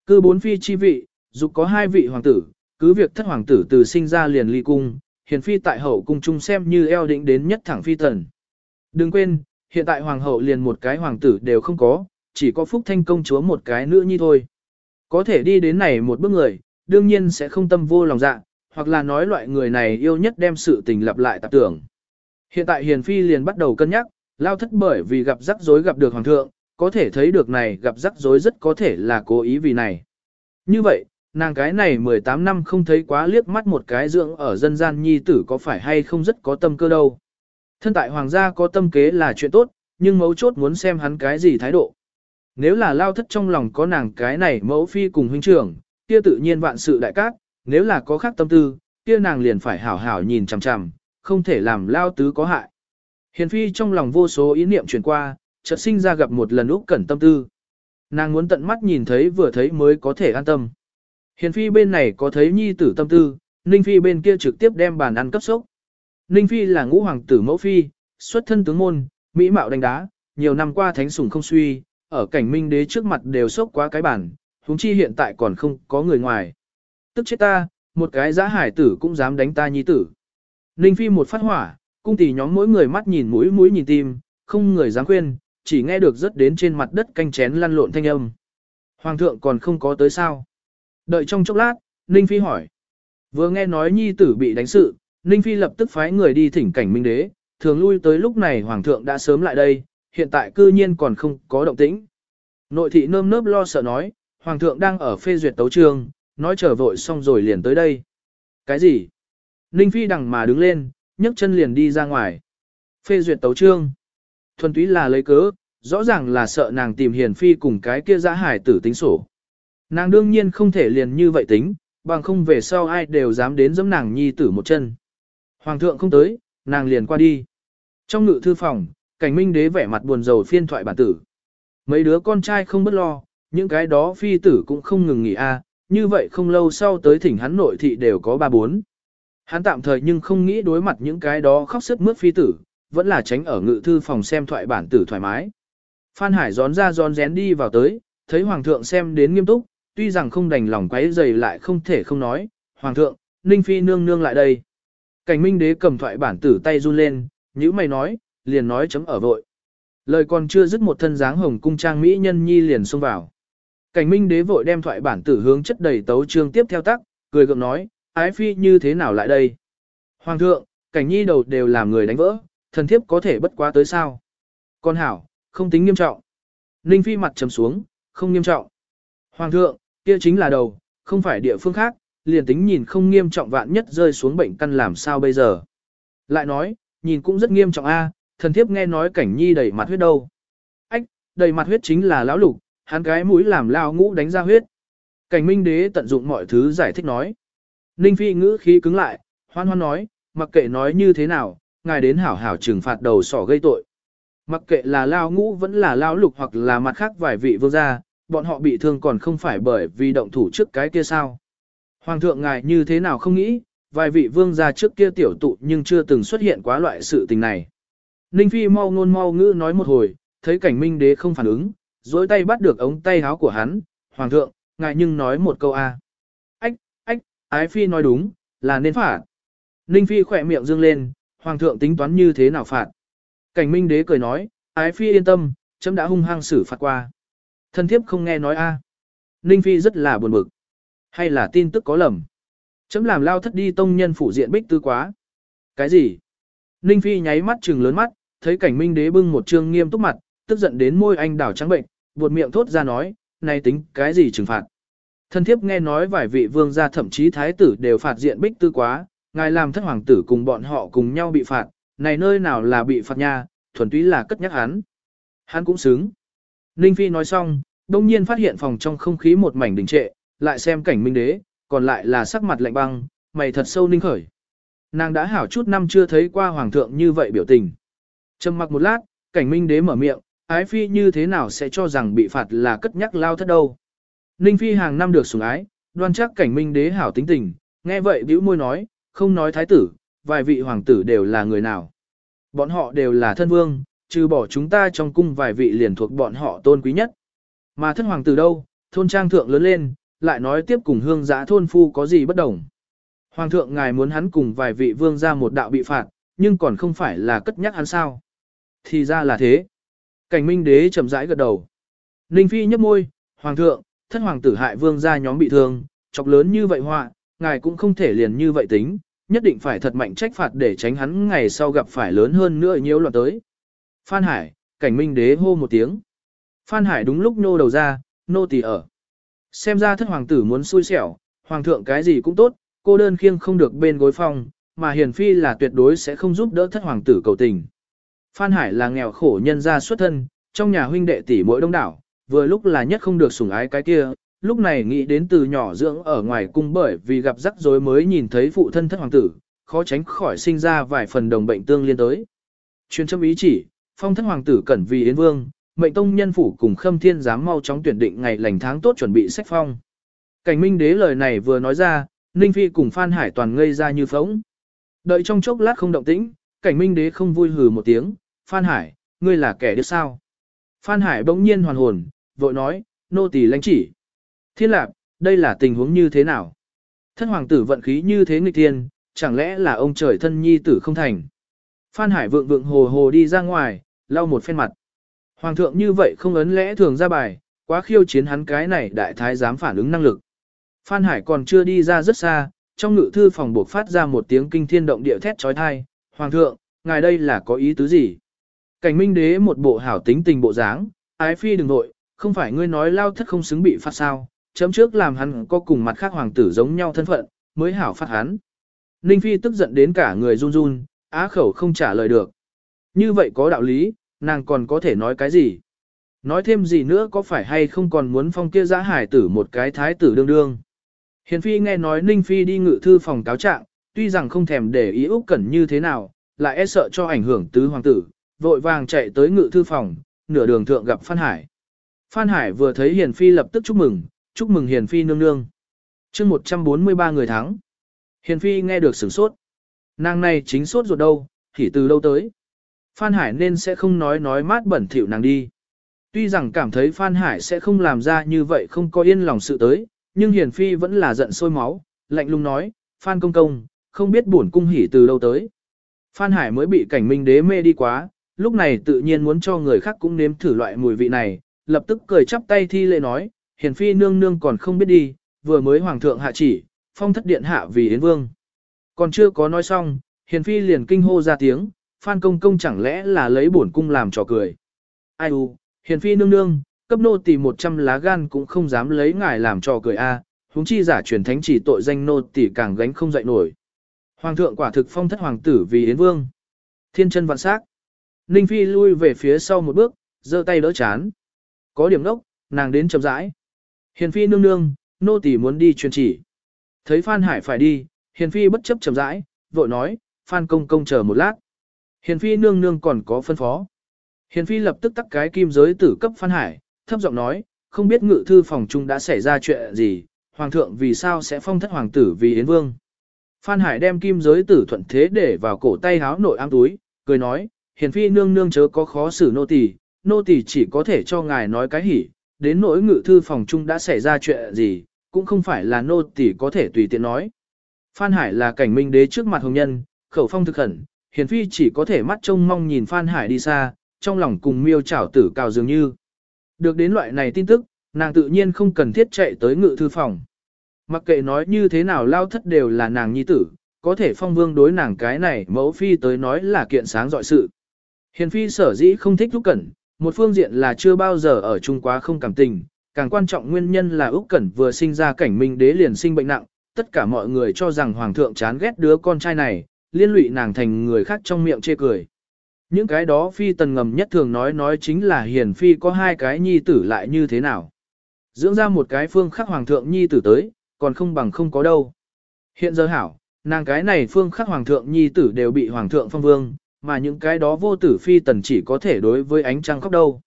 Cư bốn phi chi vị, dục có hai vị hoàng tử, cứ việc thất hoàng tử từ sinh ra liền ly cung, hiền phi tại hậu cung chung xem như eo định đến nhất thẳng phi tần. Đừng quên, hiện tại hoàng hậu liền một cái hoàng tử đều không có, chỉ có phúc thanh công chúa một cái nữa như thôi. Có thể đi đến này một bước người, đương nhiên sẽ không tâm vô lòng dạ, hoặc là nói loại người này yêu nhất đem sự tình lặp lại tạp tưởng. Hiện tại hiền phi liền bắt đầu cân nhắc, lao thất bởi vì gặp rắc rối gặp được hoàng thượng, có thể thấy được này gặp rắc rối rất có thể là cố ý vì này. Như vậy, nàng cái này 18 năm không thấy quá liếc mắt một cái dưỡng ở dân gian nhi tử có phải hay không rất có tâm cơ đâu. Thân tại hoàng gia có tâm kế là chuyện tốt, nhưng mấu chốt muốn xem hắn cái gì thái độ. Nếu là lao thất trong lòng có nàng cái này mẫu phi cùng huynh trưởng, kia tự nhiên vạn sự đại cát, nếu là có khác tâm tư, kia nàng liền phải hảo hảo nhìn chằm chằm, không thể làm lao tứ có hại. Hiền phi trong lòng vô số ý niệm chuyển qua, chợt sinh ra gặp một lần Úc Cẩn tâm tư. Nàng muốn tận mắt nhìn thấy vừa thấy mới có thể an tâm. Hiền phi bên này có thấy nhi tử tâm tư, Ninh phi bên kia trực tiếp đem bàn ăn cấp sốc. Ninh phi là ngũ hoàng tử mẫu phi, xuất thân tướng môn, mỹ mạo đánh đá, nhiều năm qua thánh sủng không suy, ở cảnh minh đế trước mặt đều sốc quá cái bản, huống chi hiện tại còn không có người ngoài. Tức chết ta, một cái giã hải tử cũng dám đánh ta nhi tử. Ninh phi một phát hỏa, cung tỷ nhóm mỗi người mắt nhìn mũi mũi nhìn tim, không người dám khuyên, chỉ nghe được rất đến trên mặt đất canh chén lăn lộn thanh âm. Hoàng thượng còn không có tới sao. Đợi trong chốc lát, Ninh Phi hỏi. Vừa nghe nói nhi tử bị đánh sự, Ninh Phi lập tức phái người đi thỉnh cảnh minh đế, thường lui tới lúc này Hoàng thượng đã sớm lại đây, hiện tại cư nhiên còn không có động tĩnh. Nội thị nơm nớp lo sợ nói, Hoàng thượng đang ở phê duyệt tấu trường, nói trở vội xong rồi liền tới đây. Cái gì? Ninh Phi đằng mà đứng lên, nhấc chân liền đi ra ngoài. Phê duyệt tấu trương. Thuần túy là lấy cớ, rõ ràng là sợ nàng tìm hiền phi cùng cái kia giã hải tử tính sổ. Nàng đương nhiên không thể liền như vậy tính, bằng không về sau ai đều dám đến giẫm nàng nhi tử một chân. Hoàng thượng không tới, nàng liền qua đi. Trong ngự thư phòng, cảnh minh đế vẻ mặt buồn rầu phiên thoại bản tử. Mấy đứa con trai không bất lo, những cái đó phi tử cũng không ngừng nghỉ a, à, như vậy không lâu sau tới thỉnh hắn nội thị đều có ba bốn. Hắn tạm thời nhưng không nghĩ đối mặt những cái đó khóc sức mướt phi tử, vẫn là tránh ở ngự thư phòng xem thoại bản tử thoải mái. Phan Hải gión ra gión rén đi vào tới, thấy Hoàng thượng xem đến nghiêm túc, tuy rằng không đành lòng quấy dày lại không thể không nói, Hoàng thượng, Ninh Phi nương nương lại đây. Cảnh Minh Đế cầm thoại bản tử tay run lên, nhữ mày nói, liền nói chấm ở vội. Lời còn chưa dứt một thân dáng hồng cung trang Mỹ nhân nhi liền xông vào. Cảnh Minh Đế vội đem thoại bản tử hướng chất đầy tấu chương tiếp theo tắc, cười gượng nói, ái phi như thế nào lại đây? Hoàng thượng, cảnh nhi đầu đều làm người đánh vỡ, thần thiếp có thể bất quá tới sao? Con hảo, không tính nghiêm trọng. Ninh phi mặt trầm xuống, không nghiêm trọng. Hoàng thượng, kia chính là đầu, không phải địa phương khác, liền tính nhìn không nghiêm trọng vạn nhất rơi xuống bệnh căn làm sao bây giờ. Lại nói, nhìn cũng rất nghiêm trọng a, thần thiếp nghe nói cảnh nhi đầy mặt huyết đâu. Ách, đầy mặt huyết chính là lão lục, hắn cái mũi làm lao ngũ đánh ra huyết. Cảnh minh đế tận dụng mọi thứ giải thích nói. Ninh phi ngữ khí cứng lại, hoan hoan nói, mặc kệ nói như thế nào, ngài đến hảo hảo trừng phạt đầu sỏ gây tội. Mặc kệ là lao ngũ vẫn là lao lục hoặc là mặt khác vài vị vương gia, bọn họ bị thương còn không phải bởi vì động thủ trước cái kia sao. Hoàng thượng ngài như thế nào không nghĩ, vài vị vương gia trước kia tiểu tụ nhưng chưa từng xuất hiện quá loại sự tình này. Ninh Phi mau ngôn mau ngữ nói một hồi, thấy cảnh minh đế không phản ứng, dối tay bắt được ống tay háo của hắn, Hoàng thượng, ngài nhưng nói một câu A. Ách, ách, ái Phi nói đúng, là nên phạt. Ninh Phi khỏe miệng dương lên, Hoàng thượng tính toán như thế nào phạt. Cảnh minh đế cười nói, ái Phi yên tâm, chấm đã hung hăng xử phạt qua. Thân thiếp không nghe nói A. Ninh Phi rất là buồn bực. Hay là tin tức có lầm? Chấm làm lao thất đi tông nhân phủ diện bích tư quá. Cái gì? Ninh Phi nháy mắt trừng lớn mắt, thấy cảnh minh đế bưng một trương nghiêm túc mặt, tức giận đến môi anh đảo trắng bệnh, buột miệng thốt ra nói, này tính cái gì trừng phạt. Thân thiếp nghe nói vài vị vương gia thậm chí thái tử đều phạt diện bích tư quá, ngài làm thất hoàng tử cùng bọn họ cùng nhau bị phạt, này nơi nào là bị phạt nha, thuần túy là cất nhắc hắn. Hắn cũng xứng. Ninh Phi nói xong, đông nhiên phát hiện phòng trong không khí một mảnh đình trệ, lại xem cảnh minh đế, còn lại là sắc mặt lạnh băng, mày thật sâu ninh khởi. Nàng đã hảo chút năm chưa thấy qua hoàng thượng như vậy biểu tình. Trầm mặc một lát, cảnh minh đế mở miệng, ái phi như thế nào sẽ cho rằng bị phạt là cất nhắc lao thất đâu. Ninh phi hàng năm được sủng ái, đoan chắc cảnh minh đế hảo tính tình, nghe vậy bĩu môi nói, không nói thái tử, vài vị hoàng tử đều là người nào. Bọn họ đều là thân vương, trừ bỏ chúng ta trong cung vài vị liền thuộc bọn họ tôn quý nhất. Mà thất hoàng tử đâu, thôn trang thượng lớn lên, lại nói tiếp cùng hương giã thôn phu có gì bất đồng. Hoàng thượng ngài muốn hắn cùng vài vị vương ra một đạo bị phạt, nhưng còn không phải là cất nhắc hắn sao. Thì ra là thế. Cảnh minh đế chậm rãi gật đầu. Ninh phi nhấp môi, hoàng thượng, thất hoàng tử hại vương ra nhóm bị thương, chọc lớn như vậy họa, ngài cũng không thể liền như vậy tính, nhất định phải thật mạnh trách phạt để tránh hắn ngày sau gặp phải lớn hơn nữa nhiễu loạn tới. Phan Hải, cảnh minh đế hô một tiếng. Phan Hải đúng lúc nô đầu ra, nô tỳ ở. Xem ra thất hoàng tử muốn xui xẻo, hoàng thượng cái gì cũng tốt, cô đơn khiêng không được bên gối phòng, mà hiền phi là tuyệt đối sẽ không giúp đỡ thất hoàng tử cầu tình. Phan Hải là nghèo khổ nhân gia xuất thân, trong nhà huynh đệ tỷ mỗi đông đảo, vừa lúc là nhất không được sủng ái cái kia, lúc này nghĩ đến từ nhỏ dưỡng ở ngoài cung bởi vì gặp rắc rối mới nhìn thấy phụ thân thất hoàng tử, khó tránh khỏi sinh ra vài phần đồng bệnh tương liên tới. Chuyên châm ý chỉ, phong thất hoàng tử cẩn vì yến vương, mệnh tông nhân phủ cùng khâm thiên giám mau chóng tuyển định ngày lành tháng tốt chuẩn bị sách phong. Cảnh minh đế lời này vừa nói ra, Ninh Phi cùng Phan Hải toàn ngây ra như phóng. Đợi trong chốc lát không động tĩnh, cảnh minh đế không vui hừ một tiếng, Phan Hải, ngươi là kẻ đứa sao? Phan Hải bỗng nhiên hoàn hồn, vội nói, nô tỳ lãnh chỉ. Thiên lạp, đây là tình huống như thế nào? Thân hoàng tử vận khí như thế nghịch thiên, chẳng lẽ là ông trời thân nhi tử không thành? Phan Hải vượng vượng hồ hồ đi ra ngoài, lau một phen mặt. Hoàng thượng như vậy không ấn lẽ thường ra bài, quá khiêu chiến hắn cái này đại thái dám phản ứng năng lực. Phan Hải còn chưa đi ra rất xa, trong ngự thư phòng buộc phát ra một tiếng kinh thiên động địa thét trói thai. Hoàng thượng, ngài đây là có ý tứ gì? Cảnh minh đế một bộ hảo tính tình bộ dáng, ái phi đừng nội, không phải ngươi nói lao thất không xứng bị phạt sao, chấm trước làm hắn có cùng mặt khác hoàng tử giống nhau thân phận, mới hảo phạt hắn. Ninh phi tức giận đến cả người run run, á khẩu không trả lời được. Như vậy có đạo lý, nàng còn có thể nói cái gì? Nói thêm gì nữa có phải hay không còn muốn phong kia giã hải tử một cái thái tử đương đương? Hiền Phi nghe nói Ninh Phi đi ngự thư phòng cáo trạng, tuy rằng không thèm để ý Úc Cẩn như thế nào, lại e sợ cho ảnh hưởng tứ hoàng tử, vội vàng chạy tới ngự thư phòng, nửa đường thượng gặp Phan Hải. Phan Hải vừa thấy Hiền Phi lập tức chúc mừng, chúc mừng Hiền Phi nương nương. chương 143 người thắng. Hiền Phi nghe được sửng sốt. Nàng này chính sốt ruột đâu, thì từ đâu tới. Phan Hải nên sẽ không nói nói mát bẩn thỉu nàng đi. Tuy rằng cảm thấy Phan Hải sẽ không làm ra như vậy không có yên lòng sự tới, nhưng Hiền Phi vẫn là giận sôi máu, lạnh lùng nói, Phan Công Công, không biết buồn cung hỉ từ đâu tới. Phan Hải mới bị cảnh minh đế mê đi quá, lúc này tự nhiên muốn cho người khác cũng nếm thử loại mùi vị này, lập tức cười chắp tay thi lễ nói, Hiền Phi nương nương còn không biết đi, vừa mới Hoàng thượng hạ chỉ, phong thất điện hạ vì Yến Vương. Còn chưa có nói xong, Hiền Phi liền kinh hô ra tiếng, Phan Công Công chẳng lẽ là lấy bổn cung làm trò cười. Ai u, Hiền Phi nương nương, cấp nô tỳ 100 lá gan cũng không dám lấy ngài làm trò cười a, huống chi giả truyền thánh chỉ tội danh nô tỳ càng gánh không dậy nổi. Hoàng thượng quả thực phong thất hoàng tử vì Yến Vương. Thiên chân vạn sắc. Ninh Phi lui về phía sau một bước, giơ tay đỡ chán. Có điểm đốc, nàng đến chậm rãi. Hiền Phi nương nương, nô tỳ muốn đi truyền chỉ. Thấy Phan Hải phải đi, Hiền Phi bất chấp chậm rãi, vội nói, Phan công công chờ một lát. Hiền Phi nương nương còn có phân phó. Hiền Phi lập tức tắt cái kim giới tử cấp Phan Hải, thấp giọng nói, không biết ngự thư phòng trung đã xảy ra chuyện gì, hoàng thượng vì sao sẽ phong thất hoàng tử vì Yến Vương. Phan Hải đem kim giới tử thuận thế để vào cổ tay háo nội ám túi, cười nói, Hiền Phi nương nương chớ có khó xử nô tỳ, nô tỳ chỉ có thể cho ngài nói cái hỉ, đến nỗi ngự thư phòng trung đã xảy ra chuyện gì, cũng không phải là nô tỳ có thể tùy tiện nói. Phan Hải là cảnh minh đế trước mặt hồng nhân, khẩu phong thực khẩn, hiền phi chỉ có thể mắt trông mong nhìn Phan Hải đi xa, trong lòng cùng miêu chảo tử cào dường như. Được đến loại này tin tức, nàng tự nhiên không cần thiết chạy tới ngự thư phòng. Mặc kệ nói như thế nào lao thất đều là nàng nhi tử, có thể phong vương đối nàng cái này mẫu phi tới nói là kiện sáng dọi sự. Hiền phi sở dĩ không thích Úc Cẩn, một phương diện là chưa bao giờ ở Trung quá không cảm tình, càng quan trọng nguyên nhân là Úc Cẩn vừa sinh ra cảnh minh đế liền sinh bệnh nặng, tất cả mọi người cho rằng hoàng thượng chán ghét đứa con trai này, liên lụy nàng thành người khác trong miệng chê cười. Những cái đó phi tần ngầm nhất thường nói nói chính là hiền phi có hai cái nhi tử lại như thế nào. Dưỡng ra một cái phương khắc hoàng thượng nhi tử tới, còn không bằng không có đâu. Hiện giờ hảo, nàng cái này phương khắc hoàng thượng nhi tử đều bị hoàng thượng phong vương, mà những cái đó vô tử phi tần chỉ có thể đối với ánh trăng khóc đâu.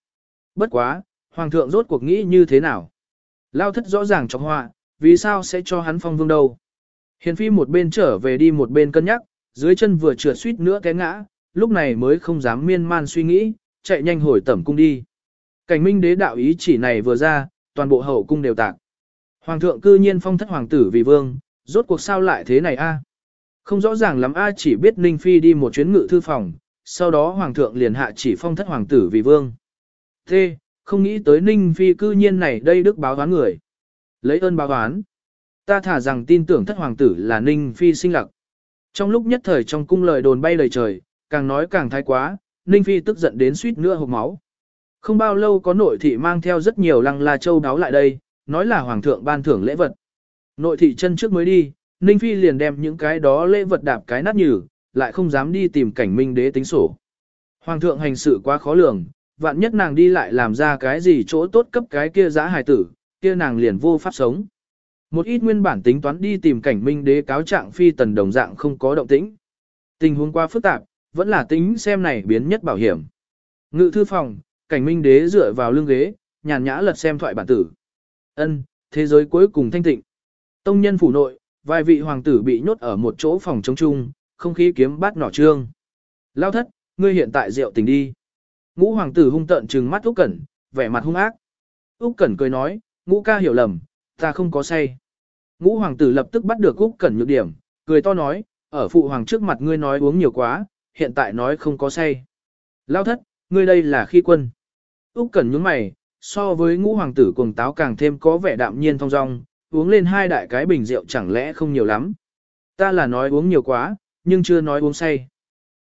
Bất quá, hoàng thượng rốt cuộc nghĩ như thế nào? Lao thất rõ ràng trong họa, vì sao sẽ cho hắn phong vương đâu? Hiền phi một bên trở về đi một bên cân nhắc, dưới chân vừa trượt suýt nữa té ngã, lúc này mới không dám miên man suy nghĩ, chạy nhanh hồi tẩm cung đi. Cảnh minh đế đạo ý chỉ này vừa ra, toàn bộ hậu cung đều tạc. Hoàng thượng cư nhiên phong thất hoàng tử vì vương, rốt cuộc sao lại thế này a? Không rõ ràng lắm a chỉ biết Ninh Phi đi một chuyến ngự thư phòng, sau đó hoàng thượng liền hạ chỉ phong thất hoàng tử vì vương. Thế, không nghĩ tới Ninh Phi cư nhiên này đây đức báo đoán người. Lấy ơn báo đoán. Ta thả rằng tin tưởng thất hoàng tử là Ninh Phi sinh lặc. Trong lúc nhất thời trong cung lời đồn bay lời trời, càng nói càng thái quá, Ninh Phi tức giận đến suýt nữa hộp máu. Không bao lâu có nội thị mang theo rất nhiều lăng la châu đáo lại đây, nói là hoàng thượng ban thưởng lễ vật. Nội thị chân trước mới đi, Ninh Phi liền đem những cái đó lễ vật đạp cái nát nhừ, lại không dám đi tìm cảnh minh đế tính sổ. Hoàng thượng hành sự quá khó lường, vạn nhất nàng đi lại làm ra cái gì chỗ tốt cấp cái kia giã hài tử, kia nàng liền vô pháp sống. Một ít nguyên bản tính toán đi tìm cảnh minh đế cáo trạng phi tần đồng dạng không có động tĩnh. Tình huống quá phức tạp, vẫn là tính xem này biến nhất bảo hiểm. Ngự thư phòng, cảnh minh đế dựa vào lưng ghế, nhàn nhã lật xem thoại bản tử. Ân, thế giới cuối cùng thanh tịnh. Tông nhân phủ nội, vài vị hoàng tử bị nhốt ở một chỗ phòng chống chung, không khí kiếm bát nỏ trương. Lao thất, ngươi hiện tại rượu tình đi. Ngũ hoàng tử hung tợn trừng mắt Úc Cẩn, vẻ mặt hung ác. Úc Cẩn cười nói, ngũ ca hiểu lầm, ta không có say. Ngũ hoàng tử lập tức bắt được Úc Cẩn nhược điểm, cười to nói, ở phụ hoàng trước mặt ngươi nói uống nhiều quá, hiện tại nói không có say. Lao thất, ngươi đây là khi quân. Úc Cẩn nhướng mày, so với ngũ hoàng tử cuồng táo càng thêm có vẻ đạm nhiên thong dong, uống lên hai đại cái bình rượu chẳng lẽ không nhiều lắm. Ta là nói uống nhiều quá, nhưng chưa nói uống say.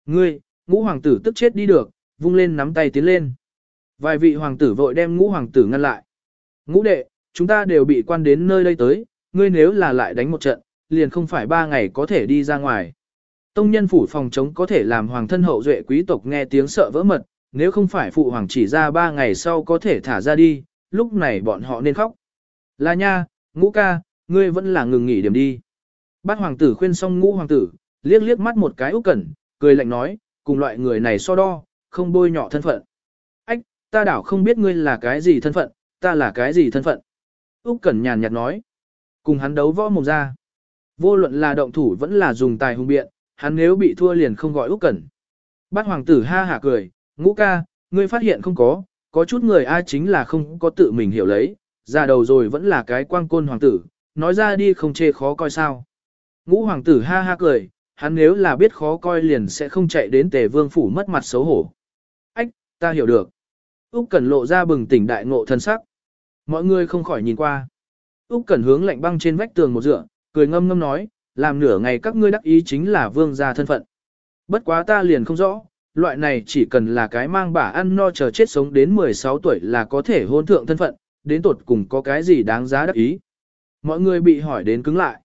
Ngươi, ngũ hoàng tử tức chết đi được, vung lên nắm tay tiến lên. Vài vị hoàng tử vội đem ngũ hoàng tử ngăn lại. Ngũ đệ, chúng ta đều bị quan đến nơi đây tới, ngươi nếu là lại đánh một trận, liền không phải ba ngày có thể đi ra ngoài. Tông nhân phủ phòng chống có thể làm hoàng thân hậu duệ quý tộc nghe tiếng sợ vỡ mật, nếu không phải phụ hoàng chỉ ra ba ngày sau có thể thả ra đi, lúc này bọn họ nên khóc. Là nha, ngũ ca, ngươi vẫn là ngừng nghỉ điểm đi. Bát hoàng tử khuyên xong ngũ hoàng tử, liếc liếc mắt một cái Úc Cẩn, cười lạnh nói, cùng loại người này so đo, không bôi nhọ thân phận. Ách, ta đảo không biết ngươi là cái gì thân phận, ta là cái gì thân phận. Úc Cẩn nhàn nhạt nói, cùng hắn đấu võ mồm ra. Vô luận là động thủ vẫn là dùng tài hung biện, hắn nếu bị thua liền không gọi Úc Cẩn. Bát hoàng tử ha hả cười, ngũ ca, ngươi phát hiện không có, có chút người ai chính là không có tự mình hiểu lấy, ra đầu rồi vẫn là cái quang côn hoàng tử, nói ra đi không chê khó coi sao. Ngũ hoàng tử ha ha cười, hắn nếu là biết khó coi liền sẽ không chạy đến tề vương phủ mất mặt xấu hổ. Ách, ta hiểu được. Úc Cẩn lộ ra bừng tỉnh đại ngộ thân sắc. Mọi người không khỏi nhìn qua. Úc Cẩn hướng lạnh băng trên vách tường một dựa, cười ngâm ngâm nói, làm nửa ngày các ngươi đắc ý chính là vương gia thân phận. Bất quá ta liền không rõ, loại này chỉ cần là cái mang bả ăn no chờ chết sống đến 16 tuổi là có thể hôn thượng thân phận, đến tột cùng có cái gì đáng giá đắc ý. Mọi người bị hỏi đến cứng lại.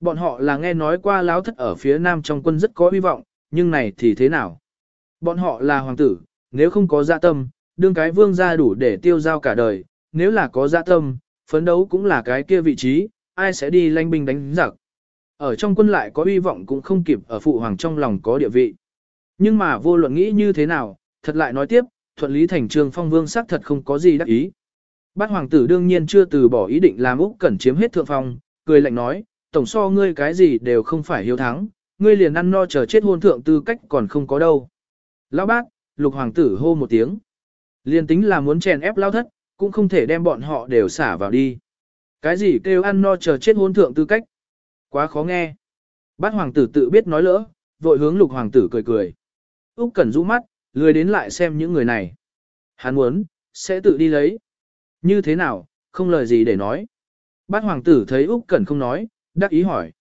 Bọn họ là nghe nói qua láo thất ở phía nam trong quân rất có hy vọng, nhưng này thì thế nào? Bọn họ là hoàng tử, nếu không có dạ tâm, đương cái vương gia đủ để tiêu giao cả đời, nếu là có dạ tâm, phấn đấu cũng là cái kia vị trí, ai sẽ đi lanh binh đánh giặc. Ở trong quân lại có hy vọng cũng không kịp ở phụ hoàng trong lòng có địa vị. Nhưng mà vô luận nghĩ như thế nào, thật lại nói tiếp, thuận lý thành trường phong vương xác thật không có gì đắc ý. Bát hoàng tử đương nhiên chưa từ bỏ ý định làm Úc Cẩn chiếm hết thượng phong, cười lạnh nói, tổng so ngươi cái gì đều không phải hiếu thắng, ngươi liền ăn no chờ chết hôn thượng tư cách còn không có đâu. Lão bác, lục hoàng tử hô một tiếng. Liên tính là muốn chèn ép lao thất, cũng không thể đem bọn họ đều xả vào đi. Cái gì kêu ăn no chờ chết hôn thượng tư cách? Quá khó nghe. Bát hoàng tử tự biết nói lỡ, vội hướng lục hoàng tử cười cười. Úc Cẩn rũ mắt, lười đến lại xem những người này. Hắn muốn, sẽ tự đi lấy. Như thế nào, không lời gì để nói. Bát hoàng tử thấy Úc Cẩn không nói, đắc ý hỏi.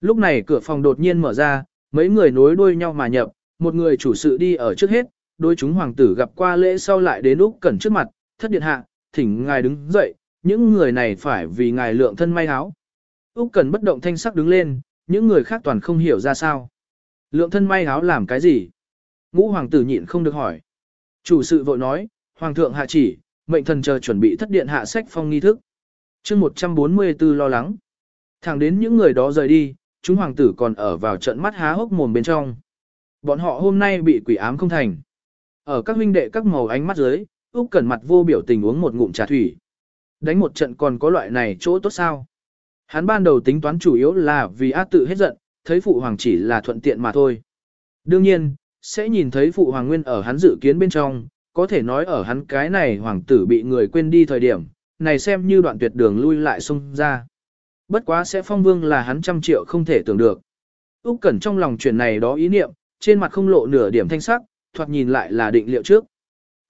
Lúc này cửa phòng đột nhiên mở ra, mấy người nối đuôi nhau mà nhập, một người chủ sự đi ở trước hết, đôi chúng hoàng tử gặp qua lễ sau lại đến Úc Cẩn trước mặt, thất điện hạ, thỉnh ngài đứng dậy, những người này phải vì ngài lượng thân may áo. Úc cần bất động thanh sắc đứng lên, những người khác toàn không hiểu ra sao. Lượng thân may áo làm cái gì? Ngũ hoàng tử nhịn không được hỏi. Chủ sự vội nói, hoàng thượng hạ chỉ, mệnh thần chờ chuẩn bị thất điện hạ sách phong nghi thức. Chương 144 lo lắng. Thẳng đến những người đó rời đi, chúng hoàng tử còn ở vào trận mắt há hốc mồm bên trong. Bọn họ hôm nay bị quỷ ám không thành. Ở các huynh đệ các màu ánh mắt dưới, Úc Cẩn mặt vô biểu tình uống một ngụm trà thủy. Đánh một trận còn có loại này chỗ tốt sao? Hắn ban đầu tính toán chủ yếu là vì ác tự hết giận, thấy phụ hoàng chỉ là thuận tiện mà thôi. Đương nhiên, sẽ nhìn thấy phụ hoàng nguyên ở hắn dự kiến bên trong, có thể nói ở hắn cái này hoàng tử bị người quên đi thời điểm, này xem như đoạn tuyệt đường lui lại xông ra. Bất quá sẽ phong vương là hắn trăm triệu không thể tưởng được. Úc Cẩn trong lòng chuyện này đó ý niệm, trên mặt không lộ nửa điểm thanh sắc, thoạt nhìn lại là định liệu trước.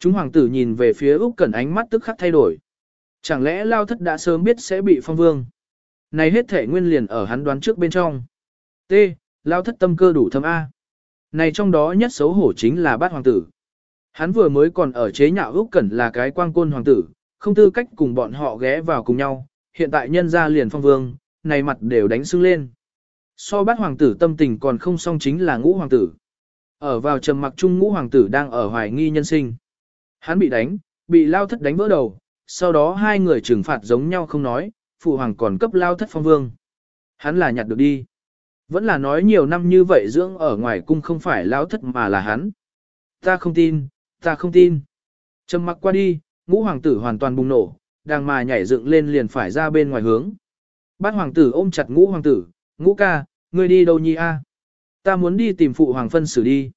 Chúng hoàng tử nhìn về phía Úc Cẩn ánh mắt tức khắc thay đổi. Chẳng lẽ Lao Thất đã sớm biết sẽ bị phong vương? Này hết thể nguyên liền ở hắn đoán trước bên trong. T. Lao Thất tâm cơ đủ thâm A. Này trong đó nhất xấu hổ chính là bát hoàng tử. Hắn vừa mới còn ở chế nhạo Úc Cẩn là cái quang côn hoàng tử, không tư cách cùng bọn họ ghé vào cùng nhau, hiện tại nhân ra liền phong vương, này mặt đều đánh sưng lên. So bát hoàng tử tâm tình còn không song chính là ngũ hoàng tử. Ở vào trầm mặc chung ngũ hoàng tử đang ở hoài nghi nhân sinh. Hắn bị đánh, bị lao thất đánh vỡ đầu, sau đó hai người trừng phạt giống nhau không nói, phụ hoàng còn cấp lao thất phong vương. Hắn là nhặt được đi. Vẫn là nói nhiều năm như vậy dưỡng ở ngoài cung không phải lao thất mà là hắn. Ta không tin, ta không tin. Trầm mặc qua đi, ngũ hoàng tử hoàn toàn bùng nổ, đang mà nhảy dựng lên liền phải ra bên ngoài hướng. Bát hoàng tử ôm chặt ngũ hoàng tử, ngũ ca, ngươi đi đâu nhi a? Ta muốn đi tìm phụ hoàng phân xử đi.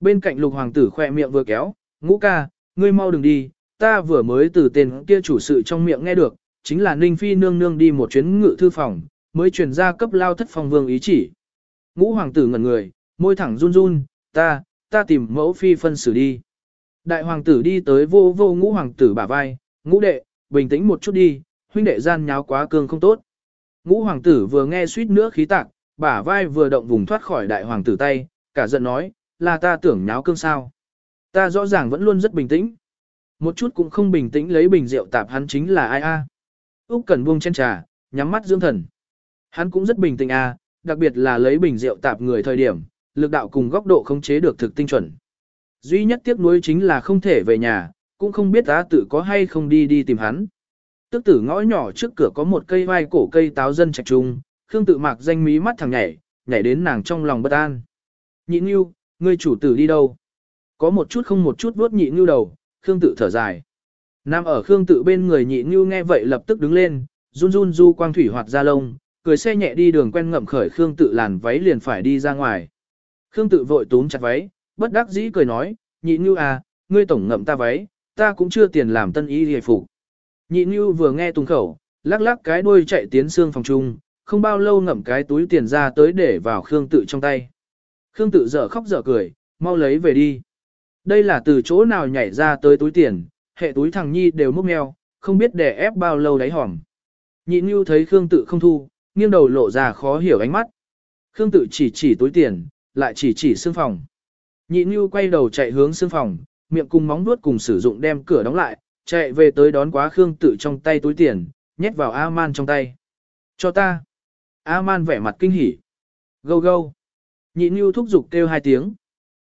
Bên cạnh lục hoàng tử khoe miệng vừa kéo, ngũ ca, ngươi mau đừng đi, ta vừa mới từ tên kia chủ sự trong miệng nghe được, chính là Ninh Phi nương nương đi một chuyến ngự thư phòng, mới truyền ra cấp lao thất phong vương ý chỉ. Ngũ hoàng tử ngẩn người, môi thẳng run run, ta, ta tìm mẫu phi phân xử đi. Đại hoàng tử đi tới vô vô ngũ hoàng tử bả vai, ngũ đệ, bình tĩnh một chút đi, huynh đệ gian nháo quá cương không tốt. Ngũ hoàng tử vừa nghe suýt nữa khí tạc, bả vai vừa động vùng thoát khỏi đại hoàng tử tay, cả giận nói, là ta tưởng nháo cương sao. Ta rõ ràng vẫn luôn rất bình tĩnh. Một chút cũng không bình tĩnh lấy bình rượu tạp hắn chính là ai a? Úc Cẩn buông chén trà, nhắm mắt dưỡng thần. Hắn cũng rất bình tĩnh a, đặc biệt là lấy bình rượu tạp người thời điểm, lực đạo cùng góc độ khống chế được thực tinh chuẩn. Duy nhất tiếc nuối chính là không thể về nhà, cũng không biết ta tự có hay không đi đi tìm hắn. Tức tử ngõ nhỏ trước cửa có một cây vai cổ cây táo dân trạch trung, Khương tự mạc danh mí mắt thằng nhảy, nhảy đến nàng trong lòng bất an. Nhị Nưu, ngươi chủ tử đi đâu? Có một chút không một chút vuốt nhị ngưu đầu, Khương tự thở dài. Nam ở Khương tự bên người nhị ngưu nghe vậy lập tức đứng lên, run run du quang thủy hoạt ra lông, cười xe nhẹ đi đường quen ngậm khởi Khương tự làn váy liền phải đi ra ngoài. Khương tự vội túm chặt váy, bất đắc dĩ cười nói, nhị ngưu à, ngươi tổng ngậm ta váy, ta cũng chưa tiền làm tân y hề phục. Nhị ngưu vừa nghe tung khẩu, lắc lắc cái đuôi chạy tiến xương phòng trung, không bao lâu ngậm cái túi tiền ra tới để vào Khương tự trong tay. Khương tự dở khóc dở cười, mau lấy về đi. Đây là từ chỗ nào nhảy ra tới túi tiền, hệ túi thằng Nhi đều múc meo, không biết để ép bao lâu đáy hỏng. Nhị Nhu thấy Khương tự không thu, nghiêng đầu lộ ra khó hiểu ánh mắt. Khương tự chỉ chỉ túi tiền, lại chỉ chỉ xương phòng. Nhị Nhu quay đầu chạy hướng xương phòng, miệng cùng móng vuốt cùng sử dụng đem cửa đóng lại, chạy về tới đón quá Khương tự trong tay túi tiền, nhét vào A-man trong tay. Cho ta. A-man vẻ mặt kinh hỉ. Gâu gâu. Nhị Nhu thúc giục kêu hai tiếng.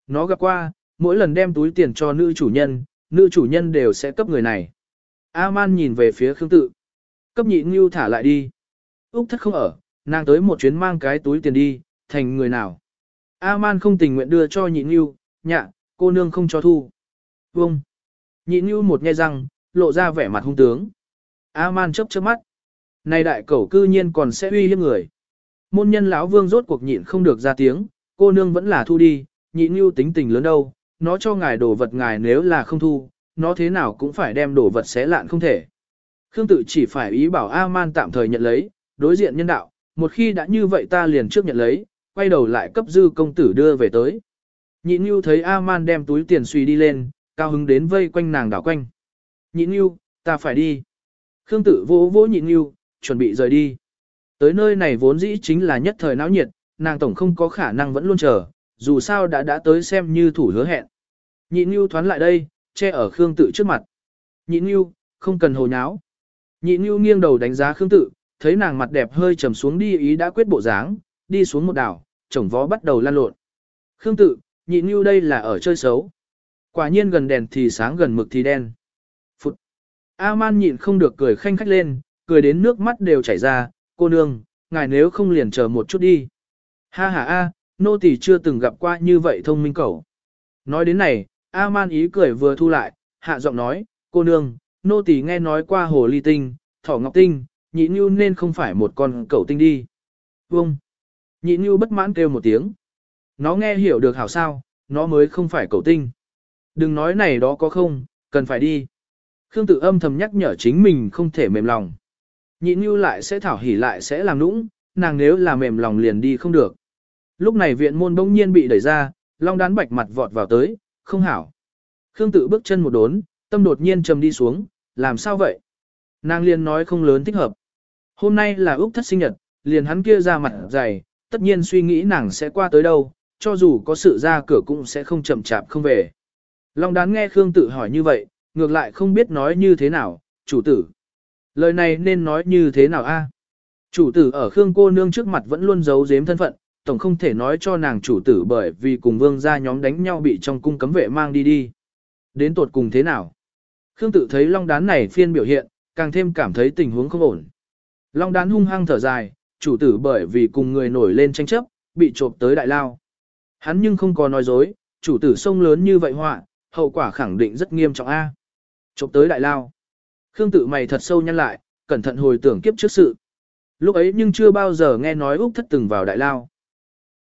Nó gặp qua, mỗi lần đem túi tiền cho nữ chủ nhân, nữ chủ nhân đều sẽ cấp người này. A-man nhìn về phía Khương tự. Cấp nhị ngưu thả lại đi. Úc thất không ở, nàng tới một chuyến mang cái túi tiền đi, thành người nào. A-man không tình nguyện đưa cho nhị ngưu, nhạ, cô nương không cho thu. Vông. Nhị ngưu một nghe răng, lộ ra vẻ mặt hung tướng. A-man chớp chớp mắt. Này đại cẩu cư nhiên còn sẽ uy hiếp người. Môn nhân lão vương rốt cuộc nhịn không được ra tiếng, cô nương vẫn là thu đi, nhị ngưu tính tình lớn đâu, nó cho ngài đồ vật ngài nếu là không thu, nó thế nào cũng phải đem đồ vật xé lạn không thể. Khương tự chỉ phải ý bảo A-man tạm thời nhận lấy, đối diện nhân đạo, một khi đã như vậy ta liền trước nhận lấy, quay đầu lại cấp dư công tử đưa về tới. Nhị Nhu thấy A-man đem túi tiền suy đi lên, cao hứng đến vây quanh nàng đảo quanh. Nhị Nhu, ta phải đi. Khương tự vỗ vỗ nhị Nhu, chuẩn bị rời đi. Tới nơi này vốn dĩ chính là nhất thời náo nhiệt, nàng tổng không có khả năng vẫn luôn chờ, dù sao đã đã tới xem như thủ hứa hẹn. Nhị Nhu thoán lại đây, che ở Khương tự trước mặt. Nhị Nhu, không cần hồ nháo. Nhị Nhu nghiêng đầu đánh giá Khương tự, thấy nàng mặt đẹp hơi trầm xuống đi ý đã quyết bộ dáng, đi xuống một đảo, chồng vó bắt đầu lan lộn. Khương tự, nhị Nhu đây là ở chơi xấu. Quả nhiên gần đèn thì sáng gần mực thì đen. Phụt. A-man nhịn không được cười khanh khách lên, cười đến nước mắt đều chảy ra, cô nương, ngài nếu không liền chờ một chút đi. Ha ha a, nô tỳ chưa từng gặp qua như vậy thông minh cẩu. Nói đến này, A-man ý cười vừa thu lại, hạ giọng nói, cô nương, nô tỳ nghe nói qua hồ ly tinh, thỏ ngọc tinh, nhị như nên không phải một con cẩu tinh đi. Vâng. Nhị như bất mãn kêu một tiếng. Nó nghe hiểu được hảo sao, nó mới không phải cẩu tinh. Đừng nói này đó có không, cần phải đi. Khương tự âm thầm nhắc nhở chính mình không thể mềm lòng. Nhị như lại sẽ thảo hỉ lại sẽ làm nũng, nàng nếu là mềm lòng liền đi không được. Lúc này viện môn bỗng nhiên bị đẩy ra, long đán bạch mặt vọt vào tới, không hảo. Khương tự bước chân một đốn, tâm đột nhiên trầm đi xuống, làm sao vậy? Nàng liền nói không lớn thích hợp. Hôm nay là Úc thất sinh nhật, liền hắn kia ra mặt dày, tất nhiên suy nghĩ nàng sẽ qua tới đâu, cho dù có sự ra cửa cũng sẽ không chậm chạp không về. Long đán nghe Khương tự hỏi như vậy, ngược lại không biết nói như thế nào, chủ tử. Lời này nên nói như thế nào a? Chủ tử ở Khương cô nương trước mặt vẫn luôn giấu giếm thân phận, tổng không thể nói cho nàng chủ tử bởi vì cùng vương gia nhóm đánh nhau bị trong cung cấm vệ mang đi đi. Đến tột cùng thế nào? Khương tự thấy long đán này phiên biểu hiện, càng thêm cảm thấy tình huống không ổn. Long đán hung hăng thở dài, chủ tử bởi vì cùng người nổi lên tranh chấp, bị trộm tới đại lao. Hắn nhưng không có nói dối, chủ tử sông lớn như vậy họa, hậu quả khẳng định rất nghiêm trọng a. Trộm tới đại lao. Khương tự mày thật sâu nhăn lại, cẩn thận hồi tưởng kiếp trước sự. Lúc ấy nhưng chưa bao giờ nghe nói Úc thất từng vào đại lao.